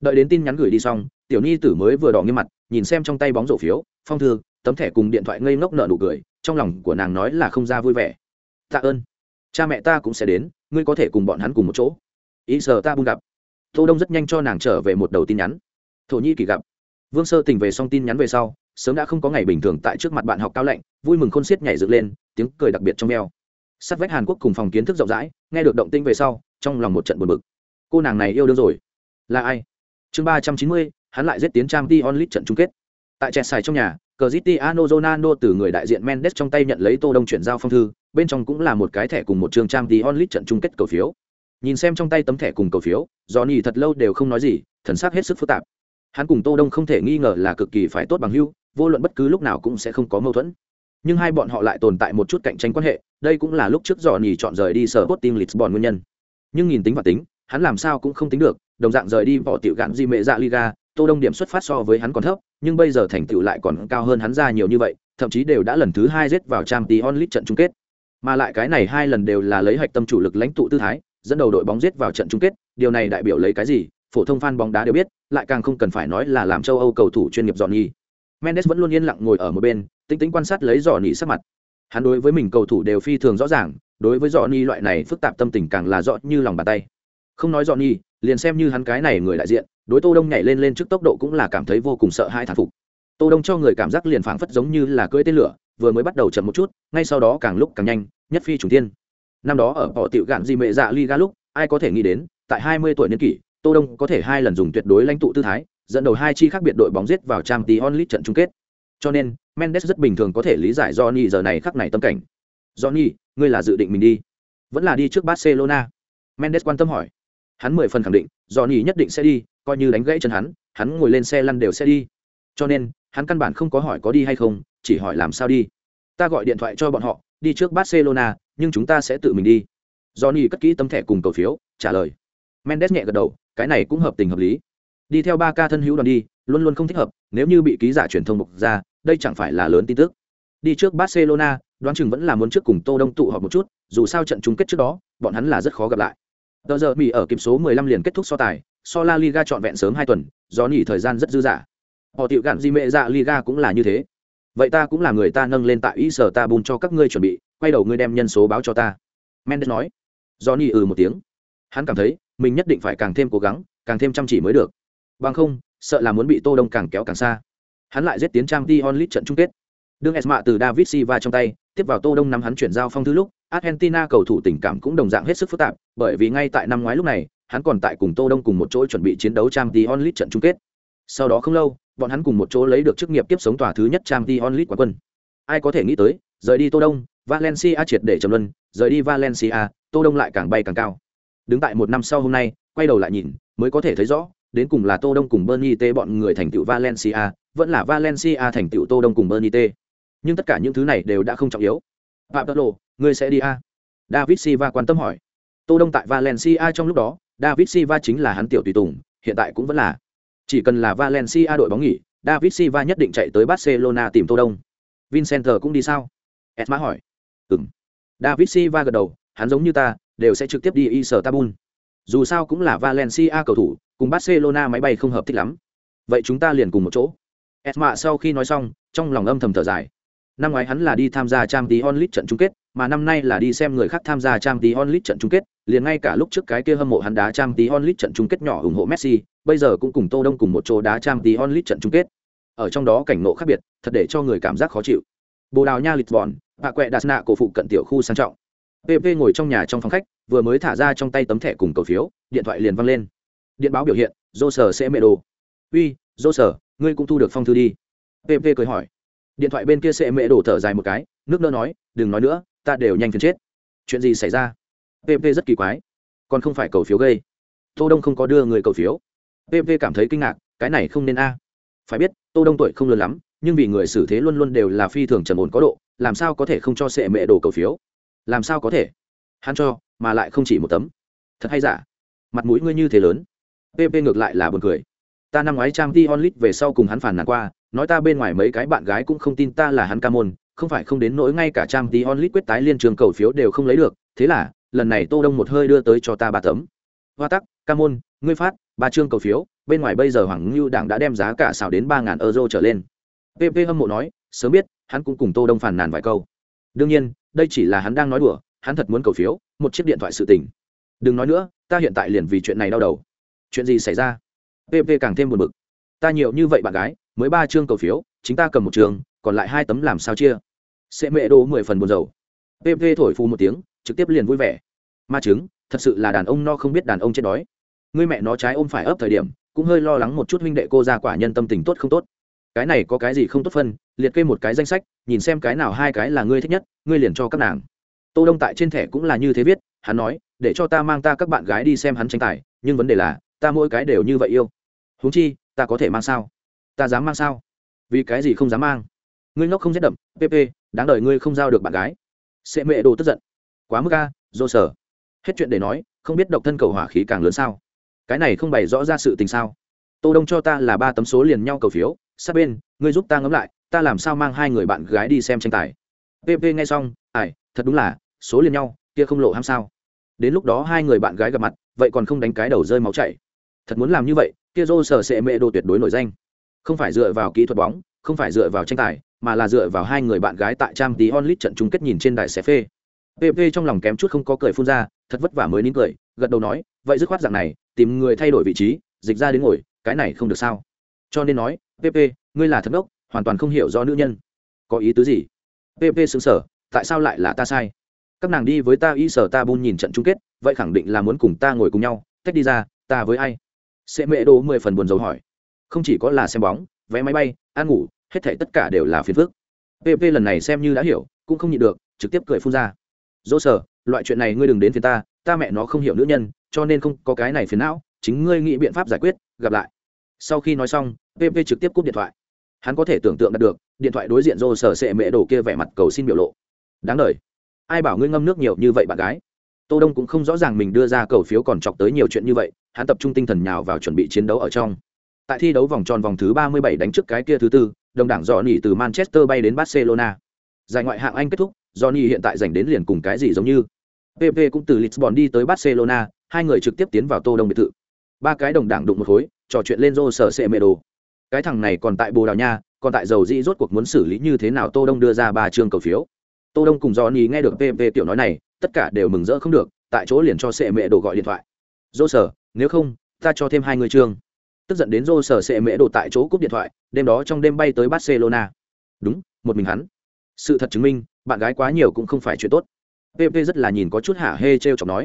Đợi đến tin nhắn gửi đi xong, tiểu nhi tử mới vừa đỏ nghiêm mặt, nhìn xem trong tay bóng rổ phiếu, phong thư, tấm thẻ cùng điện thoại ngây ngốc nợ nụ cười, trong lòng của nàng nói là không ra vui vẻ. Tạ ơn cha mẹ ta cũng sẽ đến, ngươi có thể cùng bọn hắn cùng một chỗ. Ý giờ ta bung gặp. Tô đông rất nhanh cho nàng trở về một đầu tin nhắn. Thổ nhi kỳ gặp. Vương sơ tình về xong tin nhắn về sau, sớm đã không có ngày bình thường tại trước mặt bạn học cao lạnh, vui mừng khôn xiết nhảy dựng lên, tiếng cười đặc biệt trong veo sát vách hàn quốc cùng phòng kiến thức rộng rãi, nghe được động tinh về sau, trong lòng một trận buồn bực. Cô nàng này yêu đương rồi. Là ai? Chương ba trăm chín mươi, hắn lại giết tiến trang t onlit trận chung kết. Tại trẻ xài trong nhà Cristiano Ronaldo từ người đại diện Mendes trong tay nhận lấy Tô Đông chuyển giao phong thư, bên trong cũng là một cái thẻ cùng một trường trang tí onlit trận chung kết cầu phiếu. Nhìn xem trong tay tấm thẻ cùng cầu phiếu, Johnny thật lâu đều không nói gì, thần sắc hết sức phức tạp. Hắn cùng Tô Đông không thể nghi ngờ là cực kỳ phải tốt bằng hữu, vô luận bất cứ lúc nào cũng sẽ không có mâu thuẫn. Nhưng hai bọn họ lại tồn tại một chút cạnh tranh quan hệ, đây cũng là lúc trước Johnny chọn rời đi sở Sporting Lisbon nguyên nhân. Nhưng nhìn tính và tính, hắn làm sao cũng không tính được, đồng dạng rời đi bỏ tiểu gạn gì mẹ dạ Liga, Tô Đông điểm xuất phát so với hắn còn thấp, nhưng bây giờ thành tựu lại còn cao hơn hắn ra nhiều như vậy, thậm chí đều đã lần thứ hai giết vào Champions League trận chung kết. Mà lại cái này hai lần đều là lấy hạch tâm chủ lực lãnh tụ tư thái, dẫn đầu đội bóng giết vào trận chung kết, điều này đại biểu lấy cái gì? Phổ thông fan bóng đá đều biết, lại càng không cần phải nói là làm châu Âu cầu thủ chuyên nghiệp dọn nhi Mendes vẫn luôn yên lặng ngồi ở một bên, tĩnh tĩnh quan sát lấy dọn nhi sắc mặt. Hắn đối với mình cầu thủ đều phi thường rõ ràng, đối với dọn nhi loại này phức tạp tâm tình càng là rõ như lòng bàn tay. Không nói dọn Nhi, liền xem như hắn cái này người đại diện, đối tô đông nhảy lên lên trước tốc độ cũng là cảm thấy vô cùng sợ hãi thán phục. Tô đông cho người cảm giác liền phảng phất giống như là cưỡi tên lửa vừa mới bắt đầu chậm một chút ngay sau đó càng lúc càng nhanh nhất phi trùng tiên. Năm đó ở bỏ tiểu gạn di mẹ dạ liga lúc ai có thể nghĩ đến tại 20 tuổi niên kỷ tô đông có thể hai lần dùng tuyệt đối lãnh tụ tư thái dẫn đầu hai chi khác biệt đội bóng giết vào trang tí onlit trận chung kết. Cho nên mendes rất bình thường có thể lý giải johnny giờ này khắc này tâm cảnh. Johnny ngươi là dự định mình đi vẫn là đi trước barcelona? Mendes quan tâm hỏi hắn mười phần khẳng định, johnny nhất định sẽ đi, coi như đánh gãy chân hắn hắn ngồi lên xe lăn đều sẽ đi. Cho nên, hắn căn bản không có hỏi có đi hay không, chỉ hỏi làm sao đi. Ta gọi điện thoại cho bọn họ, đi trước barcelona, nhưng chúng ta sẽ tự mình đi. Johnny cất kỹ tấm thẻ cùng cầu phiếu, trả lời. Mendes nhẹ gật đầu, cái này cũng hợp tình hợp lý. Đi theo ba ca thân hữu đoàn đi, luôn luôn không thích hợp, nếu như bị ký giả truyền thông bộc ra, đây chẳng phải là lớn tin tức. Đi trước barcelona, đoán chừng vẫn là muốn trước cùng tô đông tụ họp một chút, dù sao trận chung kết trước đó, bọn hắn là rất khó gặp lại tờ giờ bị ở kịp số 15 liền kết thúc so tài so La Liga chọn vẹn sớm hai tuần, do nghỉ thời gian rất dư dả. Họ tiểu gạn gì mẹ dạ Liga cũng là như thế. Vậy ta cũng là người ta nâng lên tại ý sở ta bùn cho các ngươi chuẩn bị, quay đầu ngươi đem nhân số báo cho ta. Mendes nói. Johnny ừ một tiếng. Hắn cảm thấy, mình nhất định phải càng thêm cố gắng, càng thêm chăm chỉ mới được. bằng không sợ là muốn bị tô đông càng kéo càng xa hắn lại giết tiến trang Dion Lee trận chung kết đương esma từ david silva trong tay tiếp vào tô đông nắm hắn chuyển giao phong thư lúc argentina cầu thủ tình cảm cũng đồng dạng hết sức phức tạp, bởi vì ngay tại năm ngoái lúc này, hắn còn tại cùng tô đông cùng một chỗ chuẩn bị chiến đấu Champions League trận chung kết. Sau đó không lâu, bọn hắn cùng một chỗ lấy được chức nghiệp tiếp sống tòa thứ nhất Champions League quán quân. Ai có thể nghĩ tới, rời đi tô đông, valencia triệt để trầm luân, rời đi valencia, tô đông lại càng bay càng cao. Đứng tại một năm sau hôm nay, quay đầu lại nhìn, mới có thể thấy rõ, đến cùng là tô đông cùng bernie t bọn người thành tựu valencia, vẫn là valencia thành tựu tô đông cùng bernie t nhưng tất cả những thứ này đều đã không trọng yếu. Phạm tất ngươi sẽ đi a? David silva quan tâm hỏi. Tô đông tại valencia trong lúc đó, david silva chính là hắn tiểu tùy tùng, hiện tại cũng vẫn là. Chỉ cần là valencia đội bóng nghỉ, david silva nhất định chạy tới barcelona tìm tô đông. Vincent cũng đi sao? Esma hỏi. Ừm. David silva gật đầu, hắn giống như ta, đều sẽ trực tiếp đi istanbul. Dù sao cũng là valencia cầu thủ, cùng barcelona máy bay không hợp thích lắm. Vậy chúng ta liền cùng một chỗ. Esma sau khi nói xong, trong lòng âm thầm thở dài năm ngoái hắn là đi tham gia trang tí onlit trận chung kết, mà năm nay là đi xem người khác tham gia trang tí onlit trận chung kết. Liền ngay cả lúc trước cái kia hâm mộ hắn đá trang tí onlit trận chung kết nhỏ ủng hộ messi, bây giờ cũng cùng tô đông cùng một chỗ đá trang tí onlit trận chung kết. Ở trong đó cảnh ngộ khác biệt, thật để cho người cảm giác khó chịu. Bồ đào nha lịch vòn bà quẹ đạt nạ cổ phụ cận tiểu khu sang trọng. Pp ngồi trong nhà trong phòng khách, vừa mới thả ra trong tay tấm thẻ cùng cầu phiếu, điện thoại liền văng lên. Điện báo biểu hiện dô sở sẽ mê đồ uy dô sở ngươi cũng thu được phong thư đi. Pp cười hỏi điện thoại bên kia sẽ mẹ đổ thở dài một cái, nước nơ nói, đừng nói nữa, ta đều nhanh phiền chết. Chuyện gì xảy ra? Pp rất kỳ quái, còn không phải cầu phiếu gây. Tô đông không có đưa người cầu phiếu. Pp cảm thấy kinh ngạc, cái này không nên a. Phải biết, tô đông tuổi không lớn lắm, nhưng vì người xử thế luôn luôn đều là phi thường trầm ổn có độ, làm sao có thể không cho sệ mẹ đổ cầu phiếu? Làm sao có thể? Hắn cho, mà lại không chỉ một tấm. Thật hay giả? Mặt mũi ngươi như thế lớn. Pp ngược lại là buồn cười. Ta năm ngoái trang t onlit về sau cùng hắn phản nàn qua nói ta bên ngoài mấy cái bạn gái cũng không tin ta là hắn ca môn, không phải không đến nỗi ngay cả trang tí onlit quyết tái liên trường cầu phiếu đều không lấy được, thế là, lần này tô đông một hơi đưa tới cho ta ba tấm. Hoa tắc, ca môn, ngươi phát, ba chương cầu phiếu, bên ngoài bây giờ hoàng ngưu đảng đã đem giá cả xào đến ba ngàn euro trở lên. Pp hâm mộ nói, sớm biết, hắn cũng cùng tô đông phản nàn vài câu. Đương nhiên, đây chỉ là hắn đang nói đùa, hắn thật muốn cầu phiếu, một chiếc điện thoại sự tình. Đừng nói nữa, ta hiện tại liền vì chuyện này đau đầu. Chuyện gì xảy ra? Pp càng thêm buồn bực. Ta nhiều như vậy bạn gái mới ba chương cầu phiếu, chính ta cầm một trường, còn lại hai tấm làm sao chia? Sẽ mẹ đồ mười phần buồn dầu pp thổi phu một tiếng, trực tiếp liền vui vẻ. Ma chứng thật sự là đàn ông no không biết đàn ông chết đói. Người mẹ nó trái ôm phải ấp thời điểm, cũng hơi lo lắng một chút huynh đệ cô ra quả nhân tâm tình tốt không tốt. Cái này có cái gì không tốt phân, liệt kê một cái danh sách, nhìn xem cái nào hai cái là ngươi thích nhất, ngươi liền cho các nàng. Tô đông tại trên thẻ cũng là như thế viết, hắn nói, để cho ta mang ta các bạn gái đi xem hắn tranh tài, nhưng vấn đề là, ta mỗi cái đều như vậy yêu. Huống chi, ta có thể mang sao? Ta dám mang sao? Vì cái gì không dám mang? Ngươi ngốc không rét đậm pp đáng đời ngươi không giao được bạn gái. Sẽ mẹ đồ tức giận. Quá mức a, dô sở. Hết chuyện để nói, không biết độc thân cầu hỏa khí càng lớn sao? Cái này không bày rõ ra sự tình sao? Tô đông cho ta là ba tấm số liền nhau cầu phiếu, sát bên, ngươi giúp ta ngẫm lại, ta làm sao mang hai người bạn gái đi xem tranh tài? Pp nghe xong ải thật đúng là, số liền nhau, kia không lộ ham sao? Đến lúc đó hai người bạn gái gặp mặt, vậy còn không đánh cái đầu rơi máu chảy. Thật muốn làm như vậy, kia dô sở sẽ mẹ đồ tuyệt đối nổi danh không phải dựa vào kỹ thuật bóng không phải dựa vào tranh tài mà là dựa vào hai người bạn gái tại trang tí onlit trận chung kết nhìn trên đài xe phê pp trong lòng kém chút không có cười phun ra thật vất vả mới nín cười gật đầu nói vậy dứt khoát dạng này tìm người thay đổi vị trí dịch ra đến ngồi cái này không được sao. Cho nên nói pp ngươi là thật đốc, hoàn toàn không hiểu do nữ nhân. Có ý tứ gì? Pp xứng sở tại sao lại là ta sai? Các nàng đi với ta y sở ta bun nhìn trận chung kết vậy khẳng định là muốn cùng ta ngồi cùng nhau tách đi ra ta với ai? Sẽ mẹ đồ mười phần buồn dầu hỏi không chỉ có là xem bóng, vé máy bay, ăn ngủ, hết thảy tất cả đều là phiền phức. Pp lần này xem như đã hiểu, cũng không nhịn được, trực tiếp cười phun ra. Dỗ sở, loại chuyện này ngươi đừng đến phiền ta ta mẹ nó không hiểu nữ nhân, cho nên không có cái này phiền não, chính ngươi nghĩ biện pháp giải quyết, gặp lại. Sau khi nói xong pp trực tiếp cúp điện thoại. Hắn có thể tưởng tượng được, điện thoại đối diện dô sở sệ mẹ đồ kia vẻ mặt cầu xin biểu lộ. Đáng đời. Ai bảo ngươi ngâm nước nhiều như vậy bạn gái? Tô đông cũng không rõ ràng mình đưa ra cầu phiếu còn chọc tới nhiều chuyện như vậy, hắn tập trung tinh thần nhào vào chuẩn bị chiến đấu ở trong tại thi đấu vòng tròn vòng thứ 37 đánh trước cái kia thứ tư, đồng đảng Johnny nỉ từ manchester bay đến barcelona. Giải ngoại hạng anh kết thúc, johnny hiện tại giành đến liền cùng cái gì giống như. Pp cũng từ lisbon đi tới barcelona, hai người trực tiếp tiến vào tô đông biệt thự. Ba cái đồng đảng đụng một khối, trò chuyện lên rô sở đồ. Cái thằng này còn tại bồ đào nha, còn tại dầu dĩ rốt cuộc muốn xử lý như thế nào tô đông đưa ra ba chương cầu phiếu. Tô đông cùng johnny nghe được pp tiểu nói này, tất cả đều mừng rỡ không được, tại chỗ liền cho sệ mẹ đồ gọi điện thoại. Dô nếu không, ta cho thêm hai người chương tức giận đến rô sở sệ mễ đồ tại chỗ cúp điện thoại, đêm đó trong đêm bay tới barcelona. Đúng, một mình hắn. Sự thật chứng minh, bạn gái quá nhiều cũng không phải chuyện tốt. Pp rất là nhìn có chút hả hê t r e o chọc nói.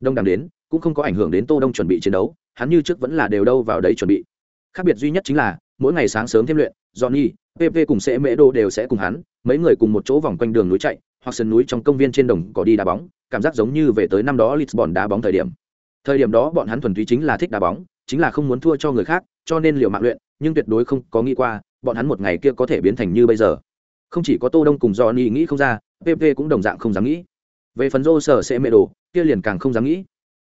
Đông đàm đến, cũng không có ảnh hưởng đến tô đông chuẩn bị chiến đấu, hắn như trước vẫn là đều đâu vào đấy chuẩn bị. Khác biệt duy nhất chính là, mỗi ngày sáng sớm thêm luyện, johnny pp cùng sẽ mễ đô đều sẽ cùng hắn, mấy người cùng một chỗ vòng quanh đường núi chạy, hoặc sườn núi trong công viên trên đồng cỏ đi đá bóng, cảm giác giống như về tới năm đó lisbon đá bóng thời điểm. Thời điểm đó bọn hắn thuần túy chính là thích đá bóng chính là không muốn thua cho người khác, cho nên liều mạng luyện, nhưng tuyệt đối không có nghĩ qua, bọn hắn một ngày kia có thể biến thành như bây giờ. Không chỉ có tô đông cùng johnny nghĩ không ra pp cũng đồng dạng không dám nghĩ. Về phần rô sở sẽ mê đồ, kia liền càng không dám nghĩ.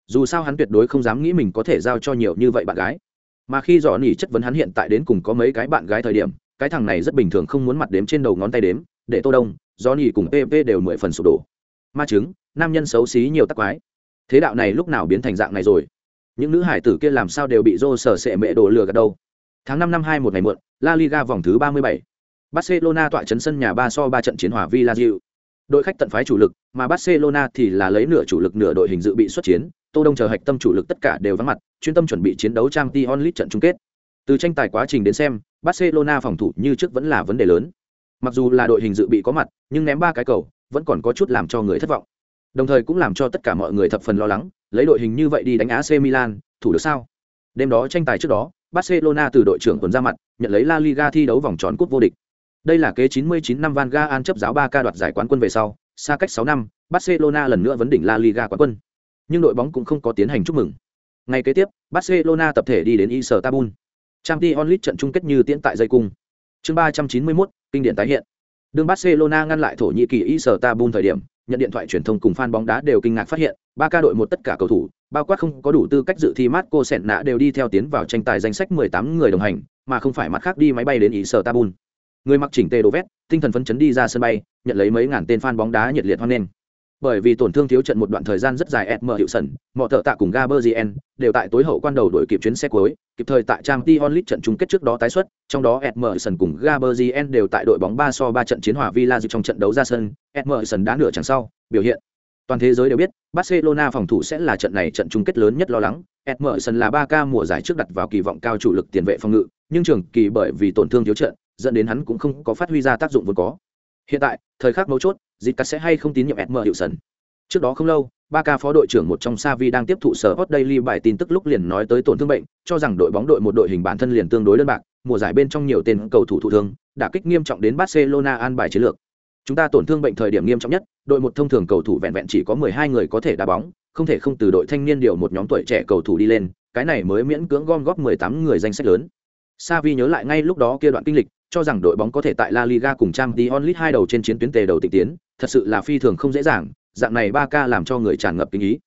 Dù sao hắn tuyệt đối không dám nghĩ mình có thể giao cho nhiều như vậy bạn gái. Mà khi dò nỉ chất vấn hắn hiện tại đến cùng có mấy cái bạn gái thời điểm, cái thằng này rất bình thường không muốn mặt đếm trên đầu ngón tay đếm, để tô đông do nỉ cùng pp đều mười phần sụp đổ. Ma chứng nam nhân xấu xí nhiều tắc quái. Thế đạo này lúc nào biến thành dạng này rồi? Những nữ hải tử kia làm sao đều bị rô sở sệ mẹ đổ lừa gạt đâu. Tháng năm năm hai một ngày muộn, la liga vòng thứ ba mươi bảy. Barcelona tọa chấn sân nhà ba so ba trận chiến hòa villa đội khách tận phái chủ lực, mà barcelona thì là lấy nửa chủ lực nửa đội hình dự bị xuất chiến. Tô đông chờ hạch tâm chủ lực tất cả đều vắng mặt, chuyên tâm chuẩn bị chiến đấu trang t onlit trận chung kết. Từ tranh tài quá trình đến xem, barcelona phòng thủ như trước vẫn là vấn đề lớn. Mặc dù là đội hình dự bị có mặt, nhưng ném ba cái cầu, vẫn còn có chút làm cho người thất vọng đồng thời cũng làm cho tất cả mọi người thập phần lo lắng lấy đội hình như vậy đi đánh AC Milan thủ được sao? Đêm đó tranh tài trước đó Barcelona từ đội trưởng tuần ra mặt nhận lấy La Liga thi đấu vòng tròn cúp vô địch. Đây là kế 99 năm Van Gaal chấp giáo 3 ca đoạt giải quán quân về sau xa cách 6 năm Barcelona lần nữa vấn đỉnh La Liga quán quân. Nhưng đội bóng cũng không có tiến hành chúc mừng. Ngày kế tiếp Barcelona tập thể đi đến Istanbul. Champions League trận chung kết như tiễn tại dây cung. Chương 391 kinh điển tái hiện. Đường Barcelona ngăn lại Thổ Nhĩ Kỳ Istanbul thời điểm, nhận điện thoại truyền thông cùng fan bóng đá đều kinh ngạc phát hiện, ba ca đội một tất cả cầu thủ, bao quát không có đủ tư cách dự thi Marco Senna đều đi theo tiến vào tranh tài danh sách 18 người đồng hành, mà không phải mặt khác đi máy bay đến Istanbul. Người mặc chỉnh tề đồ vest, tinh thần phấn chấn đi ra sân bay, nhận lấy mấy ngàn tên fan bóng đá nhiệt liệt hoan nghênh. Bởi vì tổn thương thiếu trận một đoạn thời gian rất dài SM hiệu sẩn, mọi thợ tạ cùng Gaberzien đều tại tối hậu quan đầu đội kịp chuyến xe cuối, kịp thời tại Champions League trận chung kết trước đó tái xuất, trong đó Edmerson cùng Gaberzien đều tại đội bóng ba so ba trận chiến hòa Villa trong trận đấu ra sân, Edmerson đã nửa chẳng sau, biểu hiện toàn thế giới đều biết Barcelona phòng thủ sẽ là trận này trận chung kết lớn nhất lo lắng. Emerson là 3K mùa giải trước đặt vào kỳ vọng cao chủ lực tiền vệ phòng ngự, nhưng trường kỳ bởi vì tổn thương thiếu trận, dẫn đến hắn cũng không có phát huy ra tác dụng vốn có. Hiện tại, thời khắc mấu chốt, Zica sẽ hay không tín nhiệm edmer hiệu sần Trước đó không lâu, ba ca phó đội trưởng một trong Savi đang tiếp thụ sở Hot Daily bài tin tức lúc liền nói tới tổn thương bệnh, cho rằng đội bóng đội một đội hình bản thân liền tương đối đơn bạc, mùa giải bên trong nhiều tên cầu thủ thụ thương, đã kích nghiêm trọng đến Barcelona an bài chiến lược. Chúng ta tổn thương bệnh thời điểm nghiêm trọng nhất, đội một thông thường cầu thủ vẹn vẹn chỉ có 12 người có thể đá bóng, không thể không từ đội thanh niên điều một nhóm tuổi trẻ cầu thủ đi lên, cái này mới miễn cưỡng gom góp 18 người danh sách lớn. Savi nhớ lại ngay lúc đó kia đoạn kinh lịch, cho rằng đội bóng có thể tại La Liga cùng Champions League hai đầu trên chiến tuyến tề đầu tịch tiến, thật sự là phi thường không dễ dàng, dạng này ba ca làm cho người tràn ngập kinh ý.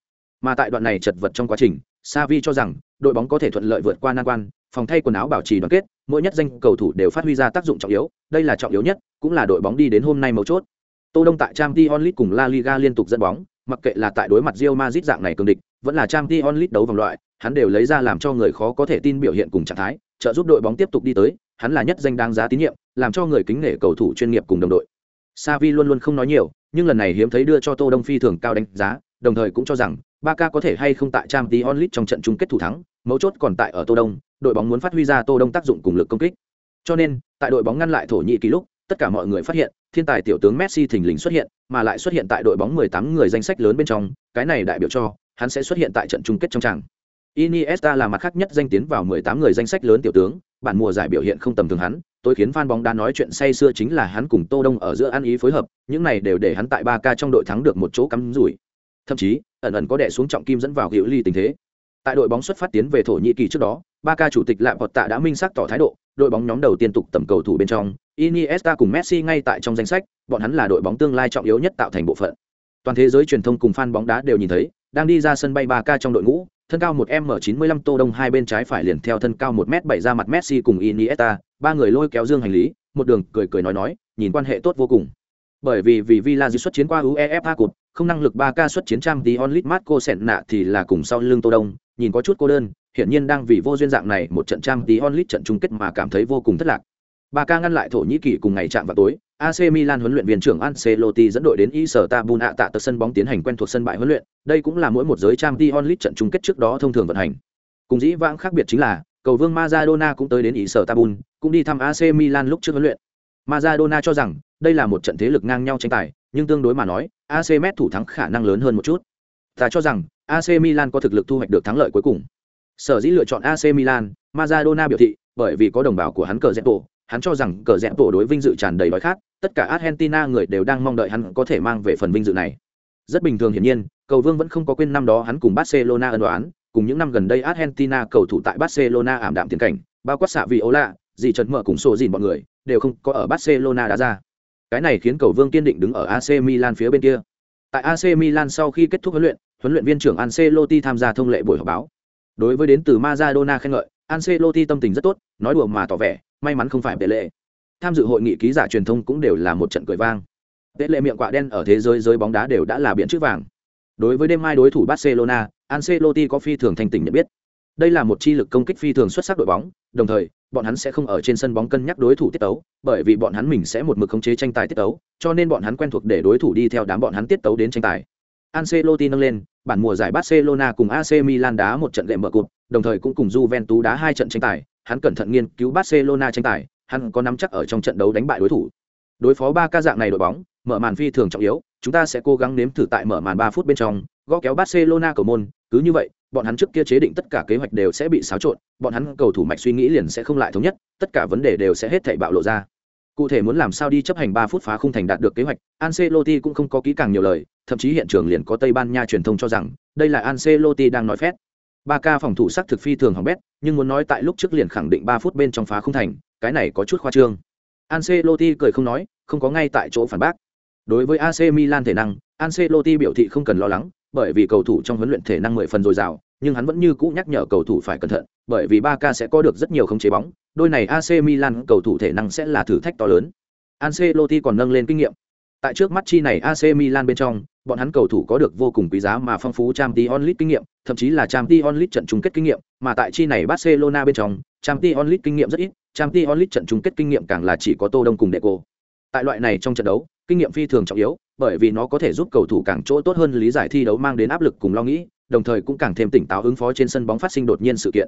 Mà tại đoạn này chật vật trong quá trình Xavi cho rằng đội bóng có thể thuận lợi vượt qua nan quan phòng thay quần áo bảo trì đoàn kết mỗi nhất danh cầu thủ đều phát huy ra tác dụng trọng yếu đây là trọng yếu nhất cũng là đội bóng đi đến hôm nay mấu chốt. Tô đông tại trang t onlit cùng la liga liên tục dẫn bóng mặc kệ là tại đối mặt Real Madrid dạng này cường địch vẫn là trang t onlit đấu vòng loại hắn đều lấy ra làm cho người khó có thể tin biểu hiện cùng trạng thái trợ giúp đội bóng tiếp tục đi tới hắn là nhất danh đáng giá tín nhiệm làm cho người kính nể cầu thủ chuyên nghiệp cùng đồng đội Savi luôn luôn không nói nhiều, nhưng lần này hiếm thấy đưa cho Tô Đông phi thường cao đánh giá, đồng thời cũng cho rằng Barca có thể hay không tại Champions League trong trận chung kết thủ thắng, mấu chốt còn tại ở Tô Đông, đội bóng muốn phát huy ra Tô Đông tác dụng cùng lực công kích. Cho nên, tại đội bóng ngăn lại thổ nhĩ kỳ lúc, tất cả mọi người phát hiện, thiên tài tiểu tướng Messi thình lình xuất hiện, mà lại xuất hiện tại đội bóng 18 người danh sách lớn bên trong, cái này đại biểu cho hắn sẽ xuất hiện tại trận chung kết trong tràng. Iniesta là mặt khác nhất danh tiến vào 18 người danh sách lớn tiểu tướng, bản mùa giải biểu hiện không tầm thường hắn, tôi khiến fan bóng đá nói chuyện say xưa chính là hắn cùng Tô Đông ở giữa ăn ý phối hợp, những này đều để hắn tại 3K trong đội thắng được một chỗ cắm rủi. Thậm chí, ẩn ẩn có đè xuống trọng kim dẫn vào hữu ly tình thế. Tại đội bóng xuất phát tiến về thổ nhĩ kỳ trước đó, 3K chủ tịch Lạm Vật Tạ đã minh xác tỏ thái độ, đội bóng nhóm đầu tiên tục tầm cầu thủ bên trong, Iniesta cùng Messi ngay tại trong danh sách, bọn hắn là đội bóng tương lai trọng yếu nhất tạo thành bộ phận. Toàn thế giới truyền thông cùng fan bóng đá đều nhìn thấy, đang đi ra sân bay 3K trong đội ngũ, thân cao một m 95 tô đông hai bên trái phải liền theo thân cao một m 7 ra mặt messi cùng iniesta, ba người lôi kéo dương hành lý, một đường cười cười nói nói, nhìn quan hệ tốt vô cùng. Bởi vì vì villa xuất chiến qua uefa cột không năng lực ba ca xuất chiến trang tí onlit marco sẹn nạ thì là cùng sau lưng tô đông, nhìn có chút cô đơn, hiển nhiên đang vì vô duyên dạng này một trận trang tí onlit trận chung kết mà cảm thấy vô cùng thất lạc ba ca ngăn lại thổ nhĩ kỳ cùng ngày chạm vào tối AC Milan huấn luyện viên trưởng Ancelotti dẫn đội đến Istanbul ạ tạ tờ sân bóng tiến hành quen thuộc sân bãi huấn luyện, đây cũng là mỗi một giới Champions League trận chung kết trước đó thông thường vận hành. Cùng dĩ vãng khác biệt chính là, cầu vương Maradona cũng tới đến ý Tabun, cũng đi thăm AC Milan lúc trước huấn luyện. Maradona cho rằng đây là một trận thế lực ngang nhau tranh tài, nhưng tương đối mà nói, AC Met thủ thắng khả năng lớn hơn một chút. Ta cho rằng AC Milan có thực lực thu hoạch được thắng lợi cuối cùng. Sở dĩ lựa chọn AC Milan, Maradona biểu thị, bởi vì có đồng bào của hắn cờ rẽ tổ, hắn cho rằng cờ rẽ tổ đối vinh dự tràn đầy đói khát, tất cả Argentina người đều đang mong đợi hắn có thể mang về phần vinh dự này. Rất bình thường hiển nhiên, cầu vương vẫn không có quên năm đó hắn cùng Barcelona ân đoán, cùng những năm gần đây Argentina cầu thủ tại Barcelona ảm đạm tiến cảnh, bao quát xạ vị Ola, gì trần mở cùng sổ dìn bọn người, đều không có ở Barcelona đã ra. Cái này khiến cầu vương kiên định đứng ở AC Milan phía bên kia. Tại AC Milan sau khi kết thúc huấn luyện, huấn luyện viên trưởng Ancelotti tham gia thông lệ buổi họp báo. Đối với đến từ Maradona khen ngợi, Ancelotti tâm tình rất tốt, nói đùa mà tỏ vẻ, may mắn không phải bệ lệ. Tham dự hội nghị ký giả truyền thông cũng đều là một trận cười vang. tệ lệ miệng quạ đen ở thế giới giới bóng đá đều đã là biển chữ vàng. Đối với đêm mai đối thủ Barcelona, Ancelotti có phi thường thanh tỉnh nhận biết. Đây là một chi lực công kích phi thường xuất sắc đội bóng, đồng thời, bọn hắn sẽ không ở trên sân bóng cân nhắc đối thủ tiết tấu, bởi vì bọn hắn mình sẽ một mực khống chế tranh tài tiết tấu, cho nên bọn hắn quen thuộc để đối thủ đi theo đám bọn hắn tiết tấu đến tranh tài. Ancelotti nâng lên, bản mùa giải Barcelona cùng AC Milan đá một trận lệm mở cột, đồng thời cũng cùng Juventus đá hai trận tranh tài, hắn cẩn thận nghiên cứu Barcelona tranh tài, hắn có nắm chắc ở trong trận đấu đánh bại đối thủ. Đối phó ba ca dạng này đội bóng, mở màn phi thường trọng yếu, chúng ta sẽ cố gắng nếm thử tại mở màn 3 phút bên trong, gõ kéo Barcelona cầu môn, cứ như vậy, bọn hắn trước kia chế định tất cả kế hoạch đều sẽ bị xáo trộn, bọn hắn cầu thủ mạch suy nghĩ liền sẽ không lại thống nhất, tất cả vấn đề đều sẽ hết thảy bạo lộ ra. Cụ thể muốn làm sao đi chấp hành 3 phút phá khung thành đạt được kế hoạch, Ancelotti cũng không có kỹ càng nhiều lời, thậm chí hiện trường liền có Tây Ban Nha truyền thông cho rằng, đây là Ancelotti đang nói phét. Ba ca phòng thủ sắc thực phi thường hỏng bét, nhưng muốn nói tại lúc trước liền khẳng định ba phút bên trong phá không thành, cái này có chút khoa trương. Ancelotti cười không nói, không có ngay tại chỗ phản bác. Đối với AC Milan thể năng, Ancelotti biểu thị không cần lo lắng, bởi vì cầu thủ trong huấn luyện thể năng mười phần dồi dào, nhưng hắn vẫn như cũ nhắc nhở cầu thủ phải cẩn thận, bởi vì Barca sẽ có được rất nhiều khống chế bóng, đôi này AC Milan cầu thủ thể năng sẽ là thử thách to lớn. Ancelotti còn nâng lên kinh nghiệm. Tại trước mắt chi này AC Milan bên trong, bọn hắn cầu thủ có được vô cùng quý giá mà phong phú trang Champions onlit kinh nghiệm, thậm chí là trang Champions onlit trận chung kết kinh nghiệm, mà tại chi này Barcelona bên trong, trang Champions onlit kinh nghiệm rất ít, trang Champions onlit trận chung kết kinh nghiệm càng là chỉ có Tô Đông cùng đệ cô. Tại loại này trong trận đấu, kinh nghiệm phi thường trọng yếu, bởi vì nó có thể giúp cầu thủ càng chỗ tốt hơn lý giải thi đấu mang đến áp lực cùng lo nghĩ, đồng thời cũng càng thêm tỉnh táo ứng phó trên sân bóng phát sinh đột nhiên sự kiện.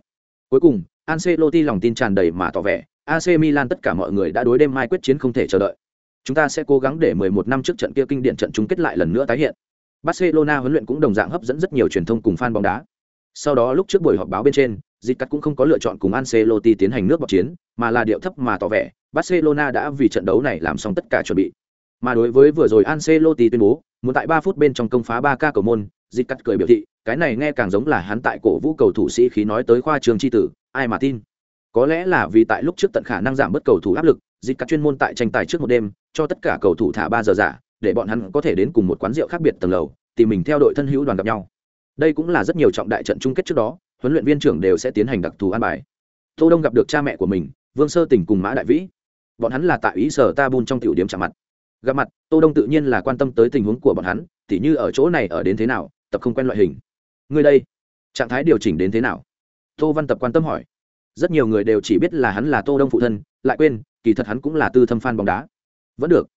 Cuối cùng, Ancelotti lòng tin tràn đầy mà tỏ vẻ, AC Milan tất cả mọi người đã đối đêm mai quyết chiến không thể chờ đợi. Chúng ta sẽ cố gắng để 11 năm trước trận kia kinh điển trận chung kết lại lần nữa tái hiện. Barcelona huấn luyện cũng đồng dạng hấp dẫn rất nhiều truyền thông cùng fan bóng đá. Sau đó lúc trước buổi họp báo bên trên, Dịch Cắt cũng không có lựa chọn cùng Ancelotti tiến hành nước bọc chiến, mà là điệu thấp mà tỏ vẻ, Barcelona đã vì trận đấu này làm xong tất cả chuẩn bị. Mà đối với vừa rồi Ancelotti tuyên bố, muốn tại 3 phút bên trong công phá 3 ca cầu môn, Dịch Cắt cười biểu thị, cái này nghe càng giống là hắn tại cổ vũ cầu thủ sĩ khí nói tới khoa trường chi tử, ai mà tin. Có lẽ là vì tại lúc trước tận khả năng giảm bớt cầu thủ áp lực, Dịch Cắt chuyên môn tại tranh tài trước một đêm, cho tất cả cầu thủ thả 3 giờ giả, để bọn hắn có thể đến cùng một quán rượu khác biệt tầng lầu, tìm mình theo đội thân hữu đoàn gặp nhau. Đây cũng là rất nhiều trọng đại trận chung kết trước đó, huấn luyện viên trưởng đều sẽ tiến hành đặc thù an bài. Tô Đông gặp được cha mẹ của mình, Vương Sơ Tỉnh cùng Mã Đại Vĩ. Bọn hắn là tại ý sở Tabun trong tiểu điểm chạm mặt gặp mặt tô đông tự nhiên là quan tâm tới tình huống của bọn hắn tỉ như ở chỗ này ở đến thế nào tập không quen loại hình người đây trạng thái điều chỉnh đến thế nào tô văn tập quan tâm hỏi rất nhiều người đều chỉ biết là hắn là tô đông phụ thân lại quên kỳ thật hắn cũng là tư thâm fan bóng đá vẫn được.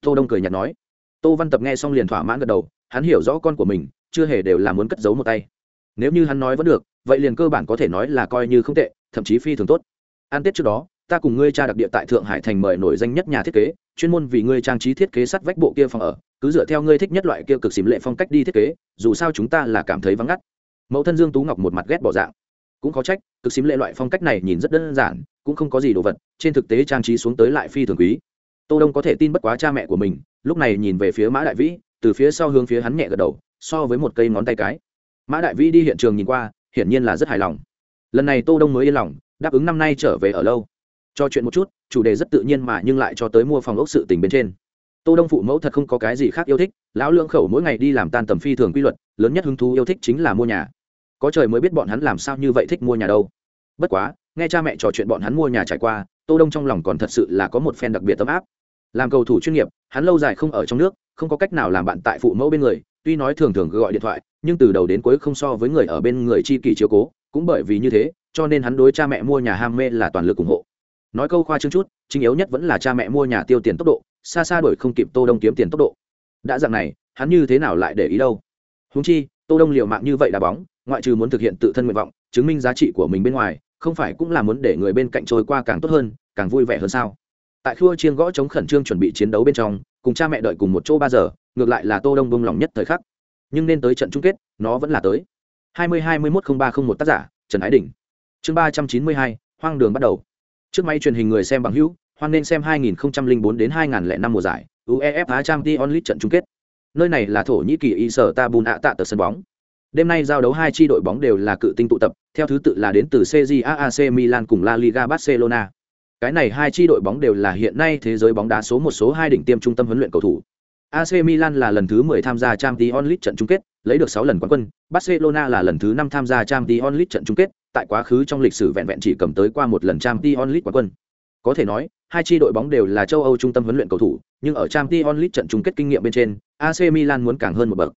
Tô đông cười nhạt nói. Tô văn tập nghe xong liền thỏa mãn gật đầu, hắn hiểu rõ con của mình, chưa hề đều là muốn cất giấu một tay. Nếu như hắn nói vẫn được, vậy liền cơ bản có thể nói là coi như không tệ, thậm chí phi thường tốt. An tết trước đó, ta cùng ngươi cha đặc địa tại thượng hải thành mời nổi danh nhất nhà thiết kế, chuyên môn vì ngươi trang trí thiết kế sắt vách bộ kia phòng ở, cứ dựa theo ngươi thích nhất loại kia cực xìm lệ phong cách đi thiết kế, dù sao chúng ta là cảm thấy vắng ngắt. Mẫu thân dương tú ngọc một mặt ghét bỏ dạng. Cũng có trách, cực xím lệ loại phong cách này nhìn rất đơn giản, cũng không có gì đồ vật, trên thực tế trang trí xuống tới lại phi thường quý tô đông có thể tin bất quá cha mẹ của mình, lúc này nhìn về phía mã đại vĩ, từ phía sau hướng phía hắn nhẹ gật đầu, so với một cây ngón tay cái. Mã đại vĩ đi hiện trường nhìn qua, hiển nhiên là rất hài lòng. Lần này tô đông mới yên lòng, đáp ứng năm nay trở về ở lâu. Cho chuyện một chút, chủ đề rất tự nhiên mà nhưng lại cho tới mua phòng ốc sự tình bên trên. Tô đông phụ mẫu thật không có cái gì khác yêu thích, lão lương khẩu mỗi ngày đi làm tan tầm phi thường quy luật, lớn nhất hứng thú yêu thích chính là mua nhà. Có trời mới biết bọn hắn làm sao như vậy thích mua nhà đâu. Bất quá, nghe cha mẹ trò chuyện bọn hắn mua nhà trải qua, tô đông trong lòng còn thật sự là có một phen đặc biệt tấm áp làm cầu thủ chuyên nghiệp, hắn lâu dài không ở trong nước, không có cách nào làm bạn tại phụ mẫu bên người, tuy nói thường thường gọi điện thoại, nhưng từ đầu đến cuối không so với người ở bên người chi kỷ chiếu cố, cũng bởi vì như thế, cho nên hắn đối cha mẹ mua nhà ham mê là toàn lực ủng hộ. Nói câu khoa trương chút, chính yếu nhất vẫn là cha mẹ mua nhà tiêu tiền tốc độ, xa xa đổi không kịp tô đông kiếm tiền tốc độ. Đã dạng này, hắn như thế nào lại để ý đâu? Húng chi, tô đông liều mạng như vậy đá bóng, ngoại trừ muốn thực hiện tự thân nguyện vọng, chứng minh giá trị của mình bên ngoài, không phải cũng là muốn để người bên cạnh trôi qua càng tốt hơn, càng vui vẻ hơn sao? Tại khua chiên gõ chống khẩn trương chuẩn bị chiến đấu bên trong, cùng cha mẹ đợi cùng một chỗ ba giờ, ngược lại là tô đông bông lòng nhất thời khắc. Nhưng nên tới trận chung kết, nó vẫn là tới. Hai mươi hai mươi một không ba không một tác giả, trần ái đình. Chương ba trăm chín mươi hai, hoang đường bắt đầu. Trước máy truyền hình người xem bằng hữu, hoan nên xem 2004 đến 2005 mùa giải, uefa champions league trận chung kết. Nơi này là thổ nhĩ kỳ y sở tabun ạ tạ tờ sân bóng. Đêm nay giao đấu hai tri đội bóng đều là cự tinh tụ tập, theo thứ tự là đến từ CJAAC Milan cùng La Liga Barcelona cái này hai chi đội bóng đều là hiện nay thế giới bóng đá số một số hai đỉnh tiêm trung tâm huấn luyện cầu thủ AC Milan là lần thứ 10 tham gia Champions League trận chung kết, lấy được 6 lần quán quân, Barcelona là lần thứ 5 tham gia Champions League trận chung kết, tại quá khứ trong lịch sử vẹn vẹn chỉ cầm tới qua một lần Champions League quán quân. Có thể nói, hai chi đội bóng đều là châu Âu trung tâm huấn luyện cầu thủ, nhưng ở Champions League trận chung kết kinh nghiệm bên trên, AC Milan muốn càng hơn một bậc.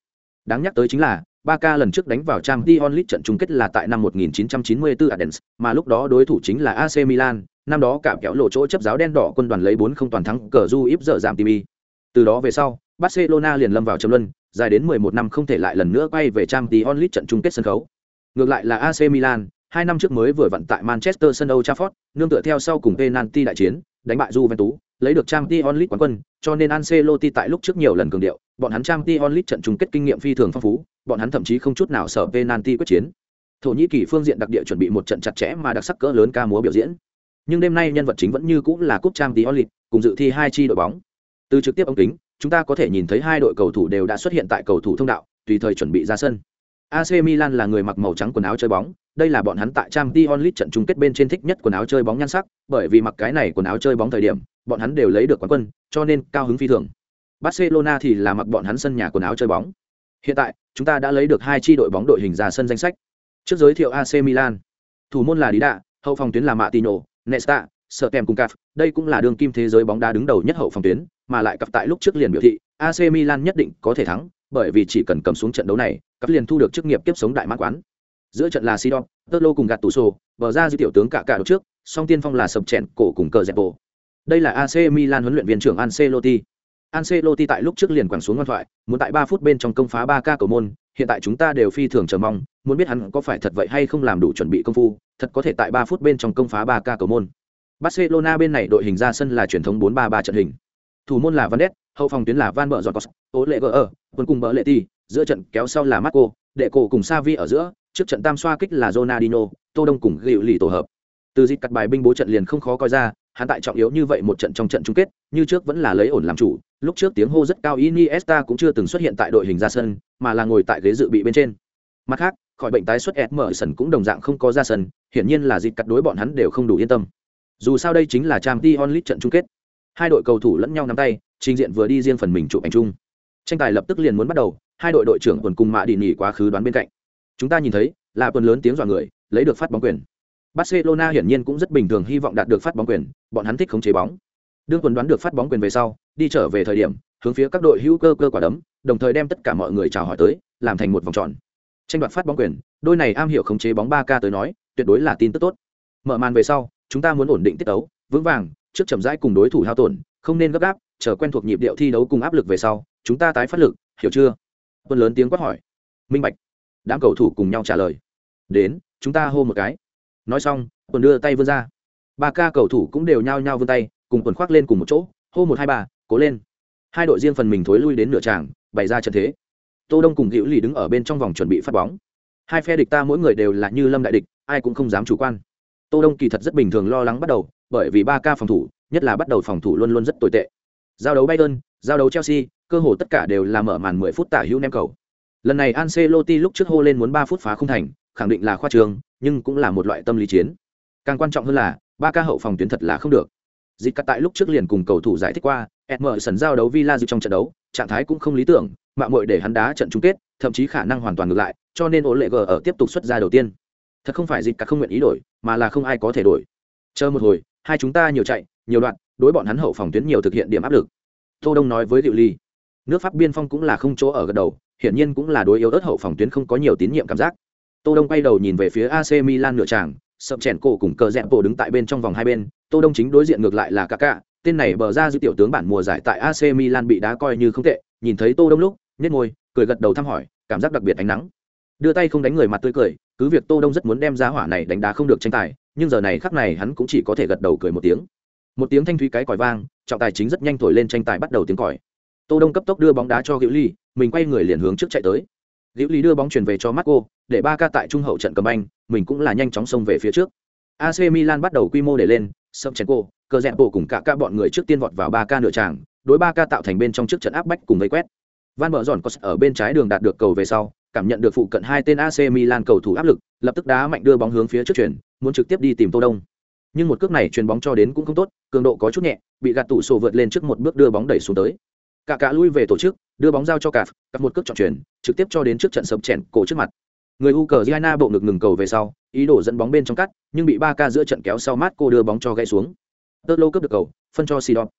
Đáng nhắc tới chính là, Barca lần trước đánh vào Champions League trận chung kết là tại năm 1994 ở mà lúc đó đối thủ chính là AC Milan, năm đó cả kéo lộ chỗ chấp giáo đen đỏ quân đoàn lấy 4-0 toàn thắng cờ du íp dở giảm Timi. Từ đó về sau, Barcelona liền lâm vào trầm luân, dài đến 11 năm không thể lại lần nữa quay về Champions League trận chung kết sân khấu. Ngược lại là AC Milan, hai năm trước mới vừa vận tại Manchester sân Old Trafford, nương tựa theo sau cùng penalty đại chiến, đánh bại Juventus, lấy được trang Champions League quán quân, cho nên Ancelotti tại lúc trước nhiều lần cường điệu, bọn hắn trang Champions League trận chung kết kinh nghiệm phi thường phong phú, bọn hắn thậm chí không chút nào sợ penalty quyết chiến. Thổ Nhĩ Kỳ phương diện đặc địa chuẩn bị một trận chặt chẽ mà đặc sắc cỡ lớn ca múa biểu diễn. Nhưng đêm nay nhân vật chính vẫn như cũng là cúp trang Champions League, cùng dự thi hai chi đội bóng. Từ trực tiếp ống kính, chúng ta có thể nhìn thấy hai đội cầu thủ đều đã xuất hiện tại cầu thủ thông đạo, tùy thời chuẩn bị ra sân. AC Milan là người mặc màu trắng quần áo chơi bóng, đây là bọn hắn tại Champions League trận chung kết bên trên thích nhất quần áo chơi bóng nhan sắc, bởi vì mặc cái này quần áo chơi bóng thời điểm, bọn hắn đều lấy được quán quân, cho nên cao hứng phi thường. Barcelona thì là mặc bọn hắn sân nhà quần áo chơi bóng. Hiện tại, chúng ta đã lấy được hai chi đội bóng đội hình ra sân danh sách. Trước giới thiệu AC Milan, thủ môn là Lý Đạ, hậu phòng tuyến là Martino, Nesta, Sở Kèm cùng Caf, đây cũng là đường kim thế giới bóng đá đứng đầu nhất hậu phòng tuyến, mà lại cặp tại lúc trước liền biểu thị, AC Milan nhất định có thể thắng, bởi vì chỉ cần cầm xuống trận đấu này, cặp liền thu được chức nghiệp tiếp sống đại mãn quán. Giữa trận là Sidon, Tolo cùng gạt tủ bờ ra dư tiểu tướng cả cả trước, song tiên phong là sập chèn cổ cùng cờ dẹp bộ. Đây là AC Milan huấn luyện viên trưởng Ancelotti. Ancelotti tại lúc trước liền quẳng xuống ngoan thoại, muốn tại 3 phút bên trong công phá 3 ca cầu môn, hiện tại chúng ta đều phi thường chờ mong, muốn biết hắn có phải thật vậy hay không làm đủ chuẩn bị công phu, thật có thể tại 3 phút bên trong công phá 3 ca cầu môn. Barcelona bên này đội hình ra sân là truyền thống 4-3-3 trận hình. Thủ môn là Van Ness, hậu phòng tuyến là Van Bợ Giọt Tố Lệ Gờ, quân cùng Bợ Lệ Ti, giữa trận kéo sau là Marco, đệ cổ cùng Savi ở giữa, trước trận tam xoa kích là Ronaldinho, Tô Đông cùng Gữu Lì tổ hợp. Từ dịch cắt bài binh bố trận liền không khó coi ra, hắn tại trọng yếu như vậy một trận trong trận chung kết, như trước vẫn là lấy ổn làm chủ, lúc trước tiếng hô rất cao Iniesta cũng chưa từng xuất hiện tại đội hình ra sân, mà là ngồi tại ghế dự bị bên trên. Mặt khác, khỏi bệnh tái xuất Emerson cũng đồng dạng không có ra sân, hiển nhiên là dịch cắt đối bọn hắn đều không đủ yên tâm. Dù sao đây chính là Champions League trận chung kết. Hai đội cầu thủ lẫn nhau nắm tay, trình diện vừa đi riêng phần mình chụp ảnh chung. Tranh tài lập tức liền muốn bắt đầu, hai đội đội trưởng quần cùng mã đi nghỉ quá khứ đoán bên cạnh. Chúng ta nhìn thấy, là tuần lớn tiếng dọa người, lấy được phát bóng quyền. Barcelona hiển nhiên cũng rất bình thường hy vọng đạt được phát bóng quyền, bọn hắn thích khống chế bóng. Đương tuần đoán được phát bóng quyền về sau, đi trở về thời điểm, hướng phía các đội hữu cơ cơ quả đấm, đồng thời đem tất cả mọi người chào hỏi tới, làm thành một vòng tròn. Tranh đoạt phát bóng quyền, đôi này am hiểu khống chế bóng 3K tới nói, tuyệt đối là tin tức tốt. Mở màn về sau, chúng ta muốn ổn định tiết tấu, vững vàng, trước chậm rãi cùng đối thủ hao tổn, không nên gấp gáp, chờ quen thuộc nhịp điệu thi đấu cùng áp lực về sau, chúng ta tái phát lực, hiểu chưa? Quân lớn tiếng quát hỏi. Minh bạch. Đám cầu thủ cùng nhau trả lời. Đến, chúng ta hô một cái. Nói xong, quần đưa tay vươn ra. Ba ca cầu thủ cũng đều nhao nhao vươn tay, cùng quần khoác lên cùng một chỗ, hô một hai ba, cố lên. Hai đội riêng phần mình thối lui đến nửa tràng, bày ra trận thế. Tô Đông cùng Hữu Lì đứng ở bên trong vòng chuẩn bị phát bóng. Hai phe địch ta mỗi người đều là như lâm đại địch, ai cũng không dám chủ quan. Tô Đông kỳ thật rất bình thường lo lắng bắt đầu, bởi vì ba ca phòng thủ, nhất là bắt đầu phòng thủ luôn luôn rất tồi tệ. Giao đấu Bayern, giao đấu Chelsea, cơ hồ tất cả đều là mở màn 10 phút tả hữu ném cầu. Lần này Ancelotti lúc trước hô lên muốn 3 phút phá không thành, khẳng định là khoa trương, nhưng cũng là một loại tâm lý chiến. Càng quan trọng hơn là, ba ca hậu phòng tuyến thật là không được. Dịch cắt tại lúc trước liền cùng cầu thủ giải thích qua, Emerson giao đấu Villa trong trận đấu, trạng thái cũng không lý tưởng, mạng muội để hắn đá trận chung kết, thậm chí khả năng hoàn toàn ngược lại, cho nên Ole G ở tiếp tục xuất ra đầu tiên. Thật không phải dịch cắt không nguyện ý đổi, mà là không ai có thể đổi. Chờ một hồi, hai chúng ta nhiều chạy, nhiều đoạn, đối bọn hắn hậu phòng tuyến nhiều thực hiện điểm áp lực. Tô Đông nói với Diệu Ly, nước Pháp biên phong cũng là không chỗ ở gật đầu, hiển nhiên cũng là đối yếu ớt hậu phòng tuyến không có nhiều tín nhiệm cảm giác. Tô Đông quay đầu nhìn về phía AC Milan nửa tràng, sập chèn cổ cùng cờ dẹp bộ đứng tại bên trong vòng hai bên, Tô Đông chính đối diện ngược lại là Kaká, tên này bờ ra dư tiểu tướng bản mùa giải tại AC Milan bị đá coi như không tệ, nhìn thấy Tô Đông lúc, nhếch môi, cười gật đầu thăm hỏi, cảm giác đặc biệt ánh nắng. Đưa tay không đánh người mặt tươi cười, cứ việc Tô Đông rất muốn đem giá hỏa này đánh đá không được tranh tài, nhưng giờ này khắc này hắn cũng chỉ có thể gật đầu cười một tiếng. Một tiếng thanh thúy cái còi vang trọng tài chính rất nhanh thổi lên tranh tài bắt đầu tiếng còi. Tô đông cấp tốc đưa bóng đá cho hữu ly mình quay người liền hướng trước chạy tới hữu lý đưa bóng chuyển về cho marco, để ba ca tại trung hậu trận cầm anh mình cũng là nhanh chóng xông về phía trước. Ac milan bắt đầu quy mô để lên sập chèn cô cờ rẽ bộ cùng cả các bọn người trước tiên vọt vào ba ca nửa tràng, đối ba ca tạo thành bên trong trước trận áp bách cùng vây quét. Van Bở giòn có ở bên trái đường đạt được cầu về sau, cảm nhận được phụ cận hai tên ac milan cầu thủ áp lực, lập tức đá mạnh đưa bóng hướng phía trước chuyển, muốn trực tiếp đi tìm tô đông. Nhưng một cước này chuyền bóng cho đến cũng không tốt, cường độ có chút nhẹ, bị gạt tủ sổ vượt lên trước một bước đưa bóng đẩy xuống tới cả cả lui về tổ chức, đưa bóng giao cho cả cặp một cước chọn chuyển trực tiếp cho đến trước trận sập chèn cổ trước mặt. Người u cờ giana bộ ngực ngừng cầu về sau, ý đồ dẫn bóng bên trong cắt, nhưng bị ba ca giữa trận kéo sau mát cô đưa bóng cho gãy xuống. Tơ lô cướp được cầu, phân cho sidop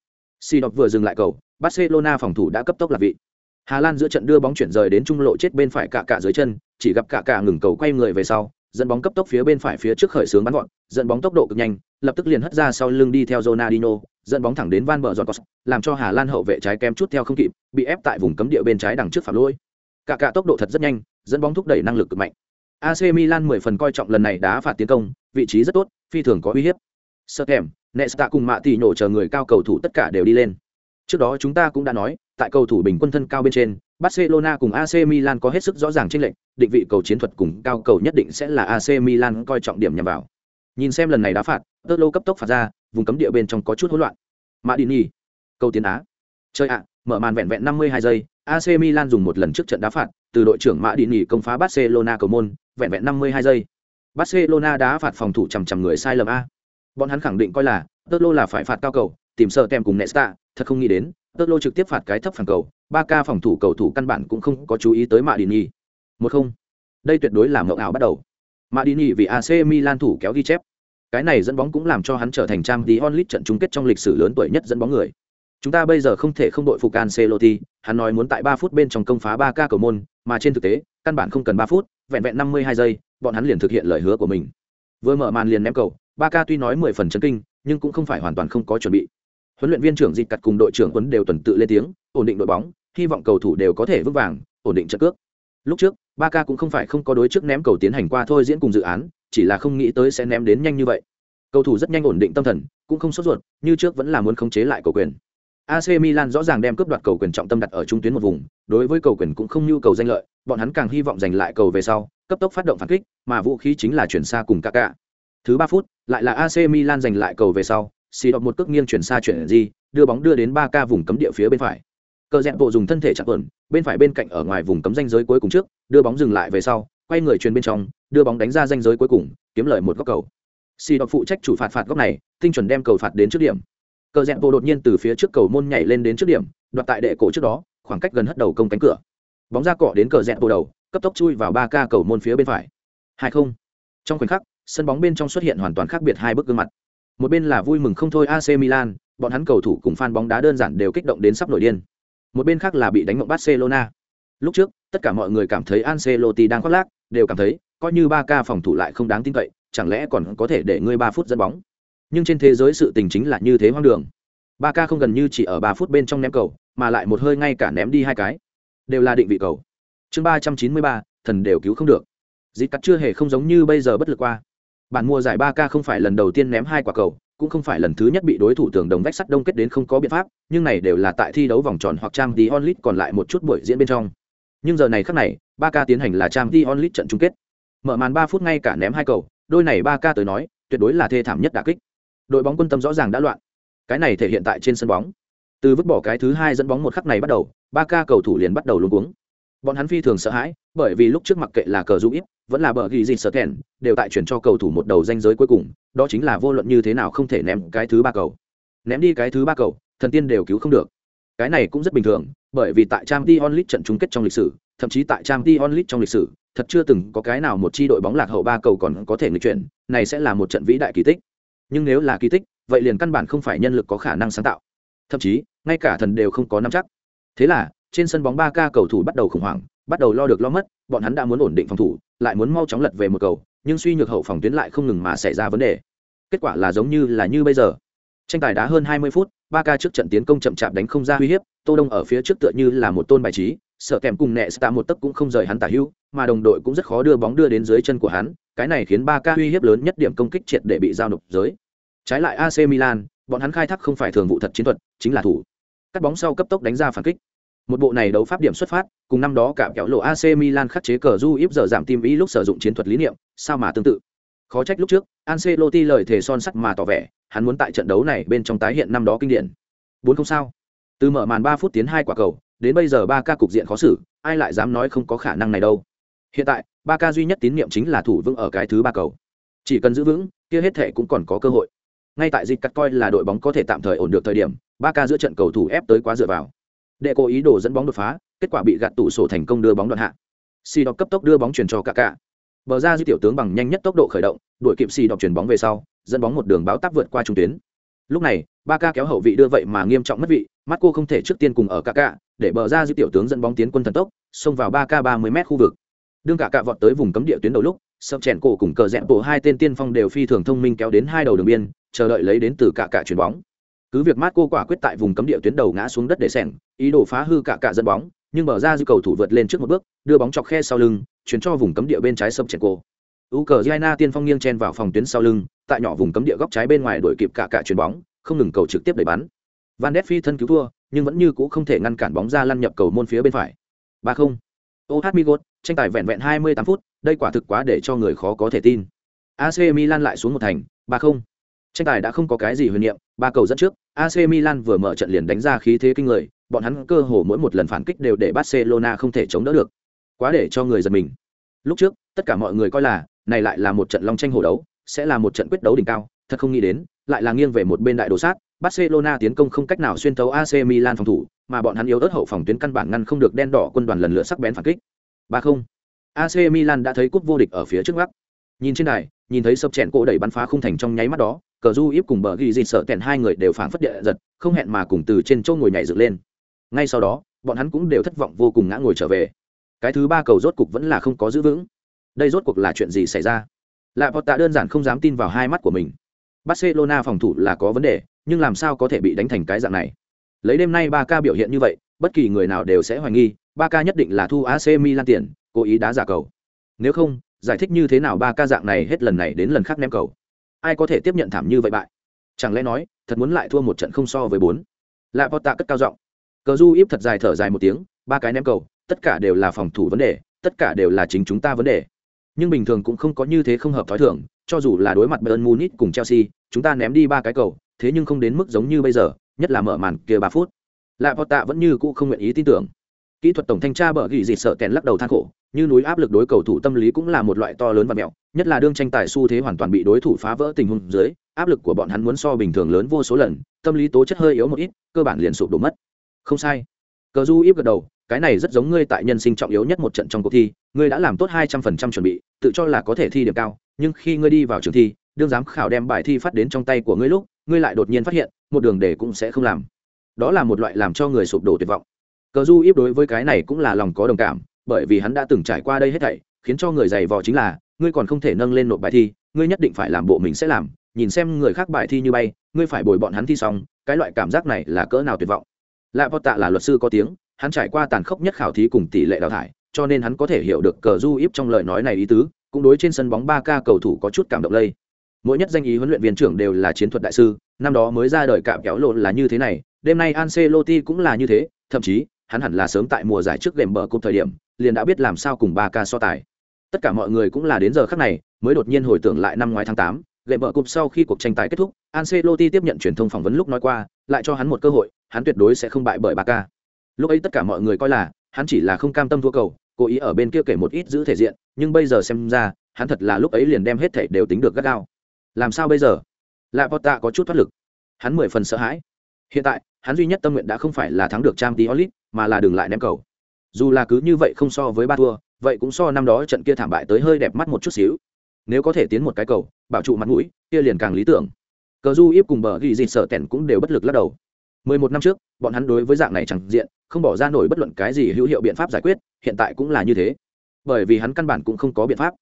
sidop vừa dừng lại cầu, barcelona phòng thủ đã cấp tốc lạc vị. Hà lan giữa trận đưa bóng chuyển rời đến trung lộ chết bên phải cả cả dưới chân, chỉ gặp cả cả ngừng cầu quay người về sau, dẫn bóng cấp tốc phía bên phải phía trước khởi xướng bắn gọn, dẫn bóng tốc độ cực nhanh, lập tức liền hất ra sau lưng đi theo Ronaldinho dẫn bóng thẳng đến van bờ giọt làm cho hà lan hậu vệ trái kém chút theo không kịp bị ép tại vùng cấm địa bên trái đằng trước phạm lỗi. Cả cả tốc độ thật rất nhanh dẫn bóng thúc đẩy năng lực cực mạnh. AC Milan 10 phần coi trọng lần này đá phạt tiến công vị trí rất tốt phi thường có uy hiếp. Sợ kèm nesta cùng mạ tỷ nhổ chờ người cao cầu thủ tất cả đều đi lên. Trước đó chúng ta cũng đã nói tại cầu thủ bình quân thân cao bên trên Barcelona cùng AC Milan có hết sức rõ ràng trên lệnh định vị cầu chiến thuật cùng cao cầu nhất định sẽ là AC Milan coi trọng điểm nhằm vào. Nhìn xem lần này đá phạt, Tottenham cấp tốc phạt ra, vùng cấm địa bên trong có chút hỗn loạn. Madini, cầu tiến á. Chơi ạ, mở màn vẹn vẹn 52 giây, AC Milan dùng một lần trước trận đá phạt, từ đội trưởng Madini công phá Barcelona cầu môn, vẹn vẹn 52 giây. Barcelona đá phạt phòng thủ chằm chằm người sai lầm a. Bọn hắn khẳng định coi là Tottenham là phải phạt cao cầu, tìm sợ kèm cùng Nesta, thật không nghĩ đến, tơ lô trực tiếp phạt cái thấp phản cầu ba ca phòng thủ cầu thủ căn bản cũng không có chú ý tới mạ đi nhi một không đây tuyệt đối là mộng ảo bắt đầu mạ đi nhi vì ac milan thủ kéo ghi chép cái này dẫn bóng cũng làm cho hắn trở thành trang tí onlit trận chung kết trong lịch sử lớn tuổi nhất dẫn bóng người. Chúng ta bây giờ không thể không đội phục Ancelotti, hắn nói muốn tại ba phút bên trong công phá ba ca cầu môn, mà trên thực tế, căn bản không cần ba phút, vẹn vẹn năm mươi hai giây, bọn hắn liền thực hiện lời hứa của mình. Vừa mở màn liền ném cầu, ba ca tuy nói mười phần chấn kinh, nhưng cũng không phải hoàn toàn không có chuẩn bị. Huấn luyện viên trưởng dịch cặt cùng đội trưởng huấn đều tuần tự lên tiếng ổn định đội bóng hy vọng cầu thủ đều có thể vững vàng ổn định trận cước. Lúc trước ba ca cũng không phải không có đối trước ném cầu tiến hành qua thôi diễn cùng dự án chỉ là không nghĩ tới sẽ ném đến nhanh như vậy. Cầu thủ rất nhanh ổn định tâm thần cũng không sốt ruột như trước vẫn là muốn khống chế lại cầu quyền. AC Milan rõ ràng đem cướp đoạt cầu quyền trọng tâm đặt ở trung tuyến một vùng, đối với cầu quyền cũng không nhu cầu danh lợi, bọn hắn càng hy vọng giành lại cầu về sau, cấp tốc phát động phản kích, mà vũ khí chính là chuyển xa cùng Kaká. Thứ ba phút, lại là AC Milan giành lại cầu về sau, xì đọc một cước nghiêng chuyển xa chuyển gì đưa bóng đưa đến ba ca vùng cấm địa phía bên phải. Cờ rẽ bộ dùng thân thể chặt ẩn bên phải bên cạnh ở ngoài vùng cấm danh giới cuối cùng trước đưa bóng dừng lại về sau quay người truyền bên trong đưa bóng đánh ra danh giới cuối cùng kiếm lợi một góc cầu. Xì đọc phụ trách chủ phạt phạt góc này tinh chuẩn đem cầu phạt đến trước điểm. Cờ rẽ bộ đột nhiên từ phía trước cầu môn nhảy lên đến trước điểm đoạt tại đệ cổ trước đó khoảng cách gần hất đầu công cánh cửa. Bóng ra cọ đến cờ rẽ bộ đầu cấp tốc chui vào ba ca cầu môn phía bên phải. Hai không. Trong khoảnh khắc sân bóng bên trong xuất hiện hoàn toàn khác biệt hai bức gương mặt. Một bên là vui mừng không thôi AC Milan, bọn hắn cầu thủ cùng fan bóng đá đơn giản đều kích động đến sắp nổi điên. Một bên khác là bị đánh mộng Barcelona. Lúc trước, tất cả mọi người cảm thấy Ancelotti đang khoác lác, đều cảm thấy, coi như Barca phòng thủ lại không đáng tin cậy, chẳng lẽ còn có thể để ngươi 3 phút dẫn bóng. Nhưng trên thế giới sự tình chính là như thế hoang đường. Barca không gần như chỉ ở 3 phút bên trong ném cầu, mà lại một hơi ngay cả ném đi hai cái. Đều là định vị cầu. Chương 393, thần đều cứu không được. Dịch cắt chưa hề không giống như bây giờ bất lực qua. Bản mùa giải 3K không phải lần đầu tiên ném hai quả cầu, cũng không phải lần thứ nhất bị đối thủ tường đồng vách sắt đông kết đến không có biện pháp, nhưng này đều là tại thi đấu vòng tròn hoặc trang tí onlit còn lại một chút buổi diễn bên trong. Nhưng giờ này khác này, 3K tiến hành là trang tí onlit trận chung kết. Mở màn 3 phút ngay cả ném hai cầu, đôi này 3K tới nói, tuyệt đối là thê thảm nhất đả kích. Đội bóng quân tâm rõ ràng đã loạn. Cái này thể hiện tại trên sân bóng. Từ vứt bỏ cái thứ hai dẫn bóng một khắc này bắt đầu, 3K cầu thủ liền bắt đầu luống cuống. Bọn hắn phi thường sợ hãi, bởi vì lúc trước mặc kệ là cờ dũng ít, vẫn là bờ ghi gì sợ kèn đều tại chuyển cho cầu thủ một đầu danh giới cuối cùng đó chính là vô luận như thế nào không thể ném cái thứ ba cầu ném đi cái thứ ba cầu thần tiên đều cứu không được cái này cũng rất bình thường bởi vì tại trang t onlit trận chung kết trong lịch sử, thậm chí tại trang t onlit trong lịch sử, thật chưa từng có cái nào một chi đội bóng lạc hậu ba cầu còn có thể nghịch chuyển, này sẽ là một trận vĩ đại kỳ tích. Nhưng nếu là kỳ tích, vậy liền căn bản không phải nhân lực có khả năng sáng tạo. Thậm chí, ngay cả thần đều không có nắm chắc. Thế là, trên sân bóng ba k cầu thủ bắt đầu khủng hoảng, bắt đầu lo được lo mất, bọn hắn đã muốn ổn định phòng thủ, lại muốn mau chóng lật về một cầu, nhưng suy nhược hậu phòng tuyến lại không ngừng mà xảy ra vấn đề. Kết quả là giống như là như bây giờ. Tranh tài đá hơn 20 phút, ba ca trước trận tiến công chậm chạp đánh không ra uy hiếp tô đông ở phía trước tựa như là một tôn bài trí, sợ kèm cùng nẹ tạ một tấc cũng không rời hắn tả hưu mà đồng đội cũng rất khó đưa bóng đưa đến dưới chân của hắn, cái này khiến ba ca uy hiếp lớn nhất điểm công kích triệt để bị giao nộp giới. Trái lại ac milan, bọn hắn khai thác không phải thường vụ thật chiến thuật, chính là thủ. Cắt bóng sau cấp tốc đánh ra phản kích. Một bộ này đấu pháp điểm xuất phát, cùng năm đó cả kéo lộ ac milan khắc chế cờ du íp giờ giảm tim ý lúc sử dụng chiến thuật lý niệm, sao mà tương tự? Khó trách lúc trước, Ancelotti lời thề son sắt mà tỏ vẻ, hắn muốn tại trận đấu này bên trong tái hiện năm đó kinh điển. Bốn không sao từ mở màn ba phút tiến hai quả cầu, đến bây giờ ba ca cục diện khó xử, ai lại dám nói không có khả năng này đâu. Hiện tại, ba ca duy nhất tín nhiệm chính là thủ vững ở cái thứ ba cầu. Chỉ cần giữ vững, kia hết thể cũng còn có cơ hội. Ngay tại dịch cắt coi là đội bóng có thể tạm thời ổn được thời điểm, ba ca giữa trận cầu thủ ép tới quá dựa vào. Đệ cố ý đồ dẫn bóng đột phá, kết quả bị gạt tủ sổ thành công đưa bóng đoạn hạ. Xì đọc cấp tốc đưa bóng chuyển cho cả cả bờ ra di tiểu tướng bằng nhanh nhất tốc độ khởi động, đuổi kịp xì đọc chuyển bóng về sau, dẫn bóng một đường báo tắc vượt qua trung tuyến. Lúc này, ba ca kéo hậu vị đưa vậy mà nghiêm trọng mất vị mắt cô không thể trước tiên cùng ở cả cạ, để bờ ra giữ tiểu tướng dẫn bóng tiến quân thần tốc xông vào ba k ba mươi m khu vực. Đương cả cạ vọt tới vùng cấm địa tuyến đầu lúc sập chèn cổ cùng cờ rẽ bộ hai tên tiên phong đều phi thường thông minh kéo đến hai đầu đường biên chờ đợi lấy đến từ cả cạ chuyền bóng. Cứ việc mát cô quả quyết tại vùng cấm địa tuyến đầu ngã xuống đất để sẻng ý đồ phá hư cả cạ dẫn bóng nhưng bờ ra dư cầu thủ vượt lên trước một bước đưa bóng chọc khe sau lưng chuyển cho vùng cấm địa bên trái sập chèn cổ. U cờ giana tiên phong nghiêng chen vào phòng tuyến sau lưng tại nhỏ vùng cấm địa góc trái bên ngoài đuổi kịp cả cạ chuyền bóng không ngừng cầu trực tiếp đẩy bắn van đét phi thân cứu thua, nhưng vẫn như cũ không thể ngăn cản bóng ra lăn nhập cầu môn phía bên phải. ba không. Oh hát migot tranh tài vẹn vẹn 28 phút, đây quả thực quá để cho người khó có thể tin. Ac milan lại xuống một thành, ba không. Tranh tài đã không có cái gì huyền niệm, ba cầu dẫn trước ac milan vừa mở trận liền đánh ra khí thế kinh người, bọn hắn cơ hồ mỗi một lần phản kích đều để barcelona không thể chống đỡ được. Quá để cho người giật mình. Lúc trước, tất cả mọi người coi là, này lại là một trận long tranh hổ đấu, sẽ là một trận quyết đấu đỉnh cao, thật không nghĩ đến lại là nghiêng về một bên đại đồ sát, barcelona tiến công không cách nào xuyên thấu ac milan phòng thủ, mà bọn hắn yếu ớt hậu phòng tuyến căn bản ngăn không được đen đỏ quân đoàn lần lượt sắc bén phản kích. ba không. Ac milan đã thấy cúp vô địch ở phía trước mắt nhìn trên này nhìn thấy sập chèn cỗ đẩy bắn phá khung thành trong nháy mắt đó, cờ du íp cùng bờ ghi dịt sợ kèn hai người đều phản phất địa giật, không hẹn mà cùng từ trên chỗ ngồi nhảy dựng lên. Ngay sau đó, bọn hắn cũng đều thất vọng vô cùng ngã ngồi trở về. Cái thứ ba cầu rốt cục vẫn là không có giữ vững. Đây rốt cuộc là chuyện gì xảy ra? Lạ vọt tạ đơn giản không dám tin vào hai mắt của mình barcelona phòng thủ là có vấn đề, nhưng làm sao có thể bị đánh thành cái dạng này? Lấy đêm nay Barca biểu hiện như vậy, bất kỳ người nào đều sẽ hoài nghi, Barca nhất định là thu ac milan tiền, cố ý đá giả cầu. Nếu không, giải thích như thế nào Barca dạng này hết lần này đến lần khác ném cầu? Ai có thể tiếp nhận thảm như vậy bại? Chẳng lẽ nói, thật muốn lại thua một trận không so với bốn? Lạ potta cất cao giọng. Cờ du íp thật dài thở dài một tiếng, ba cái ném cầu, tất cả đều là phòng thủ vấn đề, tất cả đều là chính chúng ta vấn đề. Nhưng bình thường cũng không có như thế không hợp thói thường cho dù là đối mặt bayern munich cùng chelsea, chúng ta ném đi ba cái cầu, thế nhưng không đến mức giống như bây giờ, nhất là mở màn kia ba phút. Lạ potta vẫn như cũ không nguyện ý tin tưởng. Kỹ thuật tổng thanh tra bở gỉ dịt sợ kèn lắc đầu than khổ, như núi áp lực đối cầu thủ tâm lý cũng là một loại to lớn và mẹo, nhất là đương tranh tài xu thế hoàn toàn bị đối thủ phá vỡ tình huống dưới, áp lực của bọn hắn muốn so bình thường lớn vô số lần, tâm lý tố chất hơi yếu một ít, cơ bản liền sụp đổ mất. Không sai cờ du íp gật đầu, cái này rất giống ngươi tại nhân sinh trọng yếu nhất một trận trong cuộc thi, ngươi đã làm tốt hai trăm phần trăm chuẩn bị, tự cho là có thể thi điểm cao, nhưng khi ngươi đi vào trường thi, đương giám khảo đem bài thi phát đến trong tay của ngươi lúc, ngươi lại đột nhiên phát hiện, một đường để cũng sẽ không làm. Đó là một loại làm cho người sụp đổ tuyệt vọng. Cờ du íp đối với cái này cũng là lòng có đồng cảm, bởi vì hắn đã từng trải qua đây hết thảy, khiến cho người dày vò chính là, ngươi còn không thể nâng lên nộp bài thi, ngươi nhất định phải làm bộ mình sẽ làm, nhìn xem người khác bài thi như bay, ngươi phải bồi bọn hắn thi xong, cái loại cảm giác này là cỡ nào tuyệt vọng lạ vọt tạ là luật sư có tiếng, hắn trải qua tàn khốc nhất khảo thí cùng tỷ lệ đào thải, cho nên hắn có thể hiểu được cờ du íp trong lời nói này ý tứ, cũng đối trên sân bóng ba k cầu thủ có chút cảm động lây. Mỗi nhất danh ý huấn luyện viên trưởng đều là chiến thuật đại sư, năm đó mới ra đời cạm kéo lộn là như thế này, đêm nay Ancelotti cũng là như thế, thậm chí, hắn hẳn là sớm tại mùa giải trước game bờ cùng thời điểm, liền đã biết làm sao cùng ba ca so tài. Tất cả mọi người cũng là đến giờ khắc này, mới đột nhiên hồi tưởng lại năm ngoái tháng tám lệ mở cụp sau khi cuộc tranh tài kết thúc, Ancelotti tiếp nhận truyền thông phỏng vấn lúc nói qua, lại cho hắn một cơ hội, hắn tuyệt đối sẽ không bại bởi ba ca lúc ấy tất cả mọi người coi là, hắn chỉ là không cam tâm thua cầu, cố ý ở bên kia kể một ít giữ thể diện, nhưng bây giờ xem ra, hắn thật là lúc ấy liền đem hết thể đều tính được gắt gao. Làm sao bây giờ? Lạ potta có chút thoát lực. Hắn mười phần sợ hãi. Hiện tại, hắn duy nhất tâm nguyện đã không phải là thắng được trang tí mà là đừng lại ném cầu. Dù là cứ như vậy không so với ba thua vậy cũng so năm đó trận kia thảm bại tới hơi đẹp mắt một chút xíu nếu có thể tiến một cái cầu, bảo trụ mặt mũi, kia liền càng lý tưởng. Cờ du íp cùng bờ ghi dịt sợ tẻn cũng đều bất lực lắc đầu. Mười một năm trước, bọn hắn đối với dạng này chẳng diện, không bỏ ra nổi bất luận cái gì hữu hiệu biện pháp giải quyết, hiện tại cũng là như thế. Bởi vì hắn căn bản cũng không có biện pháp.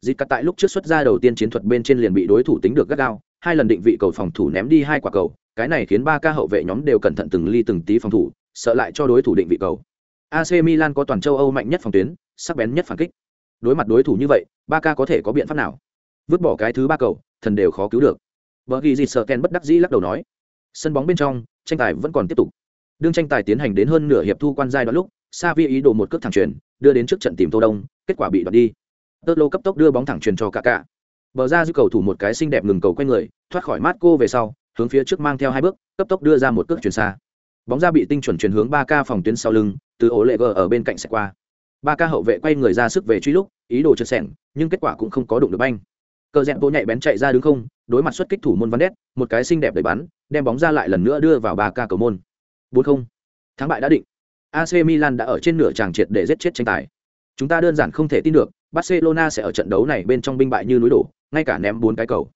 Dịt cắt tại lúc trước xuất ra đầu tiên chiến thuật bên trên liền bị đối thủ tính được gắt gao, hai lần định vị cầu phòng thủ ném đi hai quả cầu, cái này khiến ba ca hậu vệ nhóm đều cẩn thận từng ly từng tí phòng thủ, sợ lại cho đối thủ định vị cầu. Ac milan có toàn châu âu mạnh nhất phòng tuyến, sắc bén nhất phản kích. Đối mặt đối thủ như vậy ba ca có thể có biện pháp nào? Vứt bỏ cái thứ ba cầu, thần đều khó cứu được. Vợ ghi dịt sợ ken bất đắc dĩ lắc đầu nói. Sân bóng bên trong, tranh tài vẫn còn tiếp tục. Đương tranh tài tiến hành đến hơn nửa hiệp thu quan giai đoạn lúc sa vi ý đồ một cước thẳng truyền đưa đến trước trận tìm tô đông, kết quả bị đoạt đi. Tơ lô cấp tốc đưa bóng thẳng truyền cho cả cả bờ ra giữ cầu thủ một cái xinh đẹp ngừng cầu quay người, thoát khỏi mát cô về sau, hướng phía trước mang theo hai bước, cấp tốc đưa ra một cước chuyển xa. Bóng ra bị tinh chuẩn chuyển hướng ba ca phòng tuyến sau lưng, từ ổ lệ gờ ở bên cạnh sẽ qua ba ca hậu vệ quay người ra sức về truy lúc, ý đồ trượt sẻng, nhưng kết quả cũng không có đụng được banh. Cờ rẽ bộ nhạy bén chạy ra đứng không, đối mặt xuất kích thủ môn văn đét một cái xinh đẹp đẩy bắn, đem bóng ra lại lần nữa đưa vào ba ca cầu môn. Bốn không. Thắng bại đã định. Ac milan đã ở trên nửa tràng triệt để giết chết tranh tài. Chúng ta đơn giản không thể tin được, barcelona sẽ ở trận đấu này bên trong binh bại như núi đổ, ngay cả ném bốn cái cầu.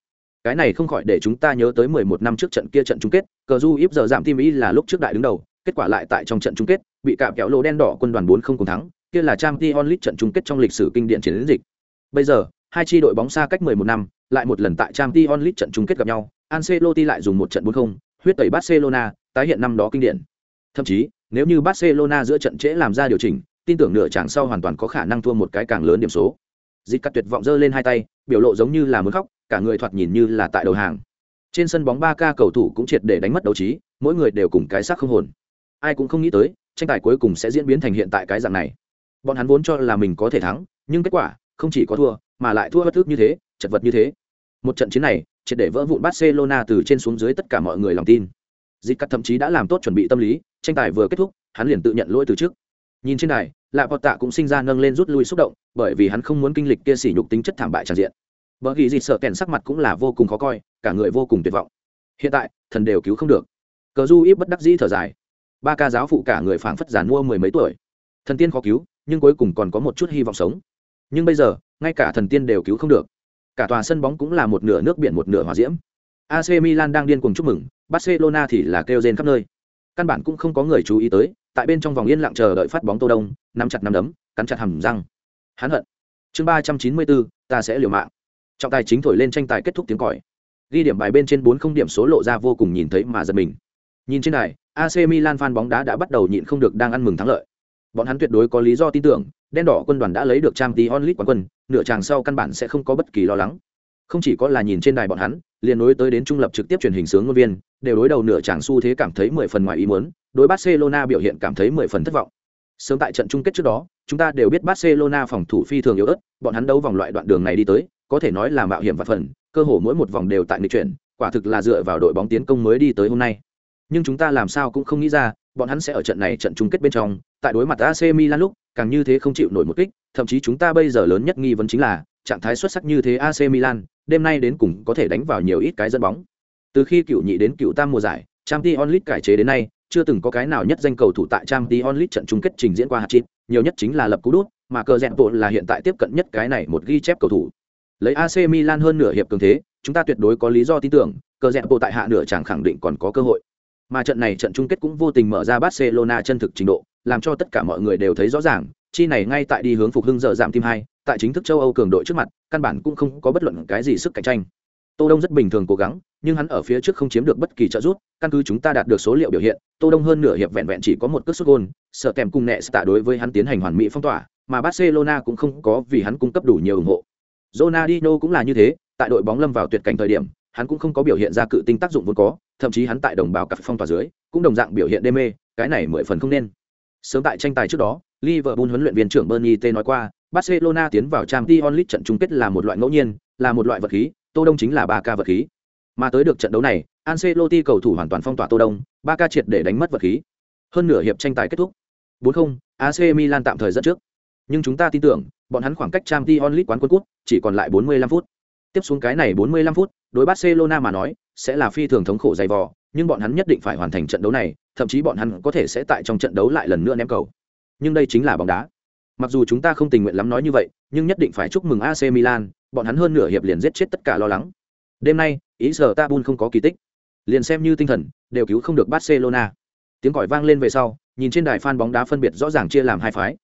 Cái này không khỏi để chúng ta nhớ tới 11 năm trước trận kia trận chung kết, cờ du ít giờ giảm tim ý là lúc trước đại đứng đầu, kết quả lại tại trong trận chung kết, bị cạm kéo lỗ đen đỏ quân đoàn 4 không cùng thắng kia là Champions League trận chung kết trong lịch sử kinh điển chiến dịch. Bây giờ, hai chi đội bóng xa cách 11 năm, lại một lần tại Champions League trận chung kết gặp nhau, Ancelotti lại dùng một trận 4-0 huyết tẩy Barcelona, tái hiện năm đó kinh điển. Thậm chí, nếu như Barcelona giữa trận trễ làm ra điều chỉnh, tin tưởng nửa chặng sau hoàn toàn có khả năng thua một cái càng lớn điểm số. Dịch cắt tuyệt vọng giơ lên hai tay, biểu lộ giống như là muốn khóc, cả người thoạt nhìn như là tại đầu hàng. Trên sân bóng ba ca cầu thủ cũng triệt để đánh mất đấu trí, mỗi người đều cùng cái xác không hồn. Ai cũng không nghĩ tới, tranh tài cuối cùng sẽ diễn biến thành hiện tại cái dạng này bọn hắn vốn cho là mình có thể thắng, nhưng kết quả, không chỉ có thua, mà lại thua bất thức như thế, chật vật như thế. Một trận chiến này, triệt để vỡ vụn barcelona từ trên xuống dưới tất cả mọi người lòng tin. Dịch cắt thậm chí đã làm tốt chuẩn bị tâm lý, tranh tài vừa kết thúc, hắn liền tự nhận lỗi từ trước. Nhìn trên này lạ vọt tạ cũng sinh ra nâng lên rút lui xúc động, bởi vì hắn không muốn kinh lịch kia sỉ nhục tính chất thảm bại tràn diện. Vợ ghi dịt sợ kèn sắc mặt cũng là vô cùng khó coi, cả người vô cùng tuyệt vọng. Hiện tại, thần đều cứu không được. Cờ du ít bất đắc dĩ thở dài. Ba ca giáo phụ cả người phảng phất giàn mua mười mấy tuổi. Thần tiên khó cứu nhưng cuối cùng còn có một chút hy vọng sống. Nhưng bây giờ, ngay cả thần tiên đều cứu không được. Cả tòa sân bóng cũng là một nửa nước biển một nửa hòa diễm. Ac milan đang điên cuồng chúc mừng, barcelona thì là kêu rên khắp nơi. Căn bản cũng không có người chú ý tới, tại bên trong vòng yên lặng chờ đợi phát bóng tô đông, nắm chặt nắm đấm, cắn chặt hầm răng. Hắn hận. Chương ba trăm chín mươi bốn, ta sẽ liều mạng. Trọng tài chính thổi lên tranh tài kết thúc tiếng còi. Ghi điểm bài bên trên bốn không điểm số lộ ra vô cùng nhìn thấy mà giật mình. Nhìn trên này ac milan fan bóng đá đã bắt đầu nhịn không được đang ăn mừng thắng lợi bọn hắn tuyệt đối có lý do tin tưởng, đen đỏ quân đoàn đã lấy được trang tí onlit quán quân, nửa chàng sau căn bản sẽ không có bất kỳ lo lắng. Không chỉ có là nhìn trên đài bọn hắn, liền nối tới đến trung lập trực tiếp truyền hình sướng ngôn viên, đều đối đầu nửa chàng xu thế cảm thấy mười phần ngoài ý muốn, đối barcelona biểu hiện cảm thấy mười phần thất vọng. Sớm tại trận chung kết trước đó, chúng ta đều biết barcelona phòng thủ phi thường yếu ớt, bọn hắn đấu vòng loại đoạn đường này đi tới, có thể nói là mạo hiểm và phần, cơ hồ mỗi một vòng đều tại nghịch chuyển, quả thực là dựa vào đội bóng tiến công mới đi tới hôm nay. Nhưng chúng ta làm sao cũng không nghĩ ra, bọn hắn sẽ ở trận này trận chung kết bên trong tại đối mặt AC Milan lúc càng như thế không chịu nổi một kích thậm chí chúng ta bây giờ lớn nhất nghi vấn chính là trạng thái xuất sắc như thế AC Milan đêm nay đến cùng có thể đánh vào nhiều ít cái dẫn bóng. Từ khi cựu nhị đến cựu tam mùa giải Champions League cải chế đến nay chưa từng có cái nào nhất danh cầu thủ tại Champions League trận chung kết trình diễn qua hạt chín nhiều nhất chính là lập cú đút mà cờ rèn bộ là hiện tại tiếp cận nhất cái này một ghi chép cầu thủ. Lấy AC Milan hơn nửa hiệp cường thế, chúng ta tuyệt đối có lý do tin tưởng, cờ rèn bộ tại hạ nửa chẳng khẳng định còn có cơ hội. Mà trận này trận chung kết cũng vô tình mở ra Barcelona chân thực trình độ, làm cho tất cả mọi người đều thấy rõ ràng, chi này ngay tại đi hướng phục hưng dở giảm tim hai, tại chính thức châu Âu cường đội trước mặt, căn bản cũng không có bất luận cái gì sức cạnh tranh. Tô Đông rất bình thường cố gắng, nhưng hắn ở phía trước không chiếm được bất kỳ trợ giúp, căn cứ chúng ta đạt được số liệu biểu hiện, Tô Đông hơn nửa hiệp vẹn vẹn chỉ có một cước sút gôn, sợ kèm cùng nẹ tạ đối với hắn tiến hành hoàn mỹ phong tỏa, mà Barcelona cũng không có vì hắn cung cấp đủ nhiều ủng hộ. Ronaldinho cũng là như thế, tại đội bóng lâm vào tuyệt cảnh thời điểm, hắn cũng không có biểu hiện ra cự tinh tác dụng vốn có, thậm chí hắn tại đồng bào cặp phong tỏa dưới, cũng đồng dạng biểu hiện đê mê, cái này mười phần không nên. Sớm tại tranh tài trước đó, Liverpool huấn luyện viên trưởng Bernie T nói qua, Barcelona tiến vào Champions League trận chung kết là một loại ngẫu nhiên, là một loại vật khí, Tô Đông chính là ba ca vật khí. Mà tới được trận đấu này, Ancelotti cầu thủ hoàn toàn phong tỏa Tô Đông, ba ca triệt để đánh mất vật khí. Hơn nửa hiệp tranh tài kết thúc. 4-0, AC Milan tạm thời dẫn trước. Nhưng chúng ta tin tưởng, bọn hắn khoảng cách Champions League quán quân cút chỉ còn lại 45 phút. Tiếp xuống cái này 45 phút, đối Barcelona mà nói, sẽ là phi thường thống khổ dày vò, nhưng bọn hắn nhất định phải hoàn thành trận đấu này, thậm chí bọn hắn có thể sẽ tại trong trận đấu lại lần nữa ném cầu. Nhưng đây chính là bóng đá. Mặc dù chúng ta không tình nguyện lắm nói như vậy, nhưng nhất định phải chúc mừng AC Milan, bọn hắn hơn nửa hiệp liền giết chết tất cả lo lắng. Đêm nay, ý giờ Tabun không có kỳ tích. Liền xem như tinh thần, đều cứu không được Barcelona. Tiếng còi vang lên về sau, nhìn trên đài fan bóng đá phân biệt rõ ràng chia làm hai phái.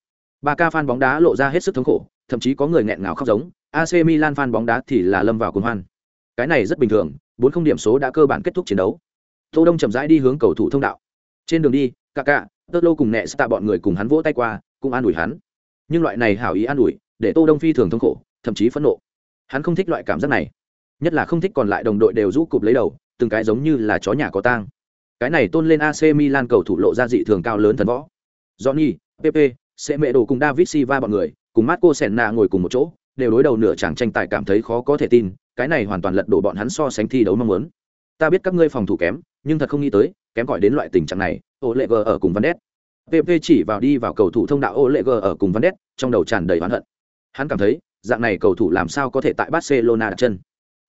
Ba ca fan bóng đá lộ ra hết sức thống khổ, thậm chí có người nghẹn ngào khóc giống, AC Milan fan bóng đá thì là lâm vào cuồng hoan. Cái này rất bình thường, bốn không điểm số đã cơ bản kết thúc chiến đấu. Tô Đông chậm rãi đi hướng cầu thủ thông đạo. Trên đường đi, Kaká, Totlo cùng nẹ tạ bọn người cùng hắn vỗ tay qua, cũng an ủi hắn. Nhưng loại này hảo ý an ủi, để Tô Đông phi thường thống khổ, thậm chí phẫn nộ. Hắn không thích loại cảm giác này. Nhất là không thích còn lại đồng đội đều rũ cụp lấy đầu từng cái giống như là chó nhà có tang. Cái này tôn lên ac milan cầu thủ lộ ra dị thường cao lớn thần võ. Johnny pp sẽ mẹ đồ cùng david silva bọn người cùng marco senna ngồi cùng một chỗ đều đối đầu nửa chàng tranh tài cảm thấy khó có thể tin cái này hoàn toàn lật đổ bọn hắn so sánh thi đấu mong muốn ta biết các ngươi phòng thủ kém nhưng thật không nghĩ tới kém gọi đến loại tình trạng này ô lệ g ở cùng văn đét pp chỉ vào đi vào cầu thủ thông đạo ô lệ g ở cùng văn đét trong đầu tràn đầy oán hận. Hắn cảm thấy dạng này cầu thủ làm sao có thể tại barcelona đặt chân?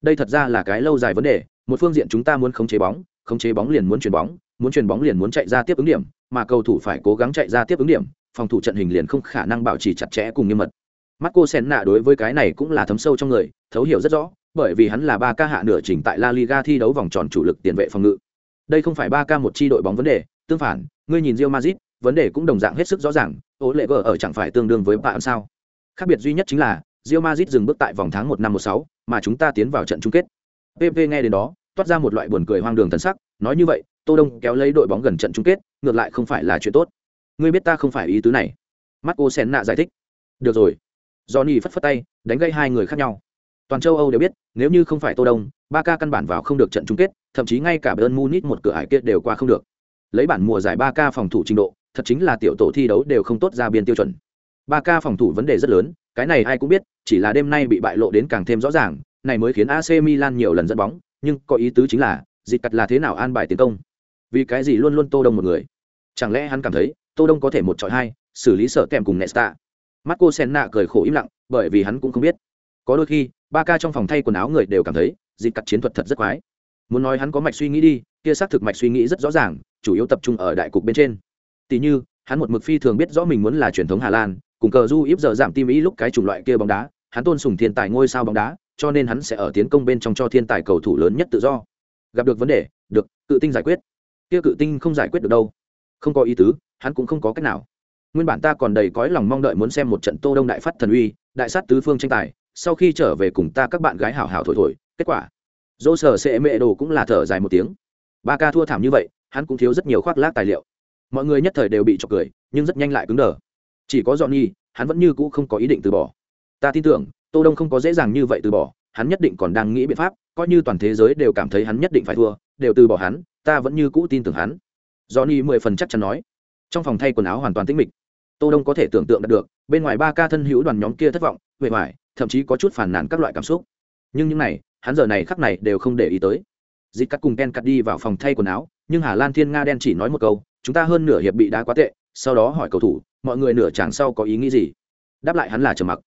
Đây thật ra là cái lâu dài vấn đề một phương diện chúng ta muốn khống chế bóng khống chế bóng liền muốn chuyền bóng muốn chuyền bóng liền muốn chạy ra tiếp ứng điểm mà cầu thủ phải cố gắng chạy ra tiếp ứng điểm phòng thủ trận hình liền không khả năng bảo trì chặt chẽ cùng nghiêm mật. Marco Senna đối với cái này cũng là thấm sâu trong người, thấu hiểu rất rõ, bởi vì hắn là ba ca hạ nửa chỉnh tại La Liga thi đấu vòng tròn chủ lực tiền vệ phòng ngự. Đây không phải ba ca một chi đội bóng vấn đề, tương phản, ngươi nhìn Real Madrid, vấn đề cũng đồng dạng hết sức rõ ràng, ố lệ gở ở chẳng phải tương đương với bạn sao? Khác biệt duy nhất chính là Real Madrid dừng bước tại vòng tháng một năm một sáu, mà chúng ta tiến vào trận chung kết. PP nghe đến đó, toát ra một loại buồn cười hoang đường thần sắc, nói như vậy, Tô Đông kéo lấy đội bóng gần trận chung kết, ngược lại không phải là chuyện tốt. Ngươi biết ta không phải ý tứ này. Marco Senna giải thích. Được rồi. Johnny phất phất tay, đánh gây hai người khác nhau. Toàn châu Âu đều biết, nếu như không phải Tô Đông, Barca căn bản vào không được trận chung kết, thậm chí ngay cả Bayern Munich một cửa ải kết đều qua không được. Lấy bản mùa giải Barca phòng thủ trình độ, thật chính là tiểu tổ thi đấu đều không tốt ra biên tiêu chuẩn. Barca phòng thủ vấn đề rất lớn, cái này ai cũng biết, chỉ là đêm nay bị bại lộ đến càng thêm rõ ràng, này mới khiến AC Milan nhiều lần dẫn bóng, nhưng có ý tứ chính là, dịch cắt là thế nào an bài tiến công? Vì cái gì luôn luôn Tô Đông một người? Chẳng lẽ hắn cảm thấy, Tô Đông có thể một chọi hai, xử lý sợ kèm cùng Nesta? Marco Senna cười khổ im lặng, bởi vì hắn cũng không biết. Có đôi khi, ba ca trong phòng thay quần áo người đều cảm thấy, dịp cắt chiến thuật thật rất quái. Muốn nói hắn có mạch suy nghĩ đi, kia xác thực mạch suy nghĩ rất rõ ràng, chủ yếu tập trung ở đại cục bên trên. Tỷ như, hắn một mực phi thường biết rõ mình muốn là truyền thống Hà Lan, cùng cờ du ít giờ giảm tim ý lúc cái chủng loại kia bóng đá, hắn tôn sùng thiên tài ngôi sao bóng đá, cho nên hắn sẽ ở tiến công bên trong cho thiên tài cầu thủ lớn nhất tự do. Gặp được vấn đề, được, cự tinh giải quyết. Kia cự tinh không giải quyết được đâu. Không có ý tứ, hắn cũng không có cách nào nguyên bản ta còn đầy cõi lòng mong đợi muốn xem một trận tô đông đại phát thần uy đại sát tứ phương tranh tài sau khi trở về cùng ta các bạn gái hảo hảo thổi thổi, kết quả, dỗ sở sẽ mệ đồ cũng là thở dài một tiếng. Ba ca thua thảm như vậy, hắn cũng thiếu rất nhiều khoác lác tài liệu. Mọi người nhất thời đều bị trọc cười, nhưng rất nhanh lại cứng đờ. Chỉ có dọn nhi hắn vẫn như cũ không có ý định từ bỏ. Ta tin tưởng, tô đông không có dễ dàng như vậy từ bỏ, hắn nhất định còn đang nghĩ biện pháp, coi như toàn thế giới đều cảm thấy hắn nhất định phải thua, đều từ bỏ hắn, ta vẫn như cũ tin tưởng hắn. Johnny mười phần chắc chắn nói. Trong phòng thay quần áo hoàn toàn tĩnh mịch. Tô đông có thể tưởng tượng được, bên ngoài ba ca thân hữu đoàn nhóm kia thất vọng huệ hoài thậm chí có chút phản nản các loại cảm xúc. Nhưng những này, hắn giờ này khắc này đều không để ý tới. Dịp cắt cùng ken cắt đi vào phòng thay quần áo, nhưng hà lan thiên nga đen chỉ nói một câu, chúng ta hơn nửa hiệp bị đá quá tệ, sau đó hỏi cầu thủ, mọi người nửa chàng sau có ý nghĩ gì? Đáp lại hắn là trầm mặc.